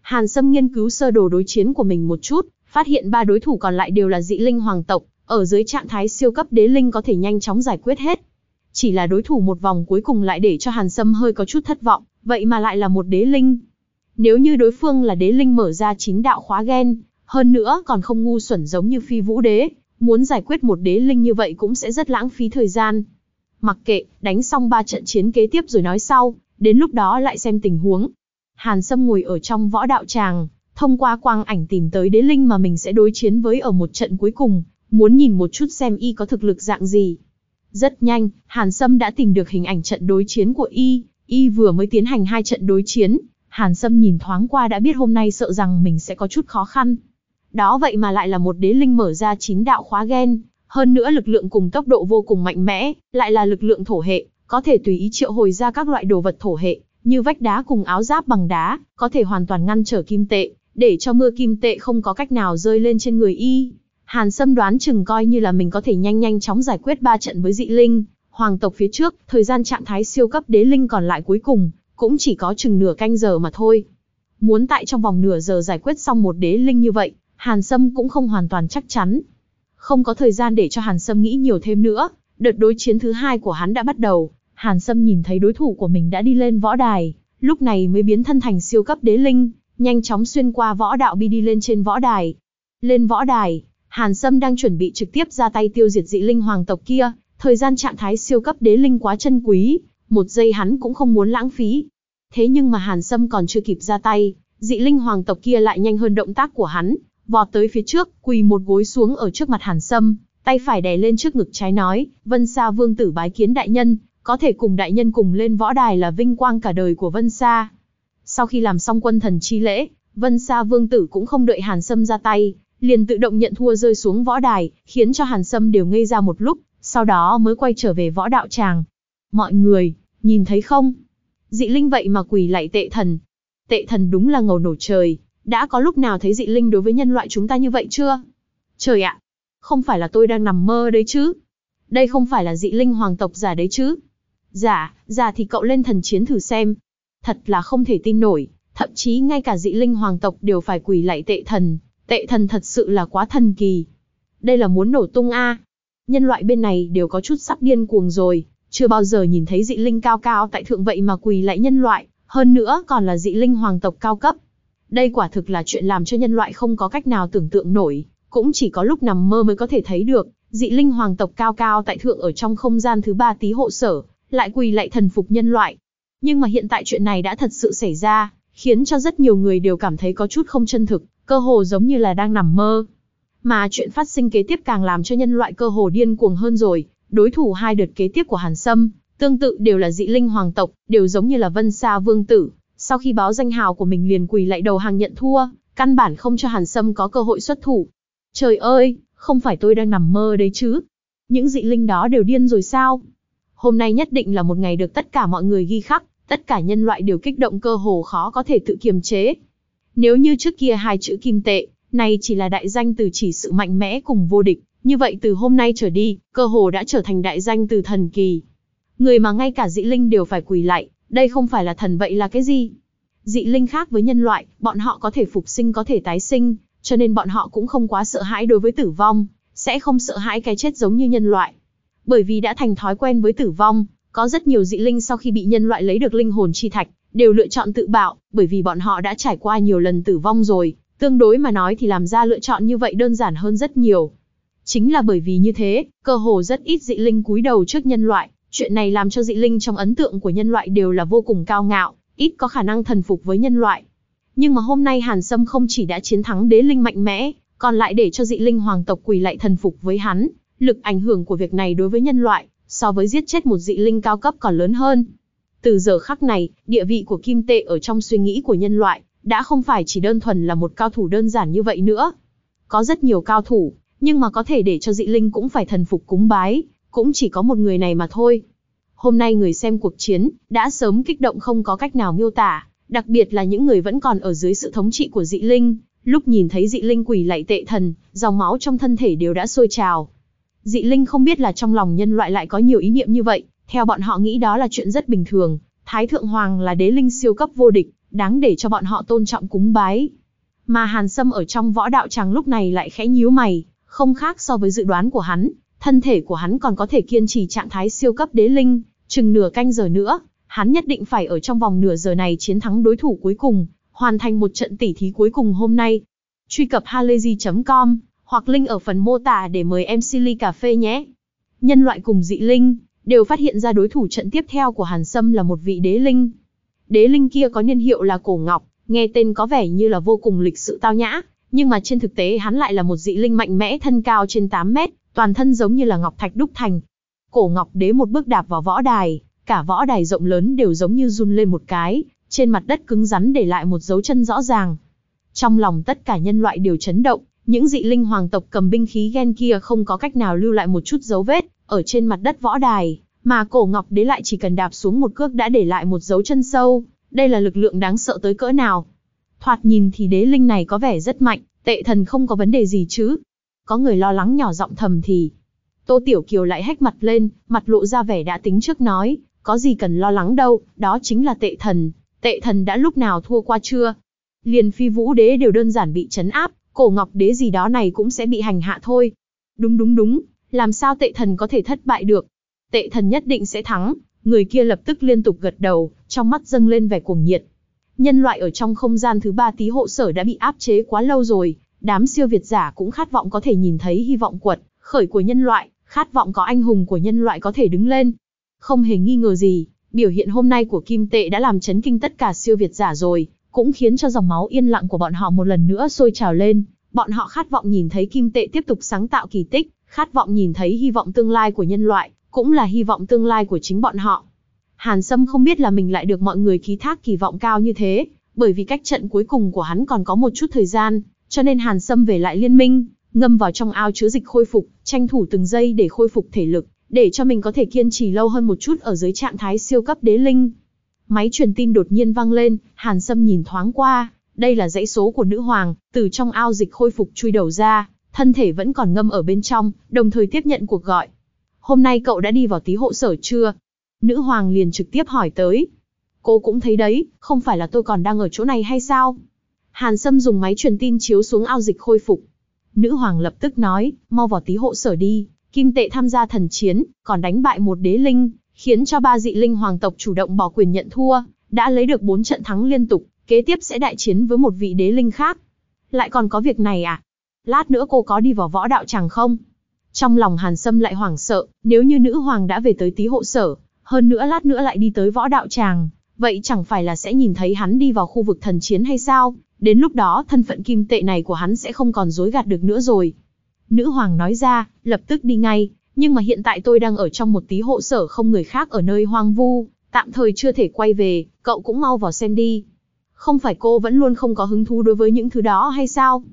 Hàn Sâm nghiên cứu sơ đồ đối chiến của mình một chút, phát hiện ba đối thủ còn lại đều là dị linh hoàng tộc, ở dưới trạng thái siêu cấp đế linh có thể nhanh chóng giải quyết hết. Chỉ là đối thủ một vòng cuối cùng lại để cho Hàn Sâm hơi có chút thất vọng, vậy mà lại là một đế linh. Nếu như đối phương là đế linh mở ra chín đạo khóa gen, hơn nữa còn không ngu xuẩn giống như phi vũ đế, muốn giải quyết một đế linh như vậy cũng sẽ rất lãng phí thời gian. Mặc kệ, đánh xong ba trận chiến kế tiếp rồi nói sau, đến lúc đó lại xem tình huống. Hàn Sâm ngồi ở trong võ đạo tràng, thông qua quang ảnh tìm tới đế linh mà mình sẽ đối chiến với ở một trận cuối cùng, muốn nhìn một chút xem y có thực lực dạng gì. Rất nhanh, Hàn Sâm đã tìm được hình ảnh trận đối chiến của y, y vừa mới tiến hành hai trận đối chiến, Hàn Sâm nhìn thoáng qua đã biết hôm nay sợ rằng mình sẽ có chút khó khăn. Đó vậy mà lại là một đế linh mở ra chín đạo khóa gen, hơn nữa lực lượng cùng tốc độ vô cùng mạnh mẽ, lại là lực lượng thổ hệ, có thể tùy ý triệu hồi ra các loại đồ vật thổ hệ, như vách đá cùng áo giáp bằng đá, có thể hoàn toàn ngăn trở kim tệ, để cho mưa kim tệ không có cách nào rơi lên trên người y. Hàn Sâm đoán chừng coi như là mình có thể nhanh nhanh chóng giải quyết ba trận với dị linh, hoàng tộc phía trước, thời gian trạng thái siêu cấp đế linh còn lại cuối cùng, cũng chỉ có chừng nửa canh giờ mà thôi. Muốn tại trong vòng nửa giờ giải quyết xong một đế linh như vậy, Hàn Sâm cũng không hoàn toàn chắc chắn. Không có thời gian để cho Hàn Sâm nghĩ nhiều thêm nữa, đợt đối chiến thứ hai của hắn đã bắt đầu, Hàn Sâm nhìn thấy đối thủ của mình đã đi lên võ đài, lúc này mới biến thân thành siêu cấp đế linh, nhanh chóng xuyên qua võ đạo bi đi lên trên võ đài. Lên võ đài, Hàn Sâm đang chuẩn bị trực tiếp ra tay tiêu diệt dị linh hoàng tộc kia, thời gian trạng thái siêu cấp đế linh quá chân quý, một giây hắn cũng không muốn lãng phí. Thế nhưng mà Hàn Sâm còn chưa kịp ra tay, dị linh hoàng tộc kia lại nhanh hơn động tác của hắn, vọt tới phía trước, quỳ một gối xuống ở trước mặt Hàn Sâm, tay phải đè lên trước ngực trái nói, Vân Sa Vương tử bái kiến đại nhân, có thể cùng đại nhân cùng lên võ đài là vinh quang cả đời của Vân Sa. Sau khi làm xong quân thần chi lễ, Vân Sa Vương tử cũng không đợi Hàn Sâm ra tay, liền tự động nhận thua rơi xuống võ đài, khiến cho Hàn Sâm đều ngây ra một lúc, sau đó mới quay trở về võ đạo tràng. Mọi người, nhìn thấy không? Dị linh vậy mà quỳ lại tệ thần. Tệ thần đúng là ngầu nổ trời, đã có lúc nào thấy dị linh đối với nhân loại chúng ta như vậy chưa? Trời ạ, không phải là tôi đang nằm mơ đấy chứ? Đây không phải là dị linh hoàng tộc giả đấy chứ? Giả, giả thì cậu lên thần chiến thử xem. Thật là không thể tin nổi, thậm chí ngay cả dị linh hoàng tộc đều phải quỳ lạy tệ thần, tệ thần thật sự là quá thần kỳ. Đây là muốn nổ tung a. Nhân loại bên này đều có chút sắp điên cuồng rồi, chưa bao giờ nhìn thấy dị linh cao cao tại thượng vậy mà quỳ lạy nhân loại, hơn nữa còn là dị linh hoàng tộc cao cấp. Đây quả thực là chuyện làm cho nhân loại không có cách nào tưởng tượng nổi, cũng chỉ có lúc nằm mơ mới có thể thấy được, dị linh hoàng tộc cao cao tại thượng ở trong không gian thứ ba tí hộ sở, lại quỳ lại thần phục nhân loại. Nhưng mà hiện tại chuyện này đã thật sự xảy ra, khiến cho rất nhiều người đều cảm thấy có chút không chân thực, cơ hồ giống như là đang nằm mơ. Mà chuyện phát sinh kế tiếp càng làm cho nhân loại cơ hồ điên cuồng hơn rồi, đối thủ hai đợt kế tiếp của Hàn Sâm, tương tự đều là dị linh hoàng tộc, đều giống như là Vân Sa Vương Tử, sau khi báo danh hào của mình liền quỳ lại đầu hàng nhận thua, căn bản không cho Hàn Sâm có cơ hội xuất thủ. Trời ơi, không phải tôi đang nằm mơ đấy chứ. Những dị linh đó đều điên rồi sao? Hôm nay nhất định là một ngày được tất cả mọi người ghi khắc, tất cả nhân loại đều kích động cơ hồ khó có thể tự kiềm chế. Nếu như trước kia hai chữ kim tệ, này chỉ là đại danh từ chỉ sự mạnh mẽ cùng vô địch, như vậy từ hôm nay trở đi, cơ hồ đã trở thành đại danh từ thần kỳ. Người mà ngay cả dị linh đều phải quỳ lạy, đây không phải là thần vậy là cái gì? Dị linh khác với nhân loại, bọn họ có thể phục sinh có thể tái sinh, cho nên bọn họ cũng không quá sợ hãi đối với tử vong, sẽ không sợ hãi cái chết giống như nhân loại. Bởi vì đã thành thói quen với tử vong, có rất nhiều dị linh sau khi bị nhân loại lấy được linh hồn chi thạch, đều lựa chọn tự bạo, bởi vì bọn họ đã trải qua nhiều lần tử vong rồi, tương đối mà nói thì làm ra lựa chọn như vậy đơn giản hơn rất nhiều. Chính là bởi vì như thế, cơ hồ rất ít dị linh cúi đầu trước nhân loại, chuyện này làm cho dị linh trong ấn tượng của nhân loại đều là vô cùng cao ngạo, ít có khả năng thần phục với nhân loại. Nhưng mà hôm nay Hàn Sâm không chỉ đã chiến thắng đế linh mạnh mẽ, còn lại để cho dị linh hoàng tộc quỳ lại thần phục với hắn, lực ảnh hưởng của việc này đối với nhân loại, so với giết chết một dị linh cao cấp còn lớn hơn. Từ giờ khắc này, địa vị của kim tệ ở trong suy nghĩ của nhân loại, đã không phải chỉ đơn thuần là một cao thủ đơn giản như vậy nữa. Có rất nhiều cao thủ, nhưng mà có thể để cho dị linh cũng phải thần phục cúng bái, cũng chỉ có một người này mà thôi. Hôm nay người xem cuộc chiến, đã sớm kích động không có cách nào miêu tả, đặc biệt là những người vẫn còn ở dưới sự thống trị của dị linh, lúc nhìn thấy dị linh quỷ lạy tệ thần, dòng máu trong thân thể đều đã sôi trào. Dị linh không biết là trong lòng nhân loại lại có nhiều ý niệm như vậy, theo bọn họ nghĩ đó là chuyện rất bình thường, Thái Thượng Hoàng là đế linh siêu cấp vô địch, đáng để cho bọn họ tôn trọng cúng bái. Mà Hàn Sâm ở trong võ đạo tràng lúc này lại khẽ nhíu mày, không khác so với dự đoán của hắn, thân thể của hắn còn có thể kiên trì trạng thái siêu cấp đế linh, chừng nửa canh giờ nữa, hắn nhất định phải ở trong vòng nửa giờ này chiến thắng đối thủ cuối cùng, hoàn thành một trận tỉ thí cuối cùng hôm nay. Truy cập halayzi.com hoặc link ở phần mô tả để mời em Silly Cà Phê nhé. Nhân loại cùng dị linh đều phát hiện ra đối thủ trận tiếp theo của Hàn Sâm là một vị đế linh. Đế linh kia có niên hiệu là Cổ Ngọc, nghe tên có vẻ như là vô cùng lịch sự tao nhã, nhưng mà trên thực tế hắn lại là một dị linh mạnh mẽ thân cao trên 8 mét, toàn thân giống như là ngọc thạch đúc thành. Cổ Ngọc Đế một bước đạp vào võ đài, cả võ đài rộng lớn đều giống như run lên một cái, trên mặt đất cứng rắn để lại một dấu chân rõ ràng. Trong lòng tất cả nhân loại đều chấn động, những dị linh hoàng tộc cầm binh khí ghen kia không có cách nào lưu lại một chút dấu vết, ở trên mặt đất võ đài, mà cổ ngọc đế lại chỉ cần đạp xuống một cước đã để lại một dấu chân sâu, đây là lực lượng đáng sợ tới cỡ nào. Thoạt nhìn thì đế linh này có vẻ rất mạnh, tệ thần không có vấn đề gì chứ. Có người lo lắng nhỏ giọng thầm thì. Tô Tiểu Kiều lại hách mặt lên, mặt lộ ra vẻ đã tính trước nói, có gì cần lo lắng đâu, đó chính là tệ thần. Tệ thần đã lúc nào thua qua chưa? Liền phi vũ đế đều đơn giản bị chấn áp, cổ ngọc đế gì đó này cũng sẽ bị hành hạ thôi. Đúng đúng đúng, làm sao tệ thần có thể thất bại được? Tệ thần nhất định sẽ thắng, người kia lập tức liên tục gật đầu, trong mắt dâng lên vẻ cuồng nhiệt. Nhân loại ở trong không gian thứ ba tí hộ sở đã bị áp chế quá lâu rồi, đám siêu việt giả cũng khát vọng có thể nhìn thấy hy vọng quật, khởi của nhân loại, khát vọng có anh hùng của nhân loại có thể đứng lên. Không hề nghi ngờ gì, biểu hiện hôm nay của Kim Tệ đã làm chấn kinh tất cả siêu việt giả rồi, cũng khiến cho dòng máu yên lặng của bọn họ một lần nữa sôi trào lên. Bọn họ khát vọng nhìn thấy Kim Tệ tiếp tục sáng tạo kỳ tích, khát vọng nhìn thấy hy vọng tương lai của nhân loại, cũng là hy vọng tương lai của chính bọn họ. Hàn Sâm không biết là mình lại được mọi người ký thác kỳ vọng cao như thế, bởi vì cách trận cuối cùng của hắn còn có một chút thời gian, cho nên Hàn Sâm về lại liên minh, ngâm vào trong ao chứa dịch khôi phục, tranh thủ từng giây để khôi phục thể lực, để cho mình có thể kiên trì lâu hơn một chút ở dưới trạng thái siêu cấp đế linh. Máy truyền tin đột nhiên vang lên, Hàn Sâm nhìn thoáng qua, đây là dãy số của nữ hoàng, từ trong ao dịch khôi phục chui đầu ra, thân thể vẫn còn ngâm ở bên trong, đồng thời tiếp nhận cuộc gọi. Hôm nay cậu đã đi vào tí hộ sở chưa? Nữ hoàng liền trực tiếp hỏi tới. Cô cũng thấy đấy, không phải là tôi còn đang ở chỗ này hay sao? Hàn Sâm dùng máy truyền tin chiếu xuống ao dịch khôi phục. Nữ hoàng lập tức nói, mau vào tí hộ sở đi, Kim Tệ tham gia thần chiến, còn đánh bại một đế linh, khiến cho ba dị linh hoàng tộc chủ động bỏ quyền nhận thua, đã lấy được bốn trận thắng liên tục, kế tiếp sẽ đại chiến với một vị đế linh khác. Lại còn có việc này à? Lát nữa cô có đi vào võ đạo chẳng không? Trong lòng Hàn Sâm lại hoảng sợ, nếu như nữ hoàng đã về tới tí hộ sở, hơn nữa lát nữa lại đi tới võ đạo tràng, vậy chẳng phải là sẽ nhìn thấy hắn đi vào khu vực thần chiến hay sao? Đến lúc đó thân phận kim tệ này của hắn sẽ không còn dối gạt được nữa rồi. Nữ hoàng nói ra, lập tức đi ngay, nhưng mà hiện tại tôi đang ở trong một tí hộ sở không người khác ở nơi hoang vu, tạm thời chưa thể quay về, cậu cũng mau vào xem đi. Không phải cô vẫn luôn không có hứng thú đối với những thứ đó hay sao?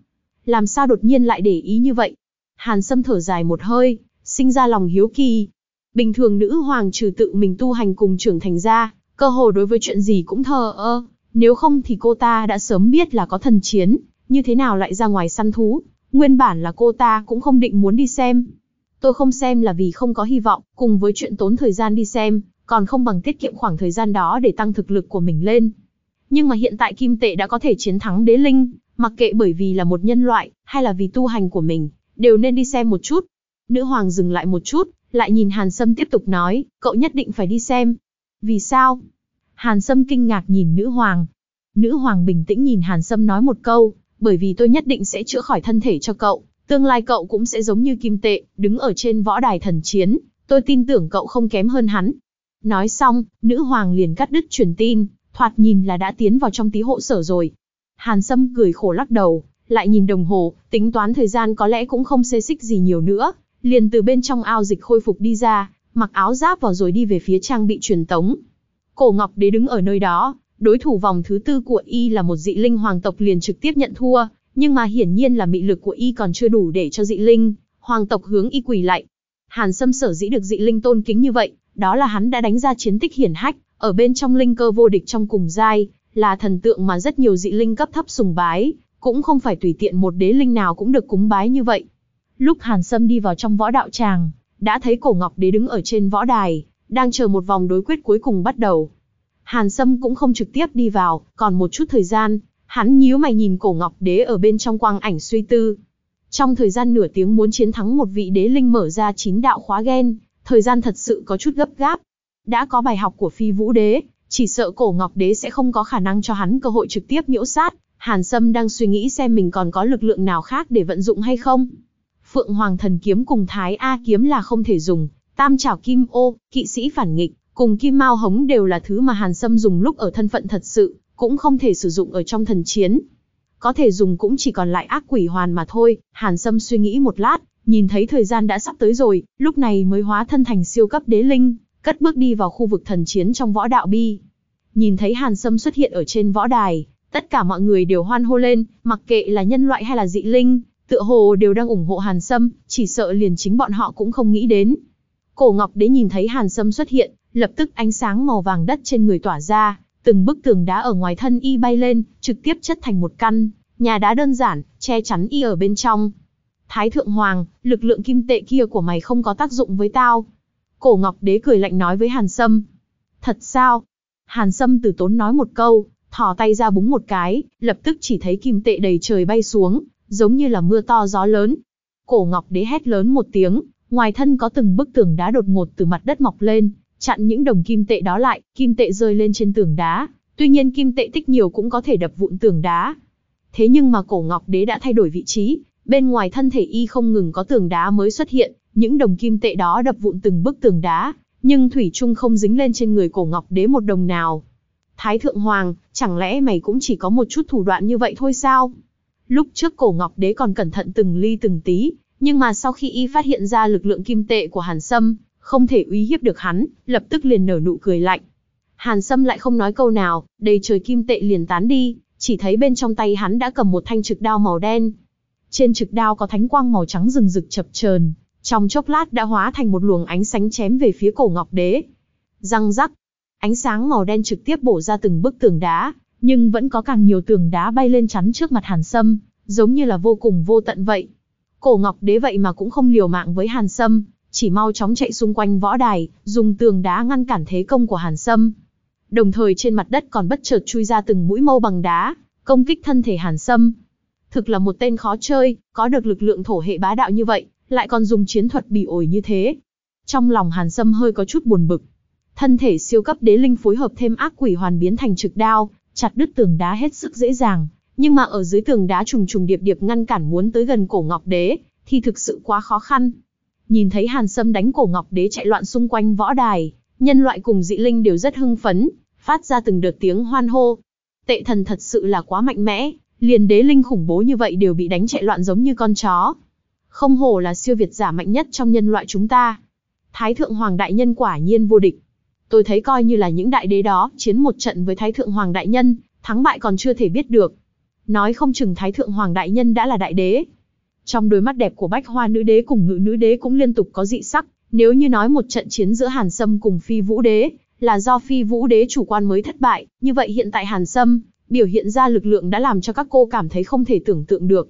Làm sao đột nhiên lại để ý như vậy? Hàn Sâm thở dài một hơi, sinh ra lòng hiếu kỳ. Bình thường nữ hoàng trừ tự mình tu hành cùng trưởng thành ra, cơ hồ đối với chuyện gì cũng thờ ơ, nếu không thì cô ta đã sớm biết là có thần chiến, như thế nào lại ra ngoài săn thú, nguyên bản là cô ta cũng không định muốn đi xem. Tôi không xem là vì không có hy vọng, cùng với chuyện tốn thời gian đi xem, còn không bằng tiết kiệm khoảng thời gian đó để tăng thực lực của mình lên. Nhưng mà hiện tại kim tệ đã có thể chiến thắng đế linh, mặc kệ bởi vì là một nhân loại, hay là vì tu hành của mình, đều nên đi xem một chút. Nữ hoàng dừng lại một chút, lại nhìn Hàn Sâm tiếp tục nói, cậu nhất định phải đi xem. Vì sao? Hàn Sâm kinh ngạc nhìn nữ hoàng. Nữ hoàng bình tĩnh nhìn Hàn Sâm nói một câu, bởi vì tôi nhất định sẽ chữa khỏi thân thể cho cậu, tương lai cậu cũng sẽ giống như kim tệ, đứng ở trên võ đài thần chiến, tôi tin tưởng cậu không kém hơn hắn. Nói xong, nữ hoàng liền cắt đứt truyền tin, thoạt nhìn là đã tiến vào trong tí hộ sở rồi. Hàn Sâm cười khổ lắc đầu, lại nhìn đồng hồ, tính toán thời gian có lẽ cũng không xê xích gì nhiều nữa, liền từ bên trong ao dịch khôi phục đi ra, mặc áo giáp vào rồi đi về phía trang bị truyền tống. Cổ Ngọc Đế đứng ở nơi đó, đối thủ vòng thứ tư của y là một dị linh hoàng tộc liền trực tiếp nhận thua, nhưng mà hiển nhiên là mị lực của y còn chưa đủ để cho dị linh, hoàng tộc hướng y quỳ lại. Hàn Sâm sở dĩ được dị linh tôn kính như vậy, đó là hắn đã đánh ra chiến tích hiển hách, ở bên trong linh cơ vô địch trong cùng giai, là thần tượng mà rất nhiều dị linh cấp thấp sùng bái, cũng không phải tùy tiện một đế linh nào cũng được cúng bái như vậy. Lúc Hàn Sâm đi vào trong võ đạo tràng, đã thấy cổ ngọc đế đứng ở trên võ đài, đang chờ một vòng đối quyết cuối cùng bắt đầu. Hàn Sâm cũng không trực tiếp đi vào, còn một chút thời gian, hắn nhíu mày nhìn cổ ngọc đế ở bên trong quang ảnh suy tư. Trong thời gian nửa tiếng muốn chiến thắng một vị đế linh mở ra chín đạo khóa gen, thời gian thật sự có chút gấp gáp. Đã có bài học của phi vũ đế, chỉ sợ cổ ngọc đế sẽ không có khả năng cho hắn cơ hội trực tiếp nhiễu sát. Hàn Sâm đang suy nghĩ xem mình còn có lực lượng nào khác để vận dụng hay không. Phượng Hoàng thần kiếm cùng Thái A kiếm là không thể dùng, Tam Trảo Kim Ô, kỵ sĩ phản nghịch, cùng Kim Mao Hống đều là thứ mà Hàn Sâm dùng lúc ở thân phận thật sự, cũng không thể sử dụng ở trong thần chiến. Có thể dùng cũng chỉ còn lại ác quỷ hoàn mà thôi, Hàn Sâm suy nghĩ một lát, nhìn thấy thời gian đã sắp tới rồi, lúc này mới hóa thân thành siêu cấp đế linh, cất bước đi vào khu vực thần chiến trong võ đạo bi. Nhìn thấy Hàn Sâm xuất hiện ở trên võ đài, tất cả mọi người đều hoan hô lên, mặc kệ là nhân loại hay là dị linh, tựa hồ đều đang ủng hộ Hàn Sâm, chỉ sợ liền chính bọn họ cũng không nghĩ đến. Cổ Ngọc Đế nhìn thấy Hàn Sâm xuất hiện, lập tức ánh sáng màu vàng đất trên người tỏa ra, từng bức tường đá ở ngoài thân y bay lên, trực tiếp chất thành một căn, nhà đá đơn giản, che chắn y ở bên trong. Thái Thượng Hoàng, lực lượng kim tệ kia của mày không có tác dụng với tao. Cổ Ngọc Đế cười lạnh nói với Hàn Sâm. Thật sao? Hàn Sâm từ tốn nói một câu, thò tay ra búng một cái, lập tức chỉ thấy kim tệ đầy trời bay xuống, giống như là mưa to gió lớn. Cổ Ngọc Đế hét lớn một tiếng, ngoài thân có từng bức tường đá đột ngột từ mặt đất mọc lên, chặn những đồng kim tệ đó lại, kim tệ rơi lên trên tường đá. Tuy nhiên kim tệ tích nhiều cũng có thể đập vụn tường đá. Thế nhưng mà cổ Ngọc Đế đã thay đổi vị trí, bên ngoài thân thể y không ngừng có tường đá mới xuất hiện, những đồng kim tệ đó đập vụn từng bức tường đá, nhưng thủy chung không dính lên trên người cổ Ngọc Đế một đồng nào. Thái thượng hoàng, chẳng lẽ mày cũng chỉ có một chút thủ đoạn như vậy thôi sao? Lúc trước cổ Ngọc Đế còn cẩn thận từng ly từng tí, nhưng mà sau khi y phát hiện ra lực lượng kim tệ của Hàn Sâm, không thể uy hiếp được hắn, lập tức liền nở nụ cười lạnh. Hàn Sâm lại không nói câu nào, đầy trời kim tệ liền tán đi, chỉ thấy bên trong tay hắn đã cầm một thanh trực đao màu đen. Trên trực đao có thánh quang màu trắng rừng rực chập chờn, trong chốc lát đã hóa thành một luồng ánh sáng chém về phía cổ Ngọc Đế. Răng rắc, ánh sáng màu đen trực tiếp bổ ra từng bức tường đá, nhưng vẫn có càng nhiều tường đá bay lên chắn trước mặt Hàn Sâm, giống như là vô cùng vô tận vậy. Cổ Ngọc Đế vậy mà cũng không liều mạng với Hàn Sâm, chỉ mau chóng chạy xung quanh võ đài, dùng tường đá ngăn cản thế công của Hàn Sâm. Đồng thời trên mặt đất còn bất chợt chui ra từng mũi mâu bằng đá, công kích thân thể Hàn Sâm. Thực là một tên khó chơi, có được lực lượng thổ hệ bá đạo như vậy, lại còn dùng chiến thuật bị ổi như thế. Trong lòng Hàn Sâm hơi có chút buồn bực. Thân thể siêu cấp đế linh phối hợp thêm ác quỷ hoàn biến thành trực đao, chặt đứt tường đá hết sức dễ dàng, nhưng mà ở dưới tường đá trùng trùng điệp điệp ngăn cản muốn tới gần cổ Ngọc Đế, thì thực sự quá khó khăn. Nhìn thấy Hàn Sâm đánh cổ Ngọc Đế chạy loạn xung quanh võ đài, nhân loại cùng dị linh đều rất hưng phấn, phát ra từng đợt tiếng hoan hô. Tệ thần thật sự là quá mạnh mẽ, liền đế linh khủng bố như vậy đều bị đánh chạy loạn giống như con chó. Không hổ là siêu việt giả mạnh nhất trong nhân loại chúng ta. Thái thượng hoàng đại nhân quả nhiên vô địch. Tôi thấy coi như là những đại đế đó, chiến một trận với Thái thượng hoàng đại nhân, thắng bại còn chưa thể biết được. Nói không chừng Thái thượng hoàng đại nhân đã là đại đế. Trong đôi mắt đẹp của bách hoa nữ đế cùng ngự nữ đế cũng liên tục có dị sắc, nếu như nói một trận chiến giữa Hàn Sâm cùng phi vũ đế, là do phi vũ đế chủ quan mới thất bại, như vậy hiện tại Hàn Sâm, biểu hiện ra lực lượng đã làm cho các cô cảm thấy không thể tưởng tượng được.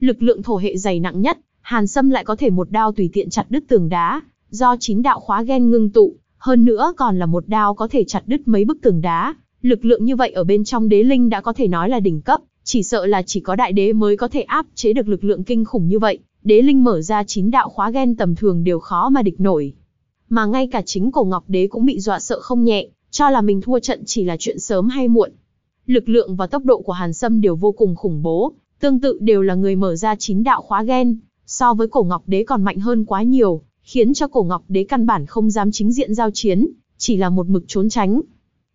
Lực lượng thổ hệ dày nặng nhất, Hàn Sâm lại có thể một đao tùy tiện chặt đứt tường đá, do chín đạo khóa ghen ngưng tụ, hơn nữa còn là một đao có thể chặt đứt mấy bức tường đá. Lực lượng như vậy ở bên trong đế linh đã có thể nói là đỉnh cấp, chỉ sợ là chỉ có đại đế mới có thể áp chế được lực lượng kinh khủng như vậy. Đế linh mở ra chín đạo khóa gen tầm thường đều khó mà địch nổi. Mà ngay cả chính cổ ngọc đế cũng bị dọa sợ không nhẹ, cho là mình thua trận chỉ là chuyện sớm hay muộn. Lực lượng và tốc độ của Hàn Sâm đều vô cùng khủng bố, tương tự đều là người mở ra chín đạo khóa gen, so với cổ ngọc đế còn mạnh hơn quá nhiều, khiến cho cổ ngọc đế căn bản không dám chính diện giao chiến, chỉ là một mực trốn tránh.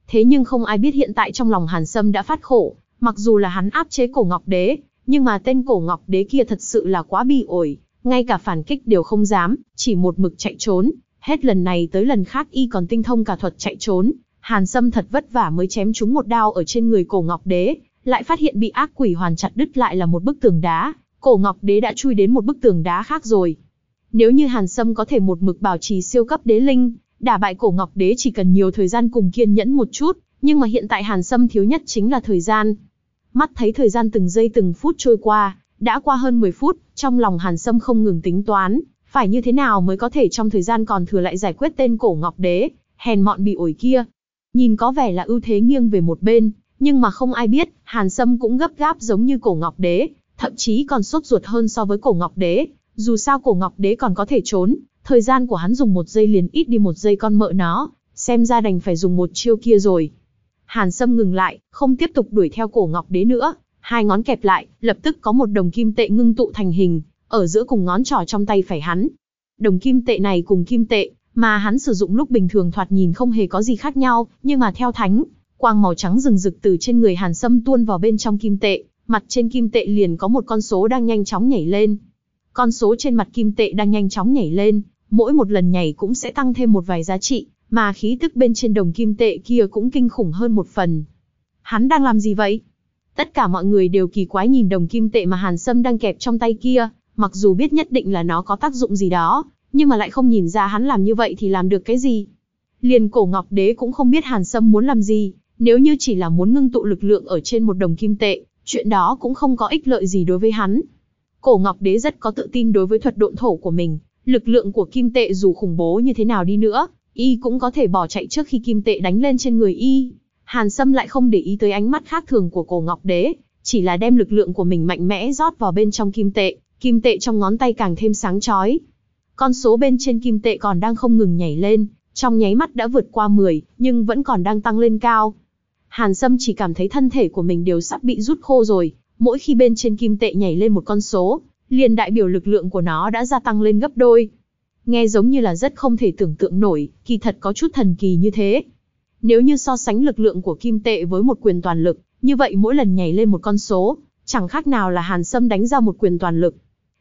Thế nhưng không ai biết hiện tại trong lòng Hàn Sâm đã phát khổ, mặc dù là hắn áp chế cổ ngọc đế, nhưng mà tên cổ ngọc đế kia thật sự là quá bi ổi, ngay cả phản kích đều không dám, chỉ một mực chạy trốn, hết lần này tới lần khác y còn tinh thông cả thuật chạy trốn. Hàn Sâm thật vất vả mới chém trúng một đao ở trên người cổ ngọc đế, lại phát hiện bị ác quỷ hoàn chặt đứt lại là một bức tường đá, cổ ngọc đế đã chui đến một bức tường đá khác rồi. Nếu như Hàn Sâm có thể một mực bảo trì siêu cấp đế linh, đả bại cổ ngọc đế chỉ cần nhiều thời gian cùng kiên nhẫn một chút, nhưng mà hiện tại Hàn Sâm thiếu nhất chính là thời gian. Mắt thấy thời gian từng giây từng phút trôi qua, đã qua hơn 10 phút, trong lòng Hàn Sâm không ngừng tính toán, phải như thế nào mới có thể trong thời gian còn thừa lại giải quyết tên cổ ngọc đế, hèn mọn bị ổi kia. Nhìn có vẻ là ưu thế nghiêng về một bên, nhưng mà không ai biết, Hàn Sâm cũng gấp gáp giống như cổ ngọc đế, thậm chí còn sốt ruột hơn so với cổ ngọc đế, dù sao cổ ngọc đế còn có thể trốn, thời gian của hắn dùng một giây liền ít đi một giây con mợ nó, xem ra đành phải dùng một chiêu kia rồi. Hàn Sâm ngừng lại, không tiếp tục đuổi theo cổ ngọc đế nữa, hai ngón kẹp lại, lập tức có một đồng kim tệ ngưng tụ thành hình, ở giữa cùng ngón trỏ trong tay phải hắn. Đồng kim tệ này cùng kim tệ, mà hắn sử dụng lúc bình thường thoạt nhìn không hề có gì khác nhau, nhưng mà theo thánh, quang màu trắng rừng rực từ trên người Hàn Sâm tuôn vào bên trong kim tệ, mặt trên kim tệ liền có một con số đang nhanh chóng nhảy lên. Con số trên mặt kim tệ đang nhanh chóng nhảy lên, mỗi một lần nhảy cũng sẽ tăng thêm một vài giá trị, mà khí tức bên trên đồng kim tệ kia cũng kinh khủng hơn một phần. Hắn đang làm gì vậy? Tất cả mọi người đều kỳ quái nhìn đồng kim tệ mà Hàn Sâm đang kẹp trong tay kia, mặc dù biết nhất định là nó có tác dụng gì đó, nhưng mà lại không nhìn ra hắn làm như vậy thì làm được cái gì. Liền cổ ngọc đế cũng không biết Hàn Sâm muốn làm gì, nếu như chỉ là muốn ngưng tụ lực lượng ở trên một đồng kim tệ, chuyện đó cũng không có ích lợi gì đối với hắn. Cổ Ngọc Đế rất có tự tin đối với thuật độn thổ của mình, lực lượng của kim tệ dù khủng bố như thế nào đi nữa, y cũng có thể bỏ chạy trước khi kim tệ đánh lên trên người y. Hàn Sâm lại không để ý tới ánh mắt khác thường của Cổ Ngọc Đế, chỉ là đem lực lượng của mình mạnh mẽ rót vào bên trong kim tệ, kim tệ trong ngón tay càng thêm sáng chói. Con số bên trên kim tệ còn đang không ngừng nhảy lên, trong nháy mắt đã vượt qua 10, nhưng vẫn còn đang tăng lên cao. Hàn Sâm chỉ cảm thấy thân thể của mình đều sắp bị rút khô rồi, mỗi khi bên trên kim tệ nhảy lên một con số, liền đại biểu lực lượng của nó đã gia tăng lên gấp đôi. Nghe giống như là rất không thể tưởng tượng nổi, kỳ thật có chút thần kỳ như thế. Nếu như so sánh lực lượng của kim tệ với một quyền toàn lực, như vậy mỗi lần nhảy lên một con số, chẳng khác nào là Hàn Sâm đánh ra một quyền toàn lực.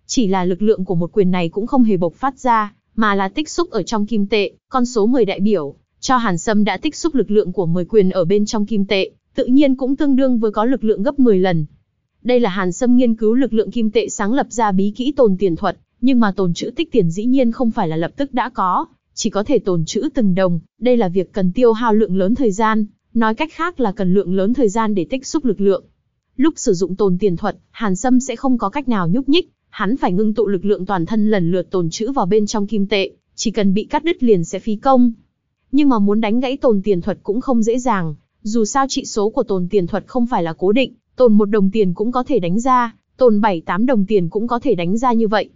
Chỉ là lực lượng của một quyền này cũng không hề bộc phát ra, mà là tích xúc ở trong kim tệ, con số 10 đại biểu, cho Hàn Sâm đã tích xúc lực lượng của 10 quyền ở bên trong kim tệ, tự nhiên cũng tương đương với có lực lượng gấp 10 lần. Đây là Hàn Sâm nghiên cứu lực lượng kim tệ sáng lập ra bí kỹ tồn tiền thuật, nhưng mà tồn trữ tích tiền dĩ nhiên không phải là lập tức đã có, chỉ có thể tồn trữ từng đồng, đây là việc cần tiêu hao lượng lớn thời gian, nói cách khác là cần lượng lớn thời gian để tích xúc lực lượng. Lúc sử dụng tồn tiền thuật, Hàn Sâm sẽ không có cách nào nhúc nhích, hắn phải ngưng tụ lực lượng toàn thân lần lượt tồn trữ vào bên trong kim tệ, chỉ cần bị cắt đứt liền sẽ phí công. Nhưng mà muốn đánh gãy tồn tiền thuật cũng không dễ dàng, dù sao trị số của tồn tiền thuật không phải là cố định, tồn một đồng tiền cũng có thể đánh ra, tồn 7-8 đồng tiền cũng có thể đánh ra như vậy.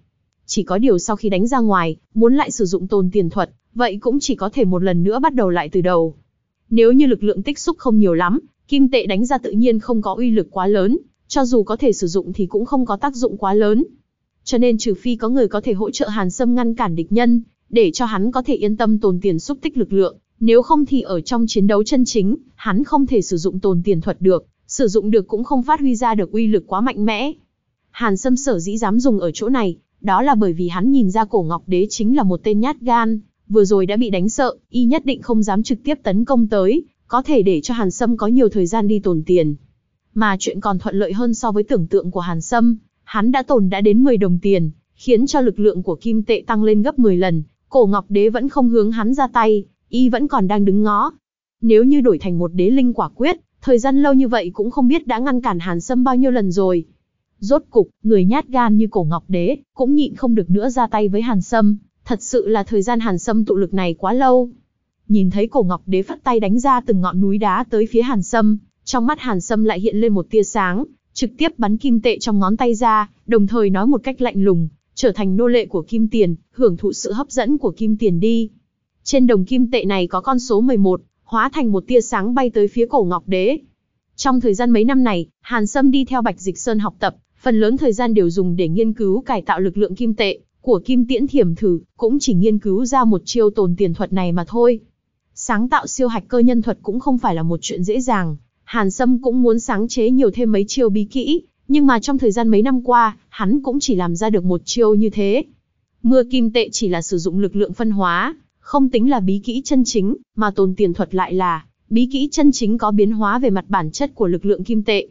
Chỉ có điều sau khi đánh ra ngoài, muốn lại sử dụng tồn tiền thuật, vậy cũng chỉ có thể một lần nữa bắt đầu lại từ đầu. Nếu như lực lượng tích xúc không nhiều lắm, kim tệ đánh ra tự nhiên không có uy lực quá lớn, cho dù có thể sử dụng thì cũng không có tác dụng quá lớn. Cho nên trừ phi có người có thể hỗ trợ Hàn Sâm ngăn cản địch nhân, để cho hắn có thể yên tâm tồn tiền xúc tích lực lượng, nếu không thì ở trong chiến đấu chân chính, hắn không thể sử dụng tồn tiền thuật được, sử dụng được cũng không phát huy ra được uy lực quá mạnh mẽ. Hàn Sâm sở dĩ dám dùng ở chỗ này, đó là bởi vì hắn nhìn ra cổ Ngọc Đế chính là một tên nhát gan, vừa rồi đã bị đánh sợ, y nhất định không dám trực tiếp tấn công tới, có thể để cho Hàn Sâm có nhiều thời gian đi tồn tiền. Mà chuyện còn thuận lợi hơn so với tưởng tượng của Hàn Sâm, hắn đã tồn đã đến 10 đồng tiền, khiến cho lực lượng của kim tệ tăng lên gấp 10 lần, cổ Ngọc Đế vẫn không hướng hắn ra tay, y vẫn còn đang đứng ngó. Nếu như đổi thành một đế linh quả quyết, thời gian lâu như vậy cũng không biết đã ngăn cản Hàn Sâm bao nhiêu lần rồi. Rốt cục, người nhát gan như cổ ngọc đế, cũng nhịn không được nữa ra tay với Hàn Sâm, thật sự là thời gian Hàn Sâm tụ lực này quá lâu. Nhìn thấy cổ ngọc đế phát tay đánh ra từng ngọn núi đá tới phía Hàn Sâm, trong mắt Hàn Sâm lại hiện lên một tia sáng, trực tiếp bắn kim tệ trong ngón tay ra, đồng thời nói một cách lạnh lùng, trở thành nô lệ của kim tiền, hưởng thụ sự hấp dẫn của kim tiền đi. Trên đồng kim tệ này có con số 11, hóa thành một tia sáng bay tới phía cổ ngọc đế. Trong thời gian mấy năm này, Hàn Sâm đi theo Bạch Dịch Sơn học tập, phần lớn thời gian đều dùng để nghiên cứu cải tạo lực lượng kim tệ của Kim Tiễn Thiểm Thử, cũng chỉ nghiên cứu ra một chiêu tồn tiền thuật này mà thôi. Sáng tạo siêu hạch cơ nhân thuật cũng không phải là một chuyện dễ dàng, Hàn Sâm cũng muốn sáng chế nhiều thêm mấy chiêu bí kỹ, nhưng mà trong thời gian mấy năm qua, hắn cũng chỉ làm ra được một chiêu như thế. Mưa kim tệ chỉ là sử dụng lực lượng phân hóa, không tính là bí kỹ chân chính, mà tồn tiền thuật lại là bí kỹ chân chính có biến hóa về mặt bản chất của lực lượng kim tệ.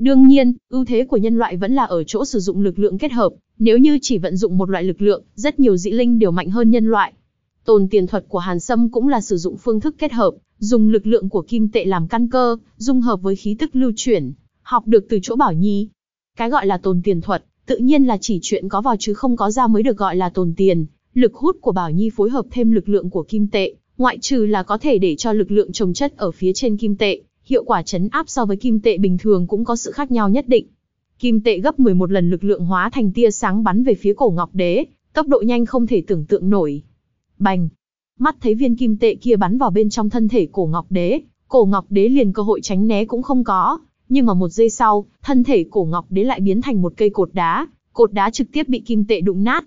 Đương nhiên, ưu thế của nhân loại vẫn là ở chỗ sử dụng lực lượng kết hợp, nếu như chỉ vận dụng một loại lực lượng, rất nhiều dị linh đều mạnh hơn nhân loại. Tồn tiền thuật của Hàn Sâm cũng là sử dụng phương thức kết hợp, dùng lực lượng của kim tệ làm căn cơ, dung hợp với khí tức lưu chuyển, học được từ chỗ Bảo Nhi. Cái gọi là tồn tiền thuật, tự nhiên là chỉ chuyện có vào chứ không có ra mới được gọi là tồn tiền. Lực hút của Bảo Nhi phối hợp thêm lực lượng của kim tệ, ngoại trừ là có thể để cho lực lượng trồng chất ở phía trên kim tệ, hiệu quả chấn áp so với kim tệ bình thường cũng có sự khác nhau nhất định. Kim tệ gấp 11 lần lực lượng hóa thành tia sáng bắn về phía cổ Ngọc Đế, tốc độ nhanh không thể tưởng tượng nổi. Bành! Mắt thấy viên kim tệ kia bắn vào bên trong thân thể cổ Ngọc Đế, cổ Ngọc Đế liền cơ hội tránh né cũng không có, nhưng mà một giây sau, thân thể cổ Ngọc Đế lại biến thành một cây cột đá, cột đá trực tiếp bị kim tệ đụng nát.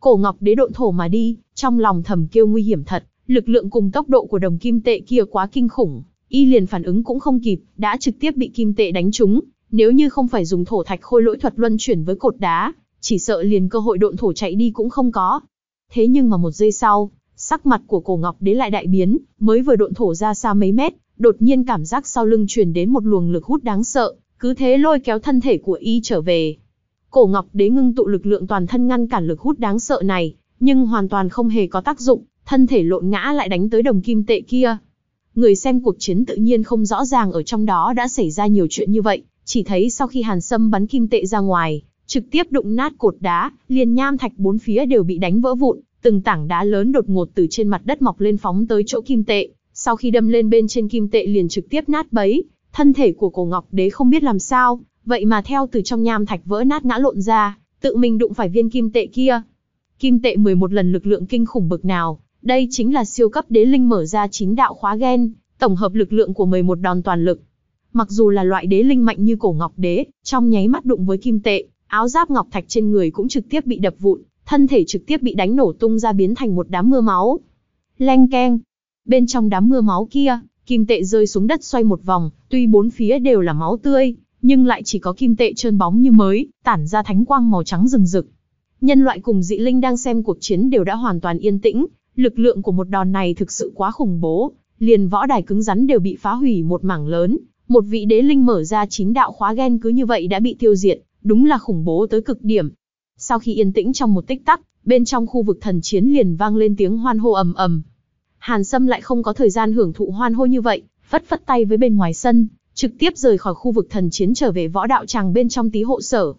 Cổ Ngọc Đế độn thổ mà đi, trong lòng thầm kêu nguy hiểm thật, lực lượng cùng tốc độ của đồng kim tệ kia quá kinh khủng, y liền phản ứng cũng không kịp, đã trực tiếp bị kim tệ đánh trúng, nếu như không phải dùng thổ thạch khôi lỗi thuật luân chuyển với cột đá, chỉ sợ liền cơ hội độn thổ chạy đi cũng không có. Thế nhưng mà một giây sau, sắc mặt của cổ ngọc đế lại đại biến, mới vừa độn thổ ra xa mấy mét, đột nhiên cảm giác sau lưng truyền đến một luồng lực hút đáng sợ, cứ thế lôi kéo thân thể của y trở về. Cổ ngọc đế ngưng tụ lực lượng toàn thân ngăn cản lực hút đáng sợ này, nhưng hoàn toàn không hề có tác dụng, thân thể lộn ngã lại đánh tới đồng kim tệ kia. Người xem cuộc chiến tự nhiên không rõ ràng ở trong đó đã xảy ra nhiều chuyện như vậy, chỉ thấy sau khi Hàn Sâm bắn kim tệ ra ngoài, trực tiếp đụng nát cột đá, liền nham thạch bốn phía đều bị đánh vỡ vụn, từng tảng đá lớn đột ngột từ trên mặt đất mọc lên phóng tới chỗ kim tệ, sau khi đâm lên bên trên kim tệ liền trực tiếp nát bấy, thân thể của cổ ngọc đế không biết làm sao, vậy mà theo từ trong nham thạch vỡ nát ngã lộn ra, tự mình đụng phải viên kim tệ kia. Kim tệ 11 lần lực lượng kinh khủng bực nào, đây chính là siêu cấp đế linh mở ra chín đạo khóa gen, tổng hợp lực lượng của 11 đòn toàn lực. Mặc dù là loại đế linh mạnh như cổ ngọc đế, trong nháy mắt đụng với kim tệ, áo giáp ngọc thạch trên người cũng trực tiếp bị đập vụn, thân thể trực tiếp bị đánh nổ tung ra biến thành một đám mưa máu. Leng keng. Bên trong đám mưa máu kia, kim tệ rơi xuống đất xoay một vòng, tuy bốn phía đều là máu tươi, nhưng lại chỉ có kim tệ trơn bóng như mới, tản ra thánh quang màu trắng rừng rực. Nhân loại cùng dị linh đang xem cuộc chiến đều đã hoàn toàn yên tĩnh, lực lượng của một đòn này thực sự quá khủng bố, liền võ đài cứng rắn đều bị phá hủy một mảng lớn, một vị đế linh mở ra chín đạo khóa gen cứ như vậy đã bị tiêu diệt, đúng là khủng bố tới cực điểm. Sau khi yên tĩnh trong một tích tắc, bên trong khu vực thần chiến liền vang lên tiếng hoan hô ầm ầm. Hàn Sâm lại không có thời gian hưởng thụ hoan hô như vậy, phất phất tay với bên ngoài sân, trực tiếp rời khỏi khu vực thần chiến trở về võ đạo tràng bên trong tí hộ sở.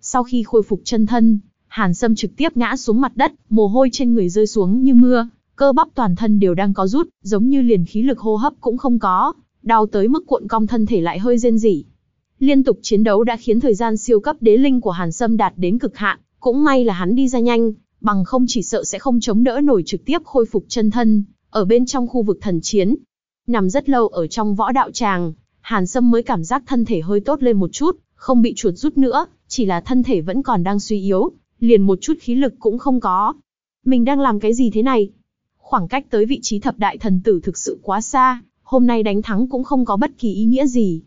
Sau khi khôi phục chân thân, Hàn Sâm trực tiếp ngã xuống mặt đất, mồ hôi trên người rơi xuống như mưa, cơ bắp toàn thân đều đang có rút, giống như liền khí lực hô hấp cũng không có, đau tới mức cuộn cong thân thể lại hơi rên rỉ. Liên tục chiến đấu đã khiến thời gian siêu cấp đế linh của Hàn Sâm đạt đến cực hạn, cũng may là hắn đi ra nhanh, bằng không chỉ sợ sẽ không chống đỡ nổi trực tiếp khôi phục chân thân, ở bên trong khu vực thần chiến. Nằm rất lâu ở trong võ đạo tràng, Hàn Sâm mới cảm giác thân thể hơi tốt lên một chút, không bị chuột rút nữa, chỉ là thân thể vẫn còn đang suy yếu, liền một chút khí lực cũng không có. Mình đang làm cái gì thế này? Khoảng cách tới vị trí thập đại thần tử thực sự quá xa, hôm nay đánh thắng cũng không có bất kỳ ý nghĩa gì.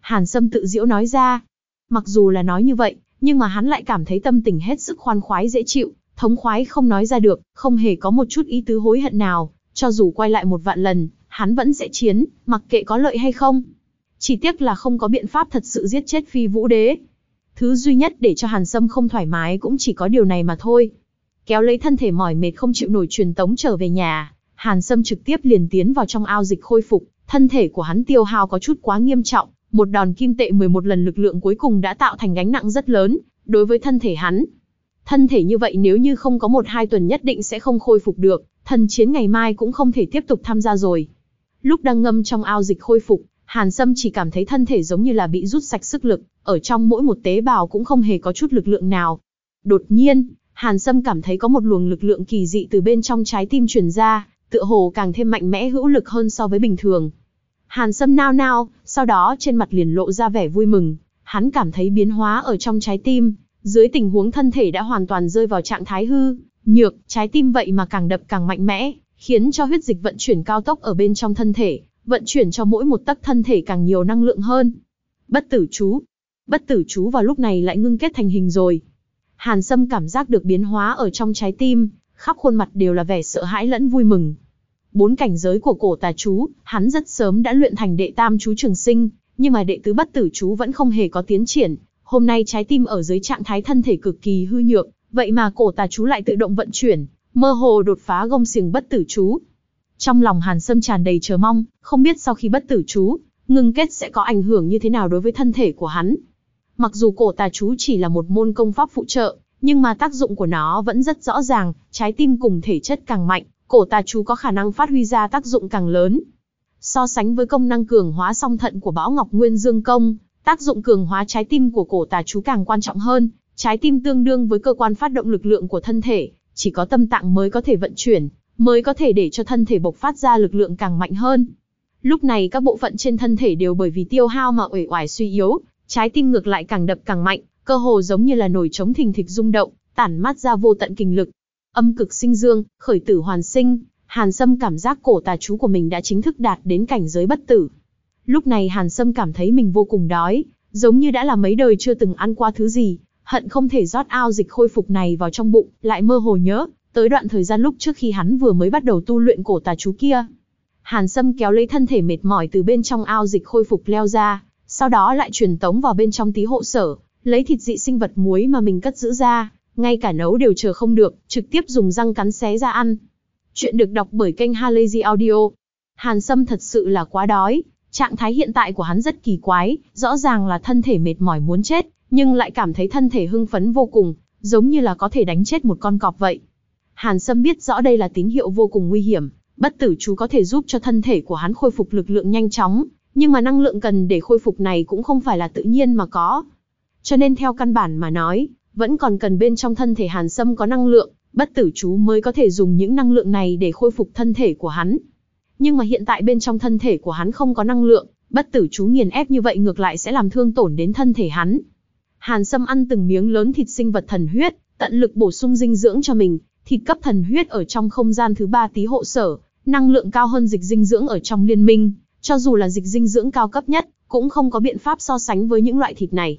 Hàn Sâm tự diễu nói ra. Mặc dù là nói như vậy, nhưng mà hắn lại cảm thấy tâm tình hết sức khoan khoái dễ chịu, thống khoái không nói ra được, không hề có một chút ý tứ hối hận nào, cho dù quay lại một vạn lần, hắn vẫn sẽ chiến, mặc kệ có lợi hay không. Chỉ tiếc là không có biện pháp thật sự giết chết phi vũ đế. Thứ duy nhất để cho Hàn Sâm không thoải mái cũng chỉ có điều này mà thôi. Kéo lấy thân thể mỏi mệt không chịu nổi truyền tống trở về nhà, Hàn Sâm trực tiếp liền tiến vào trong ao dịch khôi phục, thân thể của hắn tiêu hao có chút quá nghiêm trọng, một đòn kim tệ 11 lần lực lượng cuối cùng đã tạo thành gánh nặng rất lớn, đối với thân thể hắn. Thân thể như vậy nếu như không có một hai tuần nhất định sẽ không khôi phục được, thần chiến ngày mai cũng không thể tiếp tục tham gia rồi. Lúc đang ngâm trong ao dịch khôi phục, Hàn Sâm chỉ cảm thấy thân thể giống như là bị rút sạch sức lực, ở trong mỗi một tế bào cũng không hề có chút lực lượng nào. Đột nhiên, Hàn Sâm cảm thấy có một luồng lực lượng kỳ dị từ bên trong trái tim truyền ra, tựa hồ càng thêm mạnh mẽ hữu lực hơn so với bình thường. Hàn Sâm nao nao, sau đó trên mặt liền lộ ra vẻ vui mừng, hắn cảm thấy biến hóa ở trong trái tim, dưới tình huống thân thể đã hoàn toàn rơi vào trạng thái hư, nhược, trái tim vậy mà càng đập càng mạnh mẽ, khiến cho huyết dịch vận chuyển cao tốc ở bên trong thân thể, vận chuyển cho mỗi một tấc thân thể càng nhiều năng lượng hơn. Bất tử chú. Bất tử chú vào lúc này lại ngưng kết thành hình rồi. Hàn Sâm cảm giác được biến hóa ở trong trái tim, khắp khuôn mặt đều là vẻ sợ hãi lẫn vui mừng. Bốn cảnh giới của cổ tà chú, hắn rất sớm đã luyện thành đệ tam chú trường sinh, nhưng mà đệ tứ bất tử chú vẫn không hề có tiến triển. Hôm nay trái tim ở dưới trạng thái thân thể cực kỳ hư nhược, vậy mà cổ tà chú lại tự động vận chuyển, mơ hồ đột phá gông xiềng bất tử chú. Trong lòng Hàn Sâm tràn đầy chờ mong, không biết sau khi bất tử chú, ngưng kết sẽ có ảnh hưởng như thế nào đối với thân thể của hắn. Mặc dù cổ tà chú chỉ là một môn công pháp phụ trợ, nhưng mà tác dụng của nó vẫn rất rõ ràng, trái tim cùng thể chất càng mạnh, cổ tà chú có khả năng phát huy ra tác dụng càng lớn. So sánh với công năng cường hóa song thận của Bão Ngọc Nguyên Dương Công, tác dụng cường hóa trái tim của cổ tà chú càng quan trọng hơn, trái tim tương đương với cơ quan phát động lực lượng của thân thể, chỉ có tâm tạng mới có thể vận chuyển, mới có thể để cho thân thể bộc phát ra lực lượng càng mạnh hơn. Lúc này các bộ phận trên thân thể đều bởi vì tiêu hao mà uể oải suy yếu, trái tim ngược lại càng đập càng mạnh, cơ hồ giống như là nổi trống thình thịch rung động, tản mát ra vô tận kinh lực. Âm cực sinh dương, khởi tử hoàn sinh, Hàn Sâm cảm giác cổ tà chú của mình đã chính thức đạt đến cảnh giới bất tử. Lúc này Hàn Sâm cảm thấy mình vô cùng đói, giống như đã là mấy đời chưa từng ăn qua thứ gì, hận không thể rót ao dịch khôi phục này vào trong bụng, lại mơ hồ nhớ, tới đoạn thời gian lúc trước khi hắn vừa mới bắt đầu tu luyện cổ tà chú kia. Hàn Sâm kéo lấy thân thể mệt mỏi từ bên trong ao dịch khôi phục leo ra, sau đó lại truyền tống vào bên trong tí hộ sở, lấy thịt dị sinh vật muối mà mình cất giữ ra, ngay cả nấu đều chờ không được, trực tiếp dùng răng cắn xé ra ăn. Chuyện được đọc bởi kênh Halazy Audio. Hàn Sâm thật sự là quá đói, trạng thái hiện tại của hắn rất kỳ quái, rõ ràng là thân thể mệt mỏi muốn chết, nhưng lại cảm thấy thân thể hưng phấn vô cùng, giống như là có thể đánh chết một con cọp vậy. Hàn Sâm biết rõ đây là tín hiệu vô cùng nguy hiểm, bất tử chú có thể giúp cho thân thể của hắn khôi phục lực lượng nhanh chóng, nhưng mà năng lượng cần để khôi phục này cũng không phải là tự nhiên mà có. Cho nên theo căn bản mà nói, vẫn còn cần bên trong thân thể Hàn Sâm có năng lượng, bất tử chú mới có thể dùng những năng lượng này để khôi phục thân thể của hắn. Nhưng mà hiện tại bên trong thân thể của hắn không có năng lượng, bất tử chú nghiền ép như vậy ngược lại sẽ làm thương tổn đến thân thể hắn. Hàn Sâm ăn từng miếng lớn thịt sinh vật thần huyết, tận lực bổ sung dinh dưỡng cho mình, thịt cấp thần huyết ở trong không gian thứ ba tí hộ sở, năng lượng cao hơn dịch dinh dưỡng ở trong liên minh, cho dù là dịch dinh dưỡng cao cấp nhất, cũng không có biện pháp so sánh với những loại thịt này.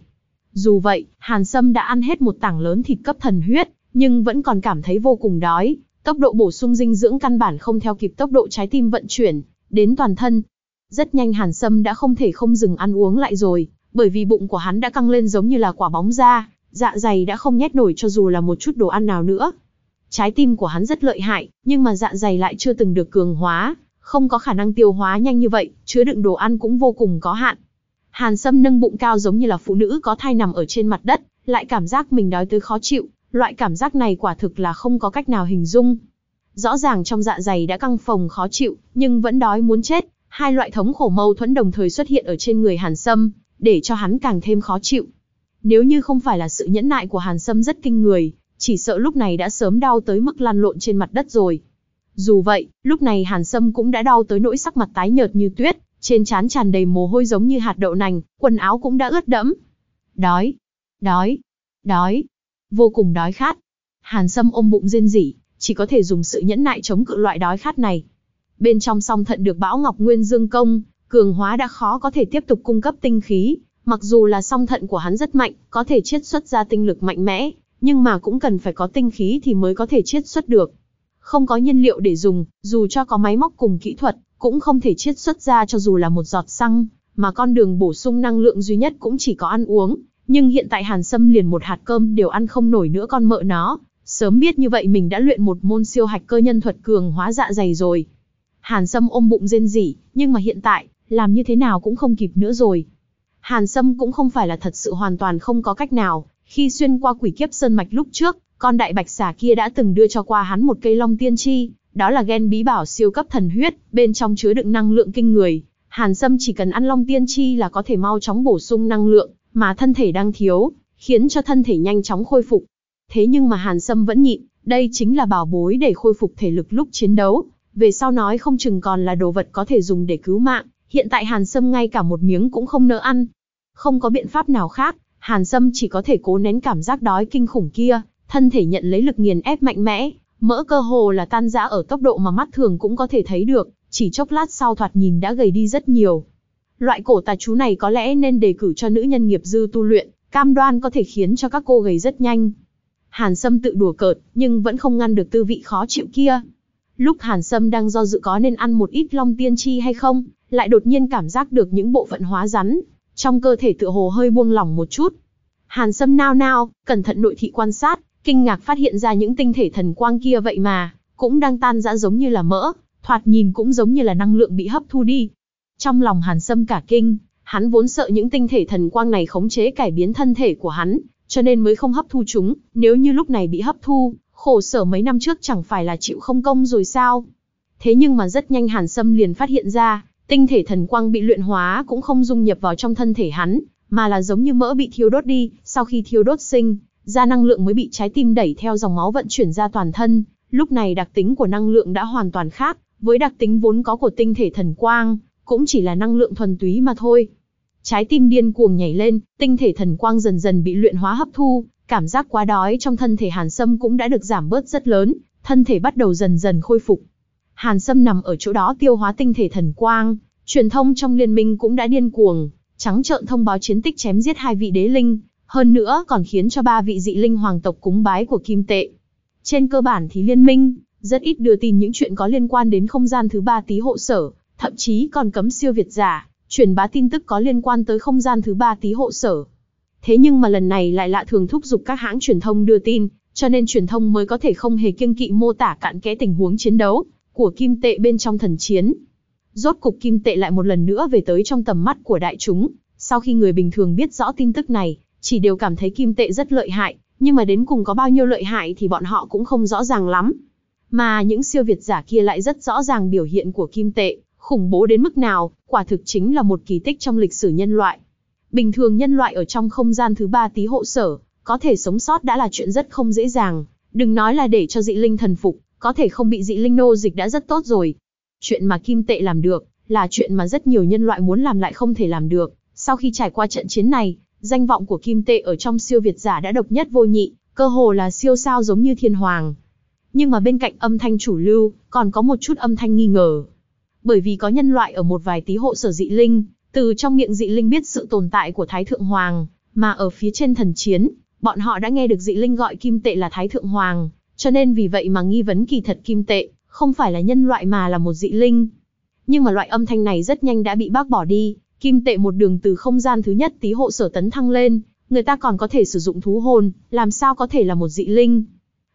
Dù vậy, Hàn Sâm đã ăn hết một tảng lớn thịt cấp thần huyết, nhưng vẫn còn cảm thấy vô cùng đói, tốc độ bổ sung dinh dưỡng căn bản không theo kịp tốc độ trái tim vận chuyển, đến toàn thân. Rất nhanh Hàn Sâm đã không thể không dừng ăn uống lại rồi, bởi vì bụng của hắn đã căng lên giống như là quả bóng da, dạ dày đã không nhét nổi cho dù là một chút đồ ăn nào nữa. Trái tim của hắn rất lợi hại, nhưng mà dạ dày lại chưa từng được cường hóa, không có khả năng tiêu hóa nhanh như vậy, chứa đựng đồ ăn cũng vô cùng có hạn. Hàn Sâm nâng bụng cao giống như là phụ nữ có thai nằm ở trên mặt đất, lại cảm giác mình đói tới khó chịu, loại cảm giác này quả thực là không có cách nào hình dung. Rõ ràng trong dạ dày đã căng phồng khó chịu, nhưng vẫn đói muốn chết, hai loại thống khổ mâu thuẫn đồng thời xuất hiện ở trên người Hàn Sâm, để cho hắn càng thêm khó chịu. Nếu như không phải là sự nhẫn nại của Hàn Sâm rất kinh người, chỉ sợ lúc này đã sớm đau tới mức lăn lộn trên mặt đất rồi. Dù vậy, lúc này Hàn Sâm cũng đã đau tới nỗi sắc mặt tái nhợt như tuyết, trên trán tràn đầy mồ hôi giống như hạt đậu nành, quần áo cũng đã ướt đẫm. Đói, đói, đói, vô cùng đói khát. Hàn Sâm ôm bụng rên rỉ, chỉ có thể dùng sự nhẫn nại chống cự loại đói khát này. Bên trong song thận được Bão Ngọc Nguyên Dương công, cường hóa đã khó có thể tiếp tục cung cấp tinh khí, mặc dù là song thận của hắn rất mạnh, có thể chiết xuất ra tinh lực mạnh mẽ, nhưng mà cũng cần phải có tinh khí thì mới có thể chiết xuất được. Không có nhiên liệu để dùng, dù cho có máy móc cùng kỹ thuật, cũng không thể chiết xuất ra cho dù là một giọt xăng, mà con đường bổ sung năng lượng duy nhất cũng chỉ có ăn uống. Nhưng hiện tại Hàn Sâm liền một hạt cơm đều ăn không nổi nữa con mợ nó, Sớm biết như vậy mình đã luyện một môn siêu hạch cơ nhân thuật cường hóa dạ dày rồi. Hàn Sâm ôm bụng rên rỉ, nhưng mà hiện tại, làm như thế nào cũng không kịp nữa rồi. Hàn Sâm cũng không phải là thật sự hoàn toàn không có cách nào, khi xuyên qua quỷ kiếp sơn mạch lúc trước, con đại bạch xà kia đã từng đưa cho qua hắn một cây long tiên chi, đó là gen bí bảo siêu cấp thần huyết, bên trong chứa đựng năng lượng kinh người. Hàn Sâm chỉ cần ăn long tiên chi là có thể mau chóng bổ sung năng lượng, mà thân thể đang thiếu, khiến cho thân thể nhanh chóng khôi phục. Thế nhưng mà Hàn Sâm vẫn nhịn, đây chính là bảo bối để khôi phục thể lực lúc chiến đấu, về sau nói không chừng còn là đồ vật có thể dùng để cứu mạng, hiện tại Hàn Sâm ngay cả một miếng cũng không nỡ ăn. Không có biện pháp nào khác, Hàn Sâm chỉ có thể cố nén cảm giác đói kinh khủng kia, thân thể nhận lấy lực nghiền ép mạnh mẽ, mỡ cơ hồ là tan rã ở tốc độ mà mắt thường cũng có thể thấy được, chỉ chốc lát sau thoạt nhìn đã gầy đi rất nhiều. Loại cổ tà chú này có lẽ nên đề cử cho nữ nhân nghiệp dư tu luyện, cam đoan có thể khiến cho các cô gầy rất nhanh. Hàn Sâm tự đùa cợt, nhưng vẫn không ngăn được tư vị khó chịu kia. Lúc Hàn Sâm đang do dự có nên ăn một ít long tiên chi hay không, lại đột nhiên cảm giác được những bộ phận hóa rắn, trong cơ thể tựa hồ hơi buông lỏng một chút. Hàn Sâm nao nao, cẩn thận nội thị quan sát, kinh ngạc phát hiện ra những tinh thể thần quang kia vậy mà, cũng đang tan rã giống như là mỡ, thoạt nhìn cũng giống như là năng lượng bị hấp thu đi. Trong lòng Hàn Sâm cả kinh, hắn vốn sợ những tinh thể thần quang này khống chế cải biến thân thể của hắn, cho nên mới không hấp thu chúng, nếu như lúc này bị hấp thu, khổ sở mấy năm trước chẳng phải là chịu không công rồi sao. Thế nhưng mà rất nhanh Hàn Sâm liền phát hiện ra, tinh thể thần quang bị luyện hóa cũng không dung nhập vào trong thân thể hắn, mà là giống như mỡ bị thiêu đốt đi, sau khi thiêu đốt sinh, ra năng lượng mới bị trái tim đẩy theo dòng máu vận chuyển ra toàn thân, lúc này đặc tính của năng lượng đã hoàn toàn khác, với đặc tính vốn có của tinh thể thần quang, cũng chỉ là năng lượng thuần túy mà thôi. Trái tim điên cuồng nhảy lên, tinh thể thần quang dần dần bị luyện hóa hấp thu, cảm giác quá đói trong thân thể Hàn Sâm cũng đã được giảm bớt rất lớn, thân thể bắt đầu dần dần khôi phục. Hàn Sâm nằm ở chỗ đó tiêu hóa tinh thể thần quang, truyền thông trong liên minh cũng đã điên cuồng, trắng trợn thông báo chiến tích chém giết hai vị đế linh, hơn nữa còn khiến cho ba vị dị linh hoàng tộc cúng bái của kim tệ. Trên cơ bản thì liên minh, rất ít đưa tin những chuyện có liên quan đến không gian thứ ba tí hộ sở, thậm chí còn cấm siêu việt giả, truyền bá tin tức có liên quan tới không gian thứ ba tí hộ sở. Thế nhưng mà lần này lại lạ thường thúc giục các hãng truyền thông đưa tin, cho nên truyền thông mới có thể không hề kiêng kỵ mô tả cặn kẽ tình huống chiến đấu của kim tệ bên trong thần chiến. Rốt cục kim tệ lại một lần nữa về tới trong tầm mắt của đại chúng, sau khi người bình thường biết rõ tin tức này, chỉ đều cảm thấy kim tệ rất lợi hại, nhưng mà đến cùng có bao nhiêu lợi hại thì bọn họ cũng không rõ ràng lắm. Mà những siêu việt giả kia lại rất rõ ràng biểu hiện của kim tệ, khủng bố đến mức nào, quả thực chính là một kỳ tích trong lịch sử nhân loại. Bình thường nhân loại ở trong không gian thứ ba tí hộ sở, có thể sống sót đã là chuyện rất không dễ dàng, đừng nói là để cho dị linh thần phục, có thể không bị dị linh nô dịch đã rất tốt rồi. Chuyện mà kim tệ làm được, là chuyện mà rất nhiều nhân loại muốn làm lại không thể làm được. Sau khi trải qua trận chiến này, danh vọng của kim tệ ở trong siêu việt giả đã độc nhất vô nhị, cơ hồ là siêu sao giống như thiên hoàng. Nhưng mà bên cạnh âm thanh chủ lưu, còn có một chút âm thanh nghi ngờ. Bởi vì có nhân loại ở một vài tí hộ sở dị linh, từ trong miệng dị linh biết sự tồn tại của Thái Thượng Hoàng, mà ở phía trên thần chiến, bọn họ đã nghe được dị linh gọi kim tệ là Thái Thượng Hoàng, cho nên vì vậy mà nghi vấn kỳ thật kim tệ, không phải là nhân loại mà là một dị linh. Nhưng mà loại âm thanh này rất nhanh đã bị bác bỏ đi, kim tệ một đường từ không gian thứ nhất tí hộ sở tấn thăng lên, người ta còn có thể sử dụng thú hồn, làm sao có thể là một dị linh.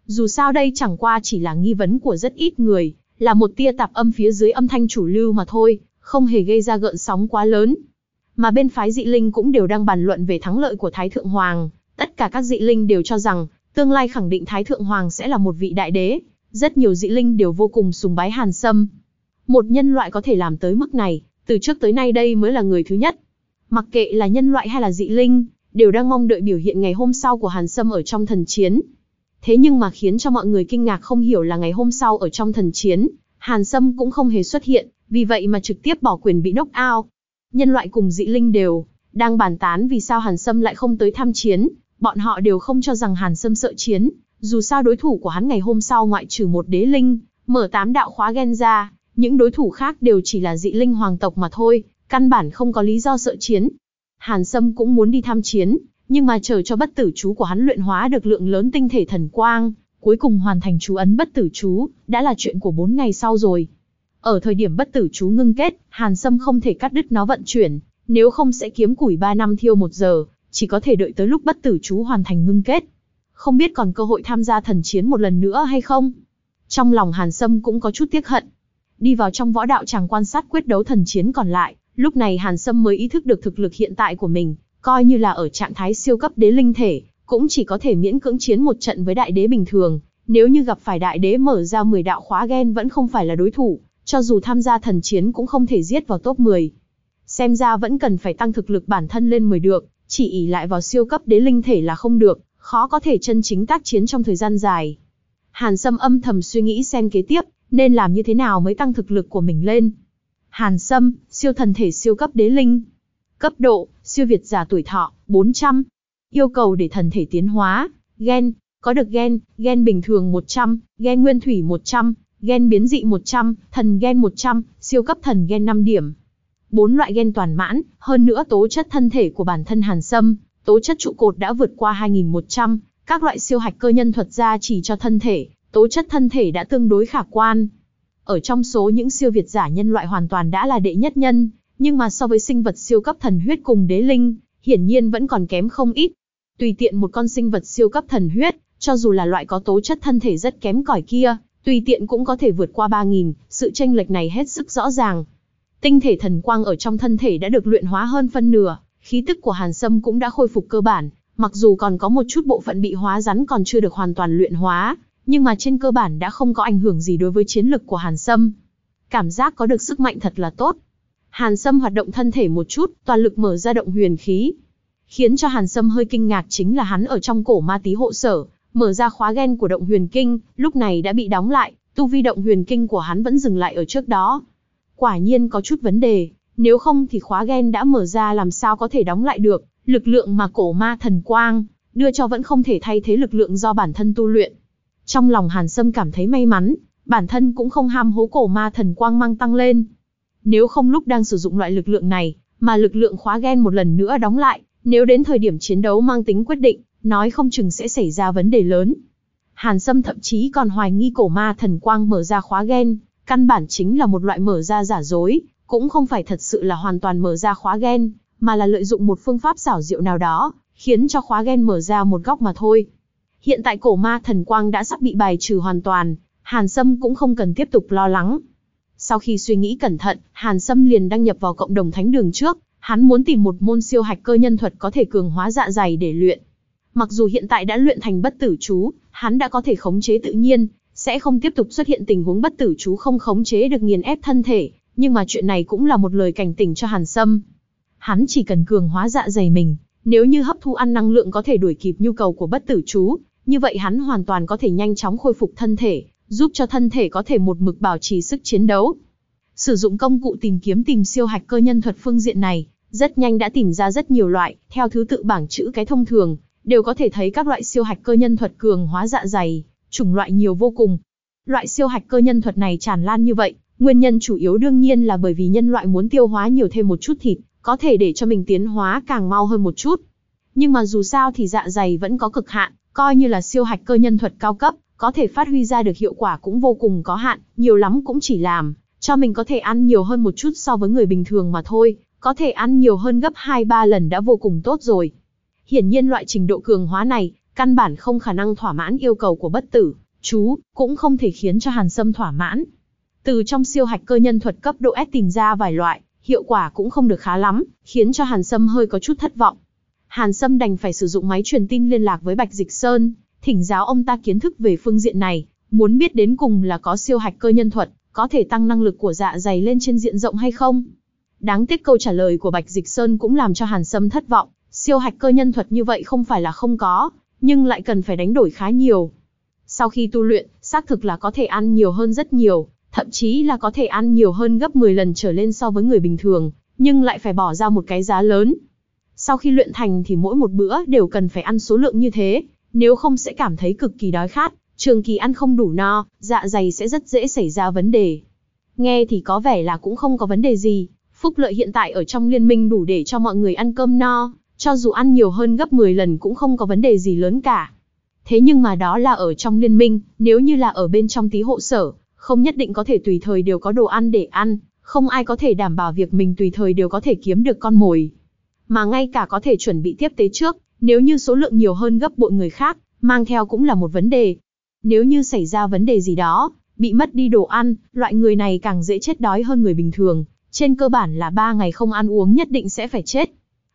Dù sao đây chẳng qua chỉ là nghi vấn của rất ít người, là một tia tạp âm phía dưới âm thanh chủ lưu mà thôi, không hề gây ra gợn sóng quá lớn. Mà bên phái dị linh cũng đều đang bàn luận về thắng lợi của Thái Thượng Hoàng, tất cả các dị linh đều cho rằng, tương lai khẳng định Thái Thượng Hoàng sẽ là một vị đại đế, rất nhiều dị linh đều vô cùng sùng bái Hàn Sâm. Một nhân loại có thể làm tới mức này, từ trước tới nay đây mới là người thứ nhất. Mặc kệ là nhân loại hay là dị linh, đều đang mong đợi biểu hiện ngày hôm sau của Hàn Sâm ở trong thần chiến. Thế nhưng mà khiến cho mọi người kinh ngạc không hiểu là ngày hôm sau ở trong thần chiến, Hàn Sâm cũng không hề xuất hiện, vì vậy mà trực tiếp bỏ quyền bị knock out. Nhân loại cùng dị linh đều đang bàn tán vì sao Hàn Sâm lại không tới tham chiến, bọn họ đều không cho rằng Hàn Sâm sợ chiến, dù sao đối thủ của hắn ngày hôm sau ngoại trừ một đế linh, mở tám đạo khóa gen ra, những đối thủ khác đều chỉ là dị linh hoàng tộc mà thôi, căn bản không có lý do sợ chiến. Hàn Sâm cũng muốn đi tham chiến, nhưng mà chờ cho bất tử chú của hắn luyện hóa được lượng lớn tinh thể thần quang, cuối cùng hoàn thành chú ấn bất tử chú, đã là chuyện của bốn ngày sau rồi. Ở thời điểm bất tử chú ngưng kết, Hàn Sâm không thể cắt đứt nó vận chuyển, nếu không sẽ kiếm củi 3 năm thiêu một giờ, chỉ có thể đợi tới lúc bất tử chú hoàn thành ngưng kết. không biết còn cơ hội tham gia thần chiến một lần nữa hay không. Trong lòng Hàn Sâm cũng có chút tiếc hận. Đi vào trong võ đạo chàng quan sát quyết đấu thần chiến còn lại, lúc này Hàn Sâm mới ý thức được thực lực hiện tại của mình, coi như là ở trạng thái siêu cấp đế linh thể, cũng chỉ có thể miễn cưỡng chiến một trận với đại đế bình thường, nếu như gặp phải đại đế mở ra 10 đạo khóa gen vẫn không phải là đối thủ, cho dù tham gia thần chiến cũng không thể giết vào top 10. Xem ra vẫn cần phải tăng thực lực bản thân lên 10 được, chỉ ỷ lại vào siêu cấp đế linh thể là không được, khó có thể chân chính tác chiến trong thời gian dài. Hàn Sâm âm thầm suy nghĩ xem kế tiếp, nên làm như thế nào mới tăng thực lực của mình lên. Hàn Sâm, siêu thần thể siêu cấp đế linh. Cấp độ, siêu việt giả tuổi thọ, 400. Yêu cầu để thần thể tiến hóa, gen, có được gen, gen bình thường 100, gen nguyên thủy 100, gen biến dị 100, thần gen 100, siêu cấp thần gen 5 điểm. Bốn loại gen toàn mãn, hơn nữa tố chất thân thể của bản thân Hàn Sâm, tố chất trụ cột đã vượt qua 2100, các loại siêu hạch cơ nhân thuật ra chỉ cho thân thể, tố chất thân thể đã tương đối khả quan. Ở trong số những siêu việt giả nhân loại hoàn toàn đã là đệ nhất nhân, nhưng mà so với sinh vật siêu cấp thần huyết cùng đế linh, hiển nhiên vẫn còn kém không ít. Tùy tiện một con sinh vật siêu cấp thần huyết, cho dù là loại có tố chất thân thể rất kém cỏi kia, tùy tiện cũng có thể vượt qua 3.000, sự tranh lệch này hết sức rõ ràng. Tinh thể thần quang ở trong thân thể đã được luyện hóa hơn phân nửa, khí tức của Hàn Sâm cũng đã khôi phục cơ bản, mặc dù còn có một chút bộ phận bị hóa rắn còn chưa được hoàn toàn luyện hóa, nhưng mà trên cơ bản đã không có ảnh hưởng gì đối với chiến lực của Hàn Sâm. Cảm giác có được sức mạnh thật là tốt. Hàn Sâm hoạt động thân thể một chút, toàn lực mở ra động huyền khí. Khiến cho Hàn Sâm hơi kinh ngạc chính là hắn ở trong cổ ma tí hộ sở, mở ra khóa gen của động huyền kinh, lúc này đã bị đóng lại, tu vi động huyền kinh của hắn vẫn dừng lại ở trước đó. Quả nhiên có chút vấn đề, nếu không thì khóa gen đã mở ra làm sao có thể đóng lại được, lực lượng mà cổ ma thần quang đưa cho vẫn không thể thay thế lực lượng do bản thân tu luyện. Trong lòng Hàn Sâm cảm thấy may mắn, bản thân cũng không ham hố cổ ma thần quang mang tăng lên. Nếu không lúc đang sử dụng loại lực lượng này, mà lực lượng khóa gen một lần nữa đóng lại, nếu đến thời điểm chiến đấu mang tính quyết định, nói không chừng sẽ xảy ra vấn đề lớn. Hàn Sâm thậm chí còn hoài nghi cổ ma thần quang mở ra khóa gen, căn bản chính là một loại mở ra giả dối, cũng không phải thật sự là hoàn toàn mở ra khóa gen, mà là lợi dụng một phương pháp xảo diệu nào đó, khiến cho khóa gen mở ra một góc mà thôi. Hiện tại cổ ma thần quang đã sắp bị bài trừ hoàn toàn, Hàn Sâm cũng không cần tiếp tục lo lắng. Sau khi suy nghĩ cẩn thận, Hàn Sâm liền đăng nhập vào cộng đồng thánh đường trước, hắn muốn tìm một môn siêu hạch cơ nhân thuật có thể cường hóa dạ dày để luyện. Mặc dù hiện tại đã luyện thành bất tử chú, hắn đã có thể khống chế tự nhiên, sẽ không tiếp tục xuất hiện tình huống bất tử chú không khống chế được nghiền ép thân thể, nhưng mà chuyện này cũng là một lời cảnh tỉnh cho Hàn Sâm. Hắn chỉ cần cường hóa dạ dày mình, nếu như hấp thu ăn năng lượng có thể đuổi kịp nhu cầu của bất tử chú, như vậy hắn hoàn toàn có thể nhanh chóng khôi phục thân thể, giúp cho thân thể có thể một mực bảo trì sức chiến đấu. Sử dụng công cụ tìm kiếm tìm siêu hạch cơ nhân thuật phương diện này, rất nhanh đã tìm ra rất nhiều loại, theo thứ tự bảng chữ cái thông thường, đều có thể thấy các loại siêu hạch cơ nhân thuật cường hóa dạ dày, chủng loại nhiều vô cùng. Loại siêu hạch cơ nhân thuật này tràn lan như vậy, nguyên nhân chủ yếu đương nhiên là bởi vì nhân loại muốn tiêu hóa nhiều thêm một chút thịt, có thể để cho mình tiến hóa càng mau hơn một chút. Nhưng mà dù sao thì dạ dày vẫn có cực hạn, coi như là siêu hạch cơ nhân thuật cao cấp, có thể phát huy ra được hiệu quả cũng vô cùng có hạn, nhiều lắm cũng chỉ làm cho mình có thể ăn nhiều hơn một chút so với người bình thường mà thôi, có thể ăn nhiều hơn gấp 2-3 lần đã vô cùng tốt rồi. Hiển nhiên loại trình độ cường hóa này, căn bản không khả năng thỏa mãn yêu cầu của bất tử, chú, cũng không thể khiến cho Hàn Sâm thỏa mãn. Từ trong siêu hạch cơ nhân thuật cấp độ S tìm ra vài loại, hiệu quả cũng không được khá lắm, khiến cho Hàn Sâm hơi có chút thất vọng. Hàn Sâm đành phải sử dụng máy truyền tin liên lạc với Bạch Dịch Sơn, thỉnh giáo ông ta kiến thức về phương diện này, muốn biết đến cùng là có siêu hạch cơ nhân thuật, có thể tăng năng lực của dạ dày lên trên diện rộng hay không. Đáng tiếc câu trả lời của Bạch Dịch Sơn cũng làm cho Hàn Sâm thất vọng, siêu hạch cơ nhân thuật như vậy không phải là không có, nhưng lại cần phải đánh đổi khá nhiều. Sau khi tu luyện, xác thực là có thể ăn nhiều hơn rất nhiều, thậm chí là có thể ăn nhiều hơn gấp 10 lần trở lên so với người bình thường, nhưng lại phải bỏ ra một cái giá lớn. Sau khi luyện thành thì mỗi một bữa đều cần phải ăn số lượng như thế, nếu không sẽ cảm thấy cực kỳ đói khát, trường kỳ ăn không đủ no, dạ dày sẽ rất dễ xảy ra vấn đề. Nghe thì có vẻ là cũng không có vấn đề gì, phúc lợi hiện tại ở trong liên minh đủ để cho mọi người ăn cơm no, cho dù ăn nhiều hơn gấp 10 lần cũng không có vấn đề gì lớn cả. Thế nhưng mà đó là ở trong liên minh, nếu như là ở bên trong tí hộ sở, không nhất định có thể tùy thời đều có đồ ăn để ăn, không ai có thể đảm bảo việc mình tùy thời đều có thể kiếm được con mồi. Mà ngay cả có thể chuẩn bị tiếp tế trước, nếu như số lượng nhiều hơn gấp bội người khác, mang theo cũng là một vấn đề. Nếu như xảy ra vấn đề gì đó, bị mất đi đồ ăn, loại người này càng dễ chết đói hơn người bình thường, trên cơ bản là 3 ngày không ăn uống nhất định sẽ phải chết.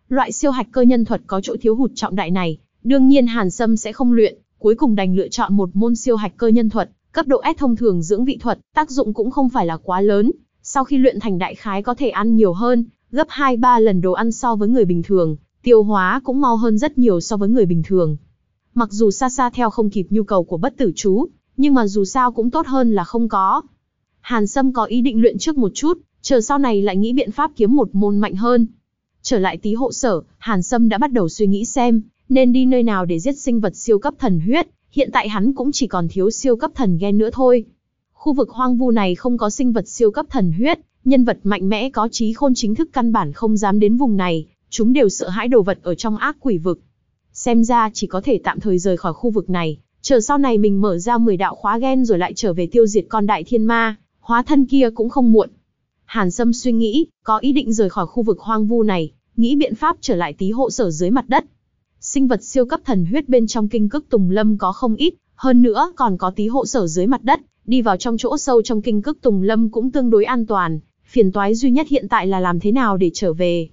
Loại siêu hạch cơ nhân thuật có chỗ thiếu hụt trọng đại này, đương nhiên Hàn Sâm sẽ không luyện, cuối cùng đành lựa chọn một môn siêu hạch cơ nhân thuật, cấp độ S thông thường dưỡng vị thuật, tác dụng cũng không phải là quá lớn, sau khi luyện thành đại khái có thể ăn nhiều hơn, gấp 2-3 lần đồ ăn so với người bình thường, tiêu hóa cũng mau hơn rất nhiều so với người bình thường. Mặc dù xa xa theo không kịp nhu cầu của bất tử chú, nhưng mà dù sao cũng tốt hơn là không có. Hàn Sâm có ý định luyện trước một chút, chờ sau này lại nghĩ biện pháp kiếm một môn mạnh hơn. Trở lại tí hộ sở, Hàn Sâm đã bắt đầu suy nghĩ xem, nên đi nơi nào để giết sinh vật siêu cấp thần huyết, hiện tại hắn cũng chỉ còn thiếu siêu cấp thần gen nữa thôi. Khu vực hoang vu này không có sinh vật siêu cấp thần huyết, nhân vật mạnh mẽ có trí khôn chính thức căn bản không dám đến vùng này, chúng đều sợ hãi đồ vật ở trong ác quỷ vực. Xem ra chỉ có thể tạm thời rời khỏi khu vực này, chờ sau này mình mở ra 10 đạo khóa ghen rồi lại trở về tiêu diệt con đại thiên ma, hóa thân kia cũng không muộn. Hàn Sâm suy nghĩ, có ý định rời khỏi khu vực hoang vu này, nghĩ biện pháp trở lại tí hộ sở dưới mặt đất. Sinh vật siêu cấp thần huyết bên trong kinh cức Tùng Lâm có không ít, hơn nữa còn có tí hộ sở dưới mặt đất, đi vào trong chỗ sâu trong kinh cức Tùng Lâm cũng tương đối an toàn, phiền toái duy nhất hiện tại là làm thế nào để trở về.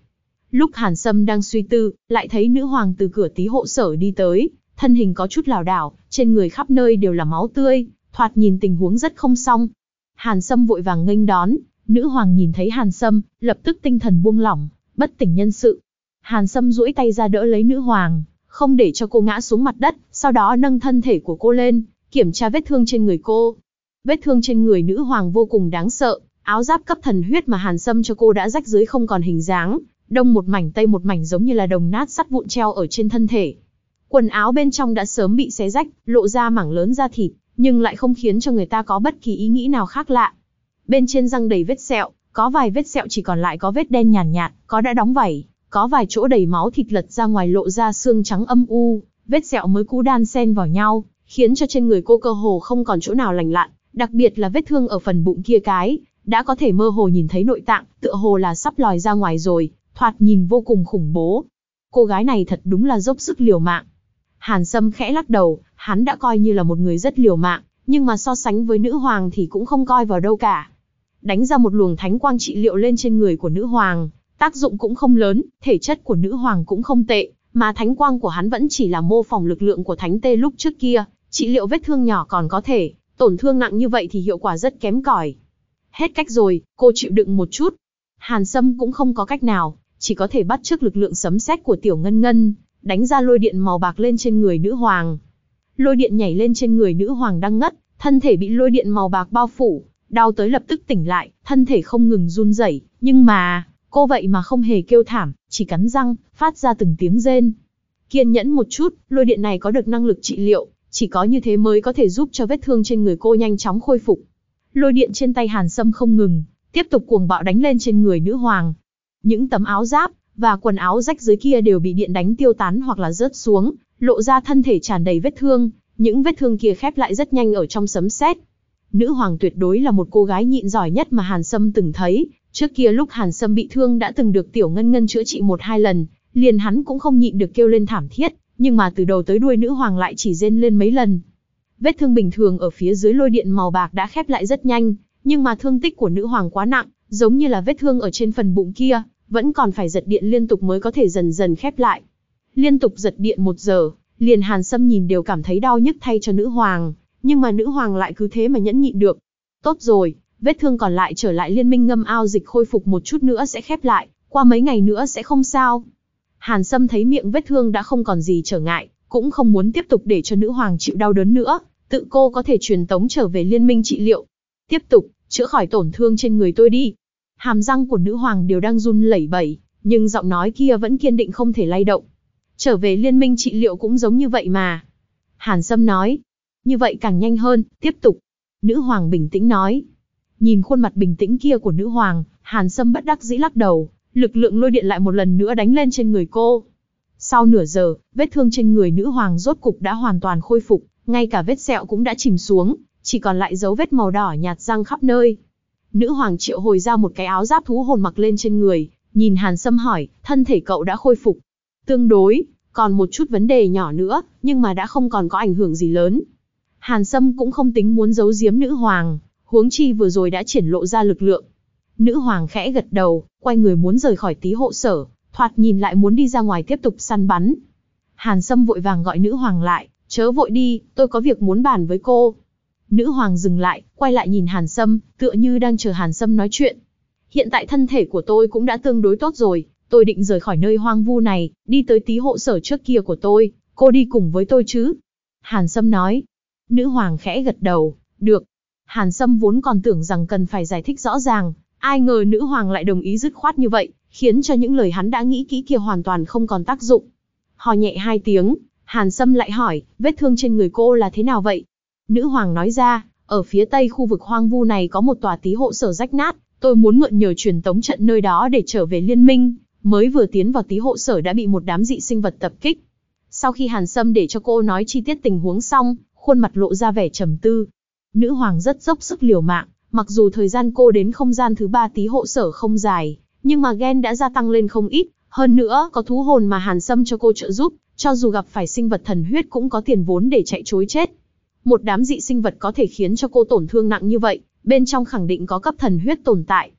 Lúc Hàn Sâm đang suy tư, lại thấy nữ hoàng từ cửa tí hộ sở đi tới, thân hình có chút lảo đảo, trên người khắp nơi đều là máu tươi, thoạt nhìn tình huống rất không xong. Hàn Sâm vội vàng nghênh đón, nữ hoàng nhìn thấy Hàn Sâm, lập tức tinh thần buông lỏng, bất tỉnh nhân sự. Hàn Sâm duỗi tay ra đỡ lấy nữ hoàng, không để cho cô ngã xuống mặt đất, sau đó nâng thân thể của cô lên, kiểm tra vết thương trên người cô. Vết thương trên người nữ hoàng vô cùng đáng sợ, áo giáp cấp thần huyết mà Hàn Sâm cho cô đã rách dưới không còn hình dáng, đông một mảnh tây một mảnh giống như là đồng nát sắt vụn treo ở trên thân thể. Quần áo bên trong đã sớm bị xé rách, lộ ra mảng lớn da thịt, nhưng lại không khiến cho người ta có bất kỳ ý nghĩ nào khác lạ. Bên trên răng đầy vết sẹo, có vài vết sẹo chỉ còn lại có vết đen nhàn nhạt, nhạt, có đã đóng vảy, có vài chỗ đầy máu thịt lật ra ngoài lộ ra xương trắng âm u, vết sẹo mới cũ đan xen vào nhau, khiến cho trên người cô cơ hồ không còn chỗ nào lành lặn, đặc biệt là vết thương ở phần bụng kia cái, đã có thể mơ hồ nhìn thấy nội tạng, tựa hồ là sắp lòi ra ngoài rồi, thoạt nhìn vô cùng khủng bố. Cô gái này thật đúng là dốc sức liều mạng. Hàn Sâm khẽ lắc đầu, hắn đã coi như là một người rất liều mạng, nhưng mà so sánh với nữ hoàng thì cũng không coi vào đâu cả. Đánh ra một luồng thánh quang trị liệu lên trên người của nữ hoàng, tác dụng cũng không lớn, thể chất của nữ hoàng cũng không tệ, mà thánh quang của hắn vẫn chỉ là mô phỏng lực lượng của thánh tê lúc trước kia, trị liệu vết thương nhỏ còn có thể, tổn thương nặng như vậy thì hiệu quả rất kém cỏi. Hết cách rồi, cô chịu đựng một chút. Hàn Sâm cũng không có cách nào, chỉ có thể bắt trước lực lượng sấm sét của tiểu ngân ngân, đánh ra lôi điện màu bạc lên trên người nữ hoàng. Lôi điện nhảy lên trên người nữ hoàng đang ngất, thân thể bị lôi điện màu bạc bao phủ, đau tới lập tức tỉnh lại, thân thể không ngừng run rẩy, nhưng mà, cô vậy mà không hề kêu thảm, chỉ cắn răng, phát ra từng tiếng rên. Kiên nhẫn một chút, lôi điện này có được năng lực trị liệu, chỉ có như thế mới có thể giúp cho vết thương trên người cô nhanh chóng khôi phục. Lôi điện trên tay Hàn Sâm không ngừng, tiếp tục cuồng bạo đánh lên trên người nữ hoàng. Những tấm áo giáp và quần áo rách dưới kia đều bị điện đánh tiêu tán hoặc là rớt xuống, lộ ra thân thể tràn đầy vết thương, những vết thương kia khép lại rất nhanh ở trong sấm sét. Nữ hoàng tuyệt đối là một cô gái nhịn giỏi nhất mà Hàn Sâm từng thấy, trước kia lúc Hàn Sâm bị thương đã từng được tiểu ngân ngân chữa trị một hai lần, liền hắn cũng không nhịn được kêu lên thảm thiết, nhưng mà từ đầu tới đuôi nữ hoàng lại chỉ rên lên mấy lần. Vết thương bình thường ở phía dưới lôi điện màu bạc đã khép lại rất nhanh, nhưng mà thương tích của nữ hoàng quá nặng, giống như là vết thương ở trên phần bụng kia, vẫn còn phải giật điện liên tục mới có thể dần dần khép lại. Liên tục giật điện một giờ, liền Hàn Sâm nhìn đều cảm thấy đau nhức thay cho nữ hoàng, nhưng mà nữ hoàng lại cứ thế mà nhẫn nhịn được. Tốt rồi, vết thương còn lại trở lại liên minh ngâm ao dịch khôi phục một chút nữa sẽ khép lại, qua mấy ngày nữa sẽ không sao. Hàn Sâm thấy miệng vết thương đã không còn gì trở ngại, cũng không muốn tiếp tục để cho nữ hoàng chịu đau đớn nữa, tự cô có thể truyền tống trở về liên minh trị liệu. Tiếp tục, chữa khỏi tổn thương trên người tôi đi. Hàm răng của nữ hoàng đều đang run lẩy bẩy, nhưng giọng nói kia vẫn kiên định không thể lay động. Trở về liên minh trị liệu cũng giống như vậy mà. Hàn Sâm nói. Như vậy càng nhanh hơn, tiếp tục. Nữ hoàng bình tĩnh nói. Nhìn khuôn mặt bình tĩnh kia của nữ hoàng, Hàn Sâm bất đắc dĩ lắc đầu, lực lượng lôi điện lại một lần nữa đánh lên trên người cô. Sau nửa giờ, vết thương trên người nữ hoàng rốt cục đã hoàn toàn khôi phục, ngay cả vết sẹo cũng đã chìm xuống, chỉ còn lại dấu vết màu đỏ nhạt răng khắp nơi. Nữ hoàng triệu hồi ra một cái áo giáp thú hồn mặc lên trên người, nhìn Hàn Sâm hỏi, thân thể cậu đã khôi phục. Tương đối, còn một chút vấn đề nhỏ nữa, nhưng mà đã không còn có ảnh hưởng gì lớn. Hàn Sâm cũng không tính muốn giấu giếm nữ hoàng, huống chi vừa rồi đã triển lộ ra lực lượng. Nữ hoàng khẽ gật đầu, quay người muốn rời khỏi tí hộ sở, thoạt nhìn lại muốn đi ra ngoài tiếp tục săn bắn. Hàn Sâm vội vàng gọi nữ hoàng lại, chớ vội đi, tôi có việc muốn bàn với cô. Nữ hoàng dừng lại, quay lại nhìn Hàn Sâm, tựa như đang chờ Hàn Sâm nói chuyện. Hiện tại thân thể của tôi cũng đã tương đối tốt rồi, tôi định rời khỏi nơi hoang vu này, đi tới tí hộ sở trước kia của tôi, cô đi cùng với tôi chứ? Hàn Sâm nói. Nữ hoàng khẽ gật đầu, được. Hàn Sâm vốn còn tưởng rằng cần phải giải thích rõ ràng, ai ngờ nữ hoàng lại đồng ý dứt khoát như vậy, khiến cho những lời hắn đã nghĩ kỹ kia hoàn toàn không còn tác dụng. Hò nhẹ hai tiếng, Hàn Sâm lại hỏi, vết thương trên người cô là thế nào vậy? Nữ hoàng nói ra, ở phía tây khu vực hoang vu này có một tòa tí hộ sở rách nát, tôi muốn mượn nhờ truyền tống trận nơi đó để trở về liên minh, mới vừa tiến vào tí hộ sở đã bị một đám dị sinh vật tập kích. Sau khi Hàn Sâm để cho cô nói chi tiết tình huống xong, khuôn mặt lộ ra vẻ trầm tư. Nữ hoàng rất dốc sức liều mạng, mặc dù thời gian cô đến không gian thứ ba tí hộ sở không dài, nhưng mà gen đã gia tăng lên không ít, hơn nữa có thú hồn mà Hàn Sâm cho cô trợ giúp, cho dù gặp phải sinh vật thần huyết cũng có tiền vốn để chạy chối chết. Một đám dị sinh vật có thể khiến cho cô tổn thương nặng như vậy, bên trong khẳng định có cấp thần huyết tồn tại.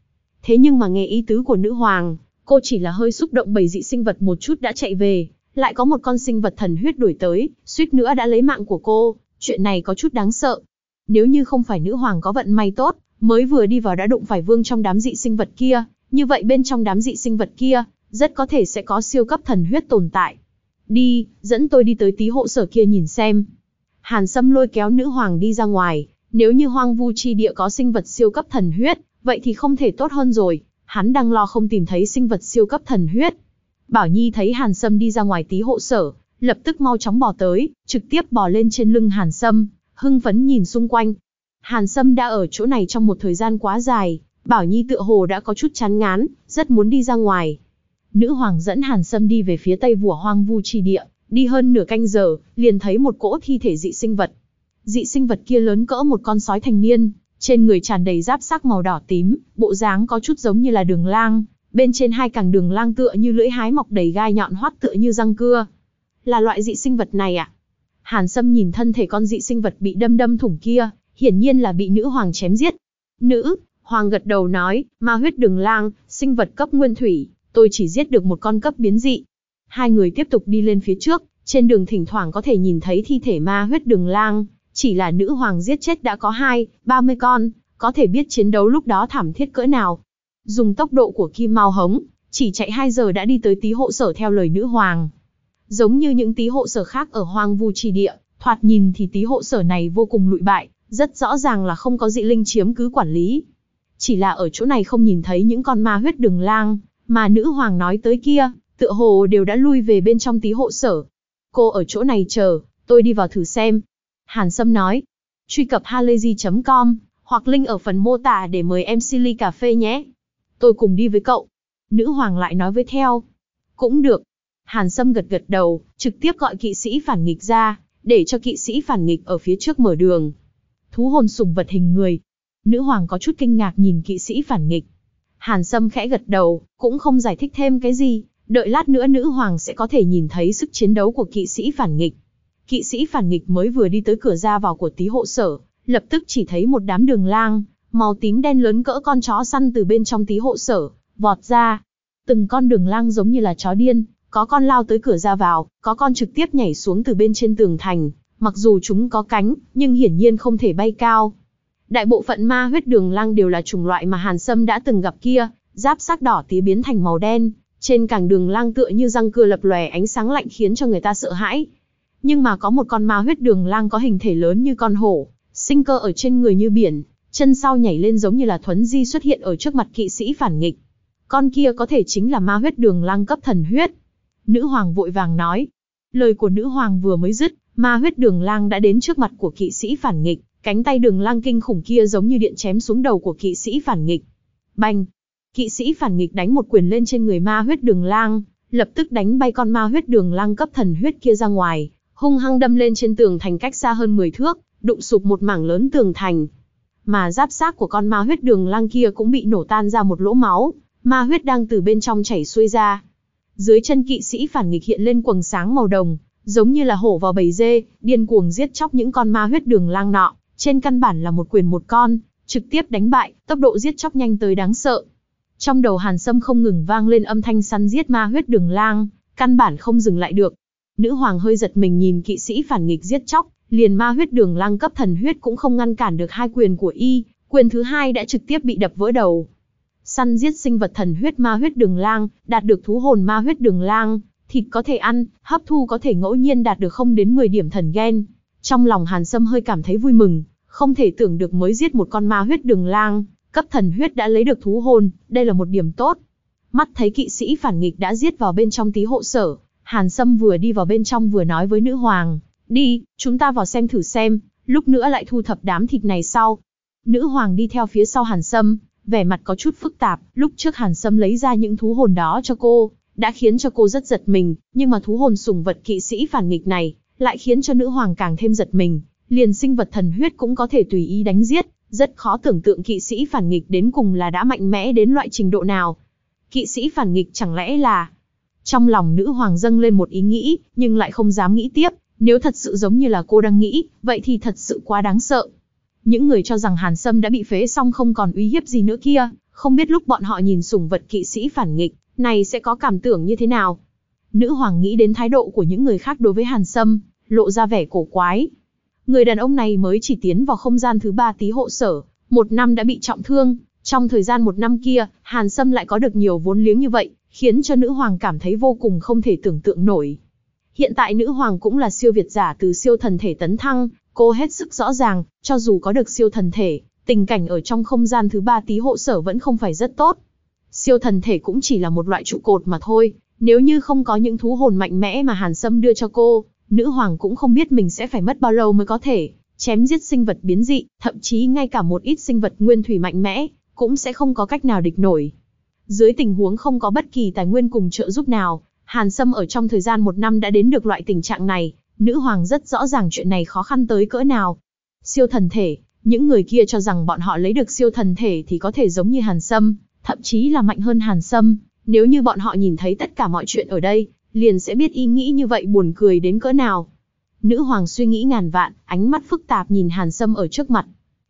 Thế nhưng mà nghe ý tứ của nữ hoàng, cô chỉ là hơi xúc động bầy dị sinh vật một chút đã chạy về, lại có một con sinh vật thần huyết đuổi tới, suýt nữa đã lấy mạng của cô, chuyện này có chút đáng sợ. Nếu như không phải nữ hoàng có vận may tốt, mới vừa đi vào đã đụng phải vương trong đám dị sinh vật kia, như vậy bên trong đám dị sinh vật kia, rất có thể sẽ có siêu cấp thần huyết tồn tại. Đi, dẫn tôi đi tới tí hộ sở kia nhìn xem. Hàn Sâm lôi kéo nữ hoàng đi ra ngoài, nếu như hoang vu chi địa có sinh vật siêu cấp thần huyết, vậy thì không thể tốt hơn rồi, hắn đang lo không tìm thấy sinh vật siêu cấp thần huyết. Bảo Nhi thấy Hàn Sâm đi ra ngoài tí hộ sở, lập tức mau chóng bò tới, trực tiếp bò lên trên lưng Hàn Sâm, hưng phấn nhìn xung quanh. Hàn Sâm đã ở chỗ này trong một thời gian quá dài, Bảo Nhi tựa hồ đã có chút chán ngán, rất muốn đi ra ngoài. Nữ hoàng dẫn Hàn Sâm đi về phía tây vùa hoang vu trì địa, đi hơn nửa canh giờ, liền thấy một cỗ thi thể dị sinh vật. Dị sinh vật kia lớn cỡ một con sói thành niên, trên người tràn đầy giáp sắc màu đỏ tím, bộ dáng có chút giống như là đường lang, bên trên hai càng đường lang tựa như lưỡi hái mọc đầy gai nhọn hoắt tựa như răng cưa. Là loại dị sinh vật này ạ? À? Hàn Sâm nhìn thân thể con dị sinh vật bị đâm đâm thủng kia, hiển nhiên là bị nữ hoàng chém giết. Nữ, hoàng gật đầu nói, ma huyết đường lang, sinh vật cấp nguyên thủy, tôi chỉ giết được một con cấp biến dị. Hai người tiếp tục đi lên phía trước, trên đường thỉnh thoảng có thể nhìn thấy thi thể ma huyết đường lang, chỉ là nữ hoàng giết chết đã có hai, ba mươi con, có thể biết chiến đấu lúc đó thảm thiết cỡ nào. Dùng tốc độ của Kim mau Hống, chỉ chạy 2 giờ đã đi tới tí hộ sở theo lời nữ hoàng. Giống như những tí hộ sở khác ở hoang vu trì địa, thoạt nhìn thì tí hộ sở này vô cùng lụi bại, rất rõ ràng là không có dị linh chiếm cứ quản lý. Chỉ là ở chỗ này không nhìn thấy những con ma huyết đường lang, mà nữ hoàng nói tới kia, tựa hồ đều đã lui về bên trong tí hộ sở. Cô ở chỗ này chờ, tôi đi vào thử xem. Hàn Sâm nói, truy cập halayzi.com, hoặc link ở phần mô tả để mời em Silly cà phê nhé. Tôi cùng đi với cậu. Nữ hoàng lại nói với theo. Cũng được. Hàn Sâm gật gật đầu, trực tiếp gọi kỵ sĩ phản nghịch ra, để cho kỵ sĩ phản nghịch ở phía trước mở đường. Thú hồn sùng vật hình người. Nữ hoàng có chút kinh ngạc nhìn kỵ sĩ phản nghịch. Hàn Sâm khẽ gật đầu, cũng không giải thích thêm cái gì, đợi lát nữa nữ hoàng sẽ có thể nhìn thấy sức chiến đấu của kỵ sĩ phản nghịch. Kỵ sĩ phản nghịch mới vừa đi tới cửa ra vào của tí hộ sở, lập tức chỉ thấy một đám đường lang, màu tím đen lớn cỡ con chó săn từ bên trong tí hộ sở, vọt ra. Từng con đường lang giống như là chó điên, có con lao tới cửa ra vào, có con trực tiếp nhảy xuống từ bên trên tường thành, mặc dù chúng có cánh, nhưng hiển nhiên không thể bay cao. Đại bộ phận ma huyết đường lang đều là chủng loại mà Hàn Sâm đã từng gặp kia, giáp sắc đỏ tía biến thành màu đen, trên càng đường lang tựa như răng cưa lập lòe ánh sáng lạnh khiến cho người ta sợ hãi. Nhưng mà có một con ma huyết đường lang có hình thể lớn như con hổ, sinh cơ ở trên người như biển, chân sau nhảy lên giống như là thuấn di xuất hiện ở trước mặt kỵ sĩ phản nghịch. Con kia có thể chính là ma huyết đường lang cấp thần huyết. Nữ hoàng vội vàng nói. Lời của nữ hoàng vừa mới dứt, ma huyết đường lang đã đến trước mặt của kỵ sĩ phản nghịch, cánh tay đường lang kinh khủng kia giống như điện chém xuống đầu của kỵ sĩ phản nghịch. Bành! Kỵ sĩ phản nghịch đánh một quyền lên trên người ma huyết đường lang, lập tức đánh bay con ma huyết đường lang cấp thần huyết kia ra ngoài, hung hăng đâm lên trên tường thành cách xa hơn 10 thước, đụng sụp một mảng lớn tường thành. Mà giáp xác của con ma huyết đường lang kia cũng bị nổ tan ra một lỗ máu, ma huyết đang từ bên trong chảy xuôi ra. dưới chân kỵ sĩ phản nghịch hiện lên quầng sáng màu đồng, giống như là hổ vào bầy dê, điên cuồng giết chóc những con ma huyết đường lang nọ, trên căn bản là một quyền một con, trực tiếp đánh bại, tốc độ giết chóc nhanh tới đáng sợ. Trong đầu Hàn Sâm không ngừng vang lên âm thanh săn giết ma huyết đường lang, căn bản không dừng lại được. Nữ hoàng hơi giật mình nhìn kỵ sĩ phản nghịch giết chóc, liền ma huyết đường lang cấp thần huyết cũng không ngăn cản được hai quyền của y, quyền thứ hai đã trực tiếp bị đập vỡ đầu. Săn giết sinh vật thần huyết ma huyết đường lang, đạt được thú hồn ma huyết đường lang, thịt có thể ăn, hấp thu có thể ngẫu nhiên đạt được không đến 10 điểm thần gen. Trong lòng Hàn Sâm hơi cảm thấy vui mừng, không thể tưởng được mới giết một con ma huyết đường lang, cấp thần huyết đã lấy được thú hồn, đây là một điểm tốt. Mắt thấy kỵ sĩ phản nghịch đã giết vào bên trong tí hộ sở, Hàn Sâm vừa đi vào bên trong vừa nói với nữ hoàng, đi, chúng ta vào xem thử xem, lúc nữa lại thu thập đám thịt này sau. Nữ hoàng đi theo phía sau Hàn Sâm, vẻ mặt có chút phức tạp, lúc trước Hàn Sâm lấy ra những thú hồn đó cho cô, đã khiến cho cô rất giật mình, nhưng mà thú hồn sùng vật kỵ sĩ phản nghịch này, lại khiến cho nữ hoàng càng thêm giật mình, liền sinh vật thần huyết cũng có thể tùy ý đánh giết, rất khó tưởng tượng kỵ sĩ phản nghịch đến cùng là đã mạnh mẽ đến loại trình độ nào. Kỵ sĩ phản nghịch chẳng lẽ là... Trong lòng nữ hoàng dâng lên một ý nghĩ, nhưng lại không dám nghĩ tiếp, nếu thật sự giống như là cô đang nghĩ, vậy thì thật sự quá đáng sợ. Những người cho rằng Hàn Sâm đã bị phế xong không còn uy hiếp gì nữa kia, không biết lúc bọn họ nhìn sủng vật kỵ sĩ phản nghịch, này sẽ có cảm tưởng như thế nào. Nữ hoàng nghĩ đến thái độ của những người khác đối với Hàn Sâm, lộ ra vẻ cổ quái. Người đàn ông này mới chỉ tiến vào không gian thứ ba tí hộ sở, một năm đã bị trọng thương, trong thời gian một năm kia, Hàn Sâm lại có được nhiều vốn liếng như vậy, khiến cho nữ hoàng cảm thấy vô cùng không thể tưởng tượng nổi. Hiện tại nữ hoàng cũng là siêu việt giả từ siêu thần thể tấn thăng, cô hết sức rõ ràng, cho dù có được siêu thần thể, tình cảnh ở trong không gian thứ ba tí hộ sở vẫn không phải rất tốt. Siêu thần thể cũng chỉ là một loại trụ cột mà thôi, nếu như không có những thú hồn mạnh mẽ mà Hàn Sâm đưa cho cô, nữ hoàng cũng không biết mình sẽ phải mất bao lâu mới có thể chém giết sinh vật biến dị, thậm chí ngay cả một ít sinh vật nguyên thủy mạnh mẽ, cũng sẽ không có cách nào địch nổi. Dưới tình huống không có bất kỳ tài nguyên cùng trợ giúp nào, Hàn Sâm ở trong thời gian một năm đã đến được loại tình trạng này, nữ hoàng rất rõ ràng chuyện này khó khăn tới cỡ nào. Siêu thần thể, những người kia cho rằng bọn họ lấy được siêu thần thể thì có thể giống như Hàn Sâm, thậm chí là mạnh hơn Hàn Sâm, nếu như bọn họ nhìn thấy tất cả mọi chuyện ở đây, liền sẽ biết ý nghĩ như vậy buồn cười đến cỡ nào. Nữ hoàng suy nghĩ ngàn vạn, ánh mắt phức tạp nhìn Hàn Sâm ở trước mặt.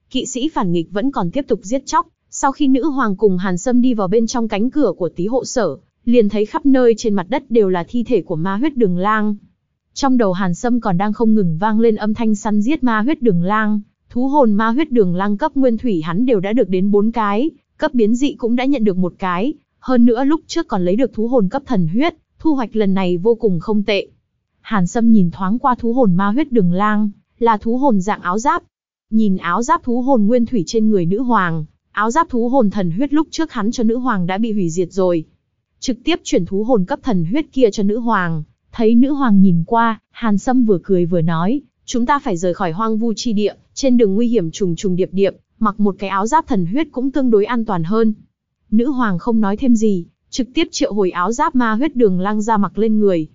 Kỵ sĩ phản nghịch vẫn còn tiếp tục giết chóc, sau khi nữ hoàng cùng Hàn Sâm đi vào bên trong cánh cửa của tí hộ sở, liền thấy khắp nơi trên mặt đất đều là thi thể của ma huyết đường lang. Trong đầu Hàn Sâm còn đang không ngừng vang lên âm thanh săn giết ma huyết đường lang, thú hồn ma huyết đường lang cấp nguyên thủy hắn đều đã được đến 4 cái, cấp biến dị cũng đã nhận được một cái, hơn nữa lúc trước còn lấy được thú hồn cấp thần huyết, thu hoạch lần này vô cùng không tệ. Hàn Sâm nhìn thoáng qua thú hồn ma huyết đường lang, là thú hồn dạng áo giáp. Nhìn áo giáp thú hồn nguyên thủy trên người nữ hoàng, áo giáp thú hồn thần huyết lúc trước hắn cho nữ hoàng đã bị hủy diệt rồi. Trực tiếp chuyển thú hồn cấp thần huyết kia cho nữ hoàng, thấy nữ hoàng nhìn qua, Hàn Sâm vừa cười vừa nói, chúng ta phải rời khỏi hoang vu chi địa, trên đường nguy hiểm trùng trùng điệp điệp, mặc một cái áo giáp thần huyết cũng tương đối an toàn hơn. Nữ hoàng không nói thêm gì, trực tiếp triệu hồi áo giáp ma huyết đường lăng ra mặc lên người.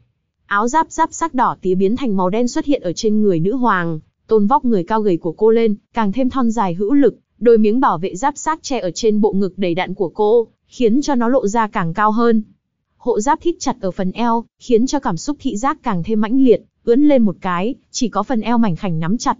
Áo giáp giáp sắc đỏ tía biến thành màu đen xuất hiện ở trên người nữ hoàng, tôn vóc người cao gầy của cô lên, càng thêm thon dài hữu lực, đôi miếng bảo vệ giáp sát che ở trên bộ ngực đầy đặn của cô, khiến cho nó lộ ra càng cao hơn. Hộ giáp thít chặt ở phần eo, khiến cho cảm xúc thị giác càng thêm mãnh liệt, ướn lên một cái, chỉ có phần eo mảnh khảnh nắm chặt.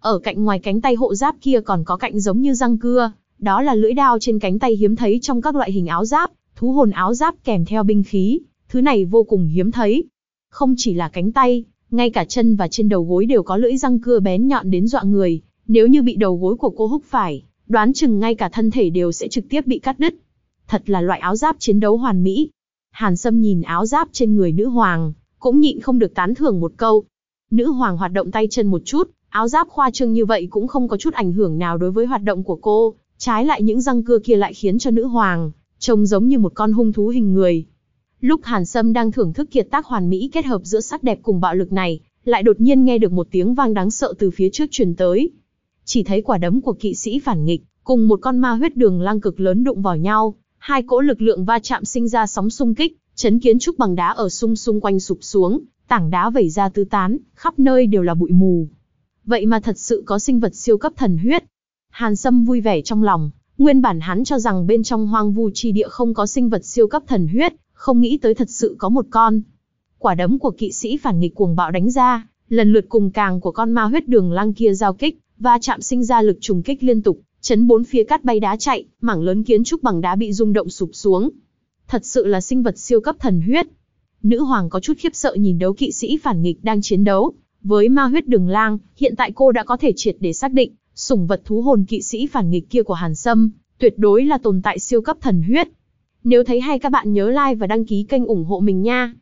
Ở cạnh ngoài cánh tay hộ giáp kia còn có cạnh giống như răng cưa, đó là lưỡi đao trên cánh tay hiếm thấy trong các loại hình áo giáp, thú hồn áo giáp kèm theo binh khí, thứ này vô cùng hiếm thấy. Không chỉ là cánh tay, ngay cả chân và trên đầu gối đều có lưỡi răng cưa bén nhọn đến dọa người, nếu như bị đầu gối của cô húc phải, đoán chừng ngay cả thân thể đều sẽ trực tiếp bị cắt đứt. Thật là loại áo giáp chiến đấu hoàn mỹ. Hàn Sâm nhìn áo giáp trên người nữ hoàng, cũng nhịn không được tán thưởng một câu. Nữ hoàng hoạt động tay chân một chút, áo giáp khoa trương như vậy cũng không có chút ảnh hưởng nào đối với hoạt động của cô, trái lại những răng cưa kia lại khiến cho nữ hoàng trông giống như một con hung thú hình người. Lúc Hàn Sâm đang thưởng thức kiệt tác hoàn mỹ kết hợp giữa sắc đẹp cùng bạo lực này, lại đột nhiên nghe được một tiếng vang đáng sợ từ phía trước truyền tới. Chỉ thấy quả đấm của kỵ sĩ phản nghịch, cùng một con ma huyết đường lang cực lớn đụng vào nhau, hai cỗ lực lượng va chạm sinh ra sóng xung kích, chấn kiến trúc bằng đá ở xung xung quanh sụp xuống, tảng đá vẩy ra tứ tán, khắp nơi đều là bụi mù. Vậy mà thật sự có sinh vật siêu cấp thần huyết. Hàn Sâm vui vẻ trong lòng, nguyên bản hắn cho rằng bên trong hoang vu chi địa không có sinh vật siêu cấp thần huyết, không nghĩ tới thật sự có một con. Quả đấm của kỵ sĩ phản nghịch cuồng bạo đánh ra, lần lượt cùng càng của con ma huyết đường lang kia giao kích, và chạm sinh ra lực trùng kích liên tục, chấn bốn phía cát bay đá chạy, mảng lớn kiến trúc bằng đá bị rung động sụp xuống. Thật sự là sinh vật siêu cấp thần huyết. Nữ hoàng có chút khiếp sợ nhìn đấu kỵ sĩ phản nghịch đang chiến đấu, với ma huyết đường lang, hiện tại cô đã có thể triệt để xác định, sủng vật thú hồn kỵ sĩ phản nghịch kia của Hàn Sâm, tuyệt đối là tồn tại siêu cấp thần huyết. Nếu thấy hay các bạn nhớ like và đăng ký kênh ủng hộ mình nha.